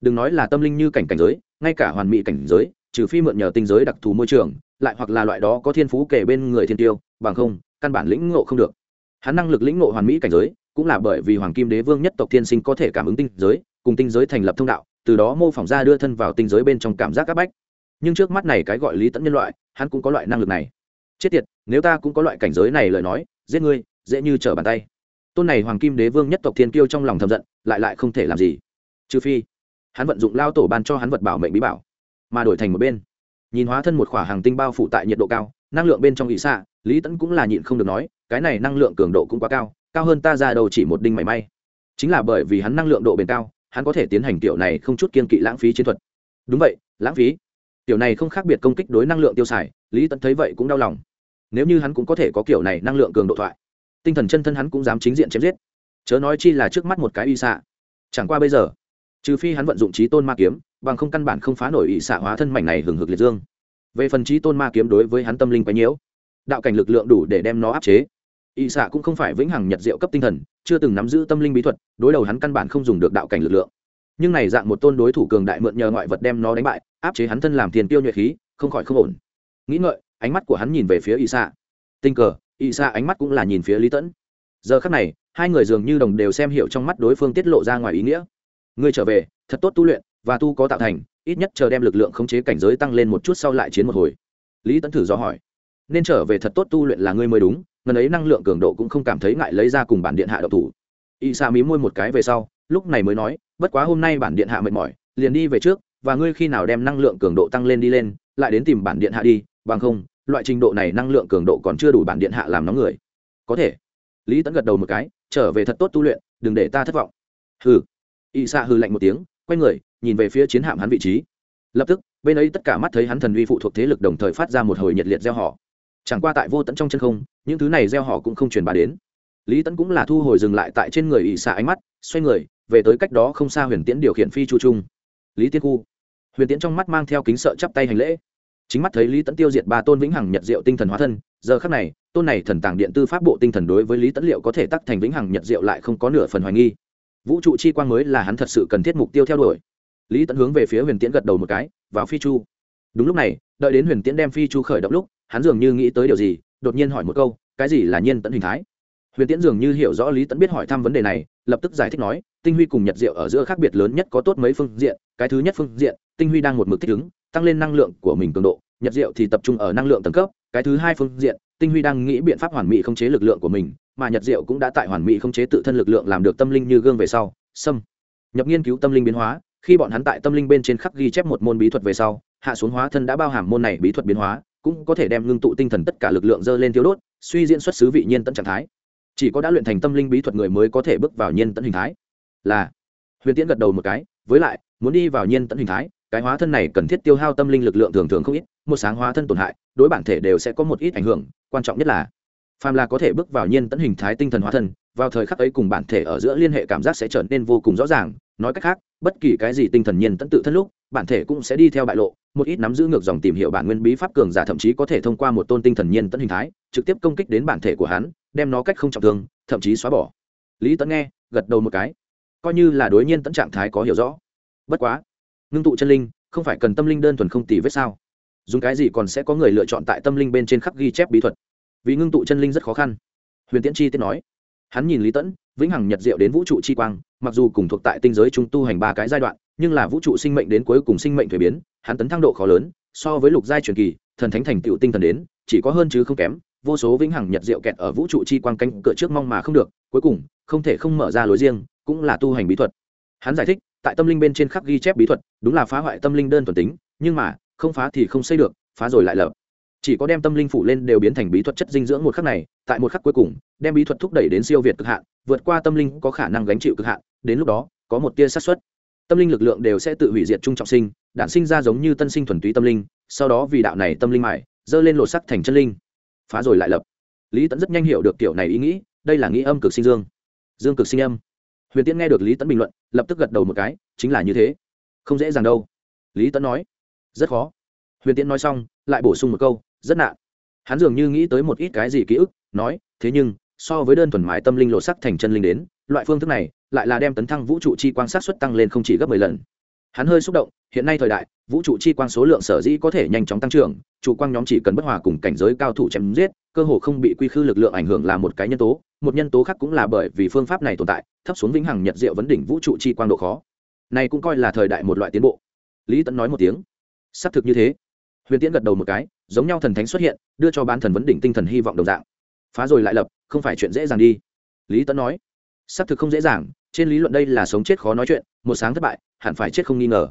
[SPEAKER 1] Đừng nói là tâm linh như cảnh cảnh giới ngay cả hoàn mỹ cảnh giới trừ phi mượn nhờ tinh giới đặc thù môi trường lại hoặc là loại đó có thiên phú kể bên người thiên tiêu bằng không, căn bản lĩnh ngộ không được. Hắn năng lực lĩnh ngộ hoàn mỹ cảnh giới, cũng là bởi vì hoàng kim đế vương nhất tộc thiên sinh có thể cảm ứng tinh giới, cùng tinh giới thành lập thông đạo, từ đó mô phỏng ra đưa thân vào tinh giới bên trong cảm giác áp bách. Nhưng trước mắt này cái gọi lý tẫn nhân loại, hắn cũng có loại năng lực này. Chết tiệt, nếu ta cũng có loại cảnh giới này lời nói, giết ngươi, dễ như trở bàn tay. Tôn này hoàng kim đế vương nhất tộc thiên kiêu trong lòng thầm giận, lại lại không thể làm gì. Trừ phi, hắn vận dụng lao tổ ban cho hắn vật bảo mệnh bí bảo, mà đổi thành một bên. Nhìn hóa thân một khỏa hàng tinh bao phủ tại nhiệt độ cao, năng lượng bên trong ỵ xạ lý tẫn cũng là nhịn không được nói, cái này năng lượng cường độ cũng quá cao cao hơn ta ra đầu chỉ một đinh mảy may. Chính là bởi vì hắn năng lượng độ bền cao, hắn có thể tiến hành kiểu này không chút kiên kỵ lãng phí chiến thuật. Đúng vậy, lãng phí. Kiểu này không khác biệt công kích đối năng lượng tiêu xài, lý tẫn thấy vậy cũng đau lòng. Nếu như hắn cũng có thể có kiểu này năng lượng cường độ thoại, tinh thần chân thân hắn cũng dám chính diện chém giết. Chớ nói chi là trước mắt một cái y xạ. Chẳng qua bây giờ, trừ phi hắn vận dụng trí tôn ma kiếm, bằng không căn bản không phá nổi y xạ hóa thân mảnh này hừng hực liệt dương. Về phần trí tôn ma kiếm đối với hắn tâm linh quấy nhiễu đạo cảnh lực lượng đủ để đem nó áp chế. Y xạ cũng không phải vĩnh hằng nhật diệu cấp tinh thần, chưa từng nắm giữ tâm linh bí thuật, đối đầu hắn căn bản không dùng được đạo cảnh lực lượng. Nhưng này dạng một tôn đối thủ cường đại mượn nhờ ngoại vật đem nó đánh bại, áp chế hắn thân làm tiền tiêu nhuệ khí, không khỏi không ổn. Nghĩ ngợi, ánh mắt của hắn nhìn về phía y xạ tình cờ, y xạ ánh mắt cũng là nhìn phía lý tẫn. Giờ khắc này, hai người dường như đồng đều xem hiểu trong mắt đối phương tiết lộ ra ngoài ý nghĩa. Ngươi trở về, thật tốt tu luyện, và tu có tạo thành, ít nhất chờ đem lực lượng khống chế cảnh giới tăng lên một chút sau lại chiến một hồi. Lý Tẫn thử do hỏi nên trở về thật tốt tu luyện là ngươi mới đúng, ngần ấy năng lượng cường độ cũng không cảm thấy ngại lấy ra cùng bản điện hạ độc thủ. Y sa mí môi một cái về sau, lúc này mới nói, bất quá hôm nay bản điện hạ mệt mỏi, liền đi về trước, và ngươi khi nào đem năng lượng cường độ tăng lên đi lên, lại đến tìm bản điện hạ đi, bằng không, loại trình độ này năng lượng cường độ còn chưa đủ bản điện hạ làm nóng người. Có thể. Lý tấn gật đầu một cái, trở về thật tốt tu luyện, đừng để ta thất vọng. Hừ. Y sa hư lạnh một tiếng, quay người, nhìn về phía chiến hạm hắn vị trí. Lập tức, bên ấy tất cả mắt thấy hắn thần uy phụ thuộc thế lực đồng thời phát ra một hồi nhiệt liệt gieo họ chẳng qua tại vô tận trong chân không, những thứ này gieo họ cũng không truyền bá đến. Lý tẫn cũng là thu hồi dừng lại tại trên người ỵ xạ ánh mắt, xoay người, về tới cách đó không xa huyền tiễn điều khiển phi chu trung. Lý tiên khu. Huyền tiễn trong mắt mang theo kính sợ chắp tay hành lễ. Chính mắt thấy lý tẫn tiêu diệt ba tôn vĩnh hằng nhật diệu tinh thần hóa thân, giờ khắc này, tôn này thần tàng điện tư pháp bộ tinh thần đối với lý tẫn liệu có thể tắc thành vĩnh hằng nhật diệu lại không có nửa phần hoài nghi. Vũ trụ chi quang mới là hắn thật sự cần thiết mục tiêu theo đuổi. Lý tẫn hướng về phía huyền tiễn gật đầu một cái, vào phi chu. Đúng lúc này, đợi đến huyền tiễn đem phi chu khởi động lúc hắn dường như nghĩ tới điều gì, đột nhiên hỏi một câu, cái gì là nhiên tẫn hình thái? Huyền tiễn dường như hiểu rõ lý tẫn biết hỏi thăm vấn đề này, lập tức giải thích nói, tinh huy cùng nhật diệu ở giữa khác biệt lớn nhất có tốt mấy phương diện, cái thứ nhất phương diện, tinh huy đang một mực thích ứng, tăng lên năng lượng của mình cường độ, nhật diệu thì tập trung ở năng lượng tầng cấp, cái thứ hai phương diện, tinh huy đang nghĩ biện pháp hoàn mỹ khống chế lực lượng của mình, mà nhật diệu cũng đã tại hoàn mỹ khống chế tự thân lực lượng làm được tâm linh như gương về sau xâm nhập nghiên cứu tâm linh biến hóa, khi bọn hắn tại tâm linh bên trên khắc ghi chép một môn bí thuật về sau, hạ xuống hóa thân đã bao hàm môn này bí thuật biến hóa cũng có thể đem ngưng tụ tinh thần tất cả lực lượng dơ lên thiếu đốt, suy diễn xuất xứ vị nhiên tận trạng thái. Chỉ có đã luyện thành tâm linh bí thuật người mới có thể bước vào nhiên tận hình thái. Là, huyền tiễn gật đầu một cái, với lại, muốn đi vào nhiên tận hình thái, cái hóa thân này cần thiết tiêu hao tâm linh lực lượng thường thường không ít, một sáng hóa thân tổn hại, đối bản thể đều sẽ có một ít ảnh hưởng, quan trọng nhất là, phàm là có thể bước vào nhiên tận hình thái tinh thần hóa thân, vào thời khắc ấy cùng bản thể ở giữa liên hệ cảm giác sẽ trở nên vô cùng rõ ràng nói cách khác, bất kỳ cái gì tinh thần nhiên tận tự thân lúc, bản thể cũng sẽ đi theo bại lộ, một ít nắm giữ ngược dòng tìm hiểu bản nguyên bí pháp cường giả thậm chí có thể thông qua một tôn tinh thần nhiên tận hình thái, trực tiếp công kích đến bản thể của hắn, đem nó cách không trọng thương, thậm chí xóa bỏ. Lý tẫn nghe, gật đầu một cái. Coi như là đối nhiên tận trạng thái có hiểu rõ. Bất quá, ngưng tụ chân linh, không phải cần tâm linh đơn thuần không tì vết sao? Dùng cái gì còn sẽ có người lựa chọn tại tâm linh bên trên khắc ghi chép bí thuật? Vì ngưng tụ chân linh rất khó khăn. Huyền tiễn chi tiết nói. Hắn nhìn lý tẫn vĩnh hằng nhật diệu đến vũ trụ chi quang, mặc dù cùng thuộc tại tinh giới chúng tu hành ba cái giai đoạn, nhưng là vũ trụ sinh mệnh đến cuối cùng sinh mệnh thuế biến, hắn tấn thăng độ khó lớn, so với lục giai truyền kỳ, thần thánh thành tựu tinh thần đến, chỉ có hơn chứ không kém, vô số vĩnh hằng nhật diệu kẹt ở vũ trụ chi quang canh cửa trước mong mà không được, cuối cùng, không thể không mở ra lối riêng, cũng là tu hành bí thuật. Hắn giải thích, tại tâm linh bên trên khắc ghi chép bí thuật, đúng là phá hoại tâm linh đơn thuần tính, nhưng mà, không phá thì không xây được, phá rồi lại lập chỉ có đem tâm linh phủ lên đều biến thành bí thuật chất dinh dưỡng một khắc này, tại một khắc cuối cùng, đem bí thuật thúc đẩy đến siêu việt cực hạn, vượt qua tâm linh có khả năng gánh chịu cực hạn, đến lúc đó, có một tia sát xuất tâm linh lực lượng đều sẽ tự hủy diệt trung trọng sinh, đản sinh ra giống như tân sinh thuần túy tâm linh, sau đó vì đạo này tâm linh mải dơ lên lột sắc thành chân linh. Phá rồi lại lập. Lý tẫn rất nhanh hiểu được kiểu này ý nghĩ, đây là nghĩ âm cực sinh dương. Dương cực sinh âm. Huyền tiễn nghe được lý tẫn bình luận, lập tức gật đầu một cái, chính là như thế. Không dễ dàng đâu. Lý tẫn nói, rất khó. Huyền tiễn nói xong lại bổ sung một câu, rất nạn. Hắn dường như nghĩ tới một ít cái gì ký ức, nói, thế nhưng, so với đơn thuần mái tâm linh lộ sắc thành chân linh đến, loại phương thức này lại là đem tấn thăng vũ trụ chi quan sát suất tăng lên không chỉ gấp mười lần. Hắn hơi xúc động, hiện nay thời đại, vũ trụ chi quang số lượng sở dĩ có thể nhanh chóng tăng trưởng chủ quang nhóm chỉ cần bất hòa cùng cảnh giới cao thủ chém giết, cơ hồ không bị quy khư lực lượng ảnh hưởng là một cái nhân tố, một nhân tố khác cũng là bởi vì phương pháp này tồn tại, thấp xuống vĩnh hằng nhật diệu vấn đỉnh vũ trụ chi quang độ khó. Này cũng coi là thời đại một loại tiến bộ. Lý tẫn nói một tiếng. Xác thực như thế huyền tiễn gật đầu một cái, giống nhau thần thánh xuất hiện, đưa cho bán thần vấn đỉnh tinh thần hy vọng đồng dạng. Phá rồi lại lập, không phải chuyện dễ dàng đi. Lý Tấn nói, xác thực không dễ dàng, trên lý luận đây là sống chết khó nói chuyện, một sáng thất bại, hẳn phải chết không nghi ngờ.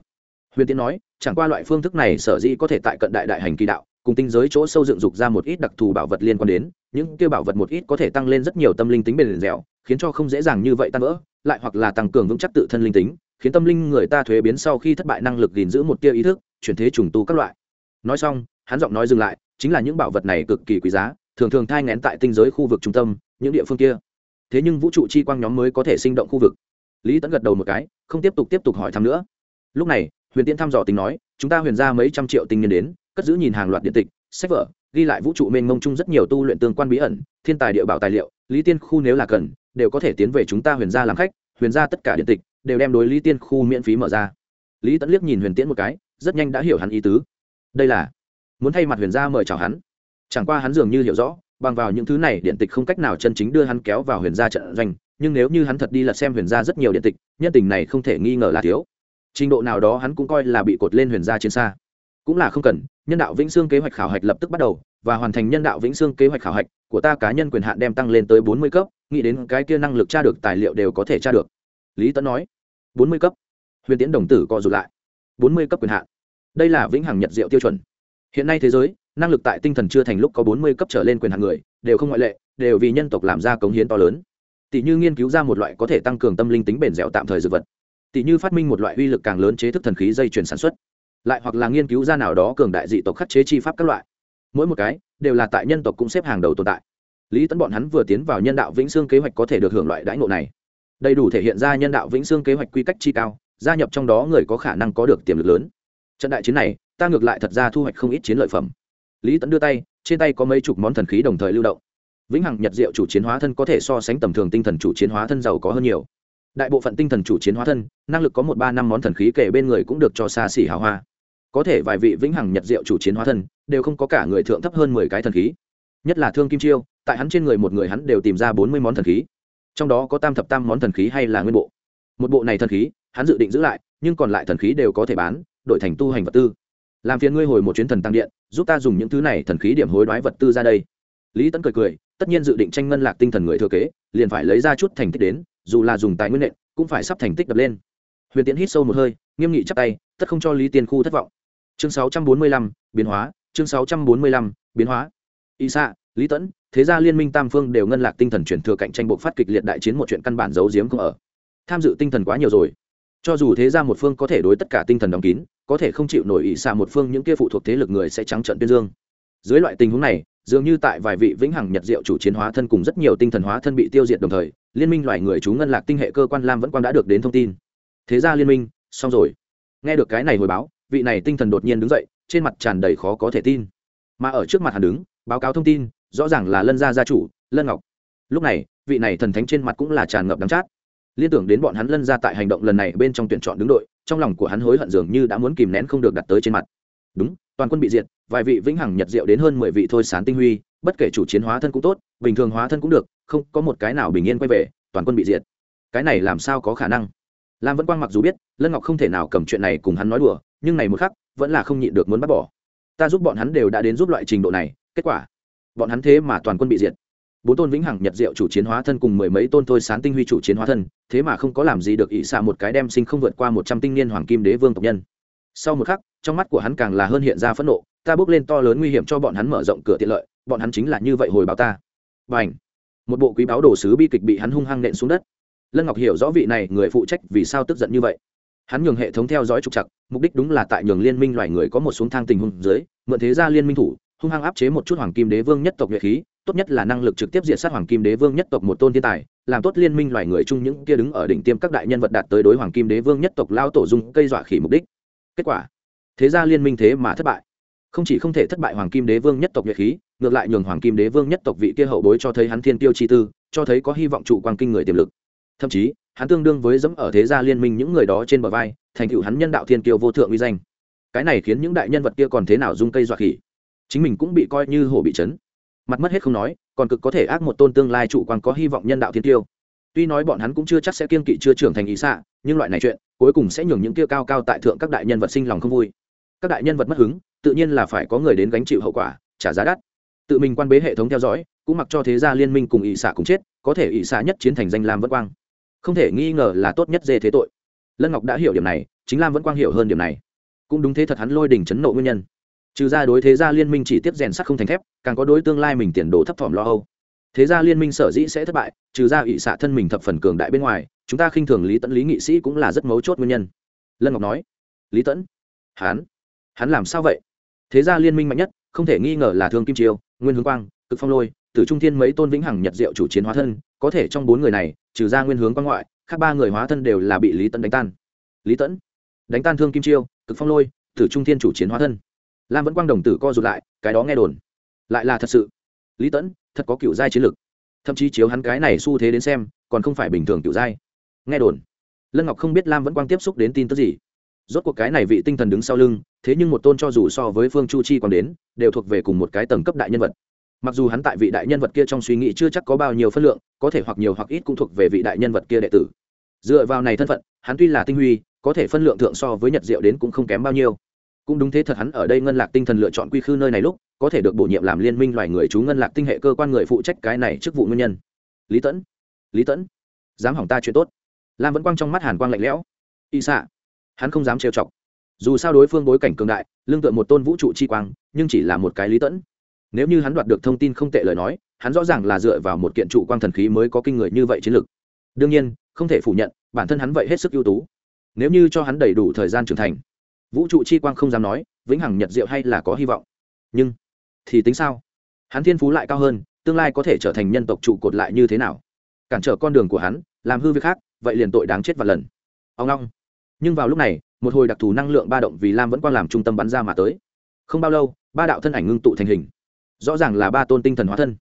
[SPEAKER 1] Huyền tiến nói, chẳng qua loại phương thức này sở dĩ có thể tại cận đại đại hành kỳ đạo, cùng tinh giới chỗ sâu dựng dục ra một ít đặc thù bảo vật liên quan đến, những kêu bảo vật một ít có thể tăng lên rất nhiều tâm linh tính bền dẻo, khiến cho không dễ dàng như vậy tan vỡ, lại hoặc là tăng cường vững chắc tự thân linh tính, khiến tâm linh người ta thuế biến sau khi thất bại năng lực gìn giữ một tia ý thức, chuyển thế trùng tu các loại nói xong, hắn giọng nói dừng lại, chính là những bảo vật này cực kỳ quý giá, thường thường thai ngén tại tinh giới khu vực trung tâm, những địa phương kia. Thế nhưng vũ trụ chi quang nhóm mới có thể sinh động khu vực. Lý tẫn gật đầu một cái, không tiếp tục tiếp tục hỏi thăm nữa. Lúc này, huyền Tiễn thăm dò tính nói, chúng ta huyền ra mấy trăm triệu tinh nhân đến, cất giữ nhìn hàng loạt điện tịch, sách vở, ghi lại vũ trụ mênh mông chung rất nhiều tu luyện tương quan bí ẩn, thiên tài địa bảo tài liệu, lý tiên khu nếu là cần, đều có thể tiến về chúng ta huyền ra làm khách, huyền ra tất cả điện tịch, đều đem đối lý tiên khu miễn phí mở ra. Lý tẫn liếc nhìn huyền tiễn một cái, rất nhanh đã hiểu hắn ý tứ đây là muốn thay mặt huyền gia mời chào hắn. Chẳng qua hắn dường như hiểu rõ, bằng vào những thứ này, điện tịch không cách nào chân chính đưa hắn kéo vào huyền gia trận doanh, nhưng nếu như hắn thật đi lật xem huyền gia rất nhiều điện tịch, nhân tình này không thể nghi ngờ là thiếu. Trình độ nào đó hắn cũng coi là bị cột lên huyền gia trên xa. Cũng là không cần, nhân đạo vĩnh xương kế hoạch khảo hạch lập tức bắt đầu, và hoàn thành nhân đạo vĩnh xương kế hoạch khảo hạch của ta cá nhân quyền hạn đem tăng lên tới bốn mươi cấp, nghĩ đến cái kia năng lực tra được tài liệu đều có thể tra được. Lý tấn nói, bốn mươi cấp. Huyền tiến đồng tử co rụt lại, bốn mươi cấp quyền hạn đây là vĩnh hằng nhật diệu tiêu chuẩn. Hiện nay thế giới, năng lực tại tinh thần chưa thành lúc có bốn mươi cấp trở lên quyền hàng người, đều không ngoại lệ, đều vì nhân tộc làm ra cống hiến to lớn. Tỷ như nghiên cứu ra một loại có thể tăng cường tâm linh tính bền dẻo tạm thời dược vật. Tỷ như phát minh một loại uy lực càng lớn chế thức thần khí dây chuyển sản xuất. Lại hoặc là nghiên cứu ra nào đó cường đại dị tộc khắc chế chi pháp các loại. Mỗi một cái, đều là tại nhân tộc cũng xếp hàng đầu tồn tại. Lý tấn bọn hắn vừa tiến vào nhân đạo vĩnh sương kế hoạch có thể được hưởng loại đãi ngộ này. Đầy đủ thể hiện ra nhân đạo vĩnh sương kế hoạch quy cách chi cao, gia nhập trong đó người có khả năng có được tiềm lực lớn trận đại chiến này, ta ngược lại thật ra thu hoạch không ít chiến lợi phẩm. Lý tấn đưa tay, trên tay có mấy chục món thần khí đồng thời lưu động. Vĩnh hằng nhật diệu chủ chiến hóa thân có thể so sánh tầm thường tinh thần chủ chiến hóa thân giàu có hơn nhiều. Đại bộ phận tinh thần chủ chiến hóa thân, năng lực có một ba năm món thần khí kể bên người cũng được cho xa xỉ hào hoa. Có thể vài vị vĩnh hằng nhật diệu chủ chiến hóa thân, đều không có cả người thượng thấp hơn mười cái thần khí. Nhất là thương kim chiêu, tại hắn trên người một người hắn đều tìm ra bốn mươi món thần khí. Trong đó có tam thập tam món thần khí hay là nguyên bộ. Một bộ này thần khí, hắn dự định giữ lại, nhưng còn lại thần khí đều có thể bán đổi thành tu hành vật tư. Làm phiền ngươi hồi một chuyến thần tăng điện giúp ta dùng những thứ này thần khí điểm hối đoái vật tư ra đây. Lý tấn cười cười tất nhiên dự định tranh ngân lạc tinh thần người thừa kế liền phải lấy ra chút thành tích đến dù là dùng tài nguyên nện cũng phải sắp thành tích đập lên. Huyền tiễn hít sâu một hơi nghiêm nghị chắp tay tất không cho lý tiên khu thất vọng. Chương 645, biến hóa chương 645, biến hóa. Y xạ lý tẫn thế gia liên minh tam phương đều ngân lạc tinh thần chuyển thừa cạnh tranh bộ phát kịch liệt đại chiến một chuyện căn bản giấu giếm không ở. Tham dự tinh thần quá nhiều rồi cho dù thế ra một phương có thể đối tất cả tinh thần đóng kín, có thể không chịu nổi ỵ xạ một phương những kia phụ thuộc thế lực người sẽ trắng trận tuyên dương. Dưới loại tình huống này, dường như tại vài vị vĩnh hằng nhật diệu chủ chiến hóa thân cùng rất nhiều tinh thần hóa thân bị tiêu diệt đồng thời, liên minh loài người chú ngân lạc tinh hệ cơ quan lam vẫn quang đã được đến thông tin. Thế ra liên minh, xong rồi. Nghe được cái này hồi báo, vị này tinh thần đột nhiên đứng dậy, trên mặt tràn đầy khó có thể tin. Mà ở trước mặt hắn đứng, báo cáo thông tin, rõ ràng là lân gia gia chủ, lân ngọc. Lúc này, vị này thần thánh trên mặt cũng là tràn ngập đắng chát liên tưởng đến bọn hắn lân ra tại hành động lần này bên trong tuyển chọn đứng đội, trong lòng của hắn hối hận dường như đã muốn kìm nén không được đặt tới trên mặt. Đúng, toàn quân bị diệt, vài vị vĩnh hằng nhật diệu đến hơn mười vị thôi sán tinh huy, bất kể chủ chiến hóa thân cũng tốt, bình thường hóa thân cũng được, không có một cái nào bình yên quay về, toàn quân bị diệt. Cái này làm sao có khả năng? Lam vẫn quang mặc dù biết, lân ngọc không thể nào cầm chuyện này cùng hắn nói đùa, nhưng này một khắc, vẫn là không nhịn được muốn bắt bỏ. Ta giúp bọn hắn đều đã đến giúp loại trình độ này, kết quả, bọn hắn thế mà toàn quân bị diệt bốn tôn vĩnh hằng nhật diệu chủ chiến hóa thân cùng mười mấy tôn thôi sán tinh huy chủ chiến hóa thân, thế mà không có làm gì được ỵ xạ một cái đem sinh không vượt qua một trăm tinh niên hoàng kim đế vương tộc nhân. Sau một khắc, trong mắt của hắn càng là hơn hiện ra phẫn nộ, ta bước lên to lớn nguy hiểm cho bọn hắn mở rộng cửa tiện lợi, bọn hắn chính là như vậy hồi báo ta. Và ảnh một bộ quý báo đồ sứ bi kịch bị hắn hung hăng nện xuống đất. Lân ngọc hiểu rõ vị này người phụ trách vì sao tức giận như vậy. Hắn nhường hệ thống theo dõi trục chặt mục đích đúng là tại nhường liên minh loài người có một xuống thang tình huống dưới, mượn thế ra liên minh thủ hung hăng áp chế một chút hoàng kim đế vương nhất tộc nhuệ khí, tốt nhất là năng lực trực tiếp diệt sát hoàng kim đế vương nhất tộc một tôn thiên tài, làm tốt liên minh loài người chung những kia đứng ở đỉnh tiêm các đại nhân vật đạt tới đối hoàng kim đế vương nhất tộc lao tổ dung cây dọa khỉ mục đích. Kết quả, thế ra liên minh thế mà thất bại. Không chỉ không thể thất bại hoàng kim đế vương nhất tộc nhuệ khí, ngược lại nhường hoàng kim đế vương nhất tộc vị kia hậu bối cho thấy hắn thiên tiêu chi tư, cho thấy có hy vọng trụ quan kinh người tiềm lực. Thậm chí, hắn tương đương với dẫm ở thế gia liên minh những người đó trên bờ vai, thành tựu hắn nhân đạo thiên kiêu vô thượng uy danh. Cái này khiến những đại nhân vật kia còn thế nào dung cây dọa khỉ? Chính mình cũng bị coi như hổ bị chấn. Mặt mất hết không nói, còn cực có thể ác một tôn tương lai trụ quang có hy vọng nhân đạo thiên tiêu. Tuy nói bọn hắn cũng chưa chắc sẽ kiên kỵ chưa trưởng thành ý xạ, nhưng loại này chuyện, cuối cùng sẽ nhường những kia cao cao tại thượng các đại nhân vật sinh lòng không vui. Các đại nhân vật mất hứng, tự nhiên là phải có người đến gánh chịu hậu quả, trả giá đắt. Tự mình quan bế hệ thống theo dõi, cũng mặc cho thế gia liên minh cùng ỵ xạ cùng chết, có thể ỵ xạ nhất chiến thành danh lam vẫn quang. Không thể nghi ngờ là tốt nhất dê thế tội. Lân ngọc đã hiểu điểm này, chính lam vẫn quang hiểu hơn điểm này. Cũng đúng thế thật hắn lôi đỉnh chấn nộ nguyên nhân trừ ra đối thế gia liên minh chỉ tiếp rèn sắt không thành thép, càng có đối tương lai mình tiền đồ thấp thỏm lo âu. Thế gia liên minh sở dĩ sẽ thất bại, trừ ra ỵ xạ thân mình thập phần cường đại bên ngoài, chúng ta khinh thường lý tẫn lý nghị sĩ cũng là rất mấu chốt nguyên nhân. Lân ngọc nói, lý tẫn hắn hắn làm sao vậy? Thế gia liên minh mạnh nhất, không thể nghi ngờ là thương kim triều, nguyên hướng quang, cực phong lôi từ trung thiên mấy tôn vĩnh hằng nhật diệu chủ chiến hóa thân, có thể trong bốn người này, trừ ra nguyên hướng quang ngoại, khác ba người hóa thân đều là bị lý tẫn đánh tan. Lý tẫn đánh tan thương kim chiêu cực phong lôi, tử trung thiên chủ chiến hóa thân lam vẫn quang đồng tử co rụt lại, cái đó nghe đồn. Lại là thật sự. Lý tẫn, thật có cựu giai chiến lực. Thậm chí chiếu hắn cái này xu thế đến xem, còn không phải bình thường cựu giai. Nghe đồn. Lân ngọc không biết lam vẫn quang tiếp xúc đến tin tức gì. Rốt cuộc cái này vị tinh thần đứng sau lưng, thế nhưng một tôn cho dù so với phương chu chi còn đến, đều thuộc về cùng một cái tầng cấp đại nhân vật. Mặc dù hắn tại vị đại nhân vật kia trong suy nghĩ chưa chắc có bao nhiêu phân lượng, có thể hoặc nhiều hoặc ít cũng thuộc về vị đại nhân vật kia đệ tử. Dựa vào này thân phận, hắn tuy là tinh huy, có thể phân lượng thượng so với nhật diệu đến cũng không kém bao nhiêu cũng đúng thế thật hắn ở đây ngân lạc tinh thần lựa chọn quy khư nơi này lúc, có thể được bổ nhiệm làm liên minh loài người chú ngân lạc tinh hệ cơ quan người phụ trách cái này chức vụ nguyên nhân. Lý tẫn lý tẫn, dám hỏng ta chuyện tốt. Lam vẫn quang trong mắt hàn quang lạnh lẽo. Y xạ, hắn không dám trêu chọc. Dù sao đối phương bối cảnh cường đại, lương tượng một tôn vũ trụ chi quang, nhưng chỉ là một cái lý tẫn. Nếu như hắn đoạt được thông tin không tệ lời nói, hắn rõ ràng là dựa vào một kiện trụ quang thần khí mới có kinh người như vậy chiến lực đương nhiên, không thể phủ nhận, bản thân hắn vậy hết sức ưu tú. Nếu như cho hắn đầy đủ thời gian trưởng thành vũ trụ chi quang không dám nói, vĩnh hằng nhật diệu hay là có hy vọng. Nhưng, thì tính sao? Hắn thiên phú lại cao hơn, tương lai có thể trở thành nhân tộc trụ cột lại như thế nào? Cản trở con đường của hắn, làm hư việc khác, vậy liền tội đáng chết và lần. Ông long. Nhưng vào lúc này, một hồi đặc thù năng lượng ba động vì lam vẫn quang làm trung tâm bắn ra mà tới. Không bao lâu, ba đạo thân ảnh ngưng tụ thành hình. Rõ ràng là ba tôn tinh thần hóa thân.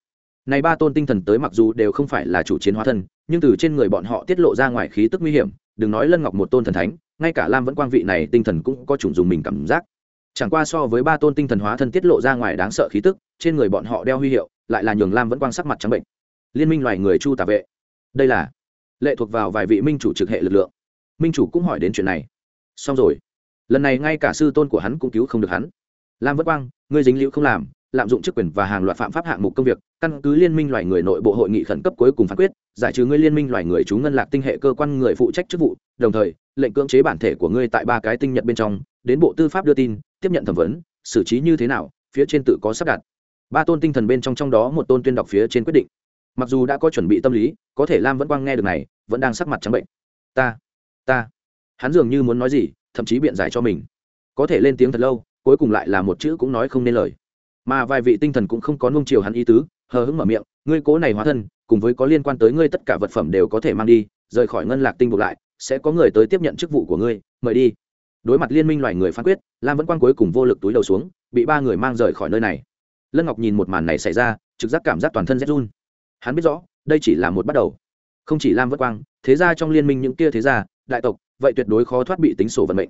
[SPEAKER 1] Này ba tôn tinh thần tới mặc dù đều không phải là chủ chiến hóa thân, nhưng từ trên người bọn họ tiết lộ ra ngoài khí tức nguy hiểm, đừng nói lân ngọc một tôn thần thánh ngay cả lam vẫn quang vị này tinh thần cũng có chủng dùng mình cảm giác. Chẳng qua so với ba tôn tinh thần hóa thân tiết lộ ra ngoài đáng sợ khí tức, trên người bọn họ đeo huy hiệu, lại là nhường lam vẫn quang sắc mặt trắng bệnh. Liên minh loài người chu tà vệ. Đây là lệ thuộc vào vài vị minh chủ trực hệ lực lượng. Minh chủ cũng hỏi đến chuyện này. Xong rồi. Lần này ngay cả sư tôn của hắn cũng cứu không được hắn. Lam vẫn quang, ngươi dính liễu không làm, lạm dụng chức quyền và hàng loạt phạm pháp hạng mục công việc căn cứ liên minh loài người nội bộ hội nghị khẩn cấp cuối cùng phán quyết, giải trừ ngươi liên minh loài người chú ngân lạc tinh hệ cơ quan người phụ trách chức vụ, đồng thời, lệnh cưỡng chế bản thể của ngươi tại ba cái tinh nhật bên trong, đến bộ tư pháp đưa tin, tiếp nhận thẩm vấn, xử trí như thế nào, phía trên tự có sắp đặt. Ba tôn tinh thần bên trong trong đó một tôn tuyên đọc phía trên quyết định. Mặc dù đã có chuẩn bị tâm lý, có thể lam vẫn quang nghe được này, vẫn đang sắc mặt trắng bệnh. Ta ta. Hắn dường như muốn nói gì, thậm chí biện giải cho mình. Có thể lên tiếng thật lâu, cuối cùng lại là một chữ cũng nói không nên lời. Mà vài vị tinh thần cũng không có nung chiều hắn ý tứ hờ hững mở miệng, ngươi cố này hóa thân, cùng với có liên quan tới ngươi tất cả vật phẩm đều có thể mang đi, rời khỏi ngân lạc tinh buộc lại, sẽ có người tới tiếp nhận chức vụ của ngươi, mời đi. Đối mặt liên minh loài người phán quyết, lam vẫn quan cuối cùng vô lực túi đầu xuống, bị ba người mang rời khỏi nơi này. Lân ngọc nhìn một màn này xảy ra, trực giác cảm giác toàn thân rét run. Hắn biết rõ, đây chỉ là một bắt đầu. Không chỉ lam vất quang, thế ra trong liên minh những kia thế gia, đại tộc, vậy tuyệt đối khó thoát bị tính sổ vận mệnh.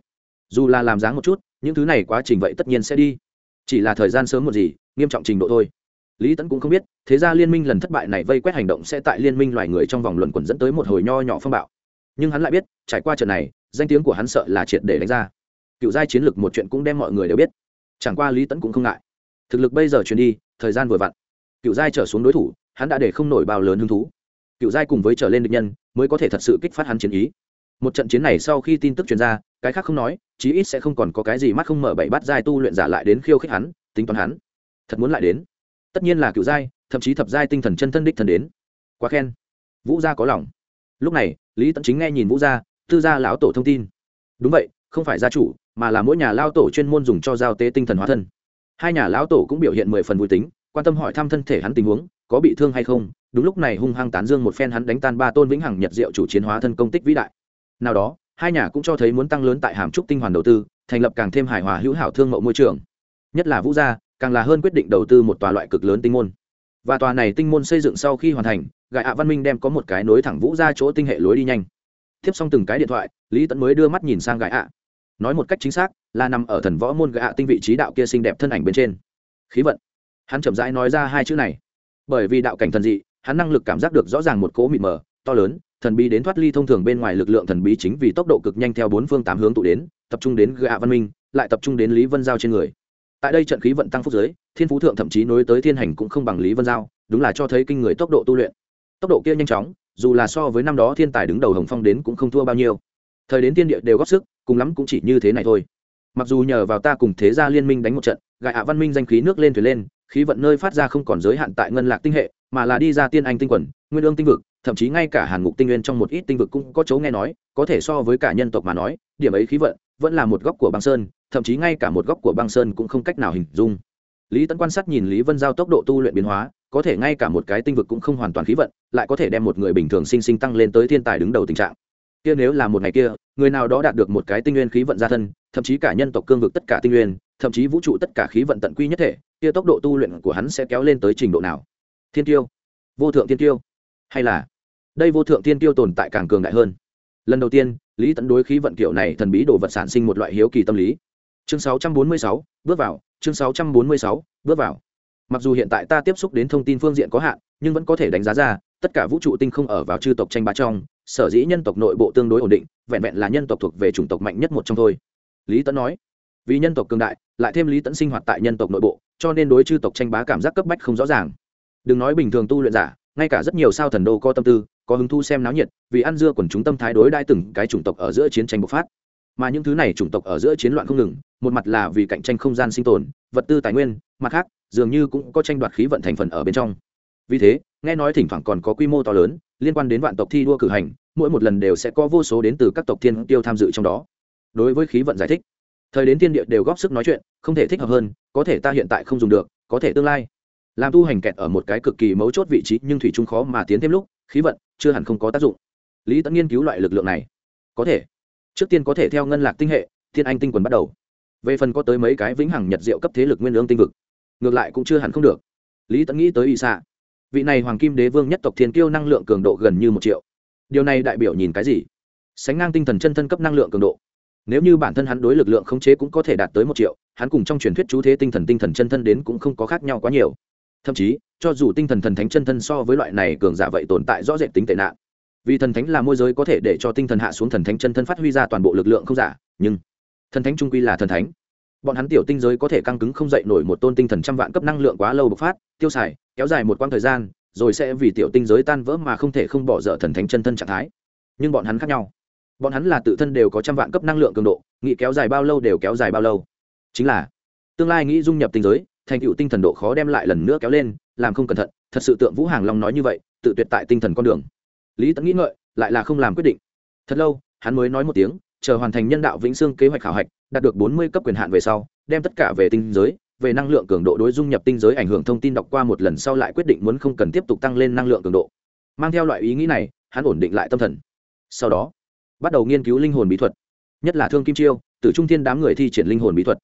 [SPEAKER 1] Dù là làm dáng một chút, những thứ này quá trình vậy tất nhiên sẽ đi. Chỉ là thời gian sớm một gì, nghiêm trọng trình độ thôi lý tẫn cũng không biết, thế ra liên minh lần thất bại này vây quét hành động sẽ tại liên minh loài người trong vòng luận quẩn dẫn tới một hồi nho nhỏ phong bạo. Nhưng hắn lại biết, trải qua trận này, danh tiếng của hắn sợ là triệt để đánh ra. Cựu giai chiến lược một chuyện cũng đem mọi người đều biết. Chẳng qua lý tẫn cũng không ngại. Thực lực bây giờ truyền đi, thời gian vừa vặn. Cựu giai trở xuống đối thủ, hắn đã để không nổi bao lớn hứng thú. Cựu giai cùng với trở lên địch nhân, mới có thể thật sự kích phát hắn chiến ý. Một trận chiến này sau khi tin tức truyền ra, cái khác không nói, chí ít sẽ không còn có cái gì mắt không mở bảy bát giai tu luyện giả lại đến khiêu khích hắn, tính toán hắn. Thật muốn lại đến tất nhiên là cựu giai thậm chí thập giai tinh thần chân thân đích thần đến. Quá khen. Vũ gia có lòng. Lúc này, lý tẫn chính nghe nhìn vũ gia, tư gia lão tổ thông tin. Đúng vậy, không phải gia chủ, mà là mỗi nhà lao tổ chuyên môn dùng cho giao tế tinh thần hóa thân. Hai nhà lão tổ cũng biểu hiện mười phần vui tính, quan tâm hỏi thăm thân thể hắn tình huống, có bị thương hay không. Đúng lúc này hung hăng tán dương một phen hắn đánh tan ba tôn vĩnh hằng nhật diệu chủ chiến hóa thân công tích vĩ đại. Nào đó, hai nhà cũng cho thấy muốn tăng lớn tại hàm trúc tinh hoàn đầu tư, thành lập càng thêm hài hòa hữu hảo thương mậu môi trường. Nhất là vũ gia càng là hơn quyết định đầu tư một tòa loại cực lớn tinh môn. Và tòa này tinh môn xây dựng sau khi hoàn thành gại ạ văn minh đem có một cái nối thẳng vũ ra chỗ tinh hệ lối đi nhanh. Tiếp xong từng cái điện thoại, lý tẫn mới đưa mắt nhìn sang gại ạ. Nói một cách chính xác, là nằm ở thần võ môn gại ạ tinh vị trí đạo kia xinh đẹp thân ảnh bên trên. Khí vận. Hắn chậm rãi nói ra hai chữ này. Bởi vì đạo cảnh thần dị, hắn năng lực cảm giác được rõ ràng một cỗ mịt mờ, to lớn, thần bí đến thoát ly thông thường bên ngoài lực lượng thần bí chính vì tốc độ cực nhanh theo bốn phương tám hướng tụ đến, tập trung đến gạ văn minh, lại tập trung đến lý vân giao trên người tại đây trận khí vận tăng phúc giới, thiên phú thượng thậm chí nối tới thiên hành cũng không bằng lý vân giao, đúng là cho thấy kinh người tốc độ tu luyện. Tốc độ kia nhanh chóng, dù là so với năm đó thiên tài đứng đầu hồng phong đến cũng không thua bao nhiêu. Thời đến tiên địa đều góp sức, cùng lắm cũng chỉ như thế này thôi. Mặc dù nhờ vào ta cùng thế gia liên minh đánh một trận gại hạ văn minh danh khí nước lên thuyền lên, khí vận nơi phát ra không còn giới hạn tại ngân lạc tinh hệ, mà là đi ra tiên anh tinh quần, nguyên ương tinh vực, thậm chí ngay cả hàn ngục tinh nguyên trong một ít tinh vực cũng có chỗ nghe nói, có thể so với cả nhân tộc mà nói, điểm ấy khí vận vẫn là một góc của băng sơn, thậm chí ngay cả một góc của băng sơn cũng không cách nào hình dung. Lý tấn quan sát nhìn lý vân giao tốc độ tu luyện biến hóa, có thể ngay cả một cái tinh vực cũng không hoàn toàn khí vận, lại có thể đem một người bình thường sinh sinh tăng lên tới thiên tài đứng đầu tình trạng. Kia nếu là một ngày kia, người nào đó đạt được một cái tinh nguyên khí vận gia thân, thậm chí cả nhân tộc cương vực tất cả tinh nguyên, thậm chí vũ trụ tất cả khí vận tận quy nhất thể, kia tốc độ tu luyện của hắn sẽ kéo lên tới trình độ nào? Thiên tiêu? Vô thượng thiên tiêu? Hay là, đây vô thượng thiên tiêu tồn tại càng cường đại hơn? Lần đầu tiên lý tẫn đối khí vận kiểu này thần bí đồ vật sản sinh một loại hiếu kỳ tâm lý. Chương 646, bước vào. Chương 646, bước vào. Mặc dù hiện tại ta tiếp xúc đến thông tin phương diện có hạn nhưng vẫn có thể đánh giá ra tất cả vũ trụ tinh không ở vào chư tộc tranh bá trong sở dĩ nhân tộc nội bộ tương đối ổn định vẹn vẹn là nhân tộc thuộc về chủng tộc mạnh nhất một trong thôi. Lý tẫn nói vì nhân tộc cường đại lại thêm lý tẫn sinh hoạt tại nhân tộc nội bộ cho nên đối chư tộc tranh bá cảm giác cấp bách không rõ ràng. Đừng nói bình thường tu luyện giả ngay cả rất nhiều sao thần đô có tâm tư, có hứng thu xem náo nhiệt, vì ăn dưa quần chúng tâm thái đối đai từng cái chủng tộc ở giữa chiến tranh bộc phát. Mà những thứ này chủng tộc ở giữa chiến loạn không ngừng, một mặt là vì cạnh tranh không gian sinh tồn, vật tư tài nguyên, mặt khác, dường như cũng có tranh đoạt khí vận thành phần ở bên trong. Vì thế, nghe nói thỉnh thoảng còn có quy mô to lớn, liên quan đến vạn tộc thi đua cử hành, mỗi một lần đều sẽ có vô số đến từ các tộc thiên tiêu tham dự trong đó. Đối với khí vận giải thích, thời đến tiên địa đều góp sức nói chuyện, không thể thích hợp hơn, có thể ta hiện tại không dùng được, có thể tương lai làm tu hành kẹt ở một cái cực kỳ mấu chốt vị trí nhưng thủy chung khó mà tiến thêm lúc, khí vận chưa hẳn không có tác dụng. Lý tẫn nghiên cứu loại lực lượng này. Có thể. Trước tiên có thể theo ngân lạc tinh hệ, thiên anh tinh quần bắt đầu. Về phần có tới mấy cái vĩnh hằng nhật diệu cấp thế lực nguyên lương tinh vực, ngược lại cũng chưa hẳn không được. Lý tẫn nghĩ tới y xạ vị này hoàng kim đế vương nhất tộc thiên kiêu năng lượng cường độ gần như một triệu. Điều này đại biểu nhìn cái gì? Sánh ngang tinh thần chân thân cấp năng lượng cường độ. Nếu như bản thân hắn đối lực lượng khống chế cũng có thể đạt tới một triệu, hắn cùng trong truyền thuyết chú thế tinh thần tinh thần chân thân đến cũng không có khác nhau quá nhiều thậm chí, cho dù tinh thần thần thánh chân thân so với loại này cường giả vậy tồn tại rõ rệt tính tệ nạn. Vì thần thánh là môi giới có thể để cho tinh thần hạ xuống thần thánh chân thân phát huy ra toàn bộ lực lượng không giả, nhưng thần thánh trung quy là thần thánh. Bọn hắn tiểu tinh giới có thể căng cứng không dậy nổi một tôn tinh thần trăm vạn cấp năng lượng quá lâu bộc phát, tiêu xài, kéo dài một quãng thời gian, rồi sẽ vì tiểu tinh giới tan vỡ mà không thể không bỏ dở thần thánh chân thân trạng thái. Nhưng bọn hắn khác nhau. Bọn hắn là tự thân đều có trăm vạn cấp năng lượng cường độ nghĩ kéo dài bao lâu đều kéo dài bao lâu. Chính là tương lai nghĩ dung nhập tinh giới thành tựu tinh thần độ khó đem lại lần nữa kéo lên, làm không cẩn thận, thật sự tượng vũ hàng long nói như vậy, tự tuyệt tại tinh thần con đường. Lý tẫn nghĩ ngợi, lại là không làm quyết định. Thật lâu, hắn mới nói một tiếng, chờ hoàn thành nhân đạo vĩnh sương kế hoạch khảo hạch, đạt được bốn mươi cấp quyền hạn về sau, đem tất cả về tinh giới, về năng lượng cường độ đối dung nhập tinh giới ảnh hưởng thông tin đọc qua một lần sau lại quyết định muốn không cần tiếp tục tăng lên năng lượng cường độ. Mang theo loại ý nghĩ này, hắn ổn định lại tâm thần. Sau đó, bắt đầu nghiên cứu linh hồn bí thuật, nhất là thương kim chiêu từ trung thiên đám người thi triển linh hồn bí thuật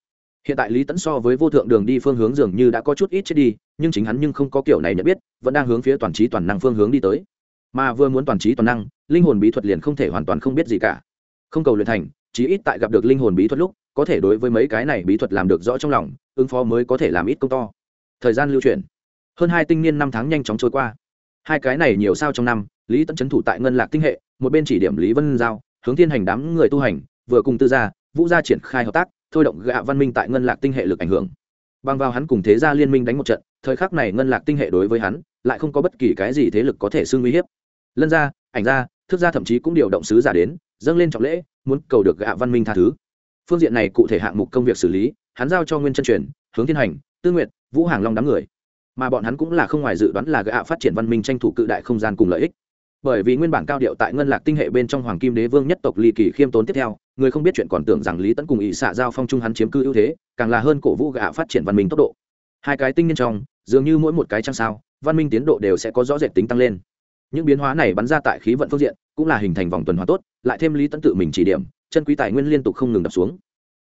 [SPEAKER 1] hiện tại lý tẫn so với vô thượng đường đi phương hướng dường như đã có chút ít chết đi, nhưng chính hắn nhưng không có kiểu này nhận biết, vẫn đang hướng phía toàn trí toàn năng phương hướng đi tới. Mà vừa muốn toàn trí toàn năng, linh hồn bí thuật liền không thể hoàn toàn không biết gì cả. Không cầu luyện thành, chí ít tại gặp được linh hồn bí thuật lúc, có thể đối với mấy cái này bí thuật làm được rõ trong lòng, ứng phó mới có thể làm ít công to. Thời gian lưu chuyển. Hơn hai tinh niên năm tháng nhanh chóng trôi qua. Hai cái này nhiều sao trong năm, lý tẫn c thủ tại ngân lạc tinh hệ, một bên chỉ điểm lý vân giao, hướng thiên hành đám người tu hành, vừa cùng tư gia, vũ gia triển khai hợp tác thôi động gạ văn minh tại ngân lạc tinh hệ lực ảnh hưởng. Bằng vào hắn cùng thế gia liên minh đánh một trận, thời khắc này ngân lạc tinh hệ đối với hắn, lại không có bất kỳ cái gì thế lực có thể xưng uy hiếp. Lân gia, ảnh gia thức gia thậm chí cũng điều động sứ giả đến, dâng lên trọng lễ, muốn cầu được gạ văn minh tha thứ. Phương diện này cụ thể hạng mục công việc xử lý, hắn giao cho nguyên chân truyền, hướng thiên hành, tư nguyện vũ hàng long đám người. Mà bọn hắn cũng là không ngoài dự đoán là gạ phát triển văn minh tranh thủ cự đại không gian cùng lợi ích. Bởi vì nguyên bản cao điệu tại ngân lạc tinh hệ bên trong hoàng kim đế vương nhất tộc ly kỳ khiêm tốn tiếp theo người không biết chuyện còn tưởng rằng lý tấn cùng ỵ xạ giao phong trung hắn chiếm cư ưu thế, càng là hơn cổ vũ gạ phát triển văn minh tốc độ. Hai cái tinh niên trong, dường như mỗi một cái trăng sao, văn minh tiến độ đều sẽ có rõ rệt tính tăng lên. Những biến hóa này bắn ra tại khí vận phương diện, cũng là hình thành vòng tuần hóa tốt, lại thêm lý tấn tự mình chỉ điểm, chân quý tài nguyên liên tục không ngừng đập xuống.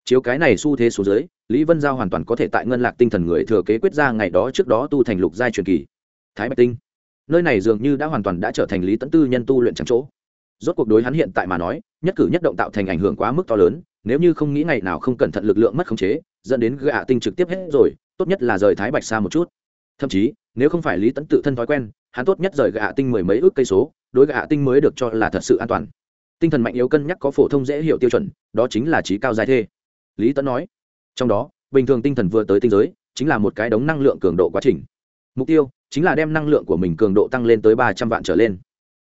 [SPEAKER 1] Chiếu cái này xu thế số dưới, lý vân giao hoàn toàn có thể tại ngân lạc tinh thần người thừa kế quyết ra ngày đó trước đó tu thành lục giai truyền kỳ. Thái bạch tinh. Nơi này dường như đã hoàn toàn đã trở thành lý tẫn tư nhân tu luyện trắng chỗ rốt cuộc đối hắn hiện tại mà nói, nhất cử nhất động tạo thành ảnh hưởng quá mức to lớn, nếu như không nghĩ ngày nào không cẩn thận lực lượng mất khống chế, dẫn đến gạ tinh trực tiếp hết rồi, tốt nhất là rời thái bạch xa một chút. Thậm chí, nếu không phải lý tẫn tự thân thói quen, hắn tốt nhất rời gạ tinh mười mấy ước cây số, đối gạ tinh mới được cho là thật sự an toàn. Tinh thần mạnh yếu cân nhắc có phổ thông dễ hiểu tiêu chuẩn, đó chính là trí cao dài thê. Lý tẫn nói, trong đó, bình thường tinh thần vừa tới tinh giới, chính là một cái đống năng lượng cường độ quá trình. Mục tiêu, chính là đem năng lượng của mình cường độ tăng lên tới ba trăm vạn trở lên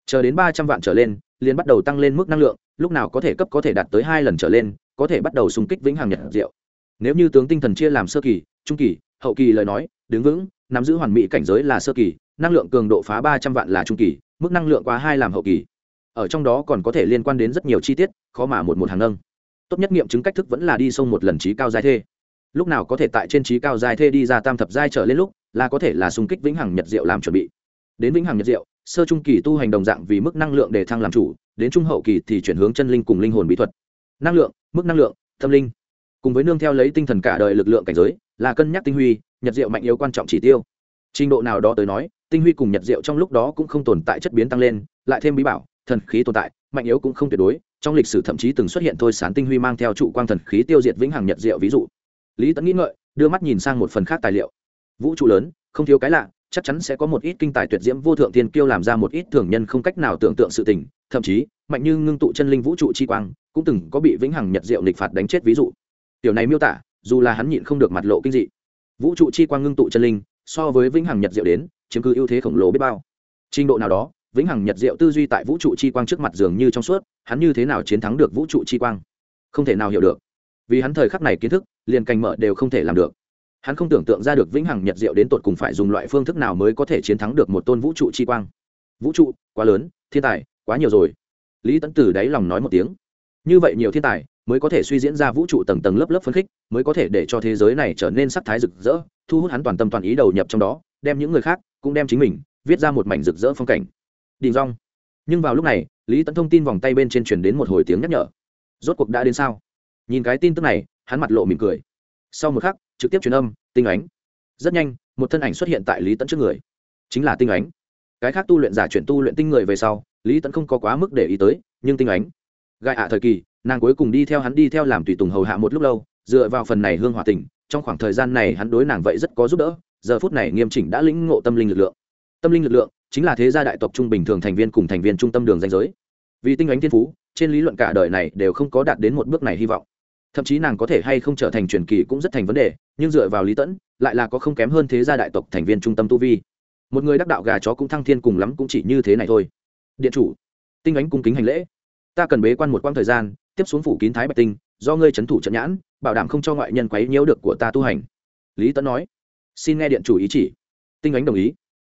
[SPEAKER 1] chờ đến ba trăm vạn trở lên, liền bắt đầu tăng lên mức năng lượng, lúc nào có thể cấp có thể đạt tới hai lần trở lên, có thể bắt đầu xung kích vĩnh hằng nhật diệu. Nếu như tướng tinh thần chia làm sơ kỳ, trung kỳ, hậu kỳ lời nói, đứng vững, nắm giữ hoàn mỹ cảnh giới là sơ kỳ, năng lượng cường độ phá ba trăm vạn là trung kỳ, mức năng lượng quá hai làm hậu kỳ. Ở trong đó còn có thể liên quan đến rất nhiều chi tiết, khó mà một một hàng nâng. Tốt nhất nghiệm chứng cách thức vẫn là đi sông một lần trí cao giai thê. Lúc nào có thể tại trên trí cao giai thê đi ra tam thập giai trở lên lúc, là có thể là xung kích vĩnh hằng nhật diệu làm chuẩn bị. Đến vĩnh hằng nhật diệu sơ trung kỳ tu hành đồng dạng vì mức năng lượng để thăng làm chủ, đến trung hậu kỳ thì chuyển hướng chân linh cùng linh hồn bí thuật. Năng lượng, mức năng lượng, tâm linh. Cùng với nương theo lấy tinh thần cả đời lực lượng cảnh giới, là cân nhắc tinh huy, nhật diệu mạnh yếu quan trọng chỉ tiêu. Trình độ nào đó tới nói, tinh huy cùng nhật diệu trong lúc đó cũng không tồn tại chất biến tăng lên, lại thêm bí bảo, thần khí tồn tại, mạnh yếu cũng không tuyệt đối, trong lịch sử thậm chí từng xuất hiện thôi sán tinh huy mang theo trụ quang thần khí tiêu diệt vĩnh hằng nhật diệu ví dụ. Lý Tấn nghĩ ngợi, đưa mắt nhìn sang một phần khác tài liệu. Vũ trụ lớn, không thiếu cái lạ chắc chắn sẽ có một ít kinh tài tuyệt diễm vô thượng tiên kiêu làm ra một ít thường nhân không cách nào tưởng tượng sự tình, thậm chí, mạnh như ngưng tụ chân linh vũ trụ chi quang, cũng từng có bị vĩnh hằng nhật diệu nịch phạt đánh chết ví dụ. Tiểu này miêu tả, dù là hắn nhịn không được mặt lộ kinh dị. Vũ trụ chi quang ngưng tụ chân linh, so với vĩnh hằng nhật diệu đến, chiếm cứ ưu thế khổng lồ biết bao. Trình độ nào đó, vĩnh hằng nhật diệu tư duy tại vũ trụ chi quang trước mặt dường như trong suốt, hắn như thế nào chiến thắng được vũ trụ chi quang? Không thể nào hiểu được. Vì hắn thời khắc này kiến thức, liền cành mở đều không thể làm được hắn không tưởng tượng ra được vĩnh hằng nhật diệu đến tột cùng phải dùng loại phương thức nào mới có thể chiến thắng được một tôn vũ trụ chi quang. Vũ trụ, quá lớn, thiên tài, quá nhiều rồi. Lý tấn tử đáy lòng nói một tiếng. Như vậy nhiều thiên tài, mới có thể suy diễn ra vũ trụ tầng tầng lớp lớp phấn khích, mới có thể để cho thế giới này trở nên sắc thái rực rỡ, thu hút hắn toàn tâm toàn ý đầu nhập trong đó, đem những người khác cũng đem chính mình viết ra một mảnh rực rỡ phong cảnh. Đình rong nhưng vào lúc này, lý tấn thông tin vòng tay bên trên truyền đến một hồi tiếng nhắc nhở. Rốt cuộc đã đến sao? Nhìn cái tin tức này, hắn mặt lộ mỉm cười sau một khắc, trực tiếp truyền âm, tinh ánh. Rất nhanh, một thân ảnh xuất hiện tại lý tẫn trước người. Chính là tinh ánh. Cái khác tu luyện giả chuyển tu luyện tinh người về sau, lý tẫn không có quá mức để ý tới, nhưng tinh ánh. Gai ạ thời kỳ, nàng cuối cùng đi theo hắn đi theo làm tùy tùng hầu hạ một lúc lâu, dựa vào phần này hương hòa tình, trong khoảng thời gian này hắn đối nàng vậy rất có giúp đỡ, giờ phút này nghiêm chỉnh đã lĩnh ngộ tâm linh lực lượng. Tâm linh lực lượng chính là thế gia đại tộc trung bình thường thành viên cùng thành viên trung tâm đường danh giới. Vì tinh ánh thiên phú, trên lý luận cả đời này đều không có đạt đến một bước này hy vọng thậm chí nàng có thể hay không trở thành truyền kỳ cũng rất thành vấn đề, nhưng dựa vào lý tẫn, lại là có không kém hơn thế gia đại tộc thành viên trung tâm tu vi. Một người đắc đạo gà chó cũng thăng thiên cùng lắm cũng chỉ như thế này thôi. Điện chủ, tinh ánh cung kính hành lễ. Ta cần bế quan một quãng thời gian, tiếp xuống phủ kín thái bạch tinh, do ngươi trấn thủ trận nhãn, bảo đảm không cho ngoại nhân quấy nhiễu được của ta tu hành. Lý tẫn nói. Xin nghe điện chủ ý chỉ. Tinh ánh đồng ý.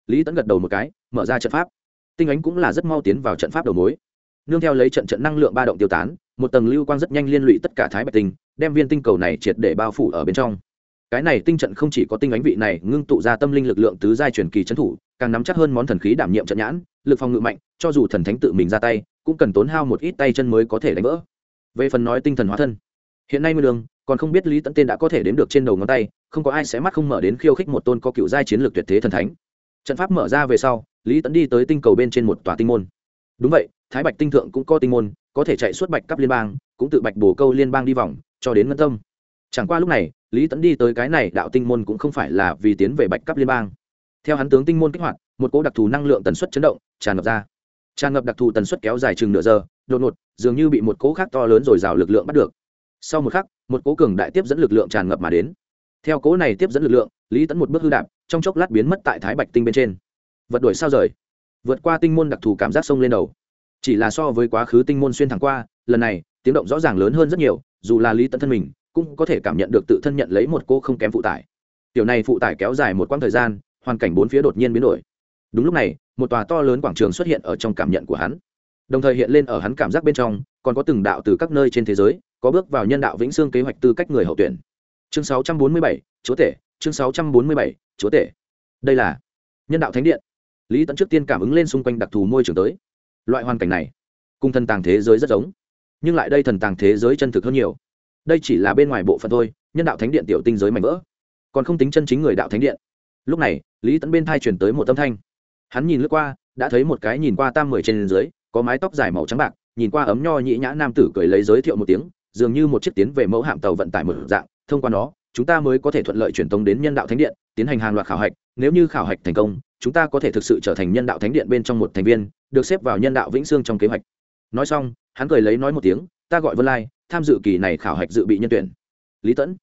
[SPEAKER 1] Lý tẫn gật đầu một cái, mở ra trận pháp. Tinh ánh cũng là rất mau tiến vào trận pháp đầu mối. Nương theo lấy trận trận năng lượng ba động tiêu tán một tầng lưu quang rất nhanh liên lụy tất cả thái bạch tinh, đem viên tinh cầu này triệt để bao phủ ở bên trong. Cái này tinh trận không chỉ có tinh ánh vị này ngưng tụ ra tâm linh lực lượng tứ giai truyền kỳ trấn thủ, càng nắm chắc hơn món thần khí đảm nhiệm trận nhãn, lực phòng ngự mạnh, cho dù thần thánh tự mình ra tay, cũng cần tốn hao một ít tay chân mới có thể đánh vỡ. Về phần nói tinh thần hóa thân, hiện nay mưa đường, còn không biết lý tẫn tên đã có thể đến được trên đầu ngón tay, không có ai sẽ mắt không mở đến khiêu khích một tôn có cựu giai chiến lược tuyệt thế thần thánh. Trận pháp mở ra về sau, lý tẫn đi tới tinh cầu bên trên một tòa tinh môn đúng vậy, thái bạch tinh thượng cũng có tinh môn, có thể chạy suốt bạch cấp liên bang, cũng tự bạch bồ câu liên bang đi vòng, cho đến ngân tâm. Chẳng qua lúc này, lý tẫn đi tới cái này đạo tinh môn cũng không phải là vì tiến về bạch cấp liên bang. Theo hắn tướng tinh môn kích hoạt, một cỗ đặc thù năng lượng tần suất chấn động, tràn ngập ra. Tràn ngập đặc thù tần suất kéo dài chừng nửa giờ, đột ngột, dường như bị một cỗ khác to lớn rồi rào lực lượng bắt được. Sau một khắc, một cỗ cường đại tiếp dẫn lực lượng tràn ngập mà đến. Theo cỗ này tiếp dẫn lực lượng, lý tẫn một bước hư đạp, trong chốc lát biến mất tại thái bạch tinh bên trên. Vật đuổi sao rời? Vượt qua tinh môn đặc thù cảm giác sông lên đầu. Chỉ là so với quá khứ tinh môn xuyên thẳng qua lần này tiếng động rõ ràng lớn hơn rất nhiều dù là lý tận thân mình cũng có thể cảm nhận được tự thân nhận lấy một cô không kém phụ tải. Tiểu này phụ tải kéo dài một quãng thời gian hoàn cảnh bốn phía đột nhiên biến đổi. Đúng lúc này một tòa to lớn quảng trường xuất hiện ở trong cảm nhận của hắn. Đồng thời hiện lên ở hắn cảm giác bên trong còn có từng đạo từ các nơi trên thế giới có bước vào nhân đạo vĩnh xương kế hoạch tư cách người hậu tuyển. Chương 647, chúa tể chương 647, chúa tể. Đây là nhân đạo thánh điện lý tẫn trước tiên cảm ứng lên xung quanh đặc thù môi trường tới. Loại hoàn cảnh này, cùng thần tàng thế giới rất giống, nhưng lại đây thần tàng thế giới chân thực hơn nhiều. Đây chỉ là bên ngoài bộ phận thôi, nhân đạo thánh điện tiểu tinh giới mạnh vỡ, còn không tính chân chính người đạo thánh điện. Lúc này, lý tẫn bên thai chuyển tới một âm thanh. Hắn nhìn lướt qua, đã thấy một cái nhìn qua tam mười trên dưới, có mái tóc dài màu trắng bạc, nhìn qua ấm nho nhĩ nhã nam tử cười lấy giới thiệu một tiếng, dường như một chiếc tiến về mẫu hạm tàu vận tải một dạng. Thông qua nó, chúng ta mới có thể thuận lợi truyền tống đến nhân đạo thánh điện, tiến hành hàng loạt khảo hạch, nếu như khảo hạch thành công chúng ta có thể thực sự trở thành nhân đạo thánh điện bên trong một thành viên, được xếp vào nhân đạo vĩnh sương trong kế hoạch. Nói xong, hắn cười lấy nói một tiếng, ta gọi vân lai, tham dự kỳ này khảo hạch dự bị nhân tuyển. Lý tẫn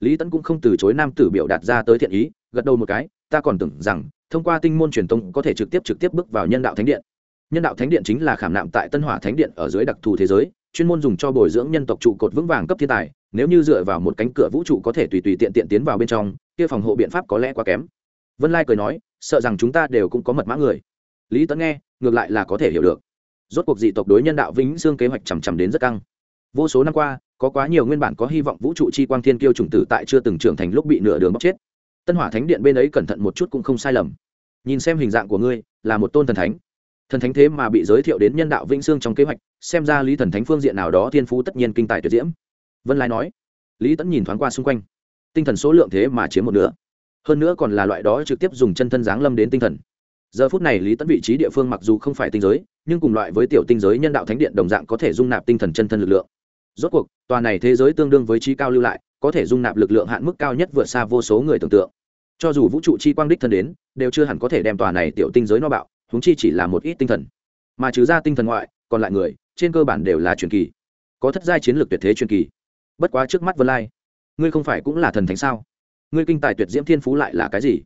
[SPEAKER 1] lý tẫn cũng không từ chối nam tử biểu đạt ra tới thiện ý, gật đầu một cái, ta còn tưởng rằng, thông qua tinh môn truyền tông có thể trực tiếp trực tiếp bước vào nhân đạo thánh điện. Nhân đạo thánh điện chính là khảm nạm tại tân hỏa thánh điện ở dưới đặc thù thế giới, chuyên môn dùng cho bồi dưỡng nhân tộc trụ cột vững vàng cấp thiên tài, nếu như dựa vào một cánh cửa vũ trụ có thể tùy tùy tiện tiện tiến vào bên trong, kia phòng hộ biện pháp có lẽ quá kém. Vân lai cười nói sợ rằng chúng ta đều cũng có mật mã người. Lý tấn nghe, ngược lại là có thể hiểu được. Rốt cuộc dị tộc đối nhân đạo vĩnh xương kế hoạch chằm chằm đến rất căng. Vô số năm qua, có quá nhiều nguyên bản có hy vọng vũ trụ chi quang thiên kiêu chủng tử tại chưa từng trưởng thành lúc bị nửa đường bóc chết. Tân hỏa thánh điện bên ấy cẩn thận một chút cũng không sai lầm. Nhìn xem hình dạng của ngươi, là một tôn thần thánh. Thần thánh thế mà bị giới thiệu đến nhân đạo vĩnh xương trong kế hoạch, xem ra lý thần thánh phương diện nào đó thiên phú tất nhiên kinh tài tuyệt diễm. Vân lai nói. Lý tẫn nhìn thoáng qua xung quanh. Tinh thần số lượng thế mà chiếm một nửa hơn nữa còn là loại đó trực tiếp dùng chân thân giáng lâm đến tinh thần. Giờ phút này lý tẫn vị trí địa phương mặc dù không phải tinh giới, nhưng cùng loại với tiểu tinh giới nhân đạo thánh điện đồng dạng có thể dung nạp tinh thần chân thân lực lượng. Rốt cuộc, tòa này thế giới tương đương với trí cao lưu lại, có thể dung nạp lực lượng hạn mức cao nhất vượt xa vô số người tưởng tượng. Cho dù vũ trụ chi quang đích thân đến, đều chưa hẳn có thể đem tòa này tiểu tinh giới no bạo húng chi chỉ là một ít tinh thần. Mà trừ ra tinh thần ngoại, còn lại người, trên cơ bản đều là truyền kỳ. Có thất giai chiến lược tuyệt thế truyền kỳ. Bất quá trước mắt vân lai, ngươi không phải cũng là thần thánh sao? Ngươi kinh tài tuyệt diễm thiên phú lại là cái gì?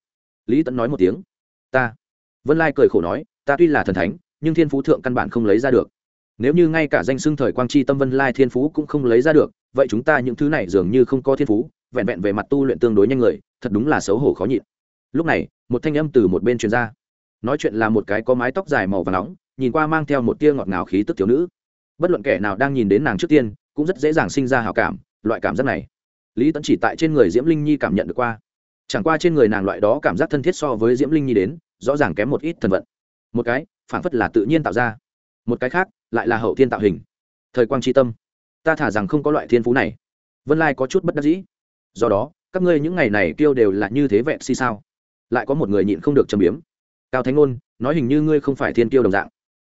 [SPEAKER 1] Lý tẫn nói một tiếng. Ta. Vân lai cười khổ nói, ta tuy là thần thánh, nhưng thiên phú thượng căn bản không lấy ra được. Nếu như ngay cả danh xưng thời quang chi tâm vân lai thiên phú cũng không lấy ra được, vậy chúng ta những thứ này dường như không có thiên phú, vẹn vẹn về mặt tu luyện tương đối nhanh người, thật đúng là xấu hổ khó nhịn. Lúc này, một thanh âm từ một bên truyền ra. Nói chuyện là một cái có mái tóc dài màu và nóng, nhìn qua mang theo một tia ngọt ngào khí tức thiếu nữ. Bất luận kẻ nào đang nhìn đến nàng trước tiên, cũng rất dễ dàng sinh ra hào cảm, loại cảm giác này lý tẫn chỉ tại trên người diễm linh nhi cảm nhận được qua. Chẳng qua trên người nàng loại đó cảm giác thân thiết so với diễm linh nhi đến, rõ ràng kém một ít thần vận một cái phản phất là tự nhiên tạo ra. Một cái khác, lại là hậu thiên tạo hình. Thời quang tri tâm. Ta thả rằng không có loại thiên phú này. Vân lai có chút bất đắc dĩ. Do đó, các ngươi những ngày này kêu đều là như thế vẹn si sao? Lại có một người nhịn không được châm biếm. Cao thánh ngôn, nói hình như ngươi không phải thiên kiêu đồng dạng.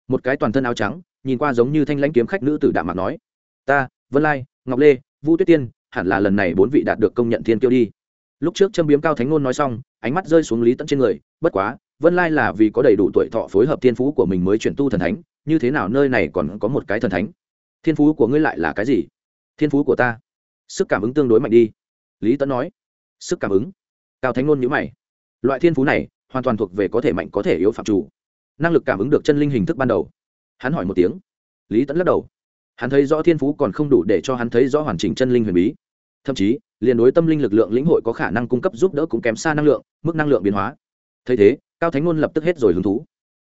[SPEAKER 1] Một cái toàn thân áo trắng, nhìn qua giống như thanh lãnh kiếm khách nữ tử đạm mặt nói. Ta, vân lai, ngọc lê vũ tuyết tiên hẳn là lần này bốn vị đạt được công nhận thiên kiêu đi. Lúc trước châm biếm cao thánh ngôn nói xong, ánh mắt rơi xuống lý Tẫn trên người, bất quá, vân lai là vì có đầy đủ tuổi thọ phối hợp thiên phú của mình mới chuyển tu thần thánh, như thế nào nơi này còn có một cái thần thánh? Thiên phú của ngươi lại là cái gì? Thiên phú của ta. Sức cảm ứng tương đối mạnh đi. Lý tấn nói. Sức cảm ứng. Cao thánh ngôn nhữ mày. Loại thiên phú này, hoàn toàn thuộc về có thể mạnh có thể yếu phạm chủ. Năng lực cảm ứng được chân linh hình thức ban đầu. Hắn hỏi một tiếng. Lý tẫn lắc đầu hắn thấy rõ thiên phú còn không đủ để cho hắn thấy rõ hoàn chỉnh chân linh huyền bí. Thậm chí, liền đối tâm linh lực lượng lĩnh hội có khả năng cung cấp giúp đỡ cũng kém xa năng lượng, mức năng lượng biến hóa. Thấy thế, cao thánh ngôn lập tức hết rồi hứng thú.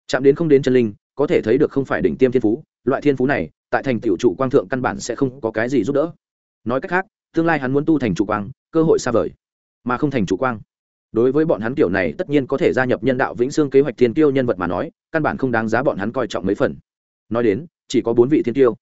[SPEAKER 1] Chạm đến không đến chân linh, có thể thấy được không phải đỉnh tiêm thiên phú, loại thiên phú này, tại thành tiểu trụ quang thượng căn bản sẽ không có cái gì giúp đỡ. Nói cách khác, tương lai hắn muốn tu thành trụ quang, cơ hội xa vời, mà không thành trụ quang. Đối với bọn hắn kiểu này, tất nhiên có thể gia nhập nhân đạo vĩnh xương kế hoạch thiên tiêu nhân vật mà nói, căn bản không đáng giá bọn hắn coi trọng mấy phần. Nói đến, chỉ có bốn vị thiên tiêu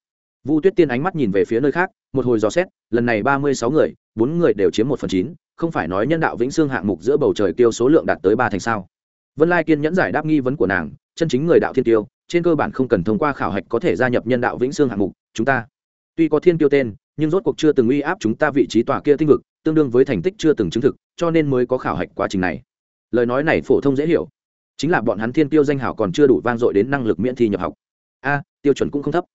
[SPEAKER 1] vu tuyết tiên ánh mắt nhìn về phía nơi khác, một hồi dò xét, lần này ba mươi sáu người, bốn người đều chiếm một phần chín, không phải nói nhân đạo vĩnh xương hạng mục giữa bầu trời tiêu số lượng đạt tới ba thành sao. Vân lai kiên nhẫn giải đáp nghi vấn của nàng, chân chính người đạo thiên tiêu, trên cơ bản không cần thông qua khảo hạch có thể gia nhập nhân đạo vĩnh xương hạng mục, chúng ta. Tuy có thiên tiêu tên, nhưng rốt cuộc chưa từng uy áp chúng ta vị trí tòa kia tinh vực, tương đương với thành tích chưa từng chứng thực, cho nên mới có khảo hạch quá trình này. Lời nói này phổ thông dễ hiểu. Chính là bọn hắn thiên tiêu danh hảo còn chưa đủ vang dội đến năng lực miễn thi nhập học. A, tiêu chuẩn cũng không thấp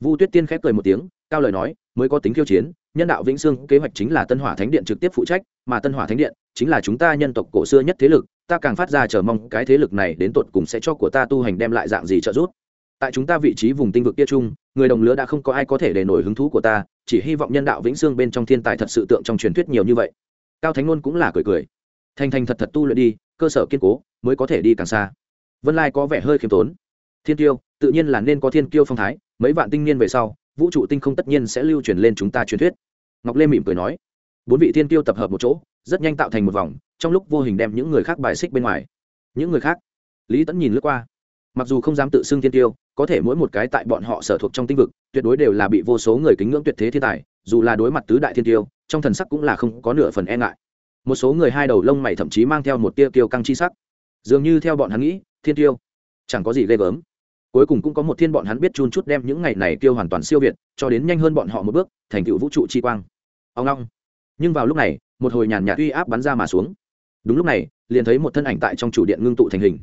[SPEAKER 1] vu tuyết tiên khép cười một tiếng, cao lời nói, mới có tính khiêu chiến, nhân đạo vĩnh sương kế hoạch chính là tân hỏa thánh điện trực tiếp phụ trách, mà tân hỏa thánh điện chính là chúng ta nhân tộc cổ xưa nhất thế lực, ta càng phát ra chờ mong cái thế lực này đến tột cùng sẽ cho của ta tu hành đem lại dạng gì trợ giúp. Tại chúng ta vị trí vùng tinh vực kia chung, người đồng lứa đã không có ai có thể để nổi hứng thú của ta, chỉ hy vọng nhân đạo vĩnh sương bên trong thiên tài thật sự tượng trong truyền thuyết nhiều như vậy. Cao thánh ngôn cũng là cười cười. Thành thành thật thật tu luyện đi, cơ sở kiên cố, mới có thể đi càng xa. Vân lai có vẻ hơi khiêm tốn thiên tiêu tự nhiên là nên có thiên kiêu phong thái, mấy vạn tinh niên về sau, vũ trụ tinh không tất nhiên sẽ lưu truyền lên chúng ta truyền thuyết. Ngọc lê mỉm cười nói. Bốn vị thiên kiêu tập hợp một chỗ, rất nhanh tạo thành một vòng, trong lúc vô hình đem những người khác bài xích bên ngoài. Những người khác? Lý tẫn nhìn lướt qua. Mặc dù không dám tự xưng thiên tiêu có thể mỗi một cái tại bọn họ sở thuộc trong tinh vực, tuyệt đối đều là bị vô số người kính ngưỡng tuyệt thế thiên tài, dù là đối mặt tứ đại thiên tiêu trong thần sắc cũng là không có nửa phần e ngại. Một số người hai đầu lông mày thậm chí mang theo một tia tiêu căng chi sắc. Dường như theo bọn hắn nghĩ, thiên tiêu chẳng có gì ghê gớm cuối cùng cũng có một thiên bọn hắn biết chun chút đem những ngày này tiêu hoàn toàn siêu việt, cho đến nhanh hơn bọn họ một bước, thành tựu vũ trụ chi quang. Ông long. Nhưng vào lúc này, một hồi nhàn nhạt uy áp bắn ra mà xuống. Đúng lúc này, liền thấy một thân ảnh tại trong chủ điện ngưng tụ thành hình.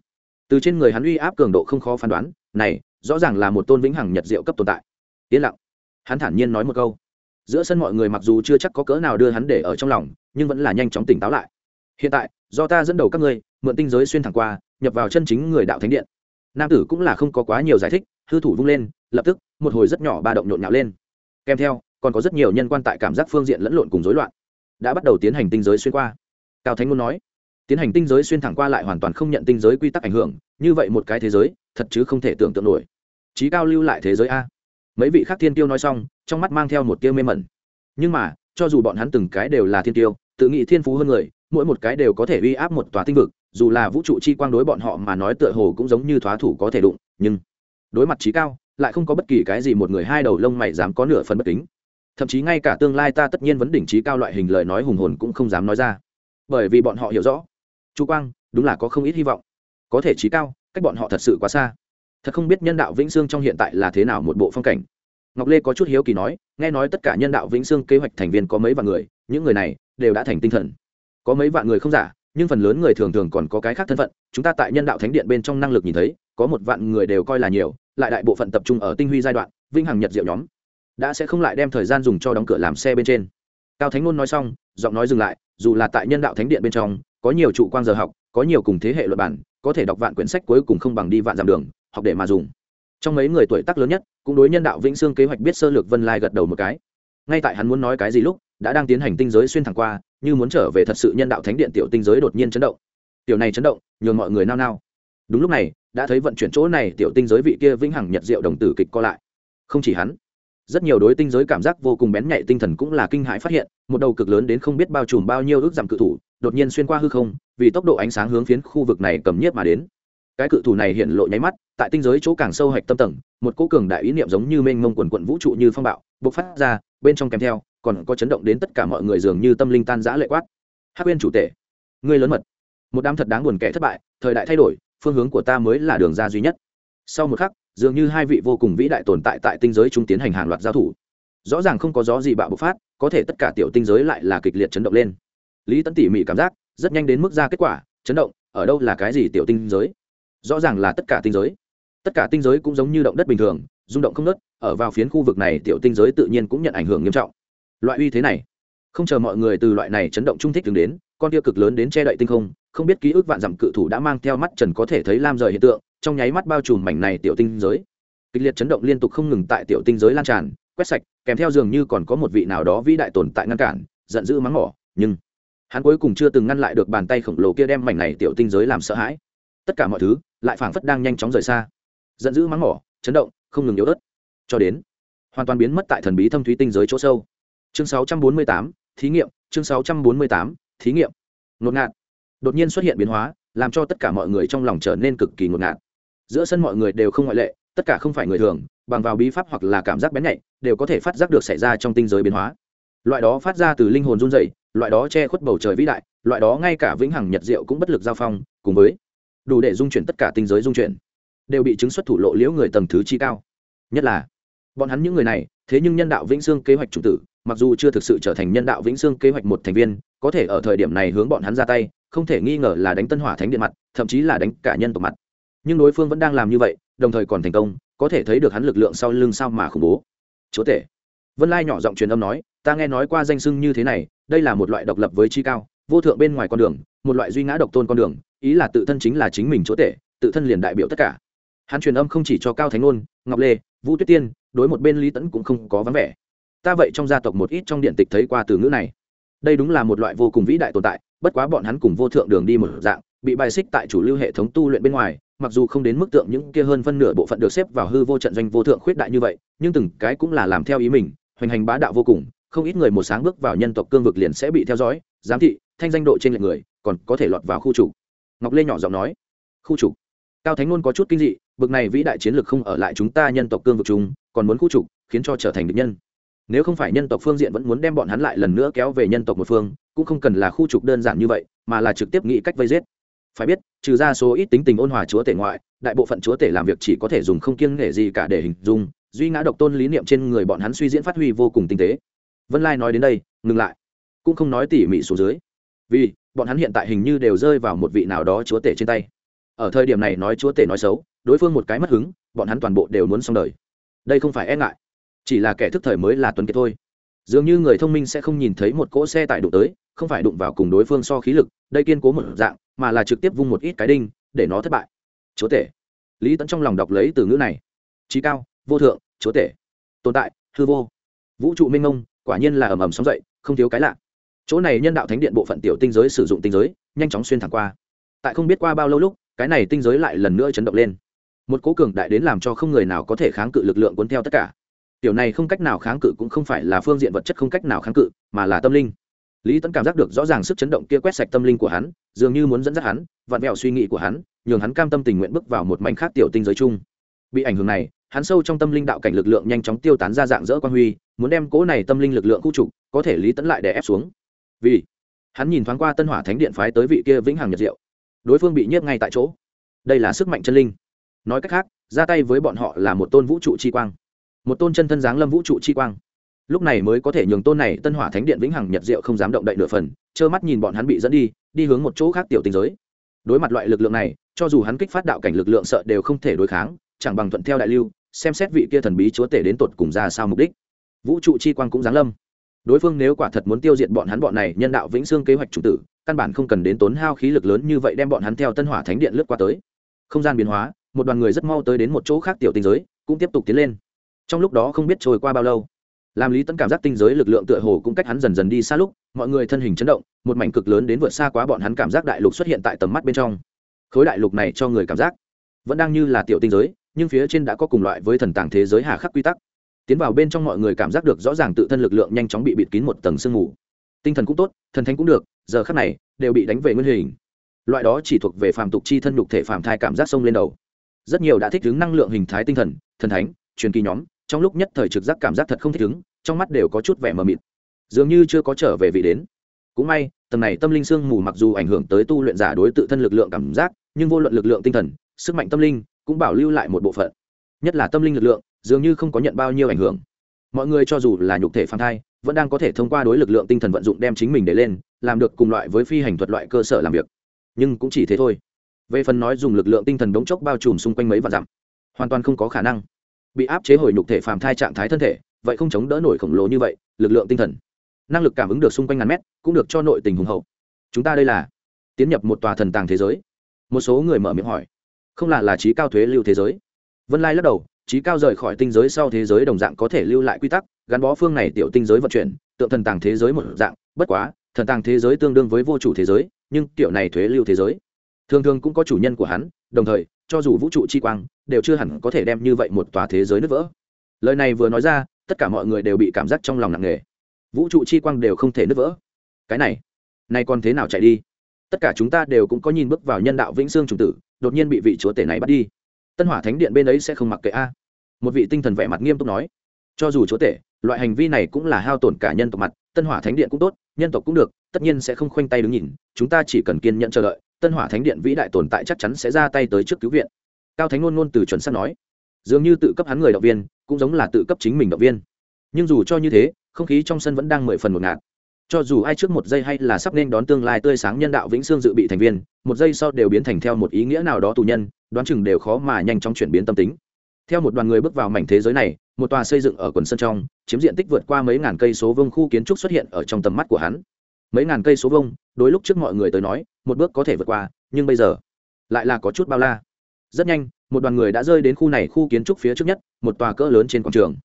[SPEAKER 1] Từ trên người hắn uy áp cường độ không khó phán đoán, này, rõ ràng là một tôn vĩnh hằng nhật diệu cấp tồn tại. Yên lặng. Hắn thản nhiên nói một câu. Giữa sân mọi người mặc dù chưa chắc có cỡ nào đưa hắn để ở trong lòng, nhưng vẫn là nhanh chóng tỉnh táo lại. Hiện tại, do ta dẫn đầu các ngươi, mượn tinh giới xuyên thẳng qua, nhập vào chân chính người đạo thánh điện nam tử cũng là không có quá nhiều giải thích, hư thủ vung lên, lập tức, một hồi rất nhỏ ba động nhộn nhạo lên. Kèm theo, còn có rất nhiều nhân quan tại cảm giác phương diện lẫn lộn cùng rối loạn, đã bắt đầu tiến hành tinh giới xuyên qua. Cao thánh ngôn nói, tiến hành tinh giới xuyên thẳng qua lại hoàn toàn không nhận tinh giới quy tắc ảnh hưởng, như vậy một cái thế giới, thật chứ không thể tưởng tượng nổi. Trí cao lưu lại thế giới a. Mấy vị khác thiên tiêu nói xong, trong mắt mang theo một tiêu mê mẩn. Nhưng mà, cho dù bọn hắn từng cái đều là thiên tiêu, tự nghĩ thiên phú hơn người, mỗi một cái đều có thể uy áp một tòa tinh vực dù là vũ trụ chi quang đối bọn họ mà nói tựa hồ cũng giống như thoá thủ có thể đụng, nhưng đối mặt trí cao, lại không có bất kỳ cái gì một người hai đầu lông mày dám có nửa phần bất kính. Thậm chí ngay cả tương lai ta tất nhiên vấn đỉnh trí cao loại hình lời nói hùng hồn cũng không dám nói ra. Bởi vì bọn họ hiểu rõ, chu quang đúng là có không ít hy vọng. Có thể trí cao, cách bọn họ thật sự quá xa. Thật không biết nhân đạo vĩnh sương trong hiện tại là thế nào một bộ phong cảnh. Ngọc lê có chút hiếu kỳ nói, nghe nói tất cả nhân đạo vĩnh sương kế hoạch thành viên có mấy vạn người, những người này đều đã thành tinh thần. Có mấy vạn người không giả nhưng phần lớn người thường thường còn có cái khác thân phận, chúng ta tại nhân đạo thánh điện bên trong năng lực nhìn thấy, có một vạn người đều coi là nhiều, lại đại bộ phận tập trung ở tinh huy giai đoạn vinh hằng nhật diệu nhóm. Đã sẽ không lại đem thời gian dùng cho đóng cửa làm xe bên trên. Cao thánh ngôn nói xong, giọng nói dừng lại, dù là tại nhân đạo thánh điện bên trong, có nhiều trụ quan giờ học, có nhiều cùng thế hệ luật bản, có thể đọc vạn quyển sách cuối cùng không bằng đi vạn dặm đường, học để mà dùng. Trong mấy người tuổi tác lớn nhất, cũng đối nhân đạo vĩnh sương kế hoạch biết sơ lược vân lai gật đầu một cái. Ngay tại hắn muốn nói cái gì lúc, đã đang tiến hành tinh giới xuyên thẳng qua như muốn trở về thật sự nhân đạo thánh điện tiểu tinh giới đột nhiên chấn động. Tiểu này chấn động, nhường mọi người nao nao. Đúng lúc này, đã thấy vận chuyển chỗ này tiểu tinh giới vị kia vĩnh hằng nhật diệu đồng tử kịch co lại. Không chỉ hắn, rất nhiều đối tinh giới cảm giác vô cùng bén nhạy tinh thần cũng là kinh hãi phát hiện, một đầu cực lớn đến không biết bao trùm bao nhiêu ước giảm cự thủ, đột nhiên xuyên qua hư không, vì tốc độ ánh sáng hướng phiến khu vực này cầm nhiếp mà đến. Cái cự thủ này hiện lộ nháy mắt, tại tinh giới chỗ càng sâu hạch tâm tầng, một cố cường đại ý niệm giống như mênh mông quần quận vũ trụ như phong bạo, bộc phát ra, bên trong kèm theo còn có chấn động đến tất cả mọi người dường như tâm linh tan giã lệ quát. Hát quên chủ tể, ngươi lớn mật. Một đám thật đáng buồn kẻ thất bại, thời đại thay đổi, phương hướng của ta mới là đường ra duy nhất. Sau một khắc, dường như hai vị vô cùng vĩ đại tồn tại tại tinh giới chúng tiến hành hàng loạt giao thủ. Rõ ràng không có gió gì bạo bộc phát, có thể tất cả tiểu tinh giới lại là kịch liệt chấn động lên. Lý tấn tỉ mỉ cảm giác, rất nhanh đến mức ra kết quả, chấn động, ở đâu là cái gì tiểu tinh giới? Rõ ràng là tất cả tinh giới. Tất cả tinh giới cũng giống như động đất bình thường, rung động không nớt ở vào phiến khu vực này tiểu tinh giới tự nhiên cũng nhận ảnh hưởng nghiêm trọng loại uy thế này, không chờ mọi người từ loại này chấn động trung thích đứng đến, con kia cực lớn đến che đậy tinh không không biết ký ức vạn dặm cự thủ đã mang theo mắt trần có thể thấy lam rời hiện tượng, trong nháy mắt bao trùm mảnh này tiểu tinh giới. Kịch liệt chấn động liên tục không ngừng tại tiểu tinh giới lan tràn, quét sạch, kèm theo dường như còn có một vị nào đó vĩ đại tồn tại ngăn cản, giận dữ mắng mỏ, nhưng hắn cuối cùng chưa từng ngăn lại được bàn tay khổng lồ kia đem mảnh này tiểu tinh giới làm sợ hãi. Tất cả mọi thứ lại phảng phất đang nhanh chóng rời xa. Giận dữ mắng mỏ, chấn động, không ngừng yếu ớt. Cho đến hoàn toàn biến mất tại thần bí thâm thúy tinh giới chỗ sâu chương 648, thí nghiệm. Chương 648, thí nghiệm. Ngột ngạt. Đột nhiên xuất hiện biến hóa làm cho tất cả mọi người trong lòng trở nên cực kỳ ngột ngạt. Giữa sân mọi người đều không ngoại lệ tất cả không phải người thường bằng vào bí pháp hoặc là cảm giác bén nhạy đều có thể phát giác được xảy ra trong tinh giới biến hóa. Loại đó phát ra từ linh hồn run dày loại đó che khuất bầu trời vĩ đại loại đó ngay cả vĩnh hằng nhật diệu cũng bất lực giao phong cùng với đủ để dung chuyển tất cả tinh giới dung chuyển đều bị chứng xuất thủ lộ liễu người tầng thứ chi cao. Nhất là bọn hắn những người này thế nhưng nhân đạo vĩnh xương kế hoạch chủ tử mặc dù chưa thực sự trở thành nhân đạo vĩnh sương kế hoạch một thành viên, có thể ở thời điểm này hướng bọn hắn ra tay, không thể nghi ngờ là đánh tân hỏa thánh điện mặt, thậm chí là đánh cả nhân tộc mặt. Nhưng đối phương vẫn đang làm như vậy, đồng thời còn thành công, có thể thấy được hắn lực lượng sau lưng sao mà khủng bố. Chúa tể. Vân lai nhỏ giọng truyền âm nói, ta nghe nói qua danh sưng như thế này, đây là một loại độc lập với chi cao, vô thượng bên ngoài con đường, một loại duy ngã độc tôn con đường, ý là tự thân chính là chính mình chúa tể, tự thân liền đại biểu tất cả. Hắn truyền âm không chỉ cho cao thánh ngôn ngọc lê, vũ tuyết tiên, đối một bên lý tẫn cũng không có vắng vẻ ta vậy trong gia tộc một ít trong điện tịch thấy qua từ ngữ này. Đây đúng là một loại vô cùng vĩ đại tồn tại, bất quá bọn hắn cùng vô thượng đường đi một dạng, bị bài xích tại chủ lưu hệ thống tu luyện bên ngoài, mặc dù không đến mức tượng những kia hơn phân nửa bộ phận được xếp vào hư vô trận doanh vô thượng khuyết đại như vậy, nhưng từng cái cũng là làm theo ý mình, hoành hành bá đạo vô cùng, không ít người một sáng bước vào nhân tộc cương vực liền sẽ bị theo dõi, giám thị, thanh danh độ trên lệch người, còn có thể lọt vào khu chủ ngọc lê nhỏ giọng nói, khu chủ cao thánh luôn có chút kinh dị, bực này vĩ đại chiến lược không ở lại chúng ta nhân tộc cương vực chúng, còn muốn khu chủ khiến cho trở thành địch nhân nếu không phải nhân tộc phương diện vẫn muốn đem bọn hắn lại lần nữa kéo về nhân tộc một phương, cũng không cần là khu trục đơn giản như vậy, mà là trực tiếp nghĩ cách vây giết. Phải biết, trừ ra số ít tính tình ôn hòa chúa tể ngoại, đại bộ phận chúa tể làm việc chỉ có thể dùng không kiêng nể gì cả để hình dung, duy ngã độc tôn lý niệm trên người bọn hắn suy diễn phát huy vô cùng tinh tế. Vân lai nói đến đây, ngừng lại. Cũng không nói tỉ mỉ xuống dưới. Vì, bọn hắn hiện tại hình như đều rơi vào một vị nào đó chúa tể trên tay. Ở thời điểm này nói chúa tể nói xấu, đối phương một cái mất hứng, bọn hắn toàn bộ đều muốn xong đời. Đây không phải e ngại chỉ là kẻ thức thời mới là tuấn kiệt thôi. Dường như người thông minh sẽ không nhìn thấy một cỗ xe tải đụng tới, không phải đụng vào cùng đối phương so khí lực, đây kiên cố một dạng, mà là trực tiếp vung một ít cái đinh, để nó thất bại. Chúa tể. Lý tẫn trong lòng đọc lấy từ ngữ này. Trí cao, vô thượng, chúa tể. Tồn tại, hư vô. Vũ trụ minh ngông quả nhiên là ầm ầm sóng dậy, không thiếu cái lạ. Chỗ này nhân đạo thánh điện bộ phận tiểu tinh giới sử dụng tinh giới, nhanh chóng xuyên thẳng qua. Tại không biết qua bao lâu lúc, cái này tinh giới lại lần nữa chấn động lên. Một cố cường đại đến làm cho không người nào có thể kháng cự lực lượng cuốn theo tất cả tiểu này không cách nào kháng cự cũng không phải là phương diện vật chất không cách nào kháng cự, mà là tâm linh. Lý tẫn cảm giác được rõ ràng sức chấn động kia quét sạch tâm linh của hắn, dường như muốn dẫn dắt hắn, vặn vẹo suy nghĩ của hắn, nhường hắn cam tâm tình nguyện bước vào một mảnh khác tiểu tinh giới chung. Bị ảnh hưởng này, hắn sâu trong tâm linh đạo cảnh lực lượng nhanh chóng tiêu tán ra dạng dỡ quan huy, muốn đem cố này tâm linh lực lượng khu trục, có thể lý tẫn lại đè ép xuống. Vì, hắn nhìn thoáng qua tân hỏa thánh điện phái tới vị kia vĩnh hằng nhật diệu. Đối phương bị nhiếp ngay tại chỗ. Đây là sức mạnh chân linh. Nói cách khác, ra tay với bọn họ là một tôn vũ trụ chi quang một tôn chân thân dáng lâm vũ trụ chi quang. Lúc này mới có thể nhường tôn này tân hỏa thánh điện vĩnh hằng nhật diệu không dám động đậy nửa phần, trơ mắt nhìn bọn hắn bị dẫn đi đi hướng một chỗ khác tiểu tinh giới. Đối mặt loại lực lượng này, cho dù hắn kích phát đạo cảnh lực lượng sợ đều không thể đối kháng, chẳng bằng thuận theo đại lưu, xem xét vị kia thần bí chúa tể đến tột cùng ra sao mục đích. Vũ trụ chi quang cũng giáng lâm. Đối phương nếu quả thật muốn tiêu diệt bọn hắn bọn này nhân đạo vĩnh xương kế hoạch chủ tử, căn bản không cần đến tốn hao khí lực lớn như vậy đem bọn hắn theo tân hỏa thánh điện lướt qua tới. Không gian biến hóa, một đoàn người rất mau tới đến một chỗ khác tiểu tinh giới, cũng tiếp tục tiến lên trong lúc đó không biết trôi qua bao lâu, làm lý tấn cảm giác tinh giới lực lượng tựa hồ cũng cách hắn dần dần đi xa lúc, mọi người thân hình chấn động, một mảnh cực lớn đến vượt xa quá bọn hắn cảm giác đại lục xuất hiện tại tầm mắt bên trong. Khối đại lục này cho người cảm giác vẫn đang như là tiểu tinh giới, nhưng phía trên đã có cùng loại với thần tàng thế giới hà khắc quy tắc. Tiến vào bên trong mọi người cảm giác được rõ ràng tự thân lực lượng nhanh chóng bị bịt kín một tầng sương mù. Tinh thần cũng tốt, thần thánh cũng được, giờ khắc này đều bị đánh về nguyên hình. Loại đó chỉ thuộc về phàm tục chi thân nhục thể phàm thai cảm giác sông lên đầu. Rất nhiều đã thích ứng năng lượng hình thái tinh thần thần thánh, truyền kỳ nhóm trong lúc nhất thời trực giác cảm giác thật không thích ứng, trong mắt đều có chút vẻ mờ mịt. Dường như chưa có trở về vị đến. Cũng may, tầng này tâm linh sương mù mặc dù ảnh hưởng tới tu luyện giả đối tự thân lực lượng cảm giác, nhưng vô luận lực lượng tinh thần, sức mạnh tâm linh cũng bảo lưu lại một bộ phận. Nhất là tâm linh lực lượng, dường như không có nhận bao nhiêu ảnh hưởng. Mọi người cho dù là nhục thể phản thai, vẫn đang có thể thông qua đối lực lượng tinh thần vận dụng đem chính mình để lên, làm được cùng loại với phi hành thuật loại cơ sở làm việc. Nhưng cũng chỉ thế thôi. Về phần nói dùng lực lượng tinh thần đống chốc bao trùm xung quanh mấy vạn dặm, hoàn toàn không có khả năng bị áp chế hồi nhục thể phàm thai trạng thái thân thể, vậy không chống đỡ nổi khổng lồ như vậy, lực lượng tinh thần, năng lực cảm ứng được xung quanh ngàn mét, cũng được cho nội tình hùng hậu. Chúng ta đây là tiến nhập một tòa thần tàng thế giới. Một số người mở miệng hỏi. Không là là trí cao thuế lưu thế giới. Vân lai lắc đầu, trí cao rời khỏi tinh giới sau thế giới đồng dạng có thể lưu lại quy tắc, gắn bó phương này tiểu tinh giới vận chuyển, tượng thần tàng thế giới một dạng. Bất quá, thần tàng thế giới tương đương với vô chủ thế giới, nhưng kiểu này thuế lưu thế giới. Thường thường cũng có chủ nhân của hắn, đồng thời cho dù vũ trụ chi quang, đều chưa hẳn có thể đem như vậy một tòa thế giới nứt vỡ. Lời này vừa nói ra, tất cả mọi người đều bị cảm giác trong lòng nặng nề. Vũ trụ chi quang đều không thể nứt vỡ. Cái này này còn thế nào chạy đi? Tất cả chúng ta đều cũng có nhìn bước vào nhân đạo vĩnh xương trùng tử, đột nhiên bị vị chúa tể này bắt đi. Tân hỏa thánh điện bên ấy sẽ không mặc kệ a. Một vị tinh thần vẻ mặt nghiêm túc nói. Cho dù chúa tể, loại hành vi này cũng là hao tổn cả nhân tộc mặt, tân hỏa thánh điện cũng tốt, nhân tộc cũng được, tất nhiên sẽ không khoanh tay đứng nhìn, chúng ta chỉ cần kiên nhẫn chờ đợi tân hỏa thánh điện vĩ đại tồn tại chắc chắn sẽ ra tay tới trước cứu viện. Cao thánh ngôn ngôn từ chuẩn sắp nói, dường như tự cấp hắn người động viên, cũng giống là tự cấp chính mình động viên. Nhưng dù cho như thế, không khí trong sân vẫn đang mười phần một ngạt. Cho dù ai trước một giây hay là sắp nên đón tương lai tươi sáng nhân đạo vĩnh sương dự bị thành viên, một giây sau đều biến thành theo một ý nghĩa nào đó tù nhân, đoán chừng đều khó mà nhanh chóng chuyển biến tâm tính. Theo một đoàn người bước vào mảnh thế giới này, một tòa xây dựng ở quần sân trong, chiếm diện tích vượt qua mấy ngàn cây số vương khu kiến trúc xuất hiện ở trong tầm mắt của hắn mấy ngàn cây số vông đối lúc trước mọi người tới nói, một bước có thể vượt qua, nhưng bây giờ lại là có chút bao la. Rất nhanh, một đoàn người đã rơi đến khu này khu kiến trúc phía trước nhất, một tòa cỡ lớn trên quảng trường.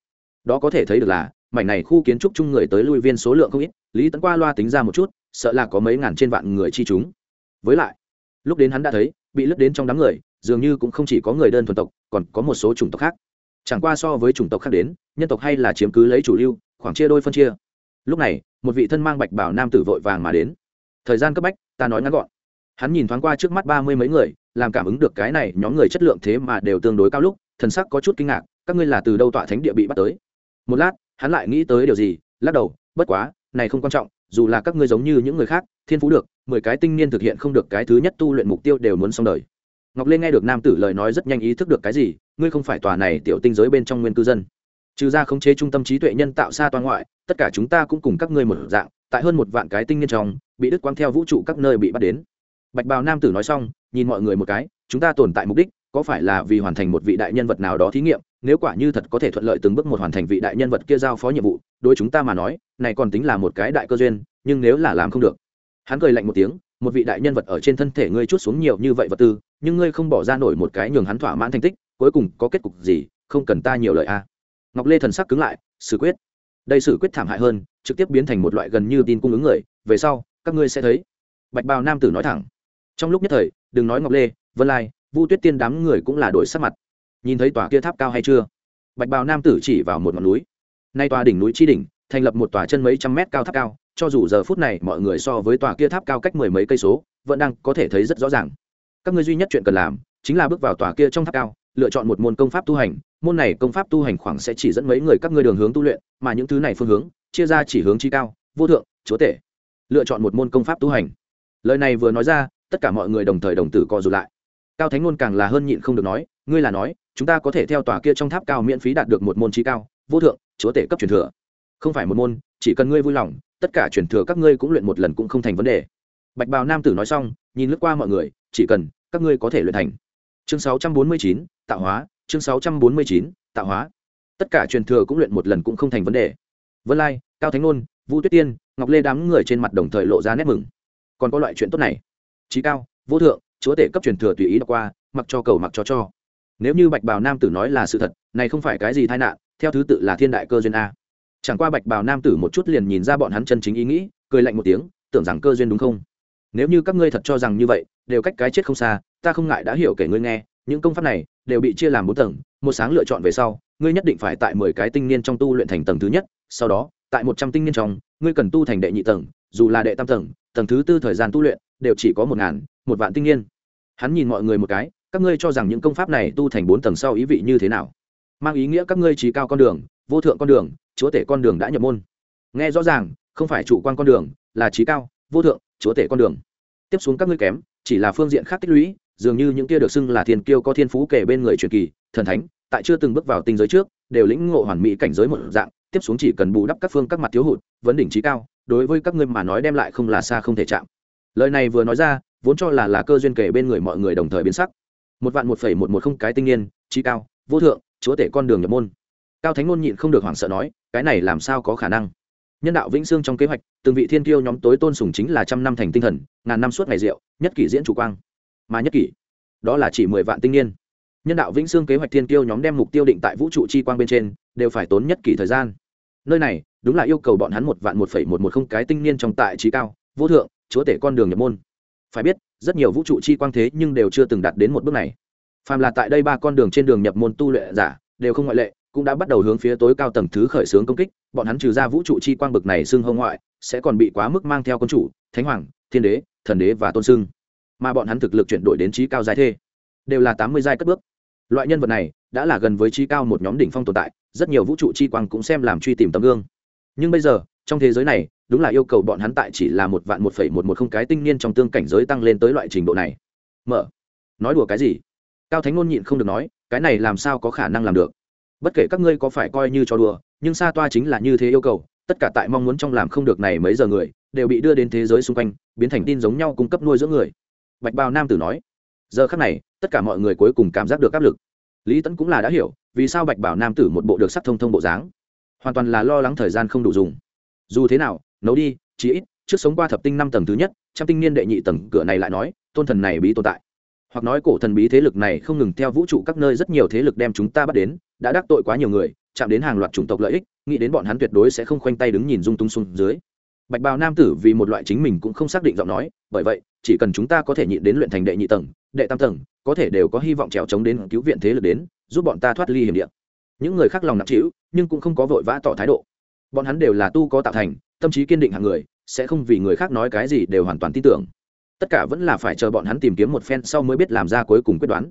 [SPEAKER 1] Đó có thể thấy được là, mảnh này khu kiến trúc chung người tới lui viên số lượng không ít, lý tấn qua loa tính ra một chút, sợ là có mấy ngàn trên vạn người chi chúng. Với lại, lúc đến hắn đã thấy, bị lướt đến trong đám người, dường như cũng không chỉ có người đơn thuần tộc, còn có một số chủng tộc khác. Chẳng qua so với chủng tộc khác đến, nhân tộc hay là chiếm cứ lấy chủ lưu, khoảng chia đôi phân chia. Lúc này một vị thân mang bạch bảo nam tử vội vàng mà đến. Thời gian cấp bách, ta nói ngắn gọn. Hắn nhìn thoáng qua trước mắt ba mươi mấy người, làm cảm ứng được cái này nhóm người chất lượng thế mà đều tương đối cao lúc, thần sắc có chút kinh ngạc, các ngươi là từ đâu tọa thánh địa bị bắt tới? Một lát, hắn lại nghĩ tới điều gì, lắc đầu, bất quá, này không quan trọng, dù là các ngươi giống như những người khác, thiên phú được, mười cái tinh niên thực hiện không được cái thứ nhất tu luyện mục tiêu đều muốn xong đời. Ngọc lê nghe được nam tử lời nói rất nhanh ý thức được cái gì, ngươi không phải tòa này tiểu tinh giới bên trong nguyên cư dân trừ ra khống chế trung tâm trí tuệ nhân tạo xa toàn ngoại, tất cả chúng ta cũng cùng các ngươi một dạng, tại hơn một vạn cái tinh niên trong, bị đứt quang theo vũ trụ các nơi bị bắt đến. Bạch bào nam tử nói xong, nhìn mọi người một cái, chúng ta tồn tại mục đích, có phải là vì hoàn thành một vị đại nhân vật nào đó thí nghiệm, nếu quả như thật có thể thuận lợi từng bước một hoàn thành vị đại nhân vật kia giao phó nhiệm vụ, đối chúng ta mà nói, này còn tính là một cái đại cơ duyên, nhưng nếu là làm không được. Hắn cười lạnh một tiếng, một vị đại nhân vật ở trên thân thể ngươi chút xuống nhiều như vậy vật tư, nhưng ngươi không bỏ ra nổi một cái nhường hắn thỏa mãn thành tích, cuối cùng có kết cục gì, không cần ta nhiều lời a ngọc lê thần sắc cứng lại xử quyết. Đây xử quyết thảm hại hơn, trực tiếp biến thành một loại gần như tin cung ứng người, về sau, các ngươi sẽ thấy. Bạch bào nam tử nói thẳng. Trong lúc nhất thời, đừng nói ngọc lê, vân lai, vu tuyết tiên đám người cũng là đổi sắc mặt. Nhìn thấy tòa kia tháp cao hay chưa? Bạch bào nam tử chỉ vào một ngọn núi. Nay tòa đỉnh núi chi đỉnh, thành lập một tòa chân mấy trăm mét cao tháp cao, cho dù giờ phút này mọi người so với tòa kia tháp cao cách mười mấy cây số, vẫn đang có thể thấy rất rõ ràng. Các ngươi duy nhất chuyện cần làm, chính là bước vào tòa kia trong tháp cao lựa chọn một môn công pháp tu hành, môn này công pháp tu hành khoảng sẽ chỉ dẫn mấy người các ngươi đường hướng tu luyện, mà những thứ này phương hướng, chia ra chỉ hướng chi cao, vô thượng, chúa tể. Lựa chọn một môn công pháp tu hành. Lời này vừa nói ra, tất cả mọi người đồng thời đồng tử co rụt lại. Cao thánh ngôn càng là hơn nhịn không được nói, ngươi là nói, chúng ta có thể theo tòa kia trong tháp cao miễn phí đạt được một môn trí cao, vô thượng, chúa tể cấp truyền thừa. Không phải một môn, chỉ cần ngươi vui lòng, tất cả truyền thừa các ngươi cũng luyện một lần cũng không thành vấn đề. Bạch bào nam tử nói xong, nhìn lướt qua mọi người, chỉ cần các ngươi có thể luyện thành chương 649, tạo hóa. Chương 649, tạo hóa. Tất cả truyền thừa cũng luyện một lần cũng không thành vấn đề. Vân lai cao thánh ngôn vũ tuyết tiên ngọc lê đám người trên mặt đồng thời lộ ra nét mừng. Còn có loại chuyện tốt này. Trí cao vô thượng chúa tể cấp truyền thừa tùy ý đọc qua mặc cho cầu mặc cho cho. Nếu như bạch bào nam tử nói là sự thật này không phải cái gì tai nạn theo thứ tự là thiên đại cơ duyên a. Chẳng qua bạch bào nam tử một chút liền nhìn ra bọn hắn chân chính ý nghĩ cười lạnh một tiếng tưởng rằng cơ duyên đúng không? Nếu như các ngươi thật cho rằng như vậy đều cách cái chết không xa ta không ngại đã hiểu kể ngươi nghe, những công pháp này đều bị chia làm bốn tầng, một sáng lựa chọn về sau, ngươi nhất định phải tại mười cái tinh niên trong tu luyện thành tầng thứ nhất, sau đó, tại một trăm tinh niên trong, ngươi cần tu thành đệ nhị tầng, dù là đệ tam tầng tầng thứ tư thời gian tu luyện đều chỉ có một ngàn, một vạn tinh niên. Hắn nhìn mọi người một cái, các ngươi cho rằng những công pháp này tu thành bốn tầng sau ý vị như thế nào? Mang ý nghĩa các ngươi trí cao con đường, vô thượng con đường, chúa tể con đường đã nhập môn. Nghe rõ ràng, không phải chủ quan con đường, là trí cao, vô thượng, chúa tể con đường. Tiếp xuống các ngươi kém, chỉ là phương diện khác tích lũy dường như những kia được xưng là thiên kiêu có thiên phú kể bên người truyền kỳ, thần thánh, tại chưa từng bước vào tinh giới trước, đều lĩnh ngộ hoàn mỹ cảnh giới một dạng, tiếp xuống chỉ cần bù đắp các phương các mặt thiếu hụt, vấn đỉnh trí cao, đối với các ngươi mà nói đem lại không là xa không thể chạm. Lời này vừa nói ra, vốn cho là là cơ duyên kể bên người mọi người đồng thời biến sắc. Một vạn một phẩy một một không cái tinh niên, trí cao, vô thượng, chúa tể con đường nhập môn. Cao thánh ngôn nhịn không được hoảng sợ nói, cái này làm sao có khả năng? Nhân đạo vĩnh sương trong kế hoạch, từng vị thiên tiêu nhóm tối tôn sùng chính là trăm năm thành tinh thần, ngàn năm suốt ngày rượu, nhất kỷ diễn chủ quang mà nhất kỷ. Đó là chỉ mười vạn tinh niên. Nhân đạo vĩnh sương kế hoạch thiên tiêu nhóm đem mục tiêu định tại vũ trụ chi quang bên trên, đều phải tốn nhất kỷ thời gian. Nơi này, đúng là yêu cầu bọn hắn một vạn một phẩy một một không cái tinh niên trong tại trí cao, vô thượng, chúa tể con đường nhập môn. Phải biết, rất nhiều vũ trụ chi quang thế nhưng đều chưa từng đạt đến một bước này. Phàm là tại đây ba con đường trên đường nhập môn tu luyện giả, đều không ngoại lệ, cũng đã bắt đầu hướng phía tối cao tầng thứ khởi xướng công kích, bọn hắn trừ ra vũ trụ chi quang bực này xưng hông ngoại, sẽ còn bị quá mức mang theo quân chủ, thánh hoàng, thiên đế, thần đế và tôn xưng mà bọn hắn thực lực chuyển đổi đến trí cao giai thê. Đều là tám mươi giai cất bước. Loại nhân vật này đã là gần với trí cao một nhóm đỉnh phong tồn tại, rất nhiều vũ trụ chi quang cũng xem làm truy tìm tấm gương. Nhưng bây giờ, trong thế giới này, đúng là yêu cầu bọn hắn tại chỉ là một vạn một phẩy một một không cái tinh niên trong tương cảnh giới tăng lên tới loại trình độ này. Mở. Nói đùa cái gì? Cao thánh ngôn nhịn không được nói, cái này làm sao có khả năng làm được? Bất kể các ngươi có phải coi như cho đùa, nhưng xa toa chính là như thế yêu cầu, tất cả tại mong muốn trong làm không được này mấy giờ người, đều bị đưa đến thế giới xung quanh, biến thành tin giống nhau cung cấp nuôi dưỡng người bạch bào nam tử nói, giờ khắc này, tất cả mọi người cuối cùng cảm giác được áp lực. Lý tẫn cũng là đã hiểu, vì sao bạch bảo nam tử một bộ được sắc thông thông bộ dáng. Hoàn toàn là lo lắng thời gian không đủ dùng. Dù thế nào, nấu đi, chỉ ít, trước sống qua thập tinh năm tầng thứ nhất, trăm tinh niên đệ nhị tầng cửa này lại nói, tôn thần này bí tồn tại. Hoặc nói cổ thần bí thế lực này không ngừng theo vũ trụ các nơi rất nhiều thế lực đem chúng ta bắt đến, đã đắc tội quá nhiều người, chạm đến hàng loạt chủng tộc lợi ích, nghĩ đến bọn hắn tuyệt đối sẽ không khoanh tay đứng nhìn dung tung xuống dưới bạch bào nam tử vì một loại chính mình cũng không xác định giọng nói, bởi vậy, chỉ cần chúng ta có thể nhịn đến luyện thành đệ nhị tầng, đệ tam tầng, có thể đều có hy vọng trèo chống đến cứu viện thế lực đến, giúp bọn ta thoát ly hiểm địa. Những người khác lòng nặng trĩu, nhưng cũng không có vội vã tỏ thái độ. Bọn hắn đều là tu có tạo thành, tâm trí kiên định hàng người, sẽ không vì người khác nói cái gì đều hoàn toàn tin tưởng. Tất cả vẫn là phải chờ bọn hắn tìm kiếm một phen sau mới biết làm ra cuối cùng quyết đoán.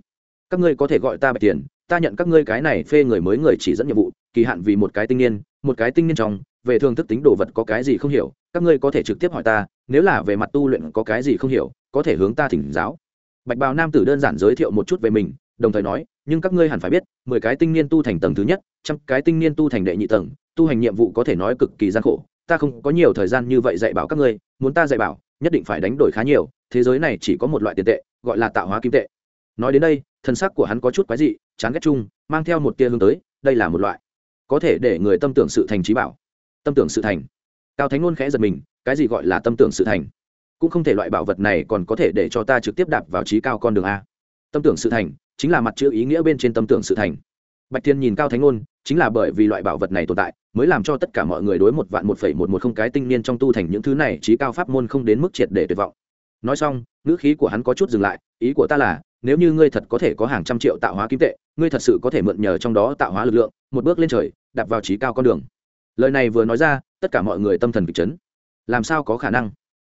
[SPEAKER 1] Các ngươi có thể gọi ta bạch tiền, ta nhận các ngươi cái này phê người mới người chỉ dẫn nhiệm vụ, kỳ hạn vì một cái tinh niên, một cái tinh niên trong về thường thức tính đồ vật có cái gì không hiểu, các ngươi có thể trực tiếp hỏi ta, nếu là về mặt tu luyện có cái gì không hiểu, có thể hướng ta thỉnh giáo. Bạch bào nam tử đơn giản giới thiệu một chút về mình, đồng thời nói, nhưng các ngươi hẳn phải biết, mười cái tinh niên tu thành tầng thứ nhất, trăm cái tinh niên tu thành đệ nhị tầng, tu hành nhiệm vụ có thể nói cực kỳ gian khổ, ta không có nhiều thời gian như vậy dạy bảo các ngươi, muốn ta dạy bảo, nhất định phải đánh đổi khá nhiều, thế giới này chỉ có một loại tiền tệ, gọi là tạo hóa kim tệ. Nói đến đây, thân xác của hắn có chút quái dị, chán ghét chung, mang theo một tia hướng tới, đây là một loại, có thể để người tâm tưởng sự thành trí bảo tâm tưởng sự thành. Cao thánh ngôn khẽ giật mình, cái gì gọi là tâm tưởng sự thành? Cũng không thể loại bảo vật này còn có thể để cho ta trực tiếp đạp vào trí cao con đường a. Tâm tưởng sự thành chính là mặt chữ ý nghĩa bên trên tâm tưởng sự thành. Bạch thiên nhìn cao thánh ngôn, chính là bởi vì loại bảo vật này tồn tại, mới làm cho tất cả mọi người đối một vạn một phẩy một một không cái tinh niên trong tu thành những thứ này trí cao pháp môn không đến mức triệt để tuyệt vọng. Nói xong, ngữ khí của hắn có chút dừng lại, ý của ta là, nếu như ngươi thật có thể có hàng trăm triệu tạo hóa kim tệ, ngươi thật sự có thể mượn nhờ trong đó tạo hóa lực lượng, một bước lên trời, đạp vào trí cao con đường lời này vừa nói ra, tất cả mọi người tâm thần kịch chấn. Làm sao có khả năng?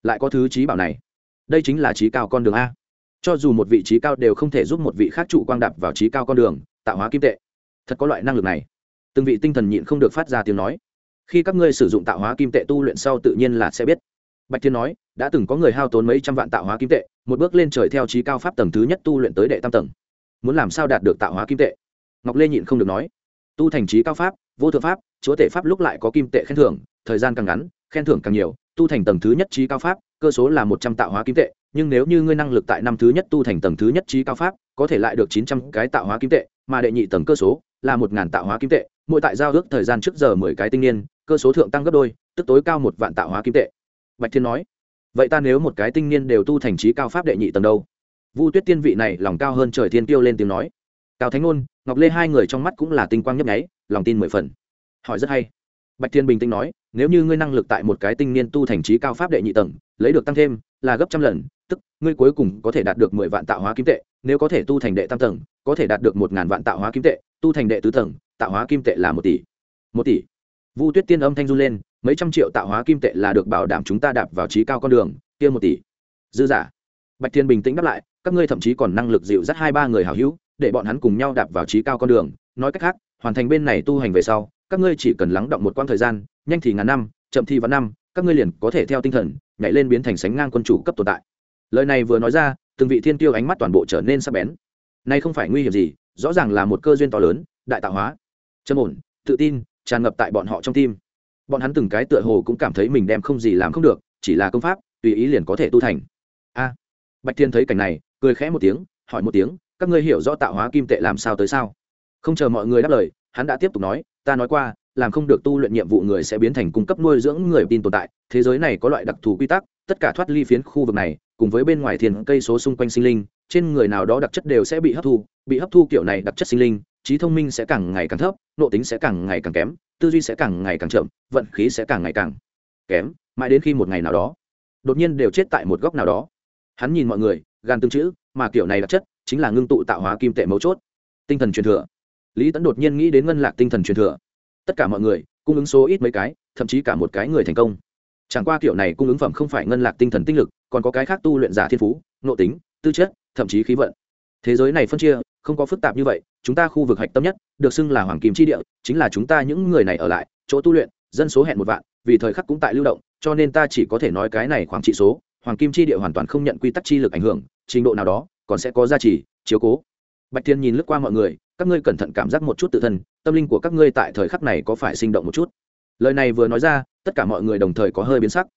[SPEAKER 1] Lại có thứ trí bảo này. Đây chính là trí cao con đường a. Cho dù một vị trí cao đều không thể giúp một vị khác trụ quang đạp vào trí cao con đường, tạo hóa kim tệ. Thật có loại năng lực này. Từng vị tinh thần nhịn không được phát ra tiếng nói. Khi các ngươi sử dụng tạo hóa kim tệ tu luyện sau tự nhiên là sẽ biết. Bạch thiên nói, đã từng có người hao tốn mấy trăm vạn tạo hóa kim tệ, một bước lên trời theo trí cao pháp tầng thứ nhất tu luyện tới đệ tam tầng. Muốn làm sao đạt được tạo hóa kim tệ? Ngọc lê nhịn không được nói. Tu thành trí cao pháp vô thượng pháp, chúa tể pháp lúc lại có kim tệ khen thưởng, thời gian càng ngắn, khen thưởng càng nhiều, tu thành tầng thứ nhất trí cao pháp, cơ số là một trăm tạo hóa kim tệ, nhưng nếu như ngươi năng lực tại năm thứ nhất tu thành tầng thứ nhất trí cao pháp, có thể lại được chín trăm cái tạo hóa kim tệ, mà đệ nhị tầng cơ số là một ngàn tạo hóa kim tệ, mỗi tại giao ước thời gian trước giờ mười cái tinh niên, cơ số thượng tăng gấp đôi, tức tối cao một vạn tạo hóa kim tệ. Bạch thiên nói, vậy ta nếu một cái tinh niên đều tu thành trí cao pháp đệ nhị tầng đâu? Vu tuyết tiên vị này lòng cao hơn trời thiên tiêu lên tiếng nói. Cao thánh ngôn, ngọc lê hai người trong mắt cũng là tinh quang nhấp nháy lòng tin mười phần. Hỏi rất hay. Bạch thiên bình tĩnh nói, nếu như ngươi năng lực tại một cái tinh niên tu thành trí cao pháp đệ nhị tầng, lấy được tăng thêm, là gấp trăm lần, tức, ngươi cuối cùng có thể đạt được mười vạn tạo hóa kim tệ, nếu có thể tu thành đệ tam tầng, có thể đạt được một ngàn vạn tạo hóa kim tệ, tu thành đệ tứ tầng, tạo hóa kim tệ là một tỷ. Một tỷ. Vu tuyết tiên âm thanh run lên, mấy trăm triệu tạo hóa kim tệ là được bảo đảm chúng ta đạp vào trí cao con đường, kia một tỷ. Dư giả. Bạch thiên bình tĩnh đáp lại, các ngươi thậm chí còn năng lực dịu dắt hai ba người hảo hữu, để bọn hắn cùng nhau đạp vào trí cao con đường, nói cách khác hoàn thành bên này tu hành về sau, các ngươi chỉ cần lắng động một quãng thời gian, nhanh thì ngàn năm, chậm thì vạn năm, các ngươi liền có thể theo tinh thần, nhảy lên biến thành sánh ngang quân chủ cấp tồn tại. Lời này vừa nói ra, từng vị thiên tiêu ánh mắt toàn bộ trở nên sắc bén. Nay không phải nguy hiểm gì, rõ ràng là một cơ duyên to lớn, đại tạo hóa. Châm ổn, tự tin, tràn ngập tại bọn họ trong tim. Bọn hắn từng cái tựa hồ cũng cảm thấy mình đem không gì làm không được, chỉ là công pháp, tùy ý liền có thể tu thành. A. Bạch thiên thấy cảnh này, cười khẽ một tiếng, hỏi một tiếng, các ngươi hiểu rõ tạo hóa kim tệ làm sao tới sao? Không chờ mọi người đáp lời, hắn đã tiếp tục nói, ta nói qua, làm không được tu luyện nhiệm vụ người sẽ biến thành cung cấp nuôi dưỡng người tin tồn tại. Thế giới này có loại đặc thù quy tắc, tất cả thoát ly phiến khu vực này, cùng với bên ngoài thiền cây số xung quanh sinh linh, trên người nào đó đặc chất đều sẽ bị hấp thu, bị hấp thu kiểu này đặc chất sinh linh, trí thông minh sẽ càng ngày càng thấp nộ tính sẽ càng ngày càng kém, tư duy sẽ càng ngày càng chậm, vận khí sẽ càng ngày càng kém, mãi đến khi một ngày nào đó, đột nhiên đều chết tại một góc nào đó. Hắn nhìn mọi người gan tương chữ, mà kiểu này đặc chất chính là ngưng tụ tạo hóa kim tệ mấu chốt. Tinh thần truyền thừa lý tẫn đột nhiên nghĩ đến ngân lạc tinh thần truyền thừa. Tất cả mọi người, cung ứng số ít mấy cái, thậm chí cả một cái người thành công. Chẳng qua kiểu này cung ứng phẩm không phải ngân lạc tinh thần tinh lực, còn có cái khác tu luyện giả thiên phú, nội tính, tư chất, thậm chí khí vận. Thế giới này phân chia, không có phức tạp như vậy, chúng ta khu vực hạch tâm nhất, được xưng là hoàng kim chi địa, chính là chúng ta những người này ở lại, chỗ tu luyện, dân số hẹn một vạn, vì thời khắc cũng tại lưu động, cho nên ta chỉ có thể nói cái này khoảng trị số, hoàng kim chi địa hoàn toàn không nhận quy tắc chi lực ảnh hưởng, trình độ nào đó, còn sẽ có giá trị, chiếu cố. Bạch thiên nhìn lướt qua mọi người các ngươi cẩn thận cảm giác một chút tự thân, tâm linh của các ngươi tại thời khắc này có phải sinh động một chút? Lời này vừa nói ra, tất cả mọi người đồng thời có hơi biến sắc.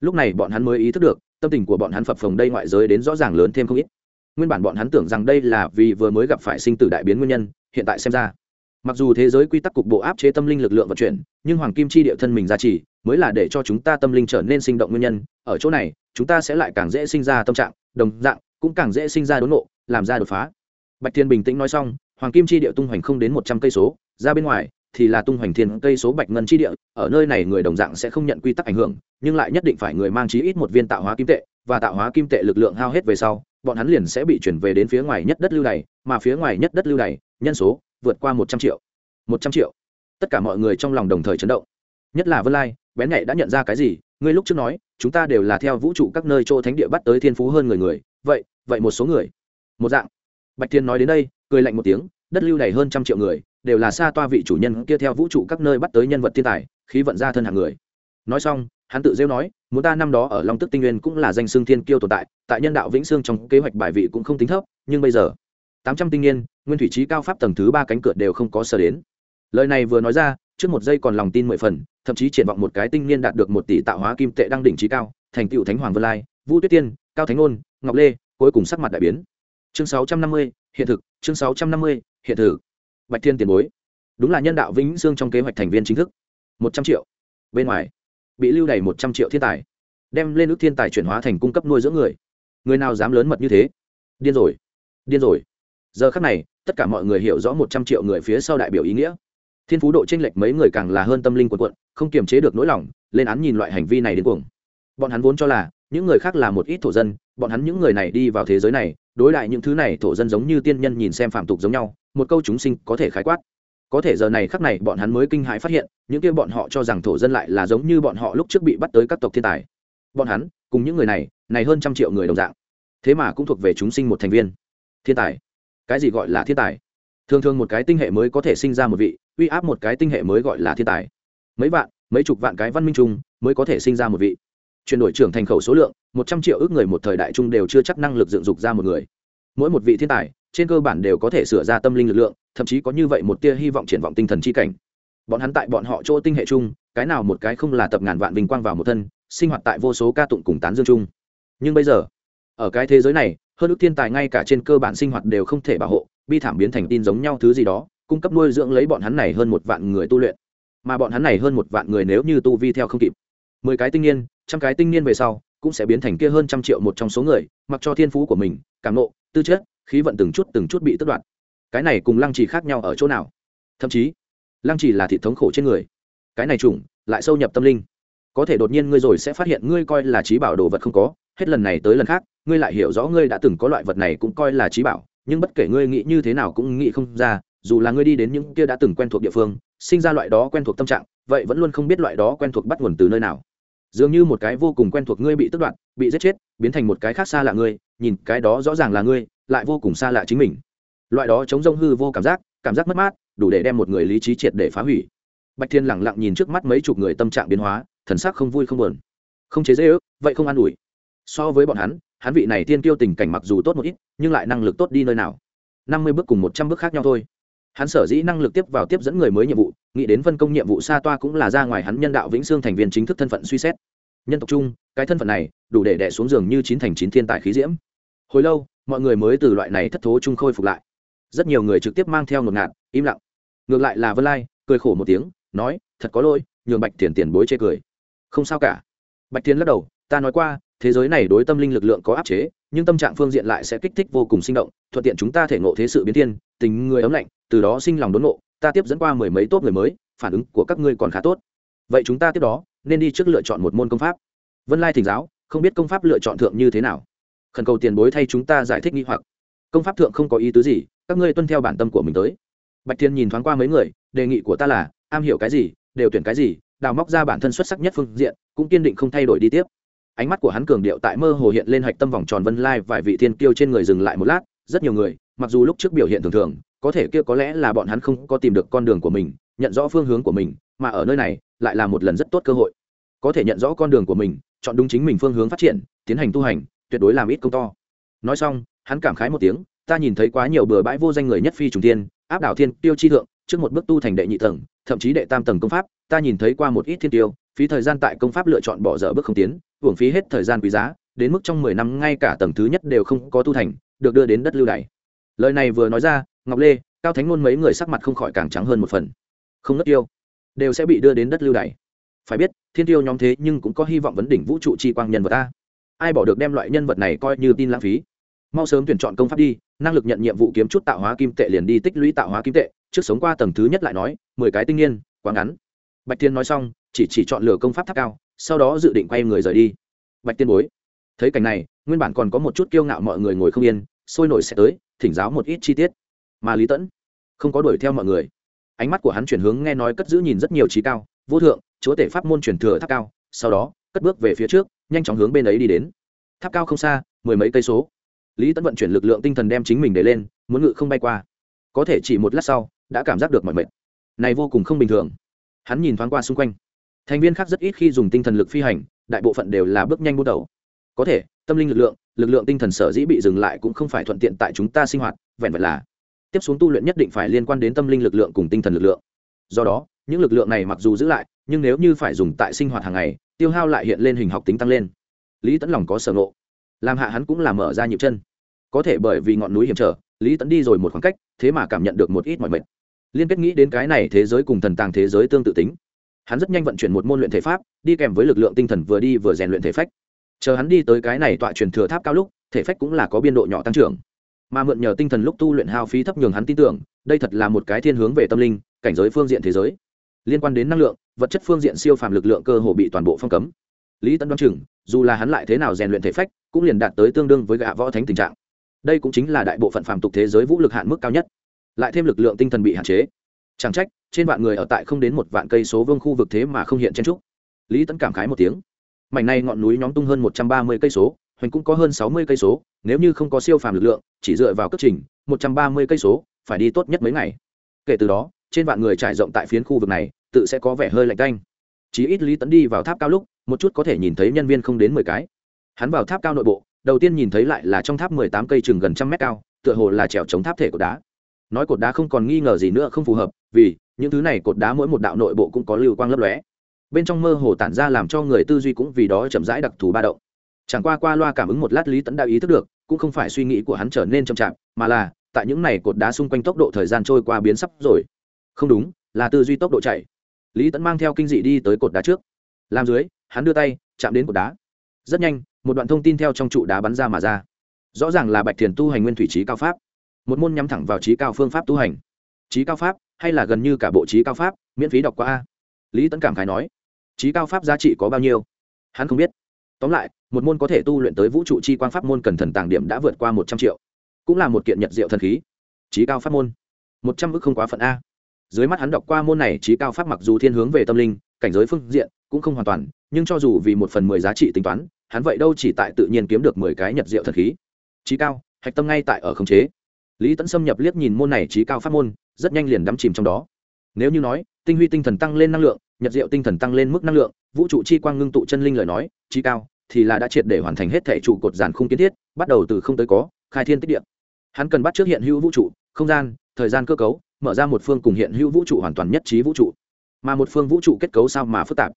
[SPEAKER 1] Lúc này bọn hắn mới ý thức được, tâm tình của bọn hắn phập phồng đây ngoại giới đến rõ ràng lớn thêm không ít. Nguyên bản bọn hắn tưởng rằng đây là vì vừa mới gặp phải sinh tử đại biến nguyên nhân, hiện tại xem ra, mặc dù thế giới quy tắc cục bộ áp chế tâm linh lực lượng vận chuyển, nhưng hoàng kim chi địa thân mình ra chỉ mới là để cho chúng ta tâm linh trở nên sinh động nguyên nhân. Ở chỗ này, chúng ta sẽ lại càng dễ sinh ra tâm trạng, đồng dạng, cũng càng dễ sinh ra đốn nộ làm ra đột phá. Bạch thiên bình tĩnh nói xong hoàng kim chi địa tung hoành không đến một trăm cây số, ra bên ngoài thì là tung hoành thiên cây số bạch ngân chi địa, ở nơi này người đồng dạng sẽ không nhận quy tắc ảnh hưởng, nhưng lại nhất định phải người mang chí ít một viên tạo hóa kim tệ, và tạo hóa kim tệ lực lượng hao hết về sau, bọn hắn liền sẽ bị chuyển về đến phía ngoài nhất đất lưu này mà phía ngoài nhất đất lưu này nhân số vượt qua một trăm triệu. Một trăm triệu. Tất cả mọi người trong lòng đồng thời chấn động. Nhất là vân lai, bén nhạy đã nhận ra cái gì, ngươi lúc trước nói, chúng ta đều là theo vũ trụ các nơi chỗ thánh địa bắt tới thiên phú hơn người người, vậy vậy một số người. Một dạng. Bạch thiên nói đến đây, cười lạnh một tiếng đất lưu đầy hơn trăm triệu người, đều là xa toa vị chủ nhân kia theo vũ trụ các nơi bắt tới nhân vật thiên tài, khí vận ra thân hạng người. Nói xong, hắn tự rêu nói, muốn ta năm đó ở long tức tinh nguyên cũng là danh xương thiên kiêu tồn tại tại nhân đạo vĩnh sương trong kế hoạch bài vị cũng không tính thấp, nhưng bây giờ, tám trăm tinh niên, nguyên thủy trí cao pháp tầng thứ ba cánh cửa đều không có sở đến. Lời này vừa nói ra, trước một giây còn lòng tin mười phần, thậm chí triển vọng một cái tinh niên đạt được một tỷ tạo hóa kim tệ đăng đỉnh trí cao, thành tựu thánh hoàng vân lai, vũ tuyết tiên, cao thánh ôn, ngọc lê, cuối cùng sắc mặt đại biến. Chương sáu trăm năm mươi, hiện thực, chương sáu trăm năm mươi hiện thực. Bạch thiên tiền bối. Đúng là nhân đạo vĩnh xương trong kế hoạch thành viên chính thức. Một trăm triệu. Bên ngoài, bị lưu đầy một trăm triệu thiên tài, đem lên ước thiên tài chuyển hóa thành cung cấp nuôi dưỡng người. Người nào dám lớn mật như thế? Điên rồi. Điên rồi. Giờ khắc này, tất cả mọi người hiểu rõ một trăm triệu người phía sau đại biểu ý nghĩa. Thiên phú độ tranh lệch mấy người càng là hơn tâm linh quần quận không kiềm chế được nỗi lòng, lên án nhìn loại hành vi này đến cuồng. Bọn hắn vốn cho là những người khác là một ít thổ dân, bọn hắn những người này đi vào thế giới này, đối lại những thứ này thổ dân giống như tiên nhân nhìn xem phạm tục giống nhau, một câu chúng sinh có thể khái quát. Có thể giờ này khắc này bọn hắn mới kinh hãi phát hiện, những kia bọn họ cho rằng thổ dân lại là giống như bọn họ lúc trước bị bắt tới các tộc thiên tài. Bọn hắn, cùng những người này này hơn trăm triệu người đồng dạng. Thế mà cũng thuộc về chúng sinh một thành viên. Thiên tài. Cái gì gọi là thiên tài? Thường thường một cái tinh hệ mới có thể sinh ra một vị, uy áp một cái tinh hệ mới gọi là thiên tài. Mấy vạn, mấy chục vạn cái văn minh chung mới có thể sinh ra một vị chuyển đổi trưởng thành khẩu số lượng, một trăm triệu ước người một thời đại chung đều chưa chắc năng lực dựng dục ra một người. Mỗi một vị thiên tài, trên cơ bản đều có thể sửa ra tâm linh lực lượng, thậm chí có như vậy một tia hy vọng triển vọng tinh thần chi cảnh. Bọn hắn tại bọn họ chỗ tinh hệ chung, cái nào một cái không là tập ngàn vạn vinh quang vào một thân, sinh hoạt tại vô số ca tụng cùng tán dương chung. Nhưng bây giờ, ở cái thế giới này, hơn ước thiên tài ngay cả trên cơ bản sinh hoạt đều không thể bảo hộ, bi thảm biến thành tin giống nhau thứ gì đó, cung cấp nuôi dưỡng lấy bọn hắn này hơn một vạn người tu luyện. Mà bọn hắn này hơn một vạn người nếu như tu vi theo không kịp. Mười cái tinh niên trăm cái tinh niên về sau, cũng sẽ biến thành kia hơn trăm triệu một trong số người, mặc cho thiên phú của mình, cảm nộ tư chất, khí vận từng chút từng chút bị tất đoạn cái này cùng lăng trì khác nhau ở chỗ nào? Thậm chí, lăng trì là thị thống khổ trên người. Cái này trùng, lại sâu nhập tâm linh. Có thể đột nhiên ngươi rồi sẽ phát hiện ngươi coi là trí bảo đồ vật không có, hết lần này tới lần khác, ngươi lại hiểu rõ ngươi đã từng có loại vật này cũng coi là trí bảo, nhưng bất kể ngươi nghĩ như thế nào cũng nghĩ không ra, dù là ngươi đi đến những kia đã từng quen thuộc địa phương, sinh ra loại đó quen thuộc tâm trạng, vậy vẫn luôn không biết loại đó quen thuộc bắt nguồn từ nơi nào dường như một cái vô cùng quen thuộc ngươi bị tức đoạn bị giết chết, biến thành một cái khác xa lạ ngươi, nhìn cái đó rõ ràng là ngươi, lại vô cùng xa lạ chính mình. Loại đó chống rông hư vô cảm giác cảm giác mất mát, đủ để đem một người lý trí triệt để phá hủy. Bạch thiên lẳng lặng nhìn trước mắt mấy chục người tâm trạng biến hóa, thần sắc không vui không buồn. Không chế dễ ước, vậy không an ủi. So với bọn hắn hắn vị này tiên tiêu tình cảnh mặc dù tốt một ít, nhưng lại năng lực tốt đi nơi nào? Năm mươi bước cùng một trăm bước khác nhau thôi. Hắn sở dĩ năng lực tiếp vào tiếp dẫn người mới nhiệm vụ nghĩ đến phân công nhiệm vụ xa toa cũng là ra ngoài hắn nhân đạo vĩnh xương thành viên chính thức thân phận suy xét. Nhân tộc chung, cái thân phận này đủ để đẻ xuống giường như chín thành chín thiên tài khí diễm. Hồi lâu, mọi người mới từ loại này thất thố chung khôi phục lại. Rất nhiều người trực tiếp mang theo ngột ngạt, im lặng. Ngược lại là vân lai, cười khổ một tiếng, nói, thật có lỗi, nhường bạch tiền tiền bối chê cười. Không sao cả. Bạch tiền lắc đầu, ta nói qua, thế giới này đối tâm linh lực lượng có áp chế, nhưng tâm trạng phương diện lại sẽ kích thích vô cùng sinh động, thuận tiện chúng ta thể ngộ thế sự biến thiên, tình người ấm lạnh, từ đó sinh lòng đốn ngộ ta tiếp dẫn qua mười mấy tốt người mới, phản ứng của các ngươi còn khá tốt. Vậy chúng ta tiếp đó, nên đi trước lựa chọn một môn công pháp. Vân lai thỉnh giáo, không biết công pháp lựa chọn thượng như thế nào. Khẩn cầu tiền bối thay chúng ta giải thích nghi hoặc. Công pháp thượng không có ý tứ gì, các ngươi tuân theo bản tâm của mình tới. Bạch thiên nhìn thoáng qua mấy người, đề nghị của ta là, am hiểu cái gì, đều tuyển cái gì, đào móc ra bản thân xuất sắc nhất phương diện, cũng kiên định không thay đổi đi tiếp. Ánh mắt của hắn cường điệu tại mơ hồ hiện lên hạch tâm vòng tròn vân lai vài vị thiên kiêu trên người dừng lại một lát, rất nhiều người, mặc dù lúc trước biểu hiện thường thường có thể kia có lẽ là bọn hắn không có tìm được con đường của mình, nhận rõ phương hướng của mình, mà ở nơi này lại là một lần rất tốt cơ hội. Có thể nhận rõ con đường của mình, chọn đúng chính mình phương hướng phát triển, tiến hành tu hành, tuyệt đối làm ít công to. Nói xong, hắn cảm khái một tiếng, ta nhìn thấy quá nhiều bừa bãi vô danh người nhất phi trùng tiên áp đảo thiên tiêu chi thượng, trước một bước tu thành đệ nhị tầng, thậm chí đệ tam tầng công pháp, ta nhìn thấy qua một ít thiên tiêu, phí thời gian tại công pháp lựa chọn bỏ dở bước không tiến hưởng phí hết thời gian quý giá, đến mức trong mười năm ngay cả tầng thứ nhất đều không có tu thành, được đưa đến đất lưu đày. Lời này vừa nói ra ngọc lê, cao thánh ngôn mấy người sắc mặt không khỏi càng trắng hơn một phần. Không ngất tiêu đều sẽ bị đưa đến đất lưu đày. Phải biết, thiên tiêu nhóm thế nhưng cũng có hy vọng vấn đỉnh vũ trụ chi quang nhân vật ta ai bỏ được đem loại nhân vật này coi như tin lãng phí? Mau sớm tuyển chọn công pháp đi, năng lực nhận nhiệm vụ kiếm chút tạo hóa kim tệ liền đi tích lũy tạo hóa kim tệ. Trước sống qua tầng thứ nhất lại nói, mười cái tinh niên quá ngắn. Bạch Thiên nói xong, chỉ chỉ chọn lựa công pháp tháp cao, sau đó dự định quay người rời đi. Bạch tiên bối, thấy cảnh này, nguyên bản còn có một chút kiêu ngạo mọi người ngồi không yên, sôi nổi sẽ tới, thỉnh giáo một ít chi tiết mà lý tẫn không có đuổi theo mọi người. Ánh mắt của hắn chuyển hướng nghe nói cất giữ nhìn rất nhiều trí cao, vô thượng, chúa tể pháp môn truyền thừa tháp cao, sau đó, cất bước về phía trước, nhanh chóng hướng bên ấy đi đến. Tháp cao không xa, mười mấy cây số. Lý tẫn vận chuyển lực lượng tinh thần đem chính mình để lên, muốn ngự không bay qua. Có thể chỉ một lát sau, đã cảm giác được mọi mệt. Này vô cùng không bình thường. Hắn nhìn thoáng qua xung quanh. Thành viên khác rất ít khi dùng tinh thần lực phi hành, đại bộ phận đều là bước nhanh bút đầu. Có thể, tâm linh lực lượng lực lượng tinh thần sở dĩ bị dừng lại cũng không phải thuận tiện tại chúng ta sinh hoạt, vẹn vẹn là tiếp xuống tu luyện nhất định phải liên quan đến tâm linh lực lượng cùng tinh thần lực lượng. Do đó, những lực lượng này mặc dù giữ lại, nhưng nếu như phải dùng tại sinh hoạt hàng ngày, tiêu hao lại hiện lên hình học tính tăng lên. Lý tẫn lòng có sở ngộ. Làm hạ hắn cũng làm mở ra nhịp chân. Có thể bởi vì ngọn núi hiểm trở, lý tẫn đi rồi một khoảng cách, thế mà cảm nhận được một ít mọi mệt. Liên kết nghĩ đến cái này thế giới cùng thần tàng thế giới tương tự tính. Hắn rất nhanh vận chuyển một môn luyện thể pháp, đi kèm với lực lượng tinh thần vừa đi vừa rèn luyện thể phách. Chờ hắn đi tới cái này tọa truyền thừa tháp cao lúc, thể phách cũng là có biên độ nhỏ tăng trưởng mà mượn nhờ tinh thần lúc tu luyện hao phí thấp nhường hắn tin tưởng, đây thật là một cái thiên hướng về tâm linh, cảnh giới phương diện thế giới. Liên quan đến năng lượng, vật chất phương diện siêu phàm lực lượng cơ hồ bị toàn bộ phong cấm. Lý tấn đoán chừng, dù là hắn lại thế nào rèn luyện thể phách, cũng liền đạt tới tương đương với gạ võ thánh tình trạng. Đây cũng chính là đại bộ phận phàm tục thế giới vũ lực hạn mức cao nhất. Lại thêm lực lượng tinh thần bị hạn chế. Chẳng trách, trên vạn người ở tại không đến một vạn cây số vương khu vực thế mà không hiện chen trúc. Lý tấn cảm khái một tiếng. Mảnh này ngọn núi nhóm tung hơn một trăm ba mươi cây số hoành cũng có hơn sáu mươi cây số, nếu như không có siêu phàm lực lượng, chỉ dựa vào cất trình, một trăm ba mươi cây số, phải đi tốt nhất mấy ngày. Kể từ đó, trên vạn người trải rộng tại phiến khu vực này, tự sẽ có vẻ hơi lạnh tanh. Chí ít lý tấn đi vào tháp cao lúc, một chút có thể nhìn thấy nhân viên không đến mười cái. Hắn vào tháp cao nội bộ, đầu tiên nhìn thấy lại là trong tháp mười tám cây chừng gần trăm mét cao, tựa hồ là trèo chống tháp thể cột đá. Nói cột đá không còn nghi ngờ gì nữa không phù hợp, vì những thứ này cột đá mỗi một đạo nội bộ cũng có lưu quang lấp lóe. Bên trong mơ hồ tản ra làm cho người tư duy cũng vì đó chậm rãi đặc thù ba động chẳng qua qua loa cảm ứng một lát lý tẫn đã ý thức được, cũng không phải suy nghĩ của hắn trở nên chậm chạp, mà là, tại những này cột đá xung quanh tốc độ thời gian trôi qua biến sắp rồi. Không đúng, là tư duy tốc độ chạy. Lý tẫn mang theo kinh dị đi tới cột đá trước. Làm dưới, hắn đưa tay, chạm đến cột đá. Rất nhanh, một đoạn thông tin theo trong trụ đá bắn ra mà ra. Rõ ràng là bạch thiền tu hành nguyên thủy trí cao pháp. Một môn nhắm thẳng vào trí cao phương pháp tu hành. Trí cao pháp, hay là gần như cả bộ trí cao pháp, miễn phí đọc qua a. Lý tấn cảm khái nói, trí cao pháp giá trị có bao nhiêu? Hắn không biết. Tóm lại một môn có thể tu luyện tới vũ trụ chi quang pháp môn cần thần tàng điểm đã vượt qua một trăm triệu. Cũng là một kiện nhật diệu thần khí. Trí cao pháp môn. Một trăm ước không quá phận a. Dưới mắt hắn đọc qua môn này trí cao pháp mặc dù thiên hướng về tâm linh, cảnh giới phương diện cũng không hoàn toàn, nhưng cho dù vì một phần mười giá trị tính toán, hắn vậy đâu chỉ tại tự nhiên kiếm được mười cái nhật diệu thần khí. Trí cao, hạch tâm ngay tại ở khống chế. Lý tẫn xâm nhập liếc nhìn môn này trí cao pháp môn, rất nhanh liền đắm chìm trong đó. Nếu như nói, tinh huy tinh thần tăng lên năng lượng, nhật diệu tinh thần tăng lên mức năng lượng, vũ trụ chi quang ngưng tụ chân linh lời nói trí cao thì là đã triệt để hoàn thành hết thể trụ cột giàn khung kiến thiết, bắt đầu từ không tới có, khai thiên tích địa. Hắn cần bắt trước hiện hữu vũ trụ, không gian, thời gian cơ cấu, mở ra một phương cùng hiện hữu vũ trụ hoàn toàn nhất trí vũ trụ. Mà một phương vũ trụ kết cấu sao mà phức tạp?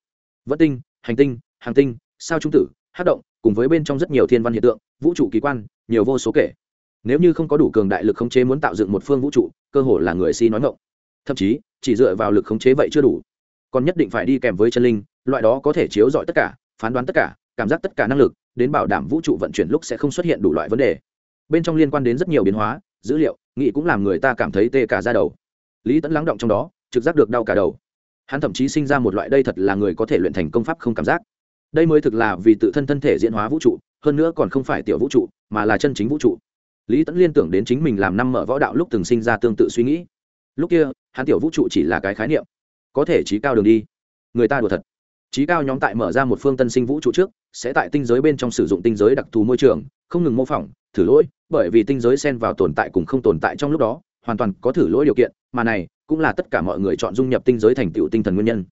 [SPEAKER 1] Vẫn tinh, hành tinh, hàng tinh, sao trung tử, hát động, cùng với bên trong rất nhiều thiên văn hiện tượng, vũ trụ kỳ quan, nhiều vô số kể. Nếu như không có đủ cường đại lực khống chế muốn tạo dựng một phương vũ trụ, cơ hồ là người si nói ngộng thậm chí, chỉ dựa vào lực khống chế vậy chưa đủ. Còn nhất định phải đi kèm với chân linh, loại đó có thể chiếu dọi tất cả, phán đoán tất cả cảm giác tất cả năng lực đến bảo đảm vũ trụ vận chuyển lúc sẽ không xuất hiện đủ loại vấn đề. Bên trong liên quan đến rất nhiều biến hóa, dữ liệu nghị cũng làm người ta cảm thấy tê cả ra đầu. Lý tẫn lắng động trong đó, trực giác được đau cả đầu. Hắn thậm chí sinh ra một loại đây thật là người có thể luyện thành công pháp không cảm giác. Đây mới thực là vì tự thân thân thể diễn hóa vũ trụ, hơn nữa còn không phải tiểu vũ trụ, mà là chân chính vũ trụ. Lý tẫn liên tưởng đến chính mình làm năm mở võ đạo lúc từng sinh ra tương tự suy nghĩ. Lúc kia, hắn tiểu vũ trụ chỉ là cái khái niệm. Có thể trí cao đường đi. Người ta đùa thật trí cao nhóm tại mở ra một phương tân sinh vũ trụ trước sẽ tại tinh giới bên trong sử dụng tinh giới đặc thù môi trường không ngừng mô phỏng thử lỗi bởi vì tinh giới xen vào tồn tại cùng không tồn tại trong lúc đó hoàn toàn có thử lỗi điều kiện mà này cũng là tất cả mọi người chọn dung nhập tinh giới thành tựu tinh thần nguyên nhân.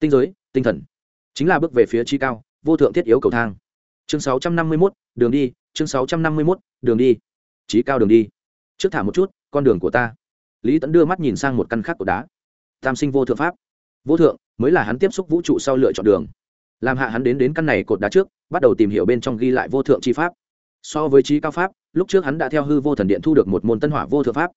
[SPEAKER 1] Tinh giới tinh thần chính là bước về phía trí cao vô thượng thiết yếu cầu thang. Chương 651, đường đi chương 651, đường đi. Trí cao đường đi. Trước thả một chút con đường của ta. Lý tẫn đưa mắt nhìn sang một căn khác của đá. Tam sinh vô thượng pháp. Vô thượng mới là hắn tiếp xúc vũ trụ sau lựa chọn đường. Làm hạ hắn đến đến căn này cột đá trước, bắt đầu tìm hiểu bên trong ghi lại vô thượng chi pháp. So với trí cao pháp, lúc trước hắn đã theo hư vô thần điện thu được một môn tân hỏa vô thượng pháp.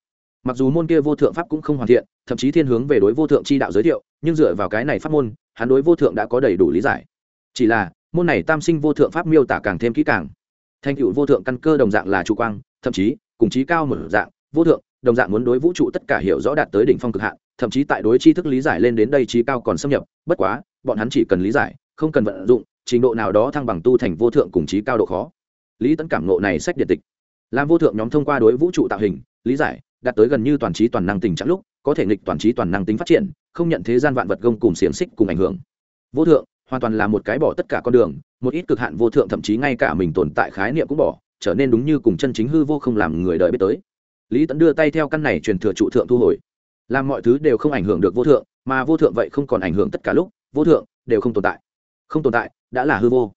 [SPEAKER 1] Mặc dù môn kia vô thượng pháp cũng không hoàn thiện, thậm chí thiên hướng về đối vô thượng chi đạo giới thiệu, nhưng dựa vào cái này pháp môn, hắn đối vô thượng đã có đầy đủ lý giải. Chỉ là, môn này tam sinh vô thượng pháp miêu tả càng thêm kỹ càng. Thành cựu vô thượng căn cơ đồng dạng là chủ quang, thậm chí, cùng chí cao một dạng, vô thượng đồng dạng muốn đối vũ trụ tất cả hiểu rõ đạt tới đỉnh phong cực hạn, thậm chí tại đối tri thức lý giải lên đến đây trí cao còn xâm nhập. Bất quá, bọn hắn chỉ cần lý giải, không cần vận dụng, trình độ nào đó thăng bằng tu thành vô thượng cùng trí cao độ khó. Lý tấn cảm nộ này sách điện tịch. Làm vô thượng nhóm thông qua đối vũ trụ tạo hình, lý giải, đạt tới gần như toàn trí toàn năng tình trạng lúc, có thể nghịch toàn trí toàn năng tính phát triển, không nhận thế gian vạn vật gông cùng xiềng xích cùng ảnh hưởng. Vô thượng, hoàn toàn là một cái bỏ tất cả con đường, một ít cực hạn vô thượng thậm chí ngay cả mình tồn tại khái niệm cũng bỏ, trở nên đúng như cùng chân chính hư vô không làm người đời biết tới lý tẫn đưa tay theo căn này truyền thừa trụ thượng thu hồi. Làm mọi thứ đều không ảnh hưởng được vô thượng, mà vô thượng vậy không còn ảnh hưởng tất cả lúc, vô thượng đều không tồn tại. Không tồn tại, đã là hư vô.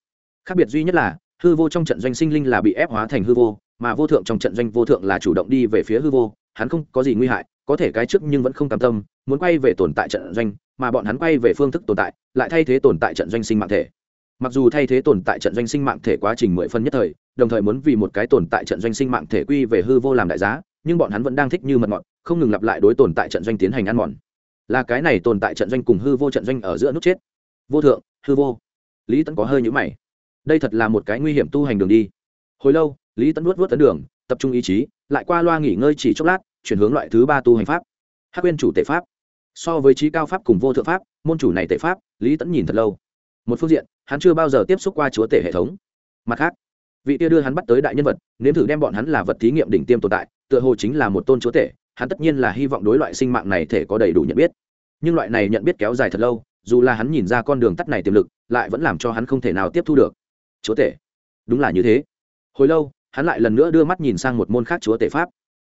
[SPEAKER 1] Khác biệt duy nhất là, hư vô trong trận doanh sinh linh là bị ép hóa thành hư vô, mà vô thượng trong trận doanh vô thượng là chủ động đi về phía hư vô, hắn không có gì nguy hại, có thể cái trước nhưng vẫn không cam tâm, muốn quay về tồn tại trận doanh, mà bọn hắn quay về phương thức tồn tại, lại thay thế tồn tại trận doanh sinh mạng thể. Mặc dù thay thế tồn tại trận doanh sinh mạng thể quá trình mười phân nhất thời, đồng thời muốn vì một cái tồn tại trận doanh sinh mạng thể quy về hư vô làm đại giá nhưng bọn hắn vẫn đang thích như mật ngọt, không ngừng lặp lại đối tồn tại trận doanh tiến hành ăn mòn. Là cái này tồn tại trận doanh cùng hư vô trận doanh ở giữa nút chết. Vô thượng, hư vô. Lý tẫn có hơi nhữ mày. Đây thật là một cái nguy hiểm tu hành đường đi. Hồi lâu, lý tẫn nuốt vớt tấn đường, tập trung ý chí, lại qua loa nghỉ ngơi chỉ chốc lát, chuyển hướng loại thứ ba tu hành pháp. Hắc quên chủ tể pháp. So với trí cao pháp cùng vô thượng pháp, môn chủ này tể pháp, lý tẫn nhìn thật lâu. Một phương diện, hắn chưa bao giờ tiếp xúc qua chúa tể hệ thống. Mặt khác, vị tia đưa hắn bắt tới đại nhân vật, nếm thử đem bọn hắn là vật thí nghiệm đỉnh tiêm tồn tại tựa hồ chính là một tôn chúa tể, hắn tất nhiên là hy vọng đối loại sinh mạng này thể có đầy đủ nhận biết. Nhưng loại này nhận biết kéo dài thật lâu, dù là hắn nhìn ra con đường tắt này tiềm lực, lại vẫn làm cho hắn không thể nào tiếp thu được. Chúa tể. Đúng là như thế. Hồi lâu, hắn lại lần nữa đưa mắt nhìn sang một môn khác chúa tể pháp.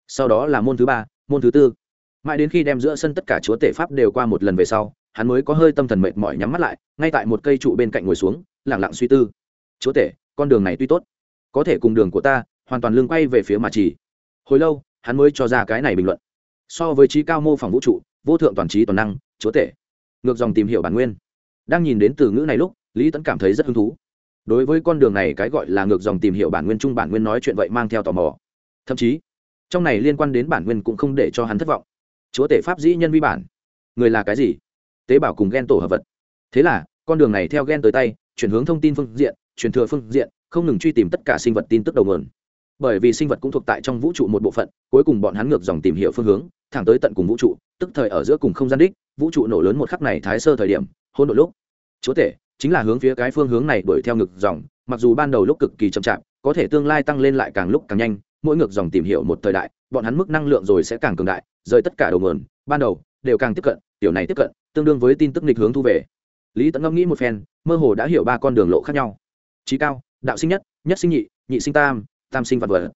[SPEAKER 1] Sau đó là môn thứ ba, môn thứ tư. Mãi đến khi đem giữa sân tất cả chúa tể pháp đều qua một lần về sau, hắn mới có hơi tâm thần mệt mỏi nhắm mắt lại, ngay tại một cây trụ bên cạnh ngồi xuống lẳng lặng suy tư. Chúa tể, con đường này tuy tốt, có thể cùng đường của ta hoàn toàn lương quay về phía mà chỉ hồi lâu, hắn mới cho ra cái này bình luận. So với trí cao mô phỏng vũ trụ, vô thượng toàn trí toàn năng, chúa tể. Ngược dòng tìm hiểu bản nguyên. Đang nhìn đến từ ngữ này lúc, lý tẫn cảm thấy rất hứng thú. Đối với con đường này cái gọi là ngược dòng tìm hiểu bản nguyên chung bản nguyên nói chuyện vậy mang theo tò mò. Thậm chí, trong này liên quan đến bản nguyên cũng không để cho hắn thất vọng. Chúa tể pháp dĩ nhân vi bản. Người là cái gì? Tế bào cùng ghen tổ hợp vật. Thế là, con đường này theo ghen tới tay, chuyển hướng thông tin phương diện, truyền thừa phương diện, không ngừng truy tìm tất cả sinh vật tin tức đầu nguồn bởi vì sinh vật cũng thuộc tại trong vũ trụ một bộ phận, cuối cùng bọn hắn ngược dòng tìm hiểu phương hướng, thẳng tới tận cùng vũ trụ, tức thời ở giữa cùng không gian đích, vũ trụ nổ lớn một khắc này thái sơ thời điểm hôn đội lúc. Chúa tể, chính là hướng phía cái phương hướng này đuổi theo ngược dòng, mặc dù ban đầu lúc cực kỳ chậm chạp, có thể tương lai tăng lên lại càng lúc càng nhanh, mỗi ngược dòng tìm hiểu một thời đại, bọn hắn mức năng lượng rồi sẽ càng cường đại, rời tất cả đầu nguồn, ban đầu, đều càng tiếp cận, tiểu này tiếp cận, tương đương với tin tức nghịch hướng thu về. Lý tẫn ngẫm nghĩ một phen, mơ hồ đã hiểu ba con đường lộ khác nhau. Trí cao, đạo sinh nhất nhất sinh nhị nhị sinh tam tam sinh vạn vật.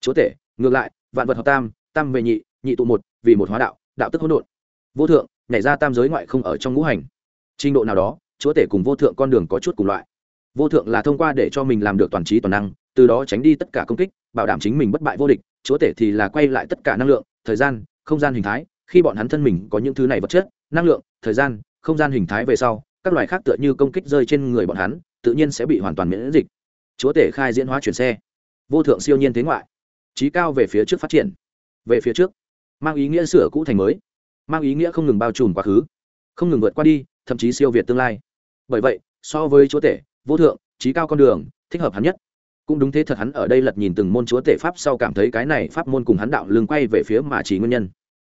[SPEAKER 1] Chúa tể, ngược lại, vạn vật hợp tam tam về nhị nhị tụ một, vì một hóa đạo đạo tức hỗn độn. Vô thượng, nhảy ra tam giới ngoại không ở trong ngũ hành. Trình độ nào đó, chúa tể cùng vô thượng con đường có chút cùng loại. Vô thượng là thông qua để cho mình làm được toàn trí toàn năng, từ đó tránh đi tất cả công kích, bảo đảm chính mình bất bại vô địch, chúa tể thì là quay lại tất cả năng lượng, thời gian, không gian hình thái, khi bọn hắn thân mình có những thứ này vật chất, năng lượng, thời gian, không gian hình thái về sau, các loài khác tựa như công kích rơi trên người bọn hắn, tự nhiên sẽ bị hoàn toàn miễn dịch. Chúa tể khai diễn hóa chuyển xe vô thượng siêu nhiên thế ngoại, trí cao về phía trước phát triển, về phía trước, mang ý nghĩa sửa cũ thành mới, mang ý nghĩa không ngừng bao trùm quá khứ, không ngừng vượt qua đi, thậm chí siêu việt tương lai. Bởi vậy, so với chúa tể, vô thượng, trí cao con đường, thích hợp hắn nhất. Cũng đúng thế thật hắn ở đây lật nhìn từng môn chúa tể pháp sau cảm thấy cái này pháp môn cùng hắn đạo lương quay về phía mà chỉ nguyên nhân.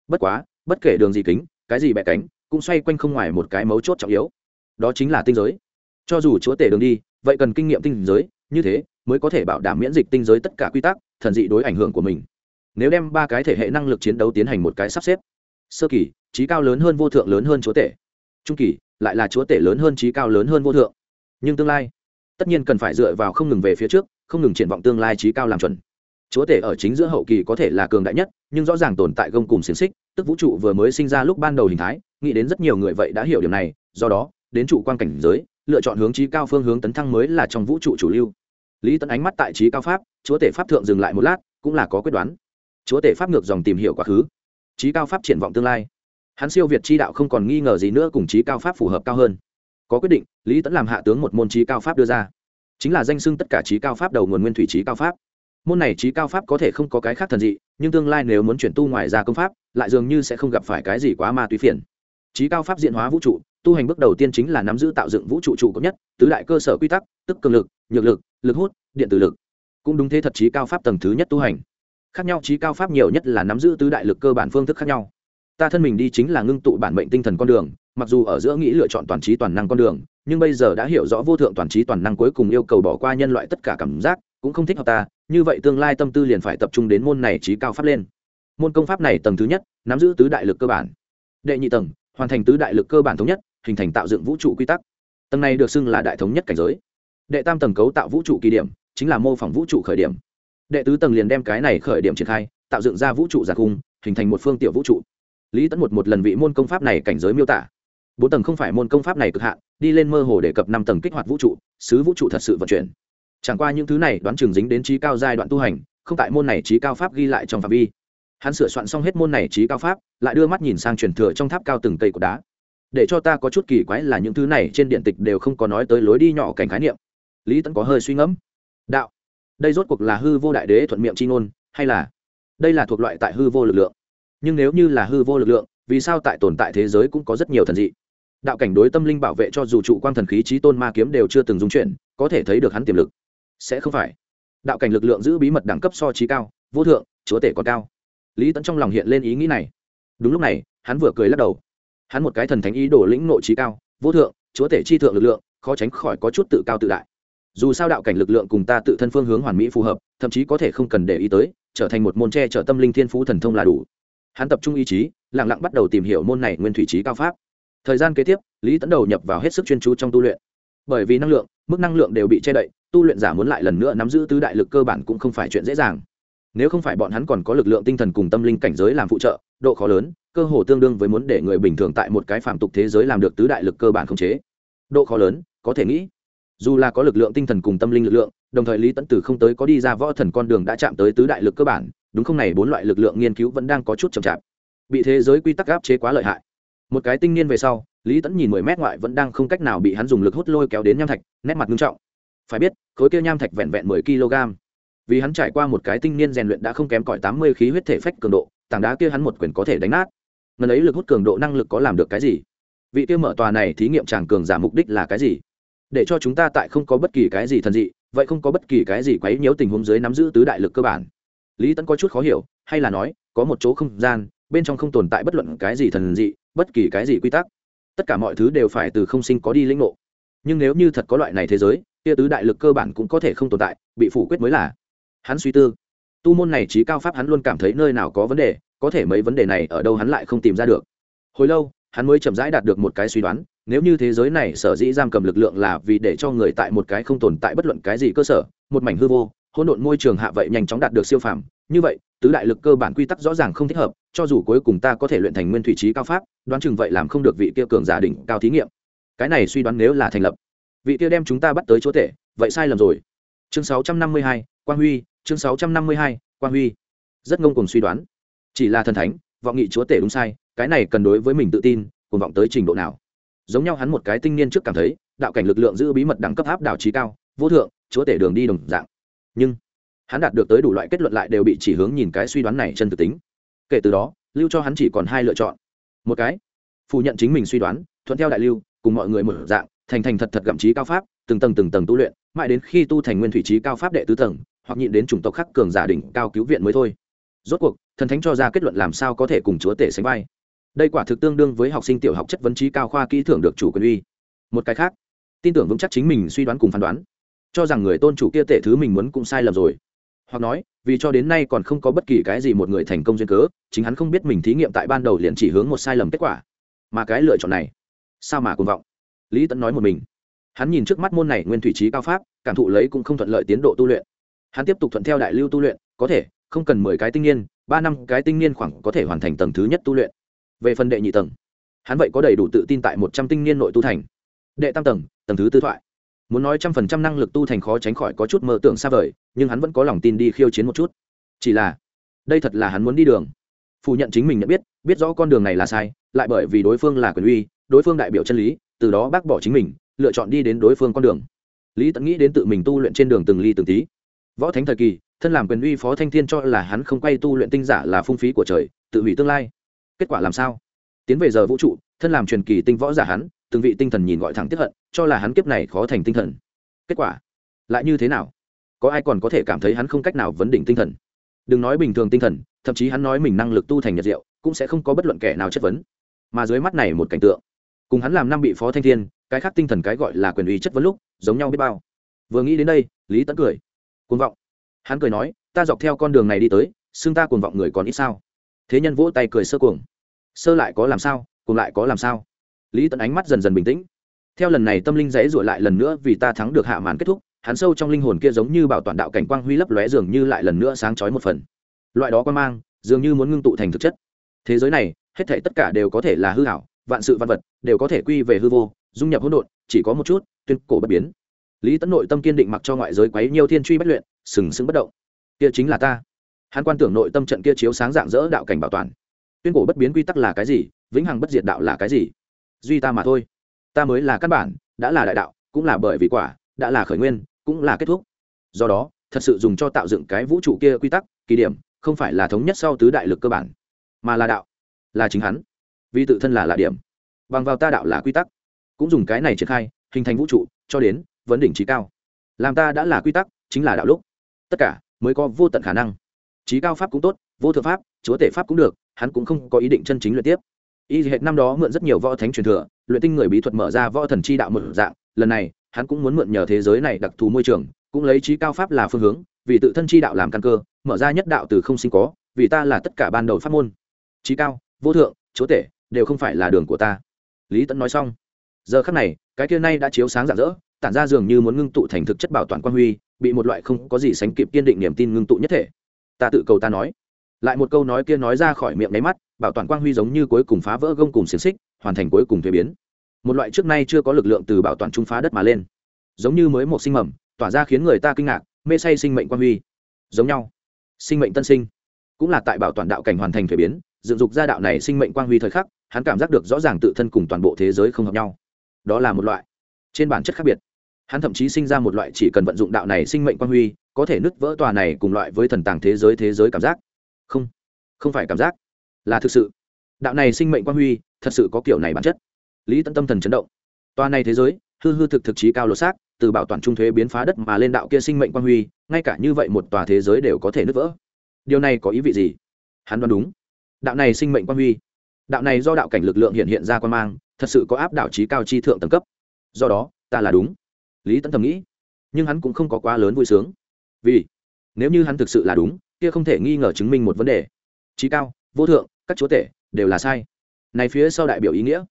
[SPEAKER 1] Bất quá, bất kể đường gì kính, cái gì bẻ cánh, cũng xoay quanh không ngoài một cái mấu chốt trọng yếu. Đó chính là tinh giới. Cho dù chúa tể đường đi, vậy cần kinh nghiệm tinh giới, như thế mới có thể bảo đảm miễn dịch tinh giới tất cả quy tắc, thần dị đối ảnh hưởng của mình. Nếu đem ba cái thể hệ năng lực chiến đấu tiến hành một cái sắp xếp, sơ kỳ, trí cao lớn hơn vô thượng lớn hơn chúa tể. Trung kỳ, lại là chúa tể lớn hơn trí cao lớn hơn vô thượng. Nhưng tương lai, tất nhiên cần phải dựa vào không ngừng về phía trước, không ngừng triển vọng tương lai trí cao làm chuẩn. Chúa tể ở chính giữa hậu kỳ có thể là cường đại nhất, nhưng rõ ràng tồn tại gông cùng xiềng xích, tức vũ trụ vừa mới sinh ra lúc ban đầu hình thái, nghĩ đến rất nhiều người vậy đã hiểu điều này, do đó, đến trụ quan cảnh giới, lựa chọn hướng trí cao phương hướng tấn thăng mới là trong vũ trụ chủ lưu lý tấn ánh mắt tại trí cao pháp, chúa tể pháp thượng dừng lại một lát, cũng là có quyết đoán. Chúa tể pháp ngược dòng tìm hiểu quá khứ. Trí cao pháp triển vọng tương lai. Hắn siêu việt chi đạo không còn nghi ngờ gì nữa cùng trí cao pháp phù hợp cao hơn. Có quyết định, lý tấn làm hạ tướng một môn trí cao pháp đưa ra. Chính là danh xưng tất cả trí cao pháp đầu nguồn nguyên thủy trí cao pháp. Môn này trí cao pháp có thể không có cái khác thần dị, nhưng tương lai nếu muốn chuyển tu ngoài ra công pháp, lại dường như sẽ không gặp phải cái gì quá ma túy phiền. Trí cao pháp diện hóa vũ trụ tu hành bước đầu tiên chính là nắm giữ tạo dựng vũ trụ trụ cấp nhất, tứ đại cơ sở quy tắc, tức cường lực, nhược lực lực hút, điện tử lực. Cũng đúng thế thật trí cao pháp tầng thứ nhất tu hành. Khác nhau trí cao pháp nhiều nhất là nắm giữ tứ đại lực cơ bản phương thức khác nhau. Ta thân mình đi chính là ngưng tụ bản mệnh tinh thần con đường, mặc dù ở giữa nghĩ lựa chọn toàn trí toàn năng con đường, nhưng bây giờ đã hiểu rõ vô thượng toàn trí toàn năng cuối cùng yêu cầu bỏ qua nhân loại tất cả cảm giác, cũng không thích hợp ta, như vậy tương lai tâm tư liền phải tập trung đến môn này trí cao pháp lên. Môn công pháp này tầng thứ nhất, nắm giữ tứ đại lực cơ bản. Đệ nhị tầng hoàn thành tứ đại lực cơ bản thống nhất, hình thành tạo dựng vũ trụ quy tắc. Tầng này được xưng là đại thống nhất cảnh giới. Đệ tam tầng cấu tạo vũ trụ kỳ điểm, chính là mô phỏng vũ trụ khởi điểm. Đệ tứ tầng liền đem cái này khởi điểm triển khai, tạo dựng ra vũ trụ giả cung, hình thành một phương tiểu vũ trụ. Lý tẫn một một lần vị môn công pháp này cảnh giới miêu tả. Bốn tầng không phải môn công pháp này cực hạn, đi lên mơ hồ đề cập năm tầng kích hoạt vũ trụ xứ vũ trụ thật sự vận chuyển. Chẳng qua những thứ này đoán chừng dính đến trí cao giai đoạn tu hành, không tại môn này trí cao pháp ghi lại trong phạm vi hắn sửa soạn xong hết môn này trí cao pháp, lại đưa mắt nhìn sang truyền thừa trong tháp cao từng cây cột đá. Để cho ta có chút kỳ quái là những thứ này trên điện tịch đều không có nói tới lối đi nhỏ cảnh khái niệm. Lý tẫn có hơi suy ngẫm. Đạo, đây rốt cuộc là hư vô đại đế thuận miệng c h i ngôn, hay là đây là thuộc loại tại hư vô lực lượng? Nhưng nếu như là hư vô lực lượng, vì sao tại tồn tại thế giới cũng có rất nhiều thần dị? Đạo cảnh đối tâm linh bảo vệ cho dù trụ quan thần khí trí tôn ma kiếm đều chưa từng dung chuyển, có thể thấy được hắn tiềm lực. Sẽ không phải. Đạo cảnh lực lượng giữ bí mật đẳng cấp so trí cao, vô thượng, chúa tể còn cao lý tẫn trong lòng hiện lên ý nghĩ này. Đúng lúc này, hắn vừa cười lắc đầu. Hắn một cái thần thánh ý đồ lĩnh nội trí cao, vô thượng, chúa tể chi thượng lực lượng, khó tránh khỏi có chút tự cao tự đại. Dù sao đạo cảnh lực lượng cùng ta tự thân phương hướng hoàn mỹ phù hợp, thậm chí có thể không cần để ý tới, trở thành một môn tre trở tâm linh thiên phú thần thông là đủ. Hắn tập trung ý chí lẳng lặng bắt đầu tìm hiểu môn này nguyên thủy trí cao pháp. Thời gian kế tiếp, lý tấn đầu nhập vào hết sức chuyên chú trong tu luyện. Bởi vì năng lượng, mức năng lượng đều bị che đậy, tu luyện giả muốn lại lần nữa nắm giữ tứ đại lực cơ bản cũng không phải chuyện dễ dàng nếu không phải bọn hắn còn có lực lượng tinh thần cùng tâm linh cảnh giới làm phụ trợ, độ khó lớn, cơ hồ tương đương với muốn để người bình thường tại một cái phạm tục thế giới làm được tứ đại lực cơ bản khống chế. Độ khó lớn, có thể nghĩ. Dù là có lực lượng tinh thần cùng tâm linh lực lượng, đồng thời lý tẫn từ không tới có đi ra võ thần con đường đã chạm tới tứ đại lực cơ bản, đúng không này, bốn loại lực lượng nghiên cứu vẫn đang có chút chậm chạp. Bị thế giới quy tắc áp chế quá lợi hại. Một cái tinh niên về sau, lý tẫn nhìn mười mét ngoại vẫn đang không cách nào bị hắn dùng lực hút lôi kéo đến nham thạch, nét mặt nghiêm trọng. Phải biết, khối kia nham thạch vẹn vẹn mười kg vì hắn trải qua một cái tinh niên rèn luyện đã không kém cỏi tám mươi khí huyết thể phách cường độ, tảng đá kia hắn một quyền có thể đánh nát. Ngần ấy lực hút cường độ năng lực có làm được cái gì? Vị kia mở tòa này thí nghiệm tràng cường giả mục đích là cái gì? Để cho chúng ta tại không có bất kỳ cái gì thần dị, vậy không có bất kỳ cái gì quấy nhiễu tình huống dưới nắm giữ tứ đại lực cơ bản. Lý tẫn có chút khó hiểu, hay là nói, có một chỗ không gian, bên trong không tồn tại bất luận cái gì thần dị, bất kỳ cái gì quy tắc. Tất cả mọi thứ đều phải từ không sinh có đi lĩnh ngộ. Nhưng nếu như thật có loại này thế giới, kia tứ đại lực cơ bản cũng có thể không tồn tại, bị phủ quyết mới là hắn suy tư. Tu môn này trí cao pháp hắn luôn cảm thấy nơi nào có vấn đề có thể mấy vấn đề này ở đâu hắn lại không tìm ra được. Hồi lâu hắn mới chậm rãi đạt được một cái suy đoán nếu như thế giới này sở dĩ giam cầm lực lượng là vì để cho người tại một cái không tồn tại bất luận cái gì cơ sở một mảnh hư vô hỗn độn môi trường hạ vậy nhanh chóng đạt được siêu phàm như vậy tứ đại lực cơ bản quy tắc rõ ràng không thích hợp cho dù cuối cùng ta có thể luyện thành nguyên thủy trí cao pháp đoán chừng vậy làm không được vị kia cường giả đỉnh cao thí nghiệm. Cái này suy đoán nếu là thành lập vị kia đem chúng ta bắt tới chỗ tệ vậy sai lầm rồi. Chương 652, quang huy chương 652, quang huy. Rất ngông cuồng suy đoán. Chỉ là thần thánh vọng nghị chúa tể đúng sai cái này cần đối với mình tự tin cùng vọng tới trình độ nào. Giống nhau hắn một cái tinh niên trước cảm thấy đạo cảnh lực lượng giữ bí mật đẳng cấp áp đảo trí cao vô thượng chúa tể đường đi đồng dạng. Nhưng hắn đạt được tới đủ loại kết luận lại đều bị chỉ hướng nhìn cái suy đoán này chân thực tính. Kể từ đó lưu cho hắn chỉ còn hai lựa chọn. Một cái phủ nhận chính mình suy đoán thuận theo đại lưu cùng mọi người mở dạng thành thành thật thật gặm trí cao pháp từng tầng từng tầng tu luyện mãi đến khi tu thành nguyên thủy trí cao pháp đệ tứ tầng hoặc nhịn đến chủng tộc khắc cường giả đỉnh cao cứu viện mới thôi. Rốt cuộc, thần thánh cho ra kết luận làm sao có thể cùng chúa tể sánh vai. Đây quả thực tương đương với học sinh tiểu học chất vấn trí cao khoa kỹ thưởng được chủ quyền uy. Một cái khác, tin tưởng vững chắc chính mình suy đoán cùng phán đoán. Cho rằng người tôn chủ kia tể thứ mình muốn cũng sai lầm rồi. Hoặc nói, vì cho đến nay còn không có bất kỳ cái gì một người thành công duyên cớ, chính hắn không biết mình thí nghiệm tại ban đầu liền chỉ hướng một sai lầm kết quả. Mà cái lựa chọn này, sao mà cuồng vọng? Lý tẫn nói một mình. Hắn nhìn trước mắt môn này nguyên thủy trí cao pháp, cảm thụ lấy cũng không thuận lợi tiến độ tu luyện hắn tiếp tục thuận theo đại lưu tu luyện, có thể, không cần mười cái tinh niên, ba năm cái tinh niên khoảng có thể hoàn thành tầng thứ nhất tu luyện. Về phần đệ nhị tầng, hắn vậy có đầy đủ tự tin tại một trăm tinh niên nội tu thành. Đệ tam tầng tầng thứ tư thoại. Muốn nói trăm phần trăm năng lực tu thành khó tránh khỏi có chút mơ tưởng xa vời, nhưng hắn vẫn có lòng tin đi khiêu chiến một chút. Chỉ là, đây thật là hắn muốn đi đường. Phủ nhận chính mình nhận biết biết rõ con đường này là sai, lại bởi vì đối phương là quyền uy, đối phương đại biểu chân lý, từ đó bác bỏ chính mình, lựa chọn đi đến đối phương con đường. Lý tẫn nghĩ đến tự mình tu luyện trên đường từng ly từng tí võ thánh thời kỳ, thân làm quyền uy phó thanh thiên cho là hắn không quay tu luyện tinh giả là phung phí của trời, tự hủy tương lai. Kết quả làm sao? Tiến về giờ vũ trụ, thân làm truyền kỳ tinh võ giả hắn, từng vị tinh thần nhìn gọi thẳng tiếp hận, cho là hắn kiếp này khó thành tinh thần. Kết quả, lại như thế nào? Có ai còn có thể cảm thấy hắn không cách nào vấn đỉnh tinh thần? Đừng nói bình thường tinh thần, thậm chí hắn nói mình năng lực tu thành nhật diệu, cũng sẽ không có bất luận kẻ nào chất vấn. Mà dưới mắt này một cảnh tượng, cùng hắn làm năm bị phó thanh thiên, cái khác tinh thần cái gọi là quyền uy chất vấn lúc, giống nhau biết bao. Vừa nghĩ đến đây, lý tẫn cười cuồng vọng. Hắn cười nói, ta dọc theo con đường này đi tới, xưng ta cuồng vọng người còn ít sao? Thế nhân vỗ tay cười sơ cuồng. Sơ lại có làm sao? Cùng lại có làm sao? Lý Tận ánh mắt dần dần bình tĩnh. Theo lần này tâm linh dãy rụi lại lần nữa vì ta thắng được hạ màn kết thúc, hắn sâu trong linh hồn kia giống như bảo toàn đạo cảnh quang huy lấp lóe dường như lại lần nữa sáng chói một phần. Loại đó quan mang, dường như muốn ngưng tụ thành thực chất. Thế giới này, hết thể tất cả đều có thể là hư hảo vạn sự văn vật đều có thể quy về hư vô, dung nhập hỗn độn, chỉ có một chút, tuyên cổ bất biến lý tấn nội tâm kiên định mặc cho ngoại giới quấy nhiều thiên truy bất luyện, sừng sững bất động. Kia chính là ta. Hắn quan tưởng nội tâm trận kia chiếu sáng dạng dỡ đạo cảnh bảo toàn. Tuyên cổ bất biến quy tắc là cái gì, vĩnh hằng bất diệt đạo là cái gì? Duy ta mà thôi. Ta mới là căn bản, đã là đại đạo, cũng là bởi vì quả, đã là khởi nguyên, cũng là kết thúc. Do đó, thật sự dùng cho tạo dựng cái vũ trụ kia quy tắc, kỳ điểm, không phải là thống nhất sau tứ đại lực cơ bản, mà là đạo, là chính hắn. Vì tự thân là là điểm. Bằng vào ta đạo là quy tắc. Cũng dùng cái này triển khai, hình thành vũ trụ, cho đến vấn đỉnh trí cao. Làm ta đã là quy tắc, chính là đạo lúc. Tất cả mới có vô tận khả năng. Trí cao pháp cũng tốt, vô thượng pháp, chúa tể pháp cũng được, hắn cũng không có ý định chân chính luyện tiếp. Y hệ năm đó mượn rất nhiều võ thánh truyền thừa, luyện tinh người bí thuật mở ra võ thần chi đạo một dạng, lần này, hắn cũng muốn mượn nhờ thế giới này đặc thù môi trường, cũng lấy trí cao pháp là phương hướng, vì tự thân chi đạo làm căn cơ, mở ra nhất đạo từ không sinh có, vì ta là tất cả ban đầu pháp môn. Trí cao, vô thượng, chúa tể, đều không phải là đường của ta. Lý tẫn nói xong. Giờ khắc này, cái kia nay đã chiếu sáng rạng rỡ tản ra dường như muốn ngưng tụ thành thực chất bảo toàn quan huy, bị một loại không có gì sánh kịp kiên định niềm tin ngưng tụ nhất thể. Ta tự cầu ta nói. Lại một câu nói kia nói ra khỏi miệng nháy mắt, bảo toàn quang huy giống như cuối cùng phá vỡ gông cùng xiềng xích, hoàn thành cuối cùng thuế biến. Một loại trước nay chưa có lực lượng từ bảo toàn trung phá đất mà lên. Giống như mới một sinh mầm, tỏa ra khiến người ta kinh ngạc, mê say sinh mệnh quang huy. Giống nhau. Sinh mệnh tân sinh. Cũng là tại bảo toàn đạo cảnh hoàn thành thuế biến, dựng dục ra đạo này sinh mệnh quang huy thời khắc, hắn cảm giác được rõ ràng tự thân cùng toàn bộ thế giới không hợp nhau. Đó là một loại. Trên bản chất khác biệt hắn thậm chí sinh ra một loại chỉ cần vận dụng đạo này sinh mệnh quan huy, có thể nứt vỡ tòa này cùng loại với thần tàng thế giới thế giới cảm giác. Không không phải cảm giác, là thực sự. Đạo này sinh mệnh quan huy, thật sự có kiểu này bản chất. Lý tận tâm thần chấn động. Tòa này thế giới, hư hư thực thực trí cao lột xác, từ bảo toàn trung thuế biến phá đất mà lên đạo kia sinh mệnh quan huy, ngay cả như vậy một tòa thế giới đều có thể nứt vỡ. Điều này có ý vị gì? Hắn đoán đúng. Đạo này sinh mệnh quan huy, đạo này do đạo cảnh lực lượng hiện hiện ra quan mang, thật sự có áp đảo trí cao chi thượng tầng cấp. Do đó, ta là đúng lý tấn thầm nghĩ, nhưng hắn cũng không có quá lớn vui sướng. Vì, nếu như hắn thực sự là đúng, kia không thể nghi ngờ chứng minh một vấn đề. Trí cao, vô thượng, các chúa tể, đều là sai. Này phía sau đại biểu ý nghĩa.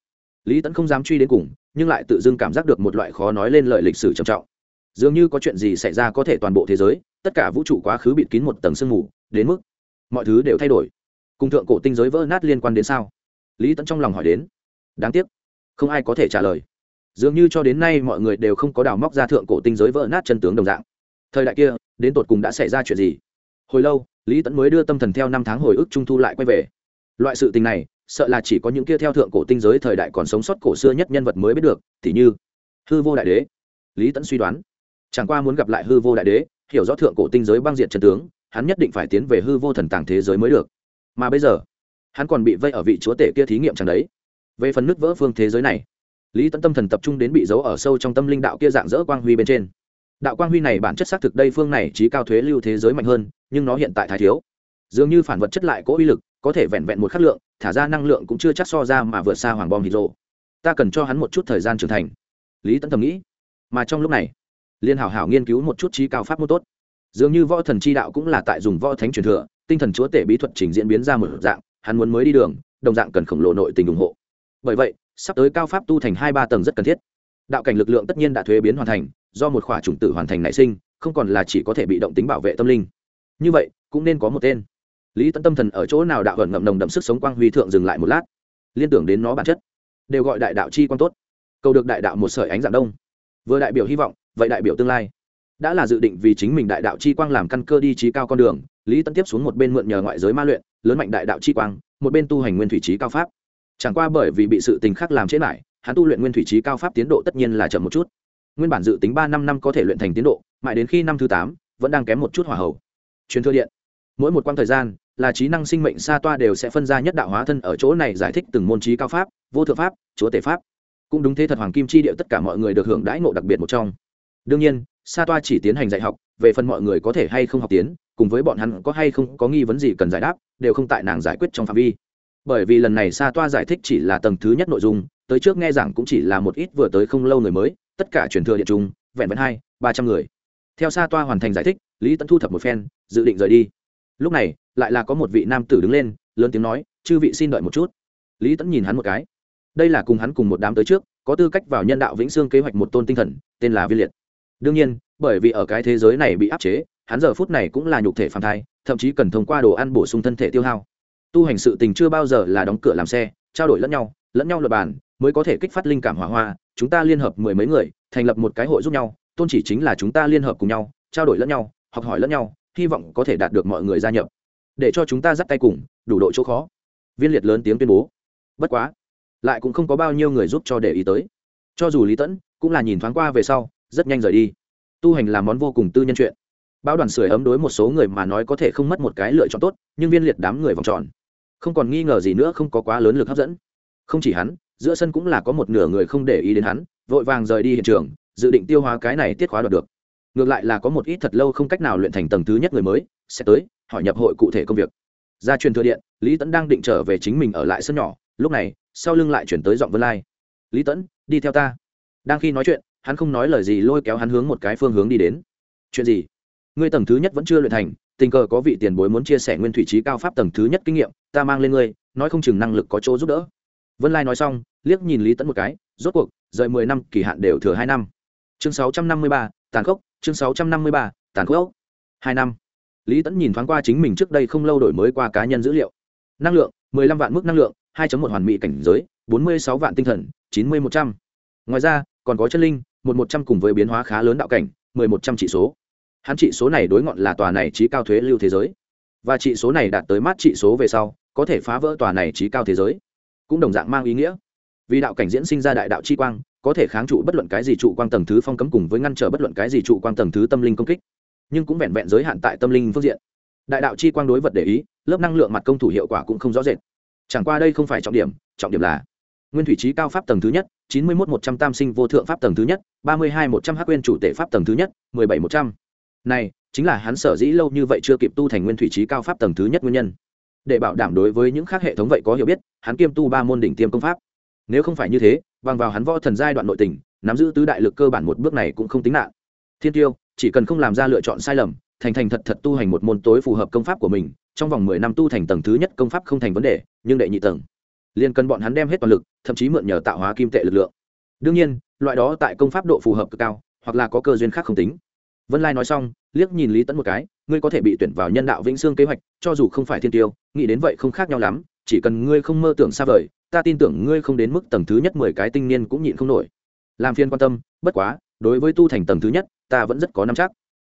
[SPEAKER 1] Lý tẫn không dám truy đến cùng, nhưng lại tự dưng cảm giác được một loại khó nói lên lợi lịch sử trầm trọng. Dường như có chuyện gì xảy ra có thể toàn bộ thế giới, tất cả vũ trụ quá khứ bịt kín một tầng sương mù, đến mức mọi thứ đều thay đổi. Cùng thượng cổ tinh giới vỡ nát liên quan đến sao? Lý tẫn trong lòng hỏi đến. Đáng tiếc, không ai có thể trả lời dường như cho đến nay mọi người đều không có đào móc ra thượng cổ tinh giới vỡ nát chân tướng đồng dạng. Thời đại kia, đến tột cùng đã xảy ra chuyện gì? Hồi lâu, lý tẫn mới đưa tâm thần theo năm tháng hồi ức trung thu lại quay về. Loại sự tình này, sợ là chỉ có những kia theo thượng cổ tinh giới thời đại còn sống sót cổ xưa nhất nhân vật mới biết được t h như hư vô đại đế. Lý tẫn suy đoán, chẳng qua muốn gặp lại hư vô đại đế, hiểu rõ thượng cổ tinh giới băng diện trần tướng, hắn nhất định phải tiến về hư vô thần tàng thế giới mới được. Mà bây giờ, hắn còn bị vây ở vị chúa tể kia thí nghiệm chẳng đấy. Về phần nước vỡ phương thế giới này lý tẫn tâm thần tập trung đến bị giấu ở sâu trong tâm linh đạo kia dạng dỡ quang huy bên trên đạo quang huy này bản chất xác thực đây phương này trí cao thuế lưu thế giới mạnh hơn nhưng nó hiện tại thái thiếu dường như phản vật chất lại có uy lực có thể vẹn vẹn một khắc lượng thả ra năng lượng cũng chưa chắc so ra mà vượt xa hoàng bom hydro ta cần cho hắn một chút thời gian trưởng thành lý tẫn thầm nghĩ mà trong lúc này liên hảo hảo nghiên cứu một chút trí cao pháp mô tốt dường như võ thần chi đạo cũng là tại dùng võ thánh truyền thừa tinh thần chúa tể bí thuật trình diễn biến ra một dạng hắn muốn mới đi đường đồng dạng cần khổng lồ nội tình ủng hộ bởi vậy sắp tới cao pháp tu thành hai ba tầng rất cần thiết. Đạo cảnh lực lượng tất nhiên đã thuế biến hoàn thành, do một khỏa chủng tử hoàn thành nảy sinh, không còn là chỉ có thể bị động tính bảo vệ tâm linh. Như vậy, cũng nên có một tên. Lý tấn tâm thần ở chỗ nào đạo hận ngậm nồng đậm sức sống quang huy thượng dừng lại một lát. Liên tưởng đến nó bản chất, đều gọi đại đạo chi quang tốt. Cầu được đại đạo một sợi ánh dạng đông. Vừa đại biểu hy vọng, vậy đại biểu tương lai. Đã là dự định vì chính mình đại đạo chi quang làm căn cơ đi trí cao con đường, lý tấn tiếp xuống một bên mượn nhờ ngoại giới ma luyện, lớn mạnh đại đạo chi quang, một bên tu hành nguyên thủy trí cao pháp chẳng qua bởi vì bị sự tình khác làm chết lại, hắn tu luyện nguyên thủy trí cao pháp tiến độ tất nhiên là chậm một chút. Nguyên bản dự tính ba năm năm có thể luyện thành tiến độ, mãi đến khi năm thứ tám, vẫn đang kém một chút hỏa hậu truyền thừa điện. Mỗi một quãng thời gian, là trí năng sinh mệnh sa toa đều sẽ phân ra nhất đạo hóa thân ở chỗ này giải thích từng môn trí cao pháp, vô thượng pháp, chúa tể pháp. Cũng đúng thế thật hoàng kim chi điệu tất cả mọi người được hưởng đãi ngộ đặc biệt một trong. Đương nhiên sa toa chỉ tiến hành dạy học, về phần mọi người có thể hay không học tiến, cùng với bọn hắn có hay không có nghi vấn gì cần giải đáp, đều không tại nàng giải quyết trong phạm vi bởi vì lần này sa toa giải thích chỉ là tầng thứ nhất nội dung, tới trước nghe giảng cũng chỉ là một ít vừa tới không lâu người mới, tất cả truyền thừa điện trung, vẹn vẹn hai, ba trăm người. Theo sa toa hoàn thành giải thích, lý tẫn thu thập một phen, dự định rời đi. Lúc này, lại là có một vị nam tử đứng lên, lớn tiếng nói, chư vị xin đợi một chút. Lý tẫn nhìn hắn một cái. Đây là cùng hắn cùng một đám tới trước, có tư cách vào nhân đạo vĩnh sương kế hoạch một tôn tinh thần, tên là viên liệt. Đương nhiên, bởi vì ở cái thế giới này bị áp chế, hắn giờ phút này cũng là nhục thể phản thai, thậm chí cần thông qua đồ ăn bổ sung thân thể tiêu hao tu hành sự tình chưa bao giờ là đóng cửa làm xe, trao đổi lẫn nhau lẫn nhau luật bàn, mới có thể kích phát linh cảm hỏa hoa, chúng ta liên hợp mười mấy người, thành lập một cái hội giúp nhau, tôn chỉ chính là chúng ta liên hợp cùng nhau, trao đổi lẫn nhau, học hỏi lẫn nhau, hy vọng có thể đạt được mọi người gia nhập. Để cho chúng ta dắt tay cùng, đủ độ chỗ khó. Viên liệt lớn tiếng tuyên bố. Bất quá, lại cũng không có bao nhiêu người giúp cho để ý tới. Cho dù lý tẫn cũng là nhìn thoáng qua về sau, rất nhanh rời đi. Tu hành là món vô cùng tư nhân chuyện. Bao đoàn sưởi ấm đối một số người mà nói có thể không mất một cái lựa chọn tốt, nhưng viên liệt đám người vòng tròn không còn nghi ngờ gì nữa, không có quá lớn lực hấp dẫn. Không chỉ hắn, giữa sân cũng là có một nửa người không để ý đến hắn, vội vàng rời đi hiện trường, dự định tiêu hóa cái này tiết khóa đoạt được. Ngược lại là có một ít thật lâu không cách nào luyện thành tầng thứ nhất người mới, sẽ tới, hỏi nhập hội cụ thể công việc. Ra truyền thừa điện, lý tẫn đang định trở về chính mình ở lại sân nhỏ, lúc này, sau lưng lại chuyển tới giọng vân lai. Lý tẫn đi theo ta. Đang khi nói chuyện, hắn không nói lời gì, lôi kéo hắn hướng một cái phương hướng đi đến. Chuyện gì? Ngươi tầng thứ nhất vẫn chưa luyện thành tình cờ có vị tiền bối muốn chia sẻ nguyên thủy trí cao pháp tầng thứ nhất kinh nghiệm, ta mang lên ngươi, nói không chừng năng lực có chỗ giúp đỡ. Vân lai nói xong, liếc nhìn lý tẫn một cái, rốt cuộc, rời mười năm, kỳ hạn đều thừa hai năm. Chương sáu trăm năm mươi ba, tàn khốc, chương sáu trăm năm mươi ba, tàn khốc. Hai năm. Lý tẫn nhìn thoáng qua chính mình trước đây không lâu đổi mới qua cá nhân dữ liệu. Năng lượng, mười lăm vạn mức năng lượng, hai một hoàn mỹ cảnh giới, bốn mươi sáu vạn tinh thần, chín mươi một trăm. Ngoài ra, còn có chân linh, một một trăm cùng với biến hóa khá lớn đạo cảnh, mười một trăm chỉ số hắn trị số này đối ngọn là tòa này trí cao thuế lưu thế giới. Và trị số này đạt tới mát trị số về sau, có thể phá vỡ tòa này trí cao thế giới. Cũng đồng dạng mang ý nghĩa. Vì đạo cảnh diễn sinh ra đại đạo chi quang, có thể kháng trụ bất luận cái gì trụ quang tầng thứ phong cấm cùng với ngăn trở bất luận cái gì trụ quang tầng thứ tâm linh công kích. Nhưng cũng vẹn vẹn giới hạn tại tâm linh phương diện. Đại đạo chi quang đối vật để ý, lớp năng lượng mặt công thủ hiệu quả cũng không rõ rệt. Chẳng qua đây không phải trọng điểm trọng điểm là nguyên thủy trí cao pháp tầng thứ nhất, chín mươi một một trăm tam sinh vô thượng pháp tầng thứ nhất, ba mươi hai một trăm h quên chủ tể pháp tầng thứ nhất, mười bảy một trăm này, chính là hắn sở dĩ lâu như vậy chưa kịp tu thành nguyên thủy trí cao pháp tầng thứ nhất nguyên nhân. Để bảo đảm đối với những khác hệ thống vậy có hiểu biết, hắn kiêm tu ba môn đỉnh tiêm công pháp. Nếu không phải như thế, bằng vào hắn võ thần giai đoạn nội tình, nắm giữ tứ đại lực cơ bản một bước này cũng không tính nạn. Thiên tiêu, chỉ cần không làm ra lựa chọn sai lầm, thành thành thật thật tu hành một môn tối phù hợp công pháp của mình, trong vòng mười năm tu thành tầng thứ nhất công pháp không thành vấn đề, nhưng đệ nhị tầng. Liền cần bọn hắn đem hết toàn lực, thậm chí mượn nhờ tạo hóa kim tệ lực lượng. Đương nhiên, loại đó tại công pháp độ phù hợp cực cao, hoặc là có cơ duyên khác không tính vân lai nói xong, liếc nhìn lý tẫn một cái, ngươi có thể bị tuyển vào nhân đạo vĩnh sương kế hoạch, cho dù không phải thiên tiêu, nghĩ đến vậy không khác nhau lắm, chỉ cần ngươi không mơ tưởng xa vời, ta tin tưởng ngươi không đến mức tầng thứ nhất mười cái tinh niên cũng nhịn không nổi. Làm phiên quan tâm, bất quá, đối với tu thành tầng thứ nhất, ta vẫn rất có năm chắc.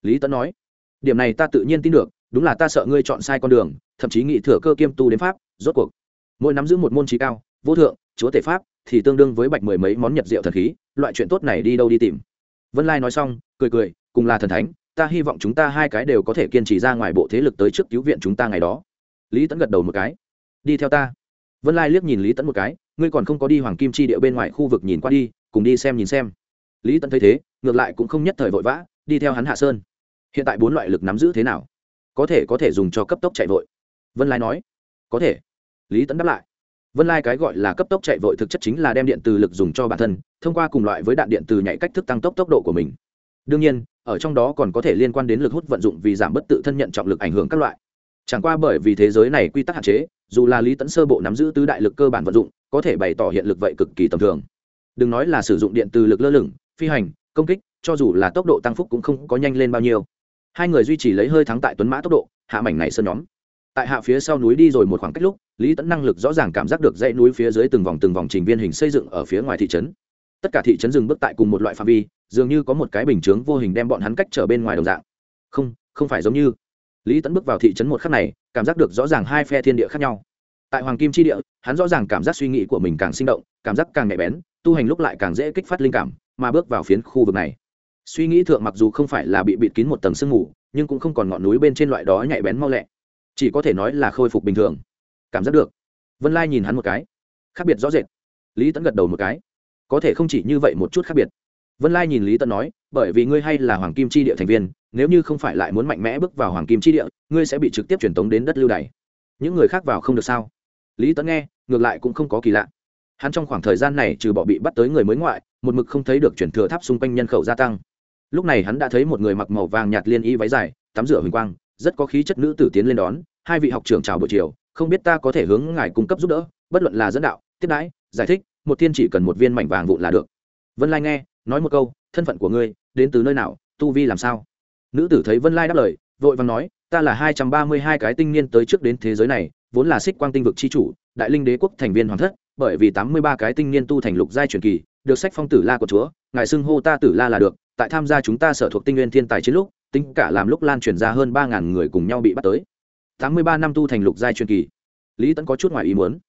[SPEAKER 1] Lý tẫn nói. Điểm này ta tự nhiên tin được, đúng là ta sợ ngươi chọn sai con đường, thậm chí nghĩ thừa cơ kiêm tu đến pháp, rốt cuộc. Mỗi nắm giữ một môn trí cao, vô thượng, chúa tể pháp, thì tương đương với bạch mười mấy món nhật rượu thần khí, loại chuyện tốt này đi đâu đi tìm. Vân lai nói xong, cười cười cùng là thần thánh, ta hy vọng chúng ta hai cái đều có thể kiên trì ra ngoài bộ thế lực tới trước cứu viện chúng ta ngày đó. Lý tẫn gật đầu một cái. Đi theo ta. Vân lai liếc nhìn lý tẫn một cái, ngươi còn không có đi hoàng kim chi địa bên ngoài khu vực nhìn qua đi, cùng đi xem nhìn xem. Lý tẫn thấy thế, ngược lại cũng không nhất thời vội vã, đi theo hắn hạ sơn. Hiện tại bốn loại lực nắm giữ thế nào? Có thể có thể dùng cho cấp tốc chạy vội. Vân lai nói. Có thể. Lý tẫn đáp lại. Vân lai cái gọi là cấp tốc chạy vội thực chất chính là đem điện từ lực dùng cho bản thân, thông qua cùng loại với đạn điện từ nhảy cách thức tăng tốc tốc độ của mình đương nhiên, ở trong đó còn có thể liên quan đến lực hút vận dụng vì giảm bất tự thân nhận trọng lực ảnh hưởng các loại. Chẳng qua bởi vì thế giới này quy tắc hạn chế, dù là lý tẫn sơ bộ nắm giữ tứ đại lực cơ bản vận dụng, có thể bày tỏ hiện lực vậy cực kỳ tầm thường. Đừng nói là sử dụng điện từ lực lơ lửng, phi hành, công kích, cho dù là tốc độ tăng phúc cũng không có nhanh lên bao nhiêu. Hai người duy trì lấy hơi thắng tại tuấn mã tốc độ, hạ mảnh này sơn nhóm. Tại hạ phía sau núi đi rồi một khoảng cách lúc, lý tẫn năng lực rõ ràng cảm giác được dãy núi phía dưới từng vòng từng vòng trình viên hình xây dựng ở phía ngoài thị trấn tất cả thị trấn dừng bước tại cùng một loại phạm vi, dường như có một cái bình chướng vô hình đem bọn hắn cách trở bên ngoài đồng dạng. Không không phải giống như. Lý tẫn bước vào thị trấn một khắc này, cảm giác được rõ ràng hai phe thiên địa khác nhau. Tại hoàng kim chi địa, hắn rõ ràng cảm giác suy nghĩ của mình càng sinh động, cảm giác càng nhạy bén, tu hành lúc lại càng dễ kích phát linh cảm, mà bước vào phiến khu vực này. Suy nghĩ thượng mặc dù không phải là bị bịt kín một tầng sương mù, nhưng cũng không còn ngọn núi bên trên loại đó nhạy bén mau lẹ. Chỉ có thể nói là khôi phục bình thường. Cảm giác được. Vân lai nhìn hắn một cái. Khác biệt rõ rệt. Lý tẫn gật đầu một cái có thể không chỉ như vậy một chút khác biệt. Vân lai nhìn lý tẫn nói, bởi vì ngươi hay là hoàng kim chi địa thành viên, nếu như không phải lại muốn mạnh mẽ bước vào hoàng kim chi địa, ngươi sẽ bị trực tiếp truyền tống đến đất lưu đày. Những người khác vào không được sao? Lý tẫn nghe, ngược lại cũng không có kỳ lạ. Hắn trong khoảng thời gian này trừ bỏ bị bắt tới người mới ngoại, một mực không thấy được chuyển thừa tháp xung quanh nhân khẩu gia tăng. Lúc này hắn đã thấy một người mặc màu vàng nhạt liên y váy dài, tắm rửa huỳnh quang, rất có khí chất nữ tử tiến lên đón, hai vị học trưởng chào buổi chiều, không biết ta có thể hướng ngài cung cấp giúp đỡ, bất luận là dẫn đạo, tiếp đãi, giải thích một thiên chỉ cần một viên mảnh vàng vụn là được. Vân lai nghe, nói một câu, thân phận của ngươi, đến từ nơi nào, tu vi làm sao? Nữ tử thấy vân lai đáp lời, vội vàng nói, ta là hai trăm ba mươi hai cái tinh niên tới trước đến thế giới này, vốn là xích quang tinh vực c h i chủ, đại linh đế quốc thành viên hoàng thất, bởi vì tám mươi ba cái tinh niên tu thành lục giai truyền kỳ, được sách phong tử la của chúa, ngài xưng hô ta tử la là được, tại tham gia chúng ta sở thuộc tinh nguyên thiên tài chiến lúc, tính cả làm lúc lan truyền ra hơn ba ngàn người cùng nhau bị bắt tới. Tám mươi ba năm tu thành lục giai truyền kỳ. Lý tẫn có chút ngoài ý muốn.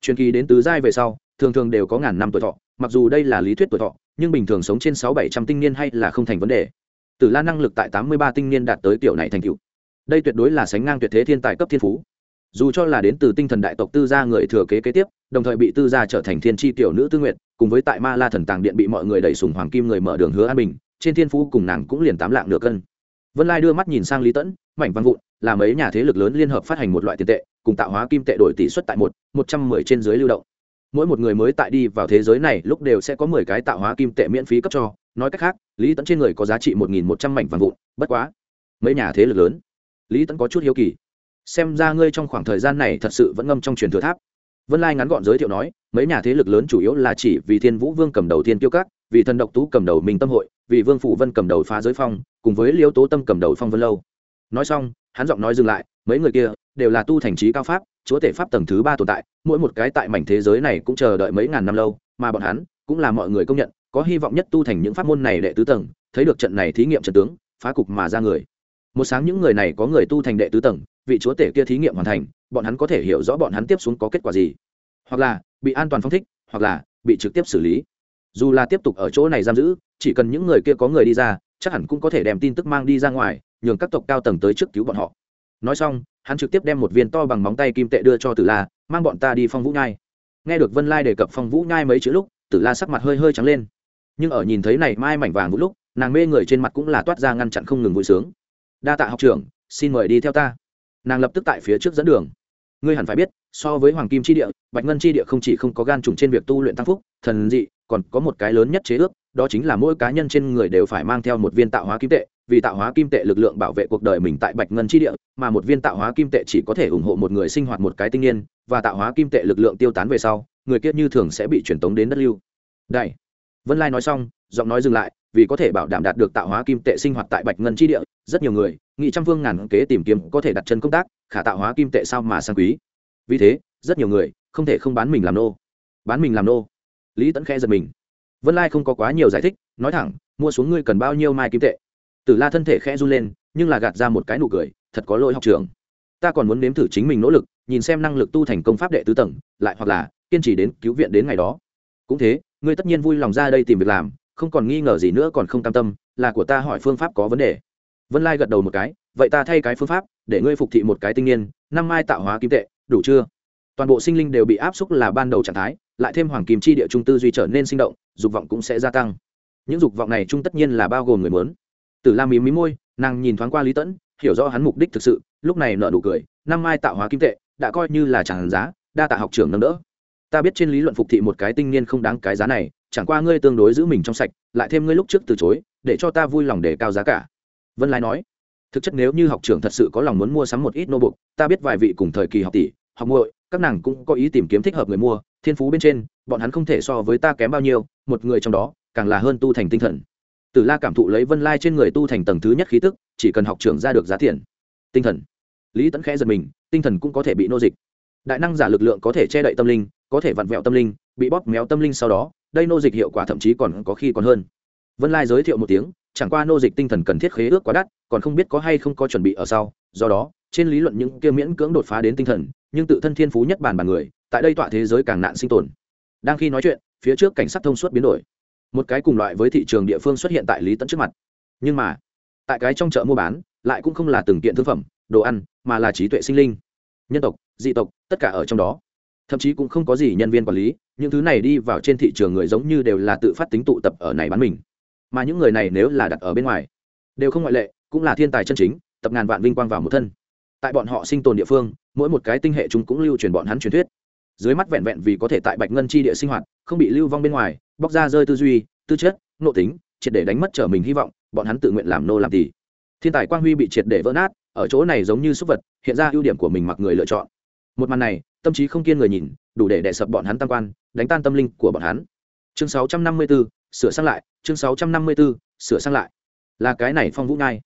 [SPEAKER 1] Truyền kỳ đến tứ giai về sau thường thường đều có ngàn năm tuổi thọ, mặc dù đây là lý thuyết tuổi thọ, nhưng bình thường sống trên sáu bảy trăm tinh niên hay là không thành vấn đề. Tử la năng lực tại tám mươi ba tinh niên đạt tới kiểu này thành cựu đây tuyệt đối là sánh ngang tuyệt thế thiên tài cấp thiên phú. Dù cho là đến từ tinh thần đại tộc tư gia người thừa kế kế tiếp, đồng thời bị tư gia trở thành thiên tri tiểu nữ tư nguyện, cùng với tại ma la thần tàng điện bị mọi người đẩy sùng hoàng kim người mở đường hứa an bình, trên thiên phú cùng nàng cũng liền tám lạng nửa cân. Vân lai đưa mắt nhìn sang lý tẫn, mảnh văn vụn là mấy nhà thế lực lớn liên hợp phát hành một loại tiền tệ, cùng tạo hóa kim tệ đổi tỷ suất tại một một trăm mười trên dưới lưu động mỗi một người mới tại đi vào thế giới này lúc đều sẽ có mười cái tạo hóa kim tệ miễn phí cấp cho. Nói cách khác, lý tẫn trên người có giá trị một nghìn một trăm mảnh vàng vụn, bất quá, mấy nhà thế lực lớn, lý tẫn có chút hiếu kỳ. Xem ra ngươi trong khoảng thời gian này thật sự vẫn ngâm trong truyền thừa tháp. Vân lai ngắn gọn giới thiệu nói, mấy nhà thế lực lớn chủ yếu là chỉ vì thiên vũ vương cầm đầu thiên tiêu các, vì thần độc tú cầm đầu minh tâm hội, vì vương phủ vân cầm đầu phá giới phong, cùng với liêu tố tâm cầm đầu phong vân lâu. Nói xong, hắn giọng nói dừng lại, mấy người kia đều là tu thành trí cao pháp, chúa tể pháp tầng thứ ba tồn tại, mỗi một cái tại mảnh thế giới này cũng chờ đợi mấy ngàn năm lâu, mà bọn hắn cũng là mọi người công nhận, có hy vọng nhất tu thành những pháp môn này đệ tứ tầng, thấy được trận này thí nghiệm trận tướng, phá cục mà ra người. Một sáng những người này có người tu thành đệ tứ tầng, vị chúa tể kia thí nghiệm hoàn thành, bọn hắn có thể hiểu rõ bọn hắn tiếp xuống có kết quả gì. Hoặc là bị an toàn phong thích, hoặc là bị trực tiếp xử lý. Dù là tiếp tục ở chỗ này giam giữ, chỉ cần những người kia có người đi ra, chắc hẳn cũng có thể đem tin tức mang đi ra ngoài, nhường các tộc cao tầng tới trước cứu bọn họ. Nói xong hắn trực tiếp đem một viên to bằng móng tay kim tệ đưa cho tử la, mang bọn ta đi phong vũ nhai. Nghe được vân lai đề cập phong vũ nhai mấy chữ lúc, tử la sắc mặt hơi hơi trắng lên. Nhưng ở nhìn thấy này mai mảnh vàng vũ lúc, nàng mê người trên mặt cũng là toát ra ngăn chặn không ngừng vui sướng. Đa tạ học trưởng, xin mời đi theo ta. Nàng lập tức tại phía trước dẫn đường. Ngươi hẳn phải biết, so với hoàng kim chi địa, bạch ngân chi địa không chỉ không có gan trùng trên việc tu luyện tăng phúc, thần dị, còn có một cái lớn nhất chế ước, đó chính là mỗi cá nhân trên người đều phải mang theo một viên tạo hóa kim tệ vì tạo hóa kim tệ lực lượng bảo vệ cuộc đời mình tại bạch ngân chi địa, mà một viên tạo hóa kim tệ chỉ có thể ủng hộ một người sinh hoạt một cái tinh niên, và tạo hóa kim tệ lực lượng tiêu tán về sau, người kia như thường sẽ bị truyền tống đến đất lưu. Đây vân lai nói xong, giọng nói dừng lại, vì có thể bảo đảm đạt được tạo hóa kim tệ sinh hoạt tại bạch ngân chi địa, rất nhiều người, nghị trăm phương ngàn kế tìm kiếm có thể đặt chân công tác, khả tạo hóa kim tệ sao mà sang quý. Vì thế, rất nhiều người, không thể không bán mình làm nô. Bán mình làm nô. Lý tẫn khe giật mình. Vân lai không có quá nhiều giải thích, nói thẳng, mua xuống ngươi cần bao nhiêu mai kim tệ? Tử la thân thể khẽ run lên, nhưng là gạt ra một cái nụ cười, thật có lỗi học trường. Ta còn muốn nếm thử chính mình nỗ lực, nhìn xem năng lực tu thành công pháp đệ tứ tầng, lại hoặc là kiên trì đến cứu viện đến ngày đó. Cũng thế, ngươi tất nhiên vui lòng ra đây tìm việc làm, không còn nghi ngờ gì nữa còn không cam tâm, là của ta hỏi phương pháp có vấn đề. Vân lai gật đầu một cái, vậy ta thay cái phương pháp, để ngươi phục thị một cái tinh niên, năm mai tạo hóa kim tệ, đủ chưa? Toàn bộ sinh linh đều bị áp xúc là ban đầu trạng thái, lại thêm hoàng kim chi địa trung tư duy trở nên sinh động, dục vọng cũng sẽ gia tăng. Những dục vọng này chung tất nhiên là bao gồm người muốn tử la mí mí môi, nàng nhìn thoáng qua lý tẫn, hiểu rõ hắn mục đích thực sự, lúc này nợ nụ cười, năm mai tạo hóa kim tệ, đã coi như là chẳng giá, đa tạ học trưởng nâng đỡ. Ta biết trên lý luận phục thị một cái tinh niên không đáng cái giá này, chẳng qua ngươi tương đối giữ mình trong sạch, lại thêm ngươi lúc trước từ chối, để cho ta vui lòng để cao giá cả. Vân lai nói, thực chất nếu như học trưởng thật sự có lòng muốn mua sắm một ít nô bục, ta biết vài vị cùng thời kỳ học tỷ, học muội, các nàng cũng có ý tìm kiếm thích hợp người mua, thiên phú bên trên, bọn hắn không thể so với ta kém bao nhiêu, một người trong đó, càng là hơn tu thành tinh thần tử la cảm thụ lấy vân lai trên người tu thành tầng thứ nhất khí tức, chỉ cần học trưởng ra được giá tiền. Tinh thần. Lý tẫn khẽ giật mình, tinh thần cũng có thể bị nô dịch. Đại năng giả lực lượng có thể che đậy tâm linh, có thể vặn vẹo tâm linh, bị bóp méo tâm linh sau đó, đây nô dịch hiệu quả thậm chí còn có khi còn hơn. Vân lai giới thiệu một tiếng, chẳng qua nô dịch tinh thần cần thiết khế ước quá đắt, còn không biết có hay không có chuẩn bị ở sau, do đó, trên lý luận những kia miễn cưỡng đột phá đến tinh thần, nhưng tự thân thiên phú nhất bản bản người, tại đây tọa thế giới càng nạn sinh tồn. Đang khi nói chuyện, phía trước cảnh sát thông suốt biến đổi một cái cùng loại với thị trường địa phương xuất hiện tại lý tẫn trước mặt. Nhưng mà, tại cái trong chợ mua bán, lại cũng không là từng kiện thương phẩm, đồ ăn, mà là trí tuệ sinh linh. Nhân tộc, dị tộc, tất cả ở trong đó. Thậm chí cũng không có gì nhân viên quản lý, những thứ này đi vào trên thị trường người giống như đều là tự phát tính tụ tập ở này bán mình. Mà những người này nếu là đặt ở bên ngoài, đều không ngoại lệ, cũng là thiên tài chân chính, tập ngàn vạn vinh quang vào một thân. Tại bọn họ sinh tồn địa phương, mỗi một cái tinh hệ chúng cũng lưu truyền bọn hắn truyền thuyết. Dưới mắt vẹn vẹn vì có thể tại bạch ngân chi địa sinh hoạt, không bị lưu vong bên ngoài bóc ra rơi tư duy tư chất nộ tính triệt để đánh mất trở mình hy vọng bọn hắn tự nguyện làm nô làm tỷ thiên tài quang huy bị triệt để vỡ nát ở chỗ này giống như súc vật hiện ra ưu điểm của mình mặc người lựa chọn. Một màn này tâm trí không kiên người nhìn đủ để đè sập bọn hắn tam quan đánh tan tâm linh của bọn hắn. Chương 654, sửa sang lại chương 654, sửa sang lại. Là cái này phong vũ nhai.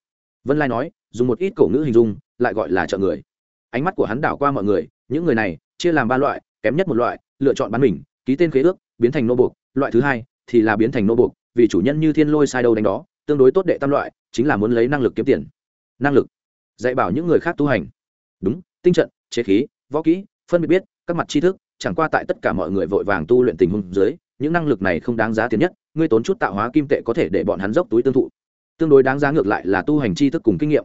[SPEAKER 1] Vân lai nói dùng một ít cổ ngữ hình dung lại gọi là trợ người. Ánh mắt của hắn đảo qua mọi người những người này chia làm ba loại kém nhất một loại lựa chọn bán mình ký tên khế ước biến thành nô buộc, loại thứ hai thì là biến thành nô buộc, vì chủ nhân như thiên lôi sai đâu đánh đó, tương đối tốt đệ tam loại, chính là muốn lấy năng lực kiếm tiền. Năng lực. Dạy bảo những người khác tu hành. Đúng, tinh trận, chế khí, võ kỹ, phân biệt biết, các mặt tri thức, chẳng qua tại tất cả mọi người vội vàng tu luyện tình huống dưới, những năng lực này không đáng giá tiền nhất, ngươi tốn chút tạo hóa kim tệ có thể để bọn hắn dốc túi tương thụ. Tương đối đáng giá ngược lại là tu hành tri thức cùng kinh nghiệm.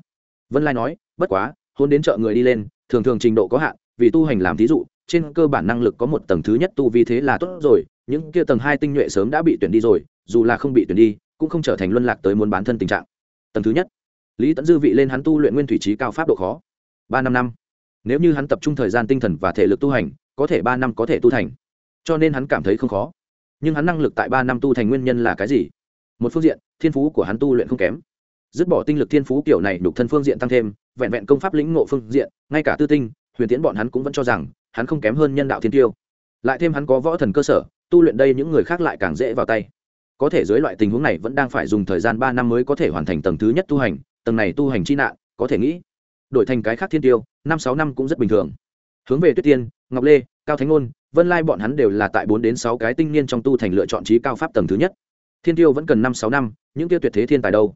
[SPEAKER 1] Vân lai nói, bất quá, hôn đến chợ người đi lên, thường thường trình độ có hạn, vì tu hành làm thí dụ trên cơ bản năng lực có một tầng thứ nhất tu vì thế là tốt rồi, những kia tầng hai tinh nhuệ sớm đã bị tuyển đi rồi, dù là không bị tuyển đi, cũng không trở thành luân lạc tới muốn bán thân tình trạng. Tầng thứ nhất, lý tẫn dư vị lên hắn tu luyện nguyên thủy trí cao pháp độ khó. Ba năm năm. Nếu như hắn tập trung thời gian tinh thần và thể lực tu hành, có thể ba năm có thể tu thành. Cho nên hắn cảm thấy không khó. Nhưng hắn năng lực tại ba năm tu thành nguyên nhân là cái gì? Một phương diện, thiên phú của hắn tu luyện không kém. Dứt bỏ tinh lực thiên phú kiểu này đục thân phương diện tăng thêm, vẹn vẹn công pháp lĩnh ngộ phương diện, ngay cả tư tinh, huyền tiến bọn hắn cũng vẫn cho rằng hắn không kém hơn nhân đạo thiên tiêu. Lại thêm hắn có võ thần cơ sở, tu luyện đây những người khác lại càng dễ vào tay. Có thể dưới loại tình huống này vẫn đang phải dùng thời gian ba năm mới có thể hoàn thành tầng thứ nhất tu hành, tầng này tu hành chi nạn, có thể nghĩ, đổi thành cái khác thiên tiêu, năm sáu năm cũng rất bình thường. Hướng về tuyết tiên, ngọc lê, cao thánh ngôn, vân lai bọn hắn đều là tại bốn đến sáu cái tinh niên trong tu thành lựa chọn trí cao pháp tầng thứ nhất. Thiên tiêu vẫn cần năm sáu năm, những tiêu tuyệt thế thiên tài đâu?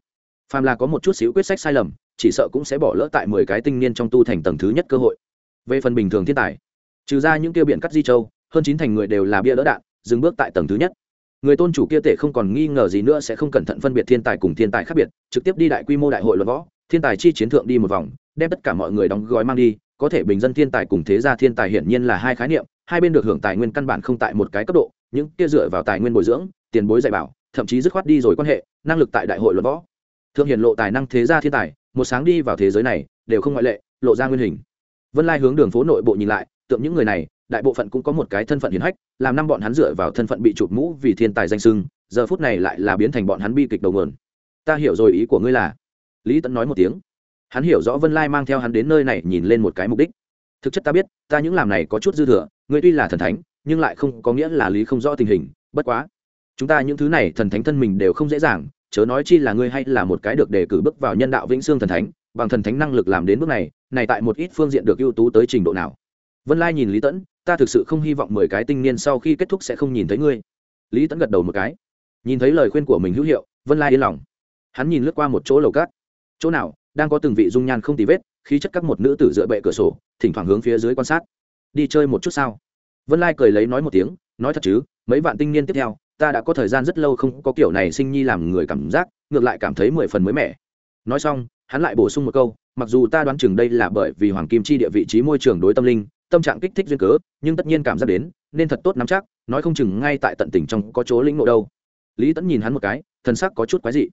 [SPEAKER 1] Phàm là có một chút xíu quyết sách sai lầm, chỉ sợ cũng sẽ bỏ lỡ tại mười cái tinh niên trong tu thành tầng thứ nhất cơ hội. Về phần bình thường thiên tài trừ ra những kia biển cắt di châu, hơn chín thành người đều là bia đỡ đạn, dừng bước tại tầng thứ nhất. Người tôn chủ kia tể không còn nghi ngờ gì nữa sẽ không cẩn thận phân biệt thiên tài cùng thiên tài khác biệt, trực tiếp đi đại quy mô đại hội luận võ, thiên tài chi chiến thượng đi một vòng, đem tất cả mọi người đóng gói mang đi, có thể bình dân thiên tài cùng thế gia thiên tài hiển nhiên là hai khái niệm, hai bên được hưởng tài nguyên căn bản không tại một cái cấp độ, những kia dựa vào tài nguyên bồi dưỡng, tiền bối dạy bảo, thậm chí dứt khoát đi rồi quan hệ, năng lực tại đại hội luận võ. Thượng hiển lộ tài năng thế gia thiên tài, một sáng đi vào thế giới này, đều không ngoại lệ, lộ ra nguyên hình. Vân lai hướng đường phố nội bộ nhìn lại tượng những người này, đại bộ phận cũng có một cái thân phận hiến hách, làm năm bọn hắn dựa vào thân phận bị chụp mũ vì thiên tài danh sưng giờ phút này lại là biến thành bọn hắn bi kịch đầu nguồn. Ta hiểu rồi ý của ngươi là, lý tẫn nói một tiếng. Hắn hiểu rõ vân lai mang theo hắn đến nơi này nhìn lên một cái mục đích. Thực chất ta biết, ta những làm này có chút dư thừa, ngươi tuy là thần thánh, nhưng lại không có nghĩa là lý không rõ tình hình, bất quá. Chúng ta những thứ này thần thánh thân mình đều không dễ dàng, chớ nói chi là ngươi hay là một cái được đề cử bước vào nhân đạo vĩnh xương thần thánh, bằng thần thánh năng lực làm đến bước này này tại một ít phương diện được ưu tú tới trình độ nào vân lai nhìn lý tẫn, ta thực sự không hy vọng mười cái tinh niên sau khi kết thúc sẽ không nhìn thấy ngươi. Lý tẫn gật đầu một cái. Nhìn thấy lời khuyên của mình hữu hiệu, vân lai yên lòng. Hắn nhìn lướt qua một chỗ lầu cát. Chỗ nào? Đang có từng vị dung nhan không tì vết, khí chất các một nữ tử dựa bệ cửa sổ, thỉnh thoảng hướng phía dưới quan sát. Đi chơi một chút sao? Vân lai cười lấy nói một tiếng, nói thật chứ, mấy vạn tinh niên tiếp theo, ta đã có thời gian rất lâu không có kiểu này sinh nhi làm người cảm giác, ngược lại cảm thấy mười phần mới mẻ. Nói xong, hắn lại bổ sung một câu, mặc dù ta đoán chừng đây là bởi vì hoàng kim chi địa vị trí môi trường đối tâm linh tâm trạng kích thích duyên cớ, nhưng tất nhiên cảm giác đến, nên thật tốt nắm chắc, nói không chừng ngay tại tận tình trong có chỗ lĩnh ngộ đâu. Lý tẫn nhìn hắn một cái thân sắc có chút quái dị.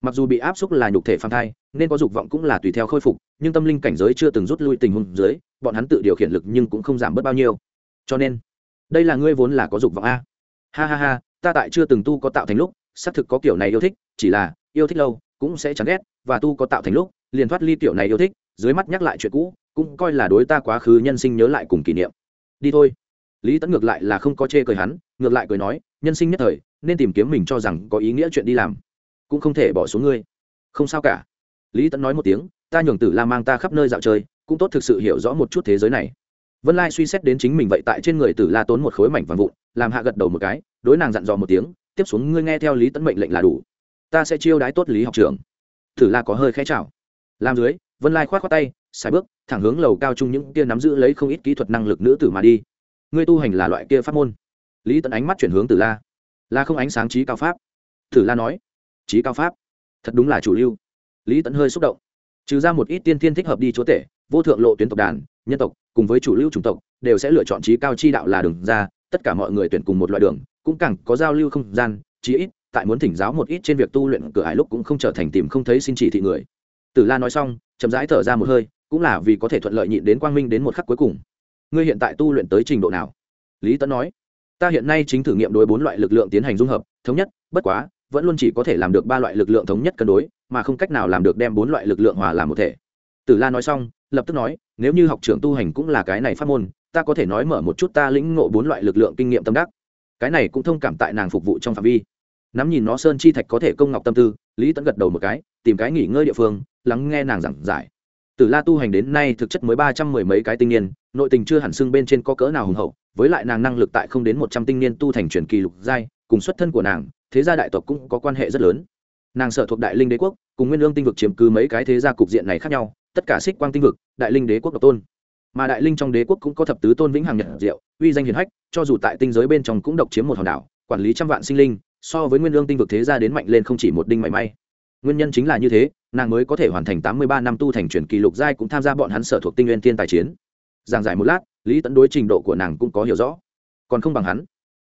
[SPEAKER 1] Mặc dù bị áp xúc là nhục thể phàm thai, nên có dục vọng cũng là tùy theo khôi phục, nhưng tâm linh cảnh giới chưa từng rút lui tình huống dưới, bọn hắn tự điều khiển lực nhưng cũng không giảm bớt bao nhiêu. Cho nên, đây là ngươi vốn là có dục vọng a. Ha ha ha, ta tại chưa từng tu có tạo thành lúc, xác thực có kiểu này yêu thích, chỉ là yêu thích lâu, cũng sẽ chán ghét và tu có tạo thành lúc, liền thoát ly tiểu này yêu thích, dưới mắt nhắc lại chuyện cũ, cũng coi là đối ta quá khứ nhân sinh nhớ lại cùng kỷ niệm. Đi thôi. Lý tẫn ngược lại là không có chê cười hắn, ngược lại cười nói, nhân sinh nhất thời, nên tìm kiếm mình cho rằng có ý nghĩa chuyện đi làm. Cũng không thể bỏ xuống ngươi. Không sao cả. Lý tẫn nói một tiếng, ta nhường tử la mang ta khắp nơi dạo chơi, cũng tốt thực sự hiểu rõ một chút thế giới này. Vân lai suy xét đến chính mình vậy tại trên người tử la tốn một khối mảnh vàng vụn, làm hạ gật đầu một cái, đối nàng dặn dò một tiếng, tiếp xuống ngươi nghe theo lý tẫn mệnh lệnh là đủ. Ta sẽ chiêu đái tốt lý học trưởng thử la có hơi khẽ chào làm dưới, vân lai khoát khoát tay xài bước, thẳng hướng lầu cao chung những kia nắm giữ lấy không ít kỹ thuật năng lực nữ tử mà đi. Ngươi tu hành là loại kia pháp môn. Lý tấn ánh mắt chuyển hướng tử la. La không ánh sáng trí cao pháp. Tử la nói, trí cao pháp? Thật đúng là chủ lưu. Lý tấn hơi xúc động. Trừ ra một ít tiên thiên thích hợp đi chúa tể, vô thượng lộ tuyến tộc đàn, nhân tộc, cùng với chủ lưu chủng tộc, đều sẽ lựa chọn trí cao chi đạo là đường ra, tất cả mọi người tuyển cùng một loại đường, cũng càng có giao lưu không gian, chí ít tại muốn thỉnh giáo một ít trên việc tu luyện cửa hải lúc cũng không trở thành tìm không thấy xin chỉ thị người. Tử la nói xong, chậm rãi thở ra một hơi, cũng là vì có thể thuận lợi nhịn đến quang minh đến một khắc cuối cùng. Ngươi hiện tại tu luyện tới trình độ nào? Lý tấn nói, ta hiện nay chính thử nghiệm đối bốn loại lực lượng tiến hành dung hợp, thống nhất, bất quá, vẫn luôn chỉ có thể làm được ba loại lực lượng thống nhất cân đối, mà không cách nào làm được đem bốn loại lực lượng hòa làm một thể. Tử la nói xong, lập tức nói, nếu như học trưởng tu hành cũng là cái này phát môn, ta có thể nói mở một chút ta lĩnh ngộ bốn loại lực lượng kinh nghiệm tâm đắc. Cái này cũng thông cảm tại nàng phục vụ trong phạm vi nắm nhìn nó sơn chi thạch có thể công ngọc tâm tư lý tẫn gật đầu một cái tìm cái nghỉ ngơi địa phương lắng nghe nàng giảng giải từ La tu hành đến nay thực chất mới ba trăm mười mấy cái tinh niên, nội tình chưa hẳn xưng bên trên có cỡ nào hùng hậu, với lại nàng năng lực tại không đến một trăm tinh niên tu thành truyền kỳ lục giai, cùng xuất thân của nàng, thế gia đại tộc cũng có quan hệ rất lớn. Nàng sở thuộc Đại Linh Đế quốc, cùng Nguyên Lương tinh vực chiếm cứ mấy cái thế gia cục diện này khác nhau, tất cả xích quang tinh vực, Đại Linh Đế quốc độc tôn. Mà Đại Linh trong đế quốc cũng có thập tứ tôn vĩnh hằng nhật diệu, uy danh hiển hách, cho dù tại tinh giới bên trong cũng độc chiếm một hòn đảo, quản lý trăm vạn sinh linh, so với Nguyên Lương tinh vực thế gia đến mạnh lên không chỉ một đinh mảy may. Nguyên nhân chính là như thế, nàng mới có thể hoàn thành tám mươi ba năm tu thành truyền kỳ lục giai cũng tham gia bọn hắn sở thuộc tinh nguyên Thiên tài chiến. Giảng giải một lát, lý tẫn đối trình độ của nàng cũng có hiểu rõ. Còn không bằng hắn,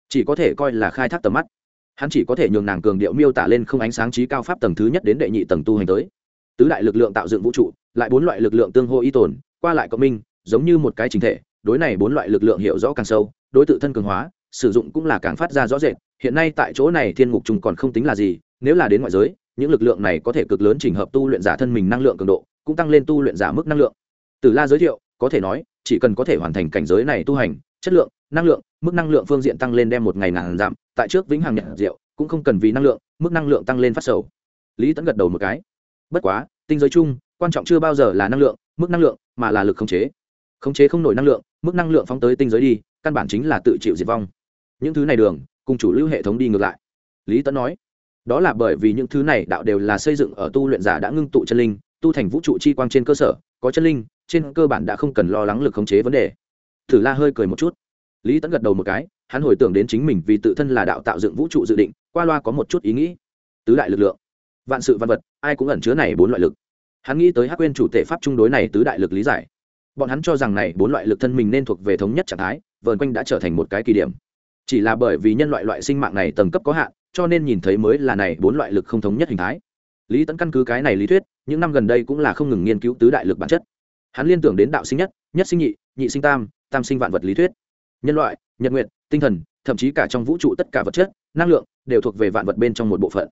[SPEAKER 1] chỉ có thể coi là khai thác tầm mắt. Hắn chỉ có thể nhường nàng cường điệu miêu tả lên không ánh sáng trí cao pháp tầng thứ nhất đến đệ nhị tầng tu hành tới. Tứ đại lực lượng tạo dựng vũ trụ, lại bốn loại lực lượng tương hô y tồn, qua lại cộng minh, giống như một cái chính thể, đối này bốn loại lực lượng hiểu rõ càng sâu, đối tự thân cường hóa, sử dụng cũng là càng phát ra rõ rệt hiện nay tại chỗ này thiên ngục trùng còn không tính là gì, nếu là đến ngoại giới, những lực lượng này có thể cực lớn chỉnh hợp tu luyện giả thân mình năng lượng cường độ, cũng tăng lên tu luyện giả mức năng lượng. Từ la giới thiệu, có thể nói, chỉ cần có thể hoàn thành cảnh giới này tu hành, chất lượng, năng lượng, mức năng lượng phương diện tăng lên đem một ngày ngàn giảm, tại trước vĩnh hằng nhận rượu, cũng không cần vì năng lượng, mức năng lượng tăng lên phát sầu. Lý tẫn gật đầu một cái. Bất quá, tinh giới chung, quan trọng chưa bao giờ là năng lượng, mức năng lượng, mà là lực khống chế. Khống chế không nổi năng lượng, mức năng lượng phóng tới tinh giới đi, căn bản chính là tự chịu diệt vong. Những thứ này đường cùng chủ lưu hệ thống đi ngược lại. Lý tấn nói, đó là bởi vì những thứ này đạo đều là xây dựng ở tu luyện giả đã ngưng tụ chân linh, tu thành vũ trụ chi quang trên cơ sở, có chân linh, trên cơ bản đã không cần lo lắng lực khống chế vấn đề. Thử la hơi cười một chút. Lý tấn gật đầu một cái, hắn hồi tưởng đến chính mình vì tự thân là đạo tạo dựng vũ trụ dự định, qua loa có một chút ý nghĩ. Tứ đại lực lượng, vạn sự văn vật, ai cũng ẩn chứa này bốn loại lực. Hắn nghĩ tới hắc quên chủ tể pháp trung đối này tứ đại lực lý giải. Bọn hắn cho rằng này bốn loại lực thân mình nên thuộc về thống nhất trạng thái, vờn quanh đã trở thành một cái kỳ điểm chỉ là bởi vì nhân loại loại sinh mạng này tầng cấp có hạn, cho nên nhìn thấy mới là này bốn loại lực không thống nhất hình thái. Lý tẫn căn cứ cái này lý thuyết, những năm gần đây cũng là không ngừng nghiên cứu tứ đại lực bản chất. Hắn liên tưởng đến đạo sinh nhất nhất sinh nhị nhị sinh tam tam sinh vạn vật lý thuyết. Nhân loại, nhật nguyện tinh thần, thậm chí cả trong vũ trụ tất cả vật chất, năng lượng, đều thuộc về vạn vật bên trong một bộ phận.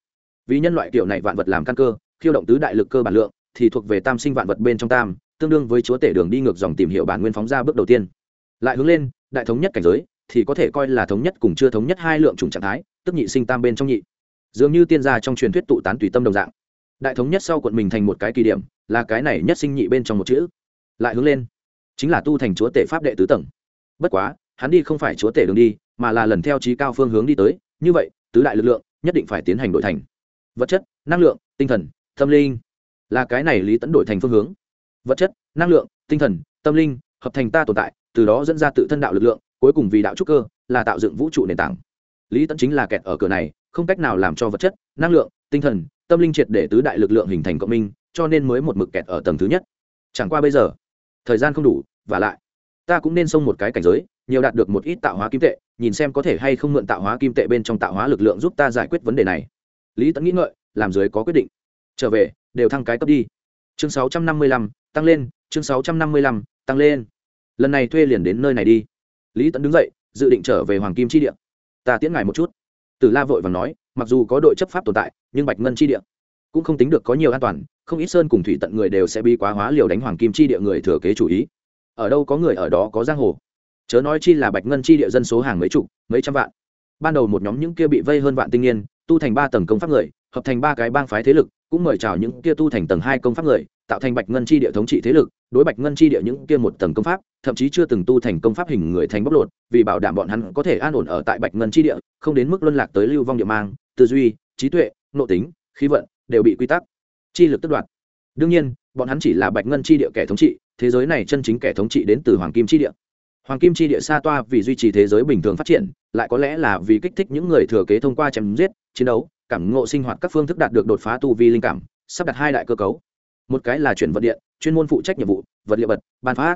[SPEAKER 1] Vì nhân loại kiểu này vạn vật làm căn cơ, khiêu động tứ đại lực cơ bản lượng, thì thuộc về tam sinh vạn vật bên trong tam, tương đương với chúa tể đường đi ngược dòng tìm hiểu bản nguyên phóng ra bước đầu tiên. Lại hướng lên, đại thống nhất cảnh giới thì có thể coi là thống nhất cùng chưa thống nhất hai lượng chủng trạng thái, tức nhị sinh tam bên trong nhị. Dường như tiên gia trong truyền thuyết tụ tán tùy tâm đồng dạng. Đại thống nhất sau quận mình thành một cái kỳ điểm, là cái này nhất sinh nhị bên trong một chữ. Lại hướng lên. Chính là tu thành chúa tể pháp đệ tứ tầng. Bất quá, hắn đi không phải chúa tể đường đi, mà là lần theo trí cao phương hướng đi tới. Như vậy, tứ đại lực lượng nhất định phải tiến hành đổi thành. Vật chất, năng lượng, tinh thần, tâm linh. Là cái này lý tấn đổi thành phương hướng. Vật chất, năng lượng, tinh thần, tâm linh hợp thành ta tồn tại, từ đó dẫn ra tự thân đạo lực lượng cuối cùng vì đạo trúc cơ là tạo dựng vũ trụ nền tảng. Lý tẫn chính là kẹt ở cửa này không cách nào làm cho vật chất năng lượng tinh thần tâm linh triệt để tứ đại lực lượng hình thành cộng minh cho nên mới một mực kẹt ở tầng thứ nhất. Chẳng qua bây giờ thời gian không đủ và lại ta cũng nên xông một cái cảnh giới nhiều đạt được một ít tạo hóa kim tệ nhìn xem có thể hay không mượn tạo hóa kim tệ bên trong tạo hóa lực lượng giúp ta giải quyết vấn đề này. Lý tẫn nghĩ ngợi làm dưới có quyết định. Trở về đều thăng cái cấp đi. Chương 655, tăng lên chương 655, tăng lên. Lần này thuê liền đến nơi này đi lý tẫn đứng dậy, dự định trở về hoàng kim chi địa. Ta tiễn ngài một chút. Tử la vội và nói, mặc dù có đội chấp pháp tồn tại, nhưng bạch ngân chi địa cũng không tính được có nhiều an toàn, không ít sơn cùng thủy tận người đều sẽ bi quá hóa liều đánh hoàng kim chi địa người thừa kế chủ ý. Ở đâu có người ở đó có giang hồ. Chớ nói chi là bạch ngân chi địa dân số hàng mấy chục, mấy trăm vạn. Ban đầu một nhóm những kia bị vây hơn vạn tinh niên, tu thành ba tầng công pháp người, hợp thành ba cái bang phái thế lực, cũng mời chào những kia tu thành tầng hai công pháp người, tạo thành bạch ngân chi địa thống trị thế lực, đối bạch ngân chi địa những kia một tầng công pháp thậm chí chưa từng tu thành công pháp hình người thành bóc lột, vì bảo đảm bọn hắn có thể an ổn ở tại bạch ngân chi địa, không đến mức luân lạc tới lưu vong địa mang, tư duy, trí tuệ, nội tính, khí vận, đều bị quy tắc, chi lực tước đoạt. Đương nhiên, bọn hắn chỉ là bạch ngân chi địa kẻ thống trị, thế giới này chân chính kẻ thống trị đến từ hoàng kim chi địa. Hoàng kim chi địa xa toa vì duy trì thế giới bình thường phát triển, lại có lẽ là vì kích thích những người thừa kế thông qua chém giết, chiến đấu, cảm ngộ sinh hoạt các phương thức đạt được đột phá tu vi linh cảm, sắp đặt hai đại cơ cấu. Một cái là chuyển vật điện, chuyên môn phụ trách nhiệm vụ, vật liệu vật ban phát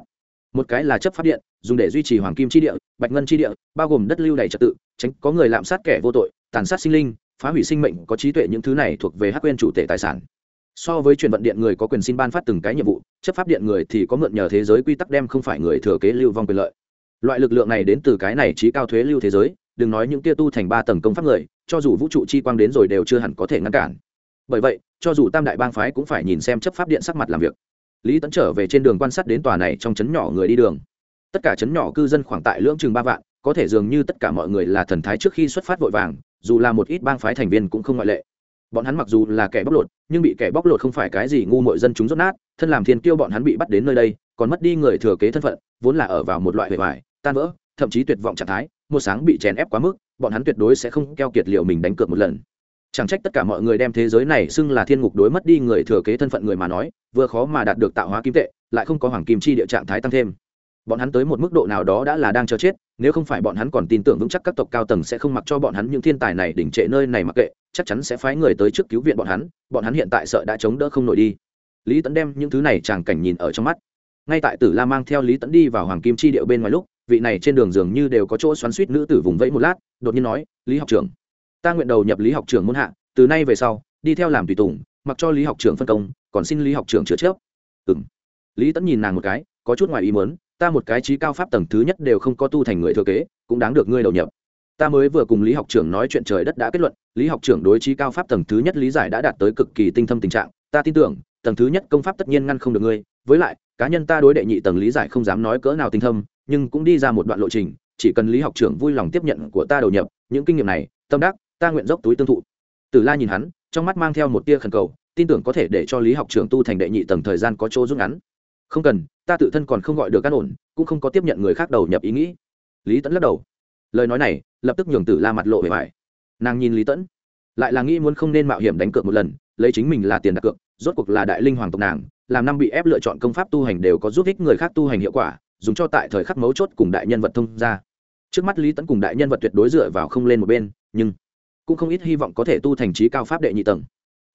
[SPEAKER 1] một cái là chấp pháp điện, dùng để duy trì hoàng kim chi địa, bạch ngân chi địa, bao gồm đất lưu đầy trật tự, tránh có người lạm sát kẻ vô tội, tàn sát sinh linh, phá hủy sinh mệnh, có trí tuệ những thứ này thuộc về hắc quên chủ tể tài sản. So với truyền vận điện người có quyền xin ban phát từng cái nhiệm vụ, chấp pháp điện người thì có mượn nhờ thế giới quy tắc đem không phải người thừa kế lưu vong quyền lợi. Loại lực lượng này đến từ cái này trí cao thuế lưu thế giới, đừng nói những tia tu thành ba tầng công pháp người, cho dù vũ trụ chi quang đến rồi đều chưa hẳn có thể ngăn cản. Bởi vậy, cho dù tam đại bang phái cũng phải nhìn xem chấp pháp điện sắc mặt làm việc lý tẫn trở về trên đường quan sát đến tòa này trong trấn nhỏ người đi đường. Tất cả trấn nhỏ cư dân khoảng tại lưỡng chừng ba vạn, có thể dường như tất cả mọi người là thần thái trước khi xuất phát vội vàng, dù là một ít bang phái thành viên cũng không ngoại lệ. Bọn hắn mặc dù là kẻ bóc lột, nhưng bị kẻ bóc lột không phải cái gì ngu mội dân chúng rốt nát, thân làm thiên kiêu bọn hắn bị bắt đến nơi đây, còn mất đi người thừa kế thân phận, vốn là ở vào một loại hệ vải tan vỡ, thậm chí tuyệt vọng trạng thái một sáng bị chèn ép quá mức, bọn hắn tuyệt đối sẽ không keo kiệt liệu mình đánh cược một lần chẳng trách tất cả mọi người đem thế giới này xưng là thiên ngục đối mất đi người thừa kế thân phận người mà nói, vừa khó mà đạt được tạo hóa kim tệ, lại không có hoàng kim chi địa trạng thái tăng thêm. Bọn hắn tới một mức độ nào đó đã là đang chờ chết, nếu không phải bọn hắn còn tin tưởng vững chắc các tộc cao tầng sẽ không mặc cho bọn hắn những thiên tài này đỉnh trệ nơi này mặc kệ, chắc chắn sẽ phái người tới trước cứu viện bọn hắn bọn hắn hiện tại sợ đã chống đỡ không nổi đi. Lý tẫn đem những thứ này chàng cảnh nhìn ở trong mắt. Ngay tại tử la mang theo lý tẫn đi vào hoàng kim chi điệu bên ngoài lúc, vị này trên đường dường như đều có chỗ xoắn suýt nữ tử vùng vẫy một lát, đột nhiên nói, lý học trưởng ta nguyện đầu nhập lý học trưởng môn hạ, từ nay về sau, đi theo làm tùy tùng, mặc cho lý học trưởng phân công, còn xin lý học trưởng chữa chớp. Ừng lý tẫn nhìn nàng một cái, có chút ngoài ý mớn ta một cái trí cao pháp tầng thứ nhất đều không có tu thành người thừa kế, cũng đáng được ngươi đầu nhập. Ta mới vừa cùng lý học trưởng nói chuyện trời đất đã kết luận, lý học trưởng đối trí cao pháp tầng thứ nhất lý giải đã đạt tới cực kỳ tinh thâm tình trạng, ta tin tưởng, tầng thứ nhất công pháp tất nhiên ngăn không được ngươi, với lại, cá nhân ta đối đệ nhị tầng lý giải không dám nói cỡ nào tinh thâm, nhưng cũng đi ra một đoạn lộ trình, chỉ cần lý học trưởng vui lòng tiếp nhận của ta đầu nhập, những kinh nghiệm này, tâm đắc ta nguyện dốc túi tương thụ. Tử la nhìn hắn, trong mắt mang theo một tia khẩn cầu, tin tưởng có thể để cho lý học trưởng tu thành đệ nhị tầng thời gian có chỗ rút ngắn. Không cần, ta tự thân còn không gọi được căn ổn, cũng không có tiếp nhận người khác đầu nhập ý nghĩ. Lý tẫn lắc đầu. Lời nói này, lập tức nhường tử la mặt lộ bề vải. Nàng nhìn lý tẫn lại là nghĩ muốn không nên mạo hiểm đánh cược một lần, lấy chính mình là tiền đặt cược, rốt cuộc là đại linh hoàng tộc nàng, làm năm bị ép lựa chọn công pháp tu hành đều có giúp ích người khác tu hành hiệu quả, dùng cho tại thời khắc mấu chốt cùng đại nhân vật thông ra. Trước mắt lý tẫn cùng đại nhân vật tuyệt đối dựa vào không lên một bên, nhưng cũng không ít hy vọng có thể tu thành trí cao pháp đệ nhị tầng.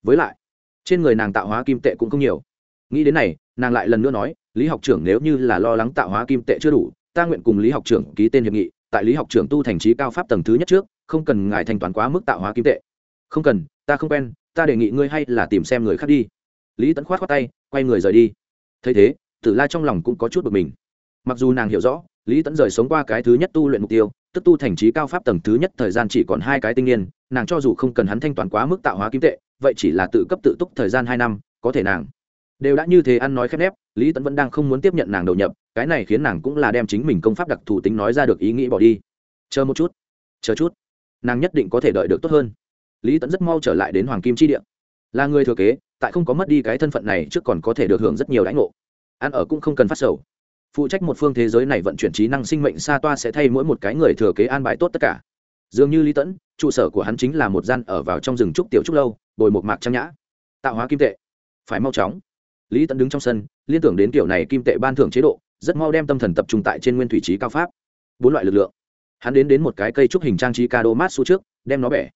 [SPEAKER 1] Với lại, trên người nàng tạo hóa kim tệ cũng không nhiều. Nghĩ đến này, nàng lại lần nữa nói, lý học trưởng nếu như là lo lắng tạo hóa kim tệ chưa đủ, ta nguyện cùng lý học trưởng ký tên hiệp nghị, tại lý học trưởng tu thành trí cao pháp tầng thứ nhất trước, không cần ngài thanh toán quá mức tạo hóa kim tệ. Không cần, ta không quen, ta đề nghị ngươi hay là tìm xem người khác đi. Lý Tấn khoát khoát tay, quay người rời đi. Thấy thế, tử la trong lòng cũng có chút bực mình. Mặc dù nàng hiểu rõ, lý Tấn rời sống qua cái thứ nhất tu luyện mục tiêu tức tu thành trí cao pháp tầng thứ nhất thời gian chỉ còn hai cái tinh niên nàng cho dù không cần hắn thanh toán quá mức tạo hóa kim tệ, vậy chỉ là tự cấp tự túc thời gian hai năm, có thể nàng đều đã như thế ăn nói khép nép, lý tẫn vẫn đang không muốn tiếp nhận nàng đầu nhập, cái này khiến nàng cũng là đem chính mình công pháp đặc thù tính nói ra được ý nghĩ bỏ đi. Chờ một chút, chờ chút, nàng nhất định có thể đợi được tốt hơn. Lý tẫn rất mau trở lại đến hoàng kim chi điện. Là người thừa kế, tại không có mất đi cái thân phận này trước còn có thể được hưởng rất nhiều đãi ngộ. Ăn ở cũng không cần phát sầu phụ trách một phương thế giới này vận chuyển trí năng sinh mệnh xa toa sẽ thay mỗi một cái người thừa kế an bài tốt tất cả. Dường như lý tẫn, trụ sở của hắn chính là một gian ở vào trong rừng trúc tiểu trúc lâu, bồi một mạc trang nhã. Tạo hóa kim tệ. Phải mau chóng. Lý tẫn đứng trong sân, liên tưởng đến kiểu này kim tệ ban thưởng chế độ, rất mau đem tâm thần tập trung tại trên nguyên thủy trí cao pháp. Bốn loại lực lượng. Hắn đến đến một cái cây trúc hình trang trí ca đô mát xu trước, đem nó bẻ.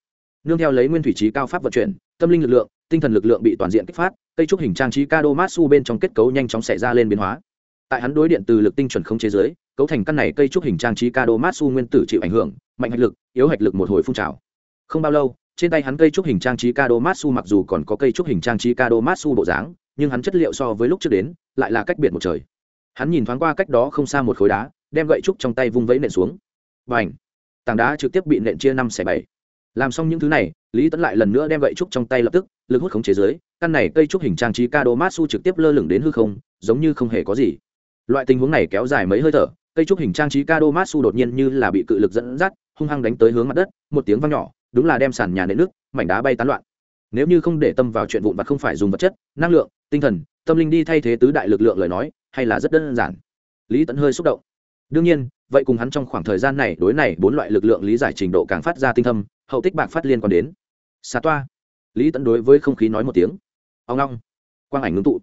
[SPEAKER 1] Nương theo lấy nguyên thủy trí cao pháp vận chuyển, tâm linh lực lượng, tinh thần lực lượng bị toàn diện kích phát, cây trúc hình trang trí ca đô mát xu bên trong kết cấu nhanh chóng xảy ra lên biến hóa tại hắn đối điện từ lực tinh chuẩn không chế giới, cấu thành căn này cây trúc hình trang trí ca đô mát su nguyên tử chịu ảnh hưởng, mạnh hạch lực, yếu hạch lực một hồi phun trào. Không bao lâu, trên tay hắn cây trúc hình trang trí ca đô mát su mặc dù còn có cây trúc hình trang trí ca đô mát su bộ dáng, nhưng hắn chất liệu so với lúc trước đến, lại là cách biệt một trời. Hắn nhìn thoáng qua cách đó không xa một khối đá, đem gậy trúc trong tay vung vẫy nện xuống. Và ảnh tảng đá trực tiếp bị nện chia năm xẻ bảy. Làm xong những thứ này, lý tẫn lại lần nữa đem gậy trúc trong tay lập tức, lực hút khống chế giới, căn này cây trúc hình trang trí ca đô mát su trực tiếp lơ lửng đến hư không, giống như không hề có gì loại tình huống này kéo dài mấy hơi thở, cây trúc hình trang trí ca đô mát su đột nhiên như là bị cự lực dẫn dắt, hung hăng đánh tới hướng mặt đất, một tiếng vang nhỏ, đúng là đem sàn nhà nện nước mảnh đá bay tán loạn. Nếu như không để tâm vào chuyện vụn vặt không phải dùng vật chất, năng lượng, tinh thần, tâm linh đi thay thế tứ đại lực lượng lời nói, hay là rất đơn giản. Lý tẫn hơi xúc động. Đương nhiên, vậy cùng hắn trong khoảng thời gian này, đối này bốn loại lực lượng lý giải trình độ càng phát ra tinh thâm, hậu tích bạc phát liên quan đến. Xà toa. Lý tẫn đối với không khí nói một tiếng. Ông long. Quang ảnh ngưng tụ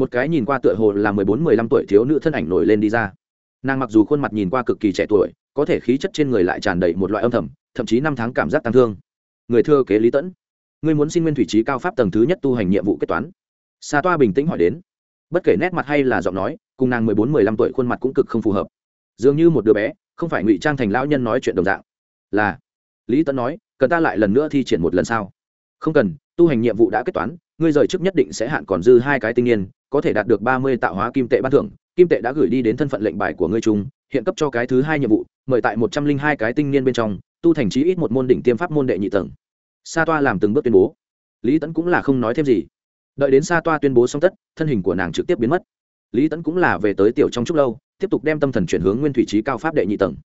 [SPEAKER 1] một cái nhìn qua tựa hồ là mười bốn, mười lăm tuổi thiếu nữ thân ảnh nổi lên đi ra. Nàng mặc dù khuôn mặt nhìn qua cực kỳ trẻ tuổi, có thể khí chất trên người lại tràn đầy một loại âm thầm, thậm chí năm tháng cảm giác tăng thương. Người thưa kế lý tẫn, ngươi muốn xin nguyên thủy trí cao pháp tầng thứ nhất tu hành nhiệm vụ kết toán. Sa toa bình tĩnh hỏi đến. Bất kể nét mặt hay là giọng nói, cùng nàng mười bốn, mười lăm tuổi khuôn mặt cũng cực không phù hợp. Dường như một đứa bé, không phải ngụy trang thành lão nhân nói chuyện đồng dạng. Là, lý tẫn nói, cần ta lại lần nữa thi triển một lần sao? Không cần, tu hành nhiệm vụ đã kết toán ngươi rời trước nhất định sẽ hạn còn dư hai cái tinh niên, có thể đạt được ba mươi tạo hóa kim tệ ban thưởng. Kim tệ đã gửi đi đến thân phận lệnh bài của ngươi trung hiện cấp cho cái thứ hai nhiệm vụ, mời tại một trăm linh hai cái tinh niên bên trong, tu thành trí ít một môn đỉnh tiêm pháp môn đệ nhị tầng. Sa toa làm từng bước tuyên bố. Lý tẫn cũng là không nói thêm gì. Đợi đến sa toa tuyên bố xong tất, thân hình của nàng trực tiếp biến mất. Lý tẫn cũng là về tới tiểu trong chúc lâu, tiếp tục đem tâm thần chuyển hướng nguyên thủy trí cao pháp đệ nhị tầng.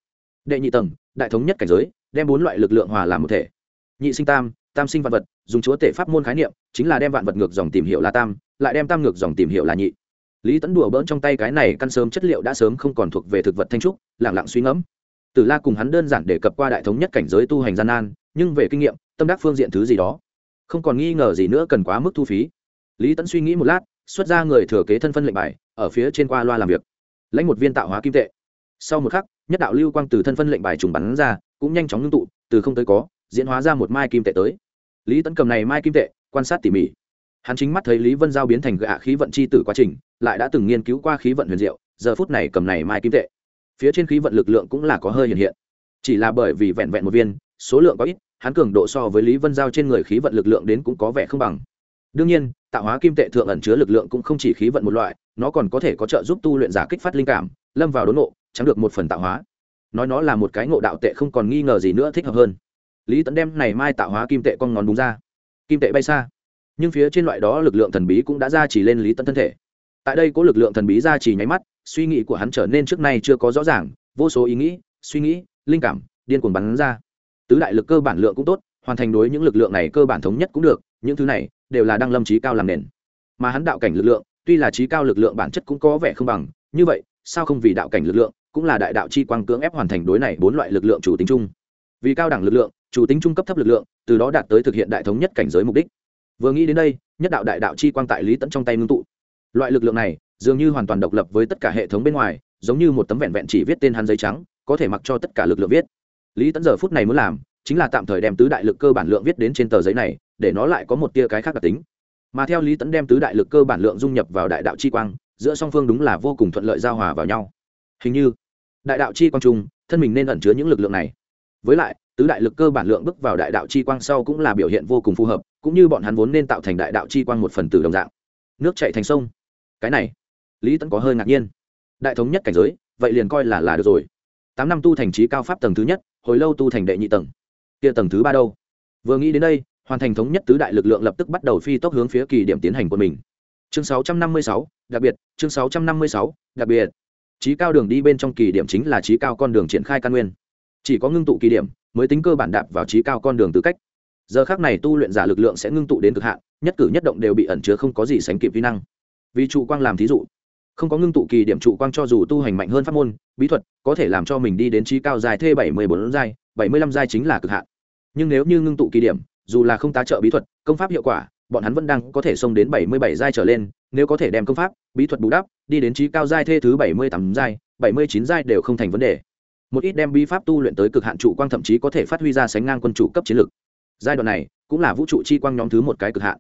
[SPEAKER 1] Đệ nhị tầng, đại thống nhất cảnh giới, đem bốn loại lực lượng hòa làm một thể. Nhị sinh tam tam sinh vạn vật, dùng chúa tể pháp môn khái niệm, chính là đem vạn vật ngược dòng tìm hiểu là tam, lại đem tam ngược dòng tìm hiểu là nhị. Lý tẫn đùa bỡn trong tay cái này căn sớm chất liệu đã sớm không còn thuộc về thực vật thanh trúc lẳng lặng suy ngẫm. Tử la cùng hắn đơn giản đề cập qua đại thống nhất cảnh giới tu hành gian nan, nhưng về kinh nghiệm, tâm đắc phương diện thứ gì đó. Không còn nghi ngờ gì nữa cần quá mức thu phí. Lý tẫn suy nghĩ một lát, xuất ra người thừa kế thân phân lệnh bài, ở phía trên qua loa làm việc. Lãnh một viên tạo hóa kim tệ. Sau một khắc, nhất đạo lưu quang từ thân phân lệnh bài trùng bắn ra, cũng nhanh chóng ngưng tụ, từ không tới có, diễn hóa ra một mai kim tệ tới lý Tấn cầm này mai kim tệ, quan sát tỉ mỉ. Hắn chính mắt thấy lý vân giao biến thành gạ khí vận c h i tử quá trình, lại đã từng nghiên cứu qua khí vận huyền diệu, giờ phút này cầm này mai kim tệ. Phía trên khí vận lực lượng cũng là có hơi hiện hiện. Chỉ là bởi vì vẹn vẹn một viên, số lượng có ít, hắn cường độ so với lý vân giao trên người khí vận lực lượng đến cũng có vẻ không bằng. Đương nhiên, tạo hóa kim tệ thượng ẩn chứa lực lượng cũng không chỉ khí vận một loại, nó còn có thể có trợ giúp tu luyện giả kích phát linh cảm, lâm vào đốn nộ trắng được một phần tạo hóa. Nói nó là một cái ngộ đạo tệ không còn nghi ngờ gì nữa thích hợp hơn lý tẫn đem này mai tạo hóa kim tệ con ngón đúng ra. Kim tệ bay xa. Nhưng phía trên loại đó lực lượng thần bí cũng đã ra chỉ lên lý tẫn thân thể. Tại đây có lực lượng thần bí ra chỉ nháy mắt, suy nghĩ của hắn trở nên trước nay chưa có rõ ràng, vô số ý nghĩ, suy nghĩ, linh cảm, điên cuồng bắn ra. Tứ đại lực cơ bản lượng cũng tốt, hoàn thành đối những lực lượng này cơ bản thống nhất cũng được, những thứ này đều là đăng lâm trí cao làm nền. Mà hắn đạo cảnh lực lượng, tuy là trí cao lực lượng bản chất cũng có vẻ không bằng, như vậy, sao không vì đạo cảnh lực lượng, cũng là đại đạo chi quang cưỡng ép hoàn thành đối này bốn loại lực lượng chủ tính chung. Vì cao đẳng lực lượng chủ tính trung cấp thấp lực lượng, từ đó đạt tới thực hiện đại thống nhất cảnh giới mục đích. Vừa nghĩ đến đây, nhất đạo đại đạo chi quang tại lý tẫn trong tay ngưng tụ. Loại lực lượng này, dường như hoàn toàn độc lập với tất cả hệ thống bên ngoài, giống như một tấm vẹn vẹn chỉ viết tên hắn giấy trắng, có thể mặc cho tất cả lực lượng viết. Lý tẫn giờ phút này muốn làm, chính là tạm thời đem tứ đại lực cơ bản lượng viết đến trên tờ giấy này, để nó lại có một tia cái khác đặc tính. Mà theo lý tẫn đem tứ đại lực cơ bản lượng dung nhập vào đại đạo chi quang, giữa song phương đúng là vô cùng thuận lợi giao hòa vào nhau. Hình như, đại đạo chi quang trung, thân mình nên ẩn chứa những lực lượng này. Với lại tứ đại lực cơ bản lượng bước vào đại đạo chi quang sau cũng là biểu hiện vô cùng phù hợp cũng như bọn hắn vốn nên tạo thành đại đạo chi quang một phần tử đồng dạng. Nước chạy thành sông. Cái này lý tẫn có hơi ngạc nhiên. Đại thống nhất cảnh giới vậy liền coi là là được rồi. Tám năm tu thành trí cao pháp tầng thứ nhất hồi lâu tu thành đệ nhị tầng. Kia tầng thứ ba đâu? Vừa nghĩ đến đây hoàn thành thống nhất tứ đại lực lượng lập tức bắt đầu phi tốc hướng phía kỳ điểm tiến hành của mình. Chương 656, đặc biệt chương 656, đặc biệt. Trí cao đường đi bên trong kỳ điểm chính là trí cao con đường triển khai căn nguyên. Chỉ có ngưng tụ kỳ điểm mới tính cơ bản đạp vào trí cao con đường tư cách. Giờ khác này tu luyện giả lực lượng sẽ ngưng tụ đến cực hạn, nhất cử nhất động đều bị ẩn chứa không có gì sánh kịp vi năng. Vì trụ quang làm thí dụ, không có ngưng tụ kỳ điểm trụ quang cho dù tu hành mạnh hơn pháp môn, bí thuật, có thể làm cho mình đi đến trí cao dài thê bảy mươi bốn giai, bảy mươi lăm giai chính là cực hạn. Nhưng nếu như ngưng tụ kỳ điểm, dù là không tá trợ bí thuật, công pháp hiệu quả, bọn hắn vẫn đang có thể xông đến bảy mươi bảy giai trở lên, nếu có thể đem công pháp, bí thuật bù đắp, đi đến trí cao giai thê thứ bảy mươi tám giai, bảy mươi chín giai đều không thành vấn đề một ít đem bí pháp tu luyện tới cực hạn trụ quang thậm chí có thể phát huy ra sánh ngang quân chủ cấp chiến lược. Giai đoạn này, cũng là vũ trụ chi quang nhóm thứ một cái cực hạn.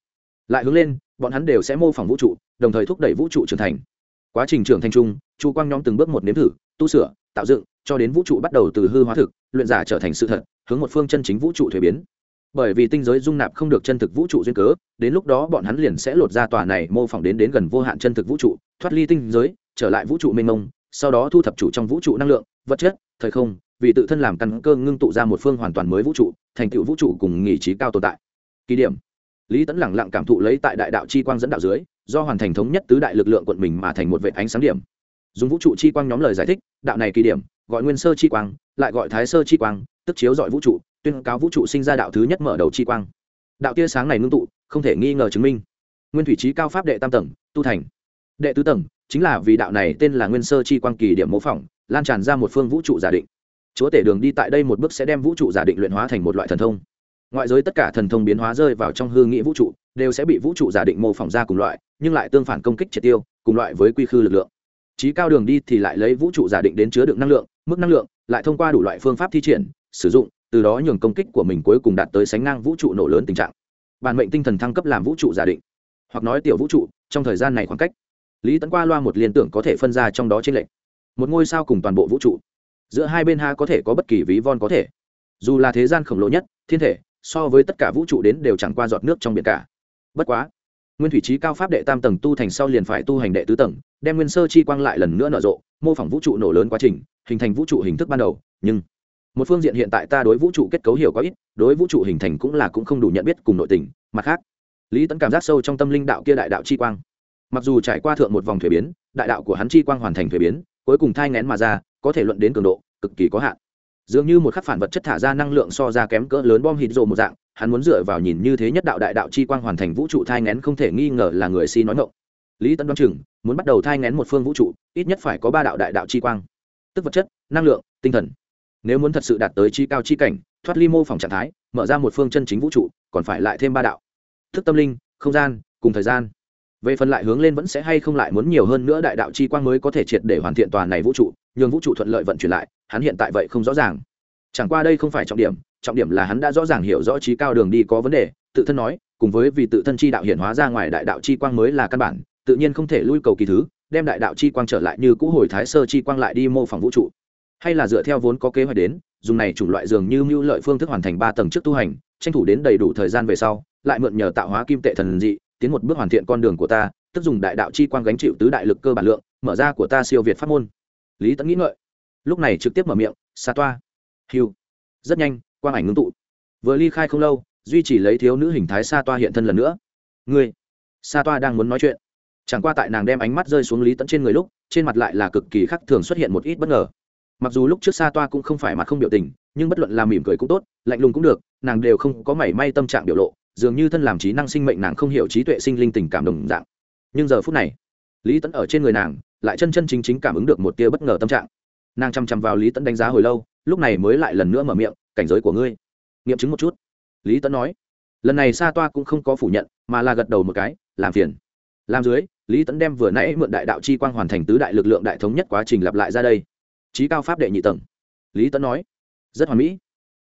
[SPEAKER 1] Lại hướng lên, bọn hắn đều sẽ mô phỏng vũ trụ, đồng thời thúc đẩy vũ trụ trưởng thành. Quá trình trưởng thành chung chu quang nhóm từng bước một nếm thử, tu sửa, tạo dựng, cho đến vũ trụ bắt đầu từ hư hóa thực, luyện giả trở thành sự thật, hướng một phương chân chính vũ trụ thuế biến. Bởi vì tinh giới dung nạp không được chân thực vũ trụ duyên cớ, đến lúc đó bọn hắn liền sẽ lột ra tòa này mô phỏng đến đến gần vô hạn chân thực vũ trụ, thoát ly tinh giới, trở lại vũ trụ mênh mông, sau đó thu thập chủ trong vũ trụ năng lượng vật chất, thời không, vì tự thân làm căn cơ ngưng tụ ra một phương hoàn toàn mới vũ trụ, thành tựu vũ trụ cùng nghỉ trí cao tồn tại. Kỳ điểm. Lý tẫn lẳng lặng cảm thụ lấy tại đại đạo chi quang dẫn đạo dưới, do hoàn thành thống nhất tứ đại lực lượng quận mình mà thành một vệ ánh sáng điểm. Dùng vũ trụ chi quang nhóm lời giải thích, đạo này kỳ điểm, gọi nguyên sơ chi quang, lại gọi thái sơ chi quang, tức chiếu dọi vũ trụ, tuyên cáo vũ trụ sinh ra đạo thứ nhất mở đầu chi quang. Đạo tia sáng này ngưng tụ, không thể nghi ngờ chứng minh. Nguyên thủy trí cao pháp đệ tam tầng, tu thành. Đệ tứ tầng, chính là vì đạo này tên là nguyên sơ chi quang kỳ điểm mô phỏng lan tràn ra một phương vũ trụ giả định. Chúa tể đường đi tại đây một bước sẽ đem vũ trụ giả định luyện hóa thành một loại thần thông. Ngoại giới tất cả thần thông biến hóa rơi vào trong hư nghĩ vũ trụ, đều sẽ bị vũ trụ giả định mô phỏng ra cùng loại, nhưng lại tương phản công kích triệt tiêu, cùng loại với quy khư lực lượng. Trí cao đường đi thì lại lấy vũ trụ giả định đến chứa đựng năng lượng, mức năng lượng, lại thông qua đủ loại phương pháp thi triển, sử dụng, từ đó nhường công kích của mình cuối cùng đạt tới sánh ngang vũ trụ nổ lớn tình trạng. Bản mệnh tinh thần thăng cấp làm vũ trụ giả định. Hoặc nói tiểu vũ trụ, trong thời gian này khoảng cách. Lý tấn qua loa một liên tưởng có thể phân ra trong đó trên lệnh một ngôi sao cùng toàn bộ vũ trụ. Giữa hai bên ha có thể có bất kỳ ví von có thể. Dù là thế gian khổng lồ nhất, thiên thể, so với tất cả vũ trụ đến đều chẳng qua giọt nước trong biển cả. Bất quá, nguyên thủy trí cao pháp đệ tam tầng tu thành sau liền phải tu hành đệ tứ tầng, đem nguyên sơ chi quang lại lần nữa nở rộ, mô phỏng vũ trụ nổ lớn quá trình, hình thành vũ trụ hình thức ban đầu, nhưng một phương diện hiện tại ta đối vũ trụ kết cấu hiểu có ít, đối vũ trụ hình thành cũng là cũng không đủ nhận biết cùng nội tình, mặt khác, lý tấn cảm giác sâu trong tâm linh đạo kia đại đạo chi quang. Mặc dù trải qua thượng một vòng thuế biến, đại đạo của hắn chi quang hoàn thành thuế biến cuối cùng thai ngén mà ra, có thể luận đến cường độ, cực kỳ có hạn. Dường như một khắc phản vật chất thả ra năng lượng so ra kém cỡ lớn bom hít rồ một dạng, hắn muốn dựa vào nhìn như thế nhất đạo đại đạo chi quang hoàn thành vũ trụ thai ngén không thể nghi ngờ là người si nói ngộng lý tân đoán chừng, muốn bắt đầu thai ngén một phương vũ trụ, ít nhất phải có ba đạo đại đạo chi quang. Tức vật chất, năng lượng, tinh thần. Nếu muốn thật sự đạt tới chi cao chi cảnh, thoát ly mô phỏng trạng thái, mở ra một phương chân chính vũ trụ, còn phải lại thêm ba đạo. Thức tâm linh, không gian, cùng thời gian về phần lại hướng lên vẫn sẽ hay không lại muốn nhiều hơn nữa đại đạo chi quang mới có thể triệt để hoàn thiện tòa này vũ trụ, nhường vũ trụ thuận lợi vận chuyển lại, hắn hiện tại vậy không rõ ràng. Chẳng qua đây không phải trọng điểm trọng điểm là hắn đã rõ ràng hiểu rõ trí cao đường đi có vấn đề, tự thân nói, cùng với vì tự thân chi đạo hiện hóa ra ngoài đại đạo chi quang mới là căn bản, tự nhiên không thể lui cầu kỳ thứ, đem đại đạo chi quang trở lại như cũ hồi thái sơ chi quang lại đi mô phỏng vũ trụ. Hay là dựa theo vốn có kế hoạch đến, dùng này chủng loại dường như mưu lợi phương thức hoàn thành ba tầng trước tu hành, tranh thủ đến đầy đủ thời gian về sau, lại mượn nhờ tạo hóa kim tệ thần dị tiến một bước hoàn thiện con đường của ta, tức dùng đại đạo chi quang gánh chịu tứ đại lực cơ bản lượng, mở ra của ta siêu việt pháp môn. Lý tẫn nghĩ ngợi. Lúc này trực tiếp mở miệng xa toa. Hiu rất nhanh, quang ảnh ngưng tụ. Vừa ly khai không lâu, duy chỉ lấy thiếu nữ hình thái xa toa hiện thân lần nữa. Ngươi xa toa đang muốn nói chuyện. Chẳng qua tại nàng đem ánh mắt rơi xuống lý tẫn trên người lúc, trên mặt lại là cực kỳ khắc thường xuất hiện một ít bất ngờ. Mặc dù lúc trước xa toa cũng không phải mặt không biểu tình, nhưng bất luận là mỉm cười cũng tốt, lạnh lùng cũng được, nàng đều không có mảy may tâm trạng biểu lộ dường như thân làm trí năng sinh mệnh nàng không hiểu trí tuệ sinh linh tình cảm đồng dạng. Nhưng giờ phút này, lý tẫn ở trên người nàng, lại chân chân chính chính cảm ứng được một tia bất ngờ tâm trạng. Nàng chăm chăm vào lý tẫn đánh giá hồi lâu, lúc này mới lại lần nữa mở miệng, cảnh giới của ngươi. Nghiệm chứng một chút. Lý tẫn nói, lần này sa toa cũng không có phủ nhận, mà là gật đầu một cái, làm phiền. Làm dưới, lý tẫn đem vừa nãy mượn đại đạo chi quang hoàn thành tứ đại lực lượng đại thống nhất quá trình lặp lại ra đây. Trí cao pháp đệ nhị tầng. Lý tẫn nói, rất hoàn mỹ.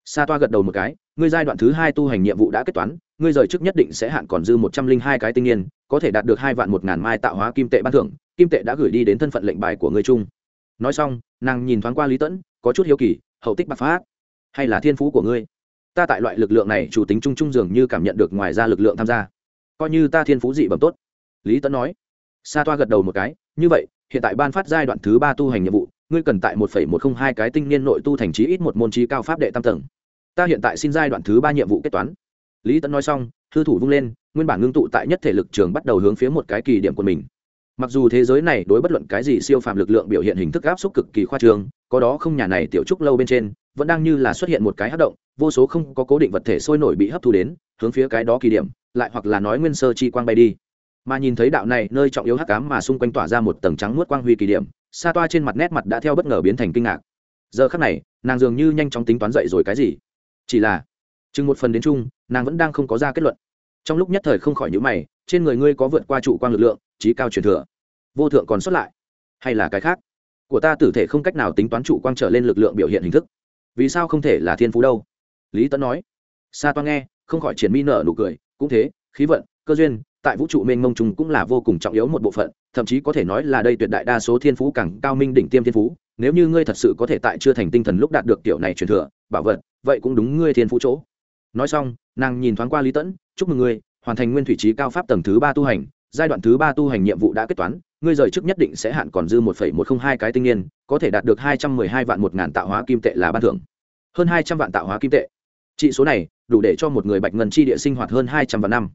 [SPEAKER 1] Sa toa gật đầu một cái ngươi giai đoạn thứ hai tu hành nhiệm vụ đã kết toán, ngươi rời trước nhất định sẽ hạn còn dư một trăm linh hai cái tinh niên, có thể đạt được hai vạn một ngàn mai tạo hóa kim tệ ban thưởng, kim tệ đã gửi đi đến thân phận lệnh bài của ngươi chung. Nói xong, nàng nhìn thoáng qua lý tẫn, có chút hiếu kỳ, hậu tích bạc phát. Hay là thiên phú của ngươi? Ta tại loại lực lượng này, chủ tính chung chung dường như cảm nhận được ngoài ra lực lượng tham gia. Coi như ta thiên phú dị bẩm tốt. Lý tẫn nói. Sa toa gật đầu một cái. Như vậy, hiện tại ban phát giai đoạn thứ ba tu hành nhiệm vụ, ngươi cần tại một phẩy một không hai cái tinh niên nội tu thành trí ít một môn trí cao pháp đệ tam tầng ta hiện tại xin giai đoạn thứ ba nhiệm vụ kết toán. Lý Tấn nói xong, thư thủ vung lên, nguyên bản ngưng tụ tại nhất thể lực trường bắt đầu hướng phía một cái kỳ điểm của mình. Mặc dù thế giới này đối bất luận cái gì siêu phàm lực lượng biểu hiện hình thức áp suất cực kỳ khoa trương, có đó không nhà này tiểu trúc lâu bên trên, vẫn đang như là xuất hiện một cái hát động, vô số không có cố định vật thể sôi nổi bị hấp thu đến, hướng phía cái đó kỳ điểm, lại hoặc là nói nguyên sơ chi quang bay đi. Mà nhìn thấy đạo này, nơi trọng yếu hắc cám mà xung quanh tỏa ra một tầng trắng muốt quang huy kỳ điểm, sa toa trên mặt nét mặt đã theo bất ngờ biến thành kinh ngạc. Giờ khắc này, nàng dường như nhanh chóng tính toán dậy rồi cái gì? Chỉ là, chừng một phần đến chung, nàng vẫn đang không có ra kết luận. Trong lúc nhất thời không khỏi nhữ mày, trên người ngươi có vượt qua trụ quang lực lượng, trí cao truyền thừa. Vô thượng còn xuất lại, hay là cái khác? Của ta tử thể không cách nào tính toán trụ quang trở lên lực lượng biểu hiện hình thức. Vì sao không thể là thiên phú đâu? Lý tấn nói. Sa toa nghe, không khỏi triển mi nở nụ cười, cũng thế, khí vận, cơ duyên, tại vũ trụ mênh mông trùng cũng là vô cùng trọng yếu một bộ phận, thậm chí có thể nói là đây tuyệt đại đa số thiên phú càng cao minh đỉnh tiêm thiên phú, nếu như ngươi thật sự có thể tại chưa thành tinh thần lúc đạt được tiểu này truyền thừa, bảo vật vậy cũng đúng ngươi thiên phú chỗ. Nói xong, nàng nhìn thoáng qua lý tẫn, chúc mừng ngươi, hoàn thành nguyên thủy trí cao pháp tầng thứ ba tu hành, giai đoạn thứ ba tu hành nhiệm vụ đã kết toán, ngươi rời trước nhất định sẽ hạn còn dư một phẩy một không hai cái tinh niên, có thể đạt được hai trăm mười hai vạn một ngàn tạo hóa kim tệ là ban thưởng. Hơn hai trăm vạn tạo hóa kim tệ. Trị số này, đủ để cho một người bạch ngân chi địa sinh hoạt hơn hai trăm vạn năm.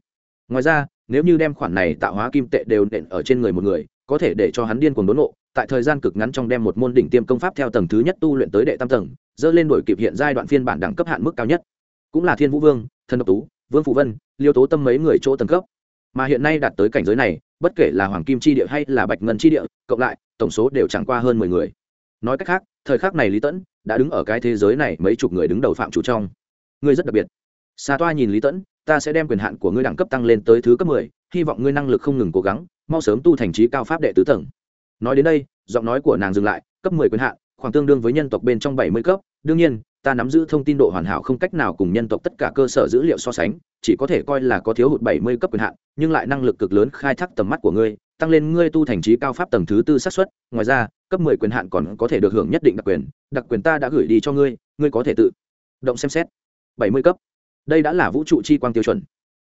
[SPEAKER 1] Ngoài ra, nếu như đem khoản này tạo hóa kim tệ đều nện ở trên người một người, có thể để cho hắn điên cuồng đốn nộ tại thời gian cực ngắn trong đem một môn đỉnh tiêm công pháp theo tầng thứ nhất tu luyện tới đệ tam tầng dơ lên đổi kịp hiện giai đoạn phiên bản đẳng cấp hạn mức cao nhất. Cũng là thiên vũ vương, thần độc tú, vương phụ vân, liêu tố tâm mấy người chỗ tầng cấp. Mà hiện nay đạt tới cảnh giới này, bất kể là hoàng kim chi địa hay là bạch ngân chi địa, cộng lại, tổng số đều chẳng qua hơn mười người. Nói cách khác, thời khắc này lý tẫn đã đứng ở cái thế giới này mấy chục người đứng đầu phạm chủ trong. Ngươi rất đặc biệt. Xa toa nhìn lý tẫn, ta sẽ đem quyền hạn của ngươi đẳng cấp tăng lên tới thứ cấp mười, hy vọng ngươi năng lực không ngừng cố gắng, mau sớm tu thành trí cao pháp đệ tứ tầng. Nói đến đây, giọng nói của nàng dừng lại, cấp mười quyền hạn, khoảng tương đương với nhân tộc bên trong bảy mươi cấp đương nhiên, ta nắm giữ thông tin độ hoàn hảo không cách nào cùng nhân tộc tất cả cơ sở dữ liệu so sánh, chỉ có thể coi là có thiếu hụt bảy mươi cấp quyền hạn, nhưng lại năng lực cực lớn khai thác tầm mắt của ngươi, tăng lên ngươi tu thành trí cao pháp tầng thứ tư xác suất, ngoài ra, cấp mười quyền hạn còn có thể được hưởng nhất định đặc quyền đặc quyền ta đã gửi đi cho ngươi ngươi có thể tự động xem xét. Bảy mươi cấp. Đây đã là vũ trụ chi quang tiêu chuẩn.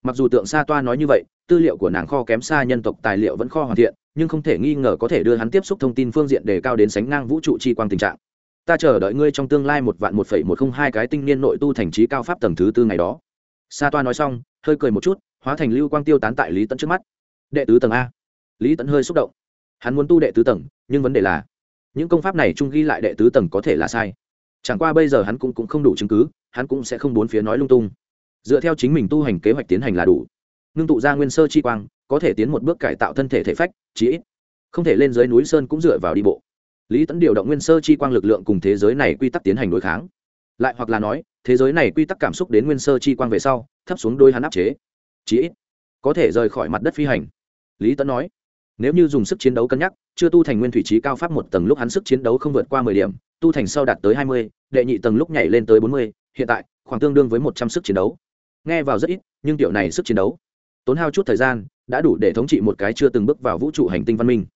[SPEAKER 1] Mặc dù tượng sa toa nói như vậy, tư liệu của nàng kho kém xa nhân tộc tài liệu vẫn kho hoàn thiện, nhưng không thể nghi ngờ có thể đưa hắn tiếp xúc thông tin phương diện đề cao đến sánh ngang vũ trụ chi quang tình trạng ta chờ đợi ngươi trong tương lai một vạn một phẩy một không hai cái tinh niên nội tu thành trí cao pháp tầng thứ tư ngày đó. Sa toa nói xong hơi cười một chút hóa thành lưu quang tiêu tán tại lý tẫn trước mắt. Đệ tứ tầng a. Lý tẫn hơi xúc động. Hắn muốn tu đệ tứ tầng nhưng vấn đề là những công pháp này chung ghi lại đệ tứ tầng có thể là sai. Chẳng qua bây giờ hắn cũng, cũng không đủ chứng cứ hắn cũng sẽ không bốn phía nói lung tung. Dựa theo chính mình tu hành kế hoạch tiến hành là đủ. Ngưng tụ ra nguyên sơ chi quang có thể tiến một bước cải tạo thân thể thể phách chí ít. Không thể lên dưới núi sơn cũng dựa vào đi bộ lý tẫn điều động nguyên sơ chi quang lực lượng cùng thế giới này quy tắc tiến hành đối kháng. Lại hoặc là nói, thế giới này quy tắc cảm xúc đến nguyên sơ chi quang về sau, thấp xuống đôi hắn áp chế. Chí ít, có thể rời khỏi mặt đất phi hành. Lý tẫn nói, nếu như dùng sức chiến đấu cân nhắc, chưa tu thành nguyên thủy trí cao pháp một tầng lúc hắn sức chiến đấu không vượt qua mười điểm, tu thành sau đạt tới hai mươi, đệ nhị tầng lúc nhảy lên tới bốn mươi, hiện tại, khoảng tương đương với một trăm sức chiến đấu. Nghe vào rất ít, nhưng tiểu này sức chiến đấu, tốn hao chút thời gian, đã đủ để thống trị một cái chưa từng bước vào vũ trụ hành tinh văn minh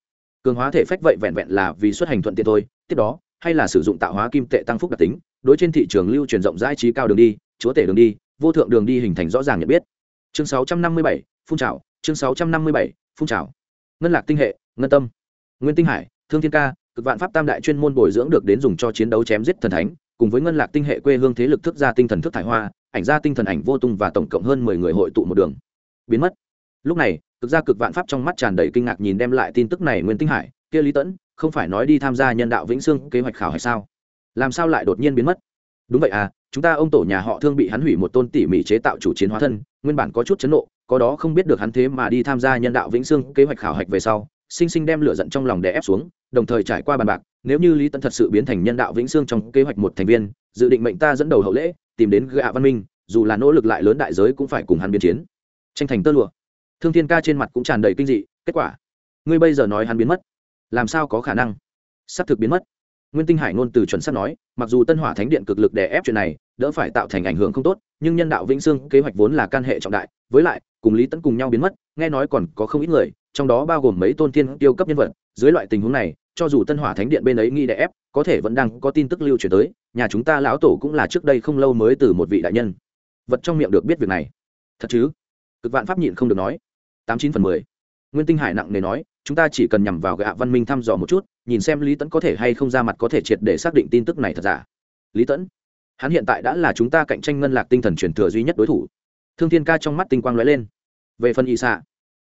[SPEAKER 1] cường hóa thể phách vậy vẹn vẹn là vì xuất hành thuận tiện thôi tiếp đó hay là sử dụng tạo hóa kim tệ tăng phúc đặc tính đối trên thị trường lưu truyền rộng rãi trí cao đường đi chúa tể đường đi vô thượng đường đi hình thành rõ ràng nhận biết. Chương 657, phun trào chương 657, phun trào. Ngân lạc tinh hệ ngân tâm. Nguyên tinh hải thương thiên ca cực vạn pháp tam đại chuyên môn bồi dưỡng được đến dùng cho chiến đấu chém giết thần thánh cùng với ngân lạc tinh hệ quê hương thế lực thức ra tinh thần thức thải hoa ảnh ra tinh thần ảnh vô tung và tổng cộng hơn mười người hội tụ một đường. Biến mất. Lúc này cực gia cực vạn pháp trong mắt tràn đầy kinh ngạc nhìn đem lại tin tức này nguyên tinh hải, kia lý tẫn, không phải nói đi tham gia nhân đạo vĩnh sương kế hoạch khảo hay sao? Làm sao lại đột nhiên biến mất? Đúng vậy à chúng ta ông tổ nhà họ thương bị hắn hủy một tôn tỉ mỉ chế tạo chủ chiến hóa thân, nguyên bản có chút chấn nộ, có đó không biết được hắn thế mà đi tham gia nhân đạo vĩnh sương kế hoạch khảo hạch về sau, sinh sinh đem lửa giận trong lòng đè ép xuống, đồng thời trải qua bàn bạc, nếu như lý tẫn thật sự biến thành nhân đạo vĩnh sương trong kế hoạch một thành viên, dự định mệnh ta dẫn đầu hậu lễ, tìm đến gạ văn minh, dù là nỗ lực lại lớn đại giới cũng phải cùng hắn biến chiến. Tranh thành tơ lụa thương thiên ca trên mặt cũng tràn đầy kinh dị, kết quả? Ngươi bây giờ nói hắn biến mất, làm sao có khả năng? S ắ c thực biến mất. Nguyên tinh hải ngôn từ chuẩn sắp nói, mặc dù tân hỏa thánh điện cực lực đè ép chuyện này, đỡ phải tạo thành ảnh hưởng không tốt, nhưng nhân đạo vĩnh sương kế hoạch vốn là can hệ trọng đại, với lại, cùng lý tấn cùng nhau biến mất, nghe nói còn có không ít người, trong đó bao gồm mấy tôn thiên tiêu cấp nhân vật, dưới loại tình huống này, cho dù tân hỏa thánh điện bên ấy nghi đè ép, có thể vẫn đang có tin tức lưu truyền tới, nhà chúng ta lão tổ cũng là trước đây không lâu mới từ một vị đại nhân. Vật trong miệng được biết việc này. Thật chứ? Cực vạn pháp nhịn không được nói tám chín phần mười. Nguyên tinh hải nặng nề nói, chúng ta chỉ cần nhằm vào gạ văn minh thăm dò một chút, nhìn xem lý tẫn có thể hay không ra mặt có thể triệt để xác định tin tức này thật giả. Lý tẫn hắn hiện tại đã là chúng ta cạnh tranh ngân lạc tinh thần truyền thừa duy nhất đối thủ. Thương thiên ca trong mắt tinh quang lóe lên. Về phần y xạ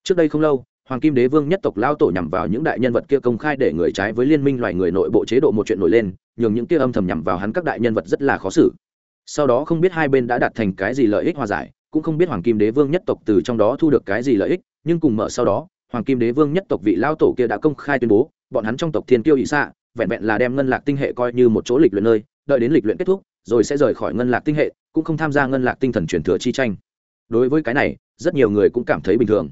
[SPEAKER 1] trước đây không lâu, hoàng kim đế vương nhất tộc lao tổ nhằm vào những đại nhân vật kia công khai để người trái với liên minh loài người nội bộ chế độ một chuyện nổi lên, nhường những kia âm thầm nhằm vào hắn các đại nhân vật rất là khó xử. Sau đó không biết hai bên đã đạt thành cái gì lợi ích hòa giải cũng không biết hoàng kim đế vương nhất tộc từ trong đó thu được cái gì lợi ích, nhưng cùng mở sau đó, hoàng kim đế vương nhất tộc vị lao tổ kia đã công khai tuyên bố, bọn hắn trong tộc thiên kiêu ỵ xạ, vẹn vẹn là đem ngân lạc tinh hệ coi như một chỗ lịch luyện nơi, đợi đến lịch luyện kết thúc, rồi sẽ rời khỏi ngân lạc tinh hệ, cũng không tham gia ngân lạc tinh thần truyền thừa chi tranh. Đối với cái này, rất nhiều người cũng cảm thấy bình thường.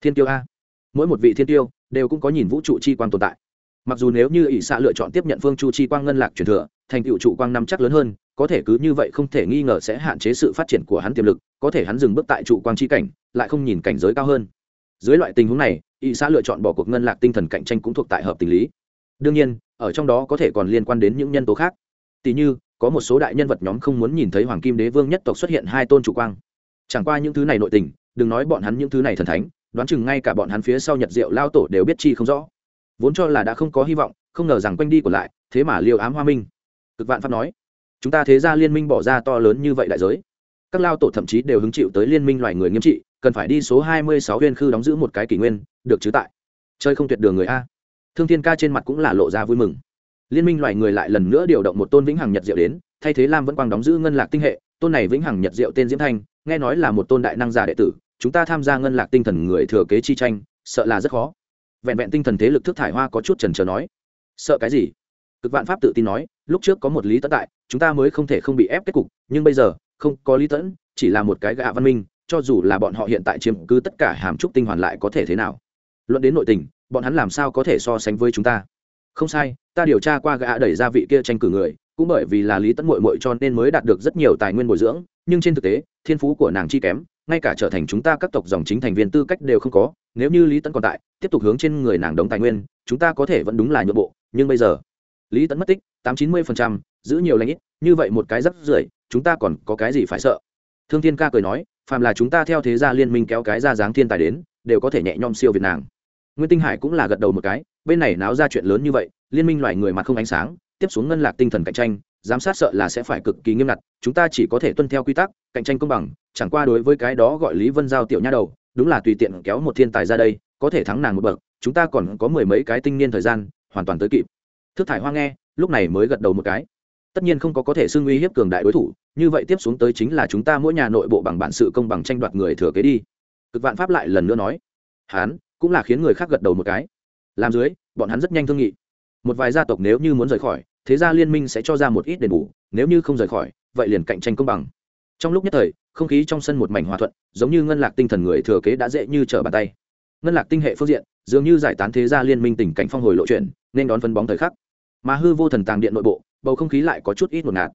[SPEAKER 1] Thiên tiêu a. Mỗi một vị thiên tiêu đều cũng có nhìn vũ trụ chi quan tồn tại. Mặc dù nếu như ỷ xạ lựa chọn tiếp nhận phương chu chi quang ngân lạc truyền thừa thành tựu trụ quang năm chắc lớn hơn, có thể cứ như vậy không thể nghi ngờ sẽ hạn chế sự phát triển của hắn tiềm lực, có thể hắn dừng bước tại trụ quang chi cảnh, lại không nhìn cảnh giới cao hơn. Dưới loại tình huống này, y xã lựa chọn bỏ cuộc ngân lạc tinh thần cạnh tranh cũng thuộc tại hợp tình lý. Đương nhiên, ở trong đó có thể còn liên quan đến những nhân tố khác. Tỷ như, có một số đại nhân vật nhóm không muốn nhìn thấy hoàng kim đế vương nhất tộc xuất hiện hai tôn trụ quang. Chẳng qua những thứ này nội tình, đừng nói bọn hắn những thứ này thần thánh, đoán chừng ngay cả bọn hắn phía sau nhật diệu lao tổ đều biết chi không rõ. Vốn cho là đã không có hy vọng, không ngờ rằng quanh đi còn lại, thế mà liều ám hoa minh cực vạn pháp nói, chúng ta thế ra liên minh bỏ ra to lớn như vậy đại giới, các lao tổ thậm chí đều hứng chịu tới liên minh loài người nghiêm trị, cần phải đi số hai mươi sáu huyên khư đóng giữ một cái kỷ nguyên, được chứ tại. Chơi không tuyệt đường người a. Thương thiên ca trên mặt cũng là lộ ra vui mừng. Liên minh loài người lại lần nữa điều động một tôn vĩnh hằng nhật diệu đến, thay thế lam vẫn quang đóng giữ ngân lạc tinh hệ, tôn này vĩnh hằng nhật diệu tên diễm thanh, nghe nói là một tôn đại năng giả đệ tử, chúng ta tham gia ngân lạc tinh thần người thừa kế chi tranh, sợ là rất khó. Vẹn vẹn tinh thần thế lực thức thải hoa có chút trần trờ nói, sợ cái gì? Cực vạn pháp tự tin nói, lúc trước có một lý tẫn tại, chúng ta mới không thể không bị ép kết cục, nhưng bây giờ, không có lý tẫn chỉ là một cái gạ văn minh, cho dù là bọn họ hiện tại chiếm cứ tất cả hàm trúc tinh hoàn lại có thể thế nào? Luận đến nội tình, bọn hắn làm sao có thể so sánh với chúng ta? Không sai, ta điều tra qua gã đẩy ra vị kia tranh cử người, cũng bởi vì là lý tẫn mội mội cho nên mới đạt được rất nhiều tài nguyên bồi dưỡng, nhưng trên thực tế, thiên phú của nàng chi kém, ngay cả trở thành chúng ta các tộc dòng chính thành viên tư cách đều không có, nếu như lý tẫn còn tại, tiếp tục hướng trên người nàng đóng tài nguyên, chúng ta có thể vẫn đúng là nhượng bộ, nhưng bây giờ lý tẫn mất tích, tám chín mươi giữ nhiều lãnh ít, như vậy một cái rắc rưởi, chúng ta còn có cái gì phải sợ? Thương thiên ca cười nói, phàm là chúng ta theo thế gia liên minh kéo cái ra dáng thiên tài đến, đều có thể nhẹ nhõm siêu việt nàng. Nguyên tinh hải cũng là gật đầu một cái, bên này náo ra chuyện lớn như vậy, liên minh loài người mặt không ánh sáng, tiếp xuống ngân lạc tinh thần cạnh tranh, giám sát sợ là sẽ phải cực kỳ nghiêm ngặt, chúng ta chỉ có thể tuân theo quy tắc, cạnh tranh công bằng, chẳng qua đối với cái đó gọi lý vân giao tiểu nha đầu, đúng là tùy tiện kéo một thiên tài ra đây, có thể thắng nàng một bậc, chúng ta còn có mười mấy cái tinh niên thời gian, hoàn toàn tới kịp thức thải hoa nghe, lúc này mới gật đầu một cái. Tất nhiên không có có thể xưng uy hiếp cường đại đối thủ, như vậy tiếp xuống tới chính là chúng ta mỗi nhà nội bộ bằng bản sự công bằng tranh đoạt người thừa kế đi. Cực vạn pháp lại lần nữa nói. Hán, cũng là khiến người khác gật đầu một cái. Làm dưới, bọn hắn rất nhanh thương nghị. Một vài gia tộc nếu như muốn rời khỏi, thế gia liên minh sẽ cho ra một ít đền bù, nếu như không rời khỏi, vậy liền cạnh tranh công bằng. Trong lúc nhất thời, không khí trong sân một mảnh hòa thuận, giống như ngân lạc tinh thần người thừa kế đã dễ như trở bàn tay. Ngân lạc tinh hệ phương diện, dường như giải tán thế gia liên minh tình cảnh phong hồi lộ chuyển, nên đón phân bóng thời khắc mà hư vô thần tàng điện nội bộ, bầu không khí lại có chút ít ngột ngạt.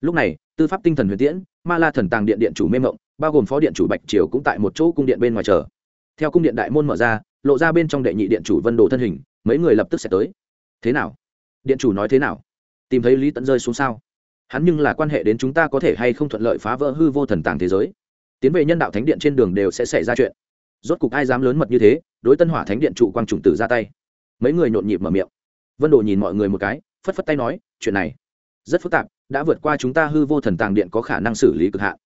[SPEAKER 1] Lúc này, tư pháp tinh thần huyền tiễn, ma la thần tàng điện điện chủ mê mộng, bao gồm phó điện chủ bạch triều cũng tại một chỗ cung điện bên ngoài chờ. Theo cung điện đại môn mở ra, lộ ra bên trong đệ nhị điện chủ vân đồ thân hình, mấy người lập tức sẽ tới. Thế nào? Điện chủ nói thế nào? Tìm thấy lý tẫn rơi xuống sao? Hắn nhưng là quan hệ đến chúng ta có thể hay không thuận lợi phá vỡ hư vô thần tàng thế giới. Tiến về nhân đạo thánh điện trên đường đều sẽ xảy ra chuyện. Rốt cục ai dám lớn mật như thế, đối tân hỏa thánh điện trụ quang trùng tử ra tay. Mấy người nhộn nhịp mở miệng vân đồ nhìn mọi người một cái, phất phất tay nói, chuyện này rất phức tạp, đã vượt qua chúng ta hư vô thần tàng điện có khả năng xử lý cực hạn.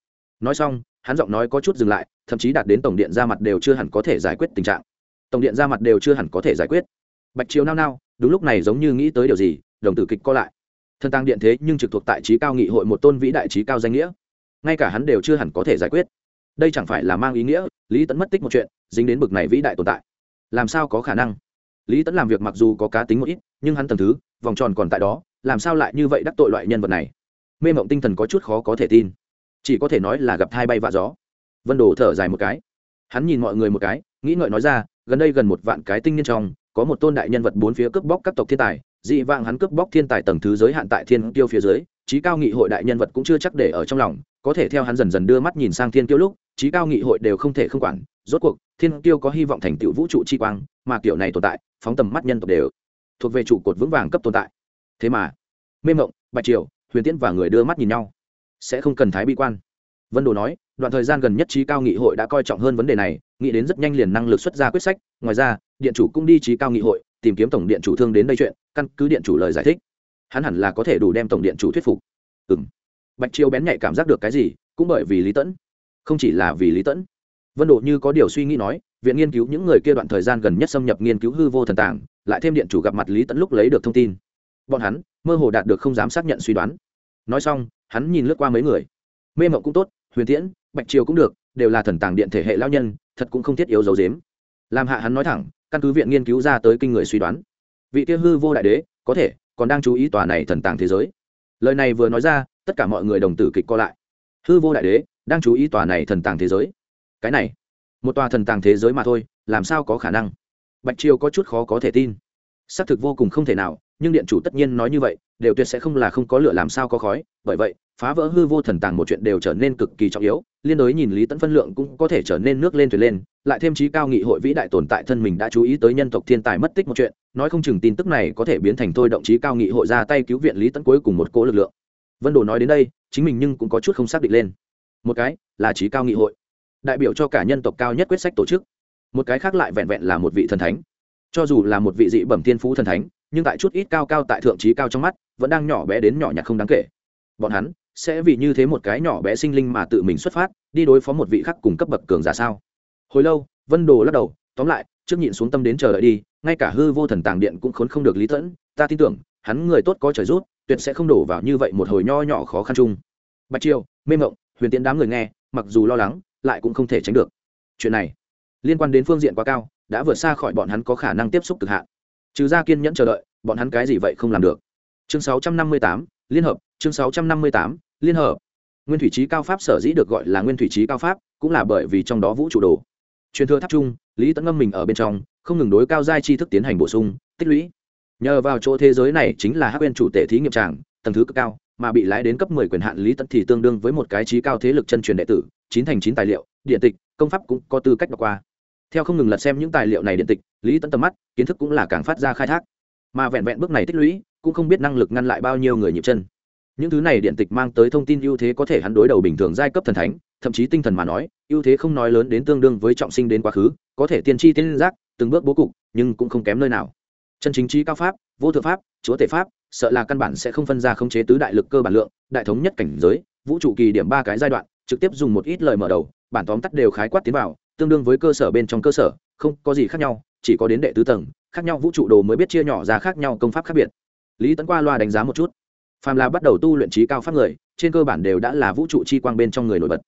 [SPEAKER 1] Nói xong, hắn giọng nói có chút dừng lại, thậm chí đạt đến tổng điện ra mặt đều chưa hẳn có thể giải quyết tình trạng. Tổng điện ra mặt đều chưa hẳn có thể giải quyết. Bạch chiếu nao nao, đúng lúc này giống như nghĩ tới điều gì, đồng tử kịch co lại. Thần tàng điện thế nhưng trực thuộc tại trí cao nghị hội một tôn vĩ đại trí cao danh nghĩa. Ngay cả hắn đều chưa hẳn có thể giải quyết. Đây chẳng phải là mang ý nghĩa, lý tẫn mất tích một chuyện, dính đến bực này vĩ đại tồn tại. Làm sao có khả năng? Lý tẫn làm việc mặc dù có cá tính một ít, nhưng hắn tầm thứ, vòng tròn còn tại đó, làm sao lại như vậy đắc tội loại nhân vật này? Mê mộng tinh thần có chút khó có thể tin. Chỉ có thể nói là gặp thai bay vạ gió. Vân đồ thở dài một cái. Hắn nhìn mọi người một cái, nghĩ ngợi nói ra, gần đây gần một vạn cái tinh niên trong, có một tôn đại nhân vật bốn phía cướp bóc các tộc thiên tài, dị vãng hắn cướp bóc thiên tài tầng thứ giới hạn tại thiên tiêu phía dưới, trí cao nghị hội đại nhân vật cũng chưa chắc để ở trong lòng, có thể theo hắn dần dần đưa mắt nhìn sang thiên tiêu lúc, trí cao nghị hội đều không thể không quản rốt cuộc, thiên tiêu có hy vọng thành tựu vũ trụ chi quang, mà kiểu này tồn tại, phóng tầm mắt nhân tộc đều, thuộc về trụ cột vững vàng cấp tồn tại. Thế mà, mê mộng, bạch triều, huyền tiễn và người đưa mắt nhìn nhau, sẽ không cần thái bi quan. Vân đồ nói, đoạn thời gian gần nhất trí cao nghị hội đã coi trọng hơn vấn đề này, nghĩ đến rất nhanh liền năng lực xuất ra quyết sách, ngoài ra, điện chủ cũng đi trí cao nghị hội, tìm kiếm tổng điện chủ thương đến đây chuyện, căn cứ điện chủ lời giải thích. Hắn hẳn là có thể đủ đem tổng điện chủ thuyết phục. Ừ m bạch chiêu bén nhạy cảm giác được cái gì, cũng bởi vì lý tẫn. Không chỉ là vì lý tẫn vân độ như có điều suy nghĩ nói, viện nghiên cứu những người kia đoạn thời gian gần nhất xâm nhập nghiên cứu hư vô thần tàng, lại thêm điện chủ gặp mặt lý tẫn lúc lấy được thông tin. Bọn hắn, mơ hồ đạt được không dám xác nhận suy đoán. Nói xong, hắn nhìn lướt qua mấy người. Mê mộng cũng tốt, huyền tiễn, bạch triều cũng được, đều là thần tàng điện thể hệ lao nhân, thật cũng không thiết yếu dấu dếm. Làm hạ hắn nói thẳng, căn cứ viện nghiên cứu ra tới kinh người suy đoán, vị kia hư vô đại đế, có thể còn đang chú ý tòa này thần tàng thế giới. Lời này vừa nói ra, tất cả mọi người đồng tử kịch co lại. Hư vô đại đế đang chú ý tòa này thần tàng thế giới cái này, một tòa thần tàng thế giới mà thôi, làm sao có khả năng? Bạch triều có chút khó có thể tin. Xác thực vô cùng không thể nào, nhưng điện chủ tất nhiên nói như vậy, đều tuyệt sẽ không là không có lửa làm sao có khói. Bởi vậy, phá vỡ hư vô thần tàng một chuyện đều trở nên cực kỳ trọng yếu, liên đối nhìn lý tẫn phân lượng cũng có thể trở nên nước lên thuyền lên, lại thêm trí cao nghị hội vĩ đại tồn tại thân mình đã chú ý tới nhân tộc thiên tài mất tích một chuyện, nói không chừng tin tức này có thể biến thành thôi động trí cao nghị hội ra tay cứu viện lý tẫn cuối cùng một cỗ lực lượng. Vân đồ nói đến đây, chính mình nhưng cũng có chút không xác định lên. Một cái là trí cao nghị hội đại biểu cho cả nhân tộc cao nhất quyết sách tổ chức. Một cái khác lại vẹn vẹn là một vị thần thánh. Cho dù là một vị dị bẩm thiên phú thần thánh, nhưng tại chút ít cao cao tại thượng trí cao trong mắt, vẫn đang nhỏ bé đến nhỏ nhặt không đáng kể. Bọn hắn sẽ vì như thế một cái nhỏ bé sinh linh mà tự mình xuất phát, đi đối phó một vị khác cùng cấp bậc cường giả sao? Hồi lâu, vân đồ lắc đầu, tóm lại, trước nhịn xuống tâm đến chờ đợi đi, ngay cả hư vô thần tàng điện cũng khốn không được lý tẫn, ta tin tưởng, hắn người tốt có trời rút tuyệt sẽ không đổ vào như vậy một hồi nho nhỏ khó khăn chung. Bạch triều, mê mộng, huyền tiễn đám người nghe, mặc dù lo lắng lại cũng không thể tránh được. Chuyện này liên quan đến phương diện quá cao đã vượt xa khỏi bọn hắn có khả năng tiếp xúc cực hạn. Trừ ra kiên nhẫn chờ đợi bọn hắn cái gì vậy không làm được. Chương 658, liên hợp chương 658, liên hợp. Nguyên thủy trí cao pháp sở dĩ được gọi là nguyên thủy trí cao pháp cũng là bởi vì trong đó vũ trụ đồ. Truyền thừa tháp trung lý tẫn ngâm mình ở bên trong không ngừng đối cao giai tri thức tiến hành bổ sung tích lũy. Nhờ vào chỗ thế giới này chính là hắc bên chủ tể thí nghiệm tràng tầng thứ cực cao mà bị lái đến cấp mười quyền hạn lý tẫn thì tương đương với một cái trí cao thế lực chân truyền đệ tử chín thành chín tài liệu, điện tịch, công pháp cũng có tư cách đọc qua. Theo không ngừng lật xem những tài liệu này điện tịch, lý tẫn tầm mắt, kiến thức cũng là càng phát ra khai thác. Mà vẹn vẹn bước này tích lũy, cũng không biết năng lực ngăn lại bao nhiêu người nhịp chân. Những thứ này điện tịch mang tới thông tin ưu thế có thể hắn đối đầu bình thường giai cấp thần thánh, thậm chí tinh thần mà nói, ưu thế không nói lớn đến tương đương với trọng sinh đến quá khứ, có thể tiên tri tiên giác, từng bước bố cục, nhưng cũng không kém nơi nào. Chân chính trí cao pháp, vô thượng pháp, chúa tể pháp, sợ là căn bản sẽ không phân ra khống chế tứ đại lực cơ bản lượng, đại thống nhất cảnh giới, vũ trụ kỳ điểm ba cái giai đoạn trực tiếp dùng một ít lời mở đầu, bản tóm tắt đều khái quát tiến vào, tương đương với cơ sở bên trong cơ sở, không có gì khác nhau, chỉ có đến đệ tứ tầng, khác nhau vũ trụ đồ mới biết chia nhỏ ra khác nhau công pháp khác biệt. Lý tấn qua loa đánh giá một chút. Phàm là bắt đầu tu luyện trí cao pháp người, trên cơ bản đều đã là vũ trụ chi quang bên trong người nổi bật.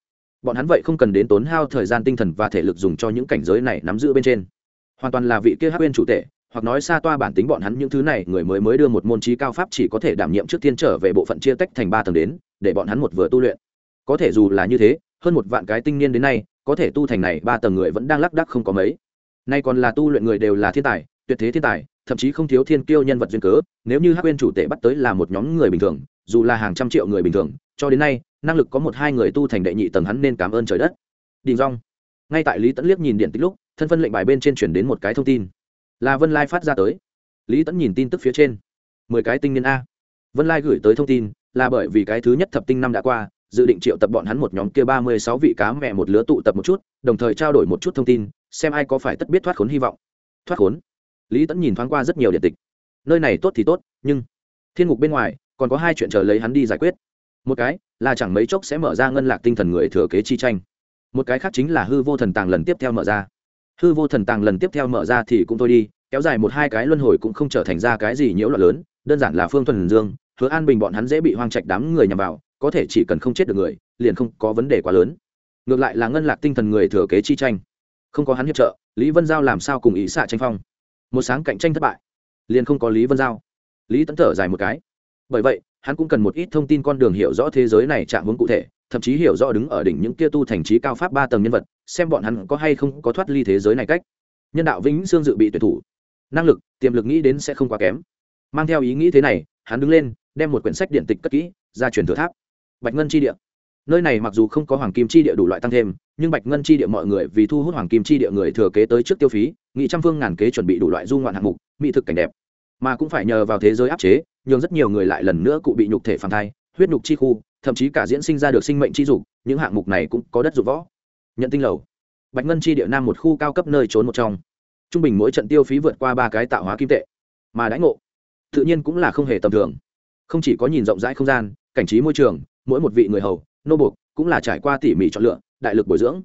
[SPEAKER 1] Bọn hắn vậy không cần đến tốn hao thời gian tinh thần và thể lực dùng cho những cảnh giới này nắm giữ bên trên. Hoàn toàn là vị kia hát bên chủ tệ hoặc nói xa toa bản tính bọn hắn những thứ này, người mới mới đưa một môn trí cao pháp chỉ có thể đảm nhiệm trước tiên trở về bộ phận chia tách thành ba tầng đến, để bọn hắn một vừa tu luyện có thể dù là như thế, hơn một vạn cái tinh niên đến nay, có thể tu thành này ba tầng người vẫn đang lắc đắc không có mấy. Nay còn là tu luyện người đều là thiên tài, tuyệt thế thiên tài, thậm chí không thiếu thiên kiêu nhân vật duyên cớ, nếu như hắc quên chủ tệ bắt tới là một nhóm người bình thường, dù là hàng trăm triệu người bình thường, cho đến nay, năng lực có một hai người tu thành đệ nhị tầng hắn nên cảm ơn trời đất. Đình rong ngay tại lý tẫn liếc nhìn điện tích lúc, thân phân lệnh bài bên trên chuyển đến một cái thông tin. Là vân lai phát ra tới. Lý tẫn nhìn tin tức phía trên. Mười cái tinh niên a. Vân lai gửi tới thông tin, là bởi vì cái thứ nhất thập tinh năm đã qua dự định triệu tập bọn hắn một nhóm kia ba mươi sáu vị cá mẹ một lứa tụ tập một chút, đồng thời trao đổi một chút thông tin, xem ai có phải tất biết thoát khốn hy vọng. Thoát khốn? Lý tẫn nhìn thoáng qua rất nhiều điện tịch. Nơi này tốt thì tốt, nhưng thiên ngục bên ngoài, còn có hai chuyện chờ lấy hắn đi giải quyết. Một cái là chẳng mấy chốc sẽ mở ra ngân lạc tinh thần người thừa kế chi tranh. Một cái khác chính là hư vô thần tàng lần tiếp theo mở ra. Hư vô thần tàng lần tiếp theo mở ra thì cũng thôi đi, kéo dài một hai cái luân hồi cũng không trở thành ra cái gì nhiễu loạn lớn, đơn giản là phương thuần dương, hứa an bình bọn hắn dễ bị hoang trạch đám người nhằm vào có thể chỉ cần không chết được người, liền không có vấn đề quá lớn. Ngược lại là ngân lạc tinh thần người thừa kế chi tranh. Không có hắn hiệp trợ, lý vân giao làm sao cùng ý xạ tranh phong? Một sáng cạnh tranh thất bại, liền không có lý vân giao. Lý tấn thở dài một cái. Bởi vậy, hắn cũng cần một ít thông tin con đường hiểu rõ thế giới này chạm hướng cụ thể, thậm chí hiểu rõ đứng ở đỉnh những kia tu thành trí cao pháp ba tầng nhân vật, xem bọn hắn có hay không có thoát ly thế giới này cách. Nhân đạo vĩnh xương dự bị tuyển thủ. Năng lực, tiềm lực nghĩ đến sẽ không quá kém. Mang theo ý nghĩ thế này, hắn đứng lên, đem một quyển sách điện tịch cất kỹ, ra truyền thừa tháp bạch ngân chi địa. Nơi này mặc dù không có hoàng kim chi địa đủ loại tăng thêm, nhưng bạch ngân chi địa mọi người vì thu hút hoàng kim chi địa người thừa kế tới trước tiêu phí, nghị trăm phương ngàn kế chuẩn bị đủ loại du ngoạn hạng mục, mỹ thực cảnh đẹp. Mà cũng phải nhờ vào thế giới áp chế, nhường rất nhiều người lại lần nữa cụ bị nhục thể phản thai, huyết nhục chi khu, thậm chí cả diễn sinh ra được sinh mệnh chi dục, những hạng mục này cũng có đất dụng võ. Nhận tinh lầu. Bạch ngân chi địa nam một khu cao cấp nơi trốn một trong. Trung bình mỗi trận tiêu phí vượt qua ba cái tạo hóa kim tệ. Mà đãi ngộ, tự nhiên cũng là không hề tầm thường. Không chỉ có nhìn rộng rãi không gian, cảnh trí môi trường mỗi một vị người hầu, nô buộc cũng là trải qua tỉ mỉ chọn lựa, đại lực bồi dưỡng.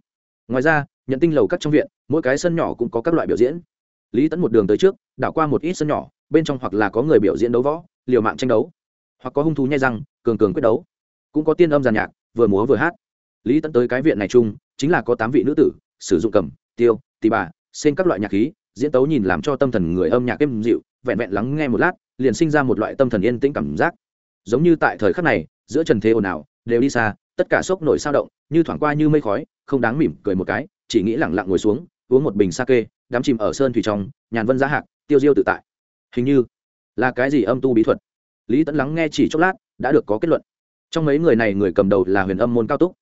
[SPEAKER 1] Ngoài ra, nhận tinh lầu các trong viện, mỗi cái sân nhỏ cũng có các loại biểu diễn. Lý tẫn một đường tới trước, đảo qua một ít sân nhỏ, bên trong hoặc là có người biểu diễn đấu võ, liều mạng tranh đấu, hoặc có hung thú nhai răng, cường cường quyết đấu. Cũng có tiên âm giàn nhạc, vừa múa vừa hát. Lý tẫn tới cái viện này chung, chính là có tám vị nữ tử, sử dụng cầm, tiêu tì bà, xên các loại nhạc khí, diễn tấu nhìn làm cho tâm thần người âm nhạc êm dịu, vẹn vẹn lắng nghe một lát, liền sinh ra một loại tâm thần yên tĩnh cảm giác. Giống như tại thời khắc này giữa trần thế ồn ào, đều đi xa, tất cả sốc nổi sao động, như thoảng qua như mây khói, không đáng mỉm cười một cái, chỉ nghĩ lẳng lặng ngồi xuống, uống một bình sake đám chìm ở sơn thủy trong, nhàn vân giá hạc, tiêu diêu tự tại. Hình như là cái gì âm tu bí thuật? Lý tẫn lắng nghe chỉ chốc lát, đã được có kết luận. Trong mấy người này người cầm đầu là huyền âm môn cao túc.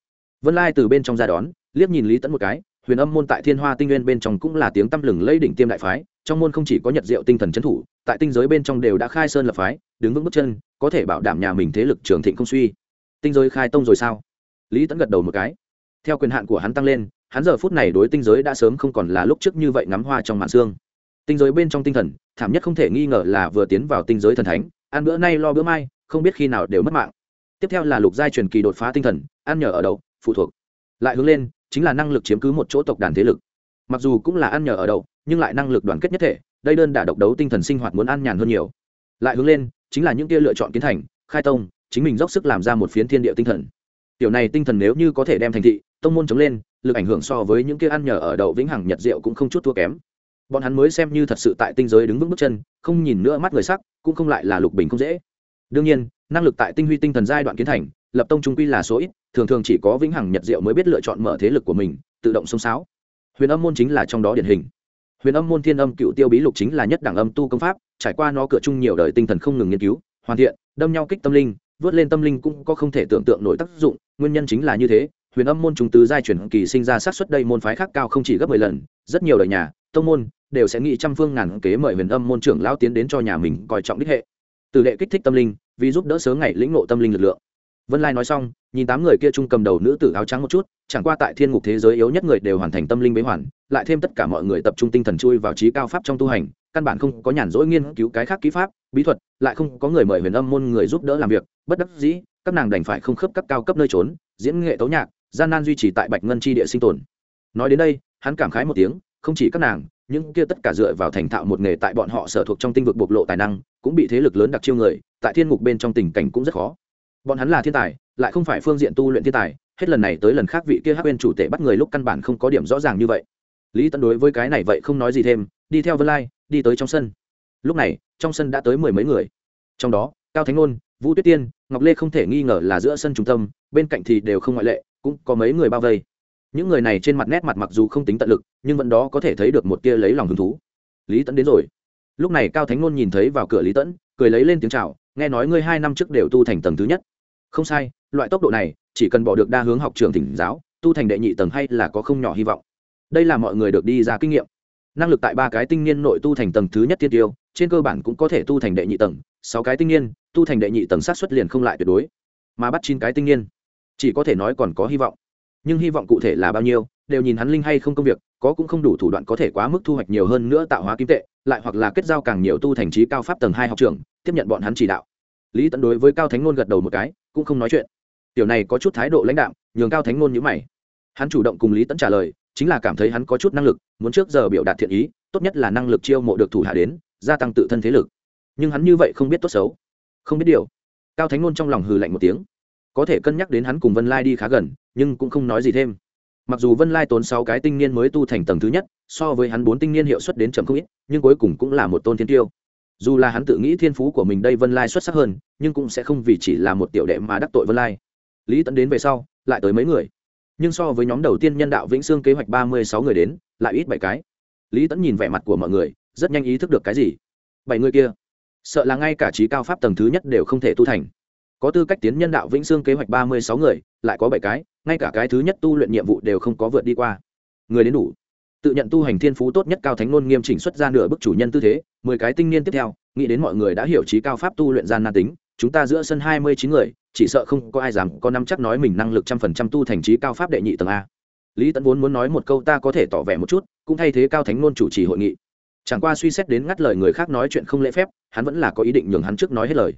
[SPEAKER 1] Vân lai từ bên trong ra đón, liếc nhìn lý tẫn một cái, huyền âm môn tại thiên hoa tinh nguyên bên trong cũng là tiếng tăm lừng lây đỉnh tiêm đại phái trong môn không chỉ có nhật diệu tinh thần trấn thủ, tại tinh giới bên trong đều đã khai sơn lập phái, đứng vững bước chân, có thể bảo đảm nhà mình thế lực trường thịnh không suy. Tinh giới khai tông rồi sao? Lý tẫn gật đầu một cái. Theo quyền hạn của hắn tăng lên, hắn giờ phút này đối tinh giới đã sớm không còn là lúc trước như vậy ngắm hoa trong màn xương tinh giới bên trong tinh thần, thảm nhất không thể nghi ngờ là vừa tiến vào tinh giới thần thánh, ăn bữa nay lo bữa mai, không biết khi nào đều mất mạng. Tiếp theo là lục giai truyền kỳ đột phá tinh thần, ăn nhờ ở đậu, phụ thuộc. Lại hướng lên, chính là năng lực chiếm cứ một chỗ tộc đàn thế lực. Mặc dù cũng là ăn nhờ ở đậu nhưng lại năng lực đoàn kết nhất thể, đây đơn đả độc đấu tinh thần sinh hoạt muốn an nhàn hơn nhiều. Lại hướng lên, chính là những kia lựa chọn kiến thành, khai tông, chính mình dốc sức làm ra một phiến thiên địa tinh thần. Tiểu này tinh thần nếu như có thể đem thành thị, tông môn chống lên, lực ảnh hưởng so với những kia ăn nhờ ở đậu vĩnh hằng nhật diệu cũng không chút thua kém. Bọn hắn mới xem như thật sự tại tinh giới đứng vững bước chân, không nhìn nữa mắt người sắc, cũng không lại là lục bình không dễ. Đương nhiên, năng lực tại tinh huy tinh thần giai đoạn kiến thành, lập tông trung quy là số ít, thường thường chỉ có vĩnh hằng nhật diệu mới biết lựa chọn mở thế lực của mình, tự động sông sáo huyền âm môn chính là trong đó điển hình huyền âm môn thiên âm cựu tiêu bí lục chính là nhất đẳng âm tu công pháp, trải qua nó cửa chung nhiều đời tinh thần không ngừng nghiên cứu, hoàn thiện, đâm nhau kích tâm linh vớt lên tâm linh cũng có không thể tưởng tượng nổi tác dụng, nguyên nhân chính là như thế, huyền âm môn chúng tứ giai chuyển kỳ sinh ra sát xuất đây môn phái khác cao không chỉ gấp mười lần, rất nhiều đời nhà, tông môn, đều sẽ nghĩ trăm phương ngàn kế mời huyền âm môn trưởng lão tiến đến cho nhà mình coi trọng đích hệ. Từ lệ kích thích tâm linh, vì giúp đỡ sớm ngày lĩnh ngộ tâm linh lực lượng vân lai nói xong, nhìn tám người kia chung cầm đầu nữ tử áo trắng một chút, chẳng qua tại thiên ngục thế giới yếu nhất người đều hoàn thành tâm linh bế hoàn, lại thêm tất cả mọi người tập trung tinh thần chui vào trí cao pháp trong tu hành, căn bản không có nhàn rỗi nghiên cứu cái khác ký pháp, bí thuật, lại không có người mời huyền âm môn người giúp đỡ làm việc, bất đắc dĩ, các nàng đành phải không khớp các cao cấp nơi trốn, diễn nghệ tấu nhạc, gian nan duy trì tại bạch ngân tri địa sinh tồn. Nói đến đây, hắn cảm khái một tiếng, không chỉ các nàng, những kia tất cả dựa vào thành thạo một nghề tại bọn họ sở thuộc trong tinh vực bộc lộ tài năng, cũng bị thế lực lớn đặc chiêu người, tại thiên ngục bên trong tình cảnh cũng rất khó bọn hắn là thiên tài, lại không phải phương diện tu luyện thiên tài, hết lần này tới lần khác vị kia hắc bên chủ tể bắt người lúc căn bản không có điểm rõ ràng như vậy. Lý tấn đối với cái này vậy không nói gì thêm, đi theo vân lai, đi tới trong sân. Lúc này, trong sân đã tới mười mấy người. Trong đó, cao thánh nôn, vũ tuyết tiên, ngọc lê không thể nghi ngờ là giữa sân trung tâm, bên cạnh thì đều không ngoại lệ, cũng có mấy người bao vây. Những người này trên mặt nét mặt mặc dù không tính tận lực, nhưng vẫn đó có thể thấy được một tia lấy lòng hứng thú. Lý tẫn đến rồi. Lúc này cao thánh nôn nhìn thấy vào cửa lý tẫn cười lấy lên tiếng chào, nghe nói ngươi hai năm trước đều tu thành tầng thứ nhất. Không sai, loại tốc độ này, chỉ cần bỏ được đa hướng học trường thỉnh giáo, tu thành đệ nhị tầng hay là có không nhỏ hy vọng. Đây là mọi người được đi ra kinh nghiệm. Năng lực tại ba cái tinh niên nội tu thành tầng thứ nhất tiên tiêu, trên cơ bản cũng có thể tu thành đệ nhị tầng, sáu cái tinh niên, tu thành đệ nhị tầng sát xuất liền không lại tuyệt đối. Mà bắt chín cái tinh niên, chỉ có thể nói còn có hy vọng. Nhưng hy vọng cụ thể là bao nhiêu, đều nhìn hắn linh hay không công việc có cũng không đủ thủ đoạn có thể quá mức thu hoạch nhiều hơn nữa tạo hóa kim tệ, lại hoặc là kết giao càng nhiều tu thành trí cao pháp tầng hai học trường, tiếp nhận bọn hắn chỉ đạo. Lý tận đối với cao thánh ngôn gật đầu một cái, cũng không nói chuyện. Tiểu này có chút thái độ lãnh đạo nhường cao thánh ngôn nhữ mày. Hắn chủ động cùng lý tẫn trả lời, chính là cảm thấy hắn có chút năng lực, muốn trước giờ biểu đạt thiện ý, tốt nhất là năng lực chiêu mộ được thủ hạ đến, gia tăng tự thân thế lực. Nhưng hắn như vậy không biết tốt xấu. Không biết điều. Cao thánh ngôn trong lòng hừ lạnh một tiếng. Có thể cân nhắc đến hắn cùng vân lai đi khá gần, nhưng cũng không nói gì thêm mặc dù vân lai tốn sáu cái tinh niên mới tu thành tầng thứ nhất, so với hắn bốn tinh niên hiệu suất đến chậm không ít, nhưng cuối cùng cũng là một tôn thiên tiêu. Dù là hắn tự nghĩ thiên phú của mình đây vân lai xuất sắc hơn, nhưng cũng sẽ không vì chỉ là một tiểu đệ mà đắc tội vân lai. Lý tẫn đến về sau, lại tới mấy người. Nhưng so với nhóm đầu tiên nhân đạo vĩnh sương kế hoạch ba mươi sáu người đến, lại ít bảy cái. Lý tẫn nhìn vẻ mặt của mọi người, rất nhanh ý thức được cái gì. Bảy người kia, sợ là ngay cả trí cao pháp tầng thứ nhất đều không thể tu thành. Có tư cách tiến nhân đạo vĩnh sương kế hoạch ba mươi sáu người, lại có bảy cái ngay cả cái thứ nhất tu luyện nhiệm vụ đều không có vượt đi qua. Người đến đủ. Tự nhận tu hành thiên phú tốt nhất cao thánh ngôn nghiêm chỉnh xuất ra nửa bức chủ nhân tư thế, mười cái tinh niên tiếp theo, nghĩ đến mọi người đã hiểu trí cao pháp tu luyện gian nan tính, chúng ta giữa sân hai mươi chín người, chỉ sợ không có ai dám có năm chắc nói mình năng lực trăm phần trăm tu thành trí cao pháp đệ nhị tầng a. Lý tấn vốn muốn nói một câu ta có thể tỏ vẻ một chút, cũng thay thế cao thánh ngôn chủ trì hội nghị. Chẳng qua suy xét đến ngắt lời người khác nói chuyện không lễ phép, hắn vẫn là có ý định nhường hắn trước nói hết lời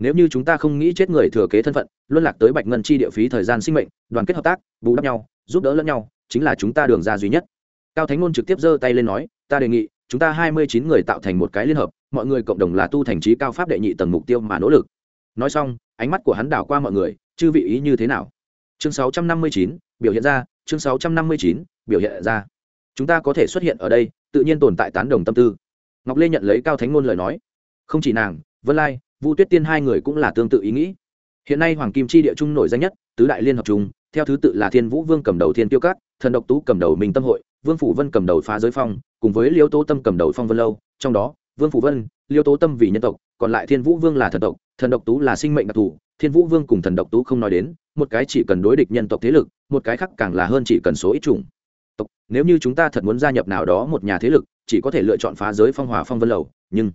[SPEAKER 1] nếu như chúng ta không nghĩ chết người thừa kế thân phận, luân lạc tới bạch ngân chi địa phí thời gian sinh mệnh, đoàn kết hợp tác, bù đắp nhau, giúp đỡ lẫn nhau, chính là chúng ta đường ra duy nhất. Cao thánh ngôn trực tiếp giơ tay lên nói, ta đề nghị, chúng ta hai mươi chín người tạo thành một cái liên hợp, mọi người cộng đồng là tu thành trí cao pháp đệ nhị tầng mục tiêu mà nỗ lực. Nói xong, ánh mắt của hắn đảo qua mọi người, chư vị ý như thế nào? Chương sáu trăm năm mươi chín, biểu hiện ra, chương sáu trăm năm mươi chín, biểu hiện ra. Chúng ta có thể xuất hiện ở đây, tự nhiên tồn tại tán đồng tâm tư. Ngọc lê nhận lấy cao thánh ngôn lời nói, không chỉ nàng, vân lai vu tuyết tiên hai người cũng là tương tự ý nghĩ. Hiện nay hoàng kim chi địa trung nổi danh nhất, tứ đại liên hợp trung, theo thứ tự là thiên vũ vương cầm đầu thiên tiêu cát thần độc tú cầm đầu minh tâm hội, vương phủ vân cầm đầu phá giới phong, cùng với liêu tố tâm cầm đầu phong vân lâu. Trong đó, vương phủ vân, liêu tố tâm vì nhân tộc, còn lại thiên vũ vương là thần tộc, thần độc tú là sinh mệnh đặc thù, thiên vũ vương cùng thần độc tú không nói đến, một cái chỉ cần đối địch nhân tộc thế lực, một cái khác càng là hơn chỉ cần số ít chủng. Tộc, nếu như chúng ta thật muốn gia nhập nào đó một nhà thế lực, chỉ có thể lựa chọn phá giới phong hòa phong vân lầu nhưng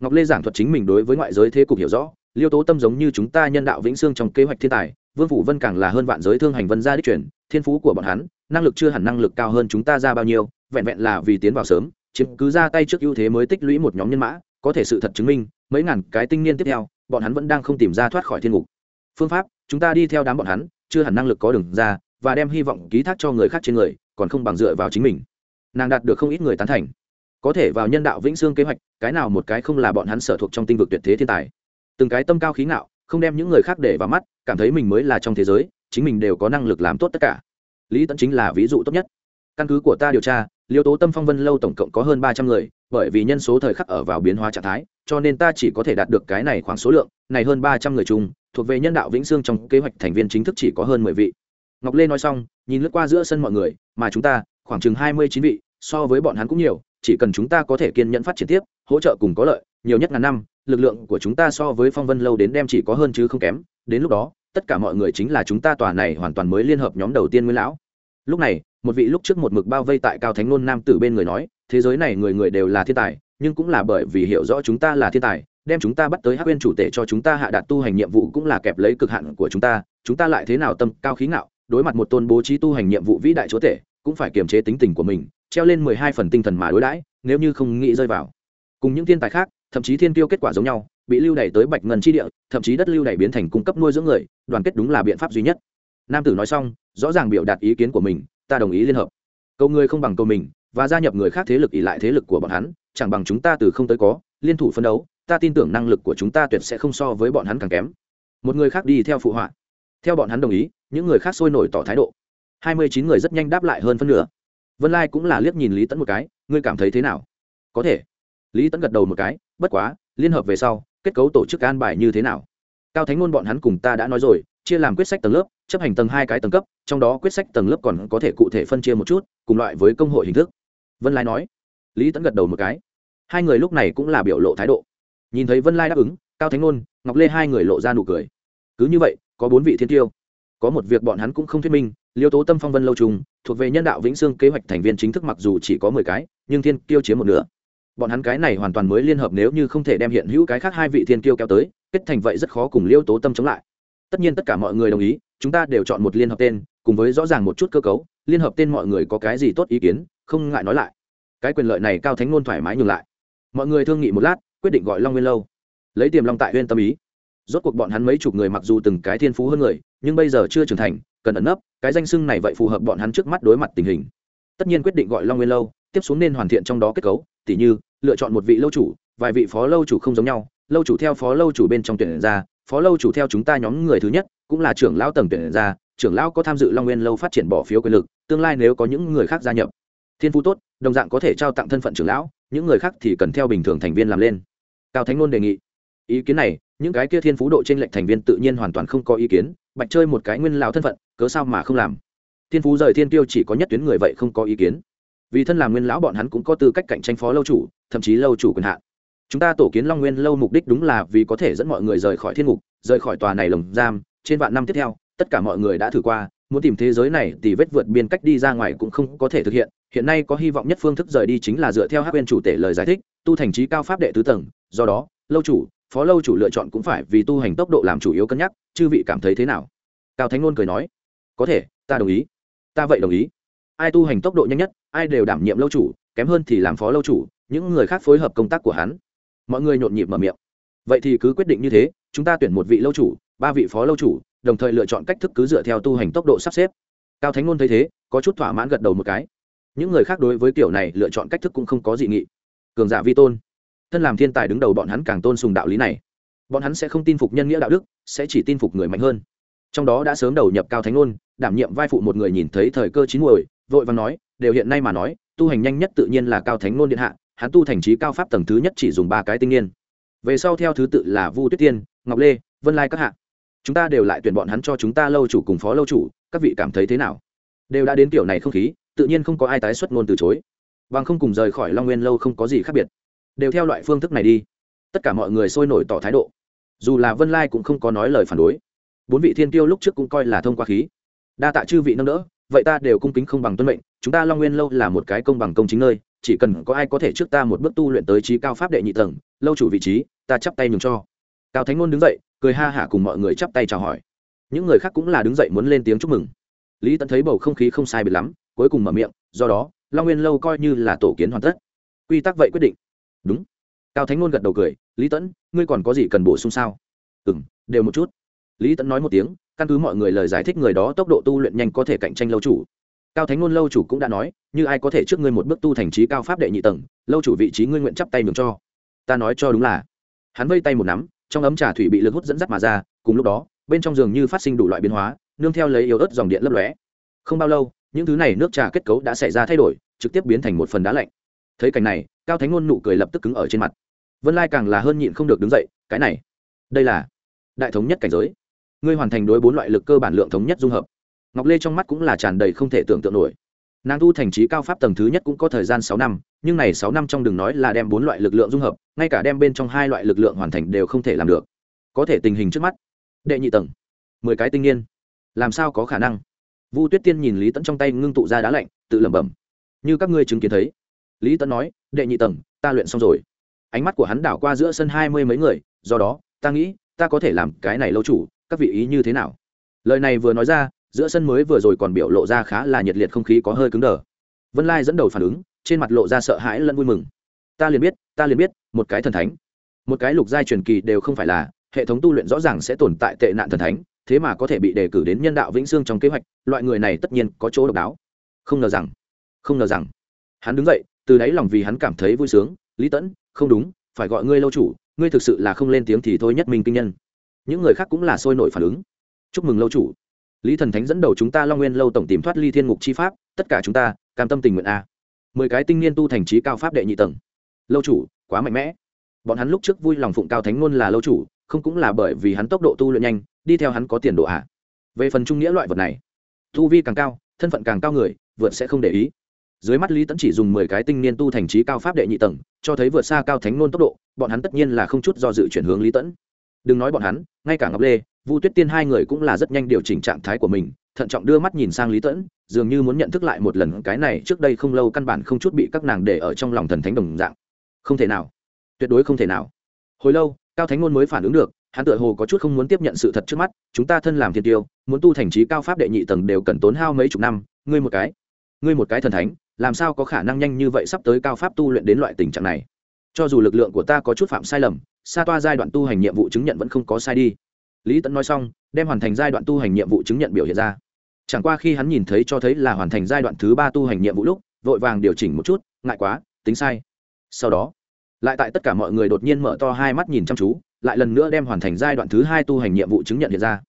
[SPEAKER 1] ngọc lê giảng thuật chính mình đối với ngoại giới thế cục hiểu rõ, liêu tố tâm giống như chúng ta nhân đạo vĩnh sương trong kế hoạch thiên tài, vương phủ vân càng là hơn vạn giới thương hành vân gia đích truyền, thiên phú của bọn hắn, năng lực chưa hẳn năng lực cao hơn chúng ta ra bao nhiêu, vẹn vẹn là vì tiến vào sớm, chiếm cứ ra tay trước ưu thế mới tích lũy một nhóm nhân mã, có thể sự thật chứng minh, mấy ngàn cái tinh niên tiếp theo, bọn hắn vẫn đang không tìm ra thoát khỏi thiên ngục. Phương pháp, chúng ta đi theo đám bọn hắn, chưa hẳn năng lực có đường ra, và đem hy vọng ký thác cho người khác trên người, còn không bằng dựa vào chính mình. Nàng đạt được không ít người tán thành có thể vào nhân đạo vĩnh sương kế hoạch, cái nào một cái không là bọn hắn sở thuộc trong tinh vực tuyệt thế thiên tài. Từng cái tâm cao khí ngạo, không đem những người khác để vào mắt, cảm thấy mình mới là trong thế giới, chính mình đều có năng lực làm tốt tất cả. Lý tẫn chính là ví dụ tốt nhất. Căn cứ của ta điều tra, liêu tố tâm phong vân lâu tổng cộng có hơn ba trăm người, bởi vì nhân số thời khắc ở vào biến hóa trạng thái, cho nên ta chỉ có thể đạt được cái này khoảng số lượng, này hơn ba trăm người chung, thuộc về nhân đạo vĩnh sương trong kế hoạch thành viên chính thức chỉ có hơn mười vị. Ngọc lê nói xong, nhìn lướt qua giữa sân mọi người, mà chúng ta, khoảng chừng hai mươi chín vị, so với bọn hắn cũng nhiều chỉ cần chúng ta có thể kiên nhẫn phát triển tiếp, hỗ trợ cùng có lợi, nhiều nhất ngàn năm, lực lượng của chúng ta so với phong vân lâu đến đem chỉ có hơn chứ không kém. Đến lúc đó, tất cả mọi người chính là chúng ta tòa này hoàn toàn mới liên hợp nhóm đầu tiên nguyên lão. Lúc này, một vị lúc trước một mực bao vây tại cao thánh nôn nam tử bên người nói, thế giới này người người đều là thiên tài, nhưng cũng là bởi vì hiểu rõ chúng ta là thiên tài, đem chúng ta bắt tới hắc uyên chủ tể cho chúng ta hạ đạt tu hành nhiệm vụ cũng là kẹp lấy cực hạn của chúng ta chúng ta lại thế nào tâm cao khí ngạo, đối mặt một tôn bố trí tu hành nhiệm vụ vĩ đại chúa tể, cũng phải kiềm chế tính tình của mình treo lên mười hai phần tinh thần mà đối đãi, nếu như không nghĩ rơi vào. Cùng những thiên tài khác, thậm chí thiên tiêu kết quả giống nhau, bị lưu đày tới bạch ngân chi địa, thậm chí đất lưu đày biến thành cung cấp nuôi dưỡng người, đoàn kết đúng là biện pháp duy nhất. Nam tử nói xong, rõ ràng biểu đạt ý kiến của mình, ta đồng ý liên hợp. Cầu người không bằng cầu mình, và gia nhập người khác thế lực ỉ lại thế lực của bọn hắn, chẳng bằng chúng ta từ không tới có, liên thủ phân đấu, ta tin tưởng năng lực của chúng ta tuyệt sẽ không so với bọn hắn càng kém. Một người khác đi theo phụ họa. Theo bọn hắn đồng ý, những người khác sôi nổi tỏ thái độ. Hai mươi chín người rất nhanh đáp lại hơn phân nửa vân lai cũng là liếc nhìn lý tẫn một cái, ngươi cảm thấy thế nào? Có thể. Lý tẫn gật đầu một cái, bất quá, liên hợp về sau, kết cấu tổ chức an bài như thế nào? Cao thánh ngôn bọn hắn cùng ta đã nói rồi, chia làm quyết sách tầng lớp, chấp hành tầng hai cái tầng cấp, trong đó quyết sách tầng lớp còn có thể cụ thể phân chia một chút, cùng loại với công hội hình thức. Vân lai nói. Lý tẫn gật đầu một cái. Hai người lúc này cũng là biểu lộ thái độ. Nhìn thấy vân lai đáp ứng, cao thánh ngôn, ngọc lê hai người lộ ra nụ cười. Cứ như vậy, có bốn vị thiên tiêu. Có một việc bọn hắn cũng không thuyết minh liêu tố tâm phong vân lâu trùng thuộc về nhân đạo vĩnh sương kế hoạch thành viên chính thức mặc dù chỉ có mười cái, nhưng thiên tiêu chiếm một nửa. Bọn hắn cái này hoàn toàn mới liên hợp nếu như không thể đem hiện hữu cái khác hai vị thiên tiêu kéo tới, kết thành vậy rất khó cùng liêu tố tâm chống lại. Tất nhiên tất cả mọi người đồng ý, chúng ta đều chọn một liên hợp tên, cùng với rõ ràng một chút cơ cấu, liên hợp tên mọi người có cái gì tốt ý kiến, không ngại nói lại. Cái quyền lợi này cao thánh ngôn thoải mái nhường lại. Mọi người thương nghị một lát, quyết định gọi long nguyên lâu. Lấy tiềm long tại huyên tâm ý. Rốt cuộc bọn hắn mấy chục người mặc dù từng cái thiên phú hơn người, nhưng bây giờ chưa trưởng thành cần ẩn nấp, cái danh xưng này vậy phù hợp bọn hắn trước mắt đối mặt tình hình. Tất nhiên quyết định gọi long nguyên lâu, tiếp xuống nên hoàn thiện trong đó kết cấu, tỉ như, lựa chọn một vị lâu chủ, vài vị phó lâu chủ không giống nhau, lâu chủ theo phó lâu chủ bên trong tuyển ra, phó lâu chủ theo chúng ta nhóm người thứ nhất, cũng là trưởng lão tầng tuyển ra, trưởng lão có tham dự long nguyên lâu phát triển bỏ phiếu quyền lực, tương lai nếu có những người khác gia nhập. Thiên phú tốt, đồng dạng có thể trao tặng thân phận trưởng lão, những người khác thì cần theo bình thường thành viên làm lên. Cao thánh ngôn đề nghị. Ý kiến này những cái kia thiên phú độ trên lệnh thành viên tự nhiên hoàn toàn không có ý kiến, bạch chơi một cái nguyên lão thân phận, cớ sao mà không làm? Thiên phú rời thiên tiêu chỉ có nhất tuyến người vậy không có ý kiến. Vì thân làm nguyên lão bọn hắn cũng có tư cách cạnh tranh phó lâu chủ, thậm chí lâu chủ quyền hạn. Chúng ta tổ kiến long nguyên lâu mục đích đúng là vì có thể dẫn mọi người rời khỏi thiên ngục, rời khỏi tòa này lồng giam, trên vạn năm tiếp theo, tất cả mọi người đã thử qua, muốn tìm thế giới này thì vết vượt biên cách đi ra ngoài cũng không có thể thực hiện hiện nay có hy vọng nhất phương thức rời đi chính là dựa theo hát bên chủ tể lời giải thích, tu thành trí cao pháp đệ tứ tầng, do đó, lâu chủ phó lâu chủ lựa chọn cũng phải vì tu hành tốc độ làm chủ yếu cân nhắc, chư vị cảm thấy thế nào? Cao thánh ngôn cười nói, có thể, ta đồng ý. Ta vậy đồng ý. Ai tu hành tốc độ nhanh nhất, ai đều đảm nhiệm lâu chủ, kém hơn thì làm phó lâu chủ, những người khác phối hợp công tác của hắn. Mọi người nhộn nhịp mở miệng. Vậy thì cứ quyết định như thế, chúng ta tuyển một vị lâu chủ, ba vị phó lâu chủ, đồng thời lựa chọn cách thức cứ dựa theo tu hành tốc độ sắp xếp. Cao thánh ngôn thấy thế, có chút thỏa mãn gật đầu một cái. Những người khác đối với kiểu này lựa chọn cách thức cũng không có dị nghị. Cường giả vi tôn thân làm thiên tài đứng đầu bọn hắn càng tôn sùng đạo lý này. Bọn hắn sẽ không tin phục nhân nghĩa đạo đức, sẽ chỉ tin phục người mạnh hơn. Trong đó đã sớm đầu nhập cao thánh ngôn đảm nhiệm vai phụ một người nhìn thấy thời cơ chín muồi, vội và nói, đều hiện nay mà nói, tu hành nhanh nhất tự nhiên là cao thánh ngôn điện hạ, hắn tu thành trí cao pháp tầng thứ nhất chỉ dùng ba cái tinh niên về sau theo thứ tự là vu tuyết tiên, ngọc lê, vân lai các hạ. Chúng ta đều lại tuyển bọn hắn cho chúng ta lâu chủ cùng phó lâu chủ, các vị cảm thấy thế nào? Đều đã đến kiểu này không khí, tự nhiên không có ai tái xuất ngôn từ chối. Bằng không cùng rời khỏi long nguyên lâu không có gì khác biệt đều theo loại phương thức này đi. Tất cả mọi người sôi nổi tỏ thái độ. Dù là vân lai cũng không có nói lời phản đối. Bốn vị thiên tiêu lúc trước cũng coi là thông qua khí. Đa tạ chư vị nâng đỡ, vậy ta đều cung kính không bằng tuân mệnh, chúng ta long nguyên lâu là một cái công bằng công chính nơi, chỉ cần có ai có thể trước ta một bước tu luyện tới trí cao pháp đệ nhị tầng, lâu chủ vị trí, ta chắp tay nhường cho. Cao thánh ngôn đứng dậy, cười ha hả cùng mọi người chắp tay chào hỏi. Những người khác cũng là đứng dậy muốn lên tiếng chúc mừng. Lý tẫn thấy bầu không khí không sai biệt lắm, cuối cùng mở miệng, do đó, long nguyên lâu coi như là tổ kiến hoàn tất. Quy tắc vậy quyết định đúng. Cao thánh ngôn gật đầu cười, lý tẫn ngươi còn có gì cần bổ sung sao? Ừ m đều một chút. Lý tẫn nói một tiếng, căn cứ mọi người lời giải thích người đó tốc độ tu luyện nhanh có thể cạnh tranh lâu chủ. Cao thánh ngôn lâu chủ cũng đã nói, như ai có thể trước ngươi một bước tu thành trí cao pháp đệ nhị tầng, lâu chủ vị trí ngươi nguyện chắp tay mừng cho. Ta nói cho đúng là. Hắn vây tay một nắm, trong ấm trà thủy bị lực hút dẫn dắt mà ra, cùng lúc đó, bên trong giường như phát sinh đủ loại biến hóa, nương theo lấy yếu ớt dòng điện lấp lóe. Không bao lâu, những thứ này nước trà kết cấu đã xảy ra thay đổi, trực tiếp biến thành một phần đá lạnh. Thấy cảnh này cao thánh ngôn nụ cười lập tức cứng ở trên mặt. Vân lai càng là hơn nhịn không được đứng dậy, cái này, đây là đại thống nhất cảnh giới. Ngươi hoàn thành đối bốn loại lực cơ bản lượng thống nhất dung hợp. Ngọc lê trong mắt cũng là tràn đầy không thể tưởng tượng nổi. Nàng tu thành trí cao pháp tầng thứ nhất cũng có thời gian sáu năm, nhưng này sáu năm trong đừng nói là đem bốn loại lực lượng dung hợp, ngay cả đem bên trong hai loại lực lượng hoàn thành đều không thể làm được. Có thể tình hình trước mắt, đệ nhị tầng, mười cái tinh niên làm sao có khả năng? Vu tuyết tiên nhìn lý tẫn trong tay ngưng tụ ra đá lạnh, tự lẩm bẩm. Như các ngươi chứng kiến thấy lý Tấn nói, đệ nhị tầng, ta luyện xong rồi. Ánh mắt của hắn đảo qua giữa sân hai mươi mấy người, do đó, ta nghĩ, ta có thể làm cái này lâu chủ, các vị ý như thế nào? Lời này vừa nói ra, giữa sân mới vừa rồi còn biểu lộ ra khá là nhiệt liệt không khí có hơi cứng đờ. Vân lai dẫn đầu phản ứng, trên mặt lộ ra sợ hãi lẫn vui mừng. Ta liền biết, ta liền biết, một cái thần thánh, một cái lục giai truyền kỳ đều không phải là, hệ thống tu luyện rõ ràng sẽ tồn tại tệ nạn thần thánh, thế mà có thể bị đề cử đến nhân đạo vĩnh sương trong kế hoạch, loại người này tất nhiên có chỗ độc đáo. Không ngờ rằng, không ngờ rằng. Hắn đứng dậy từ đáy lòng vì hắn cảm thấy vui sướng lý tẫn không đúng phải gọi ngươi lâu chủ ngươi thực sự là không lên tiếng thì thôi nhất minh kinh nhân. Những người khác cũng là sôi nổi phản ứng. Chúc mừng lâu chủ. Lý thần thánh dẫn đầu chúng ta long nguyên lâu tổng tìm thoát ly thiên ngục chi pháp tất cả chúng ta cam tâm tình nguyện a. Mười cái tinh niên tu thành trí cao pháp đệ nhị tầng. Lâu chủ quá mạnh mẽ. Bọn hắn lúc trước vui lòng phụng cao thánh ngôn là lâu chủ không cũng là bởi vì hắn tốc độ tu luyện nhanh đi theo hắn có tiền độ à, về phần trung nghĩa loại vật này tu vi càng cao thân phận càng cao người vượt sẽ không để ý dưới mắt lý tẫn chỉ dùng mười cái tinh niên tu thành trí cao pháp đệ nhị tầng, cho thấy vượt xa cao thánh nôn tốc độ, bọn hắn tất nhiên là không chút do dự chuyển hướng lý tẫn đừng nói bọn hắn, ngay cả ngọc lê, vu tuyết tiên hai người cũng là rất nhanh điều chỉnh trạng thái của mình, thận trọng đưa mắt nhìn sang lý tẫn dường như muốn nhận thức lại một lần cái này trước đây không lâu căn bản không chút bị các nàng để ở trong lòng thần thánh đồng dạng. Không thể nào. Tuyệt đối không thể nào. Hồi lâu, cao thánh ngôn mới phản ứng được, hắn tựa hồ có chút không muốn tiếp nhận sự thật trước mắt, chúng ta thân làm thiên tiêu, muốn tu thành trí cao pháp đệ nhị tầng đều cần tốn hao mấy chục năm, ngươi một cái, ngươi một cái thần thánh làm sao có khả năng nhanh như vậy sắp tới cao pháp tu luyện đến loại tình trạng này? Cho dù lực lượng của ta có chút phạm sai lầm, xa toa giai đoạn tu hành nhiệm vụ chứng nhận vẫn không có sai đi. Lý tẫn nói xong, đem hoàn thành giai đoạn tu hành nhiệm vụ chứng nhận biểu hiện ra. Chẳng qua khi hắn nhìn thấy cho thấy là hoàn thành giai đoạn thứ ba tu hành nhiệm vụ lúc, vội vàng điều chỉnh một chút, ngại quá, tính sai. Sau đó, lại tại tất cả mọi người đột nhiên mở to hai mắt nhìn chăm chú, lại lần nữa đem hoàn thành giai đoạn thứ hai tu hành nhiệm vụ chứng nhận hiện ra.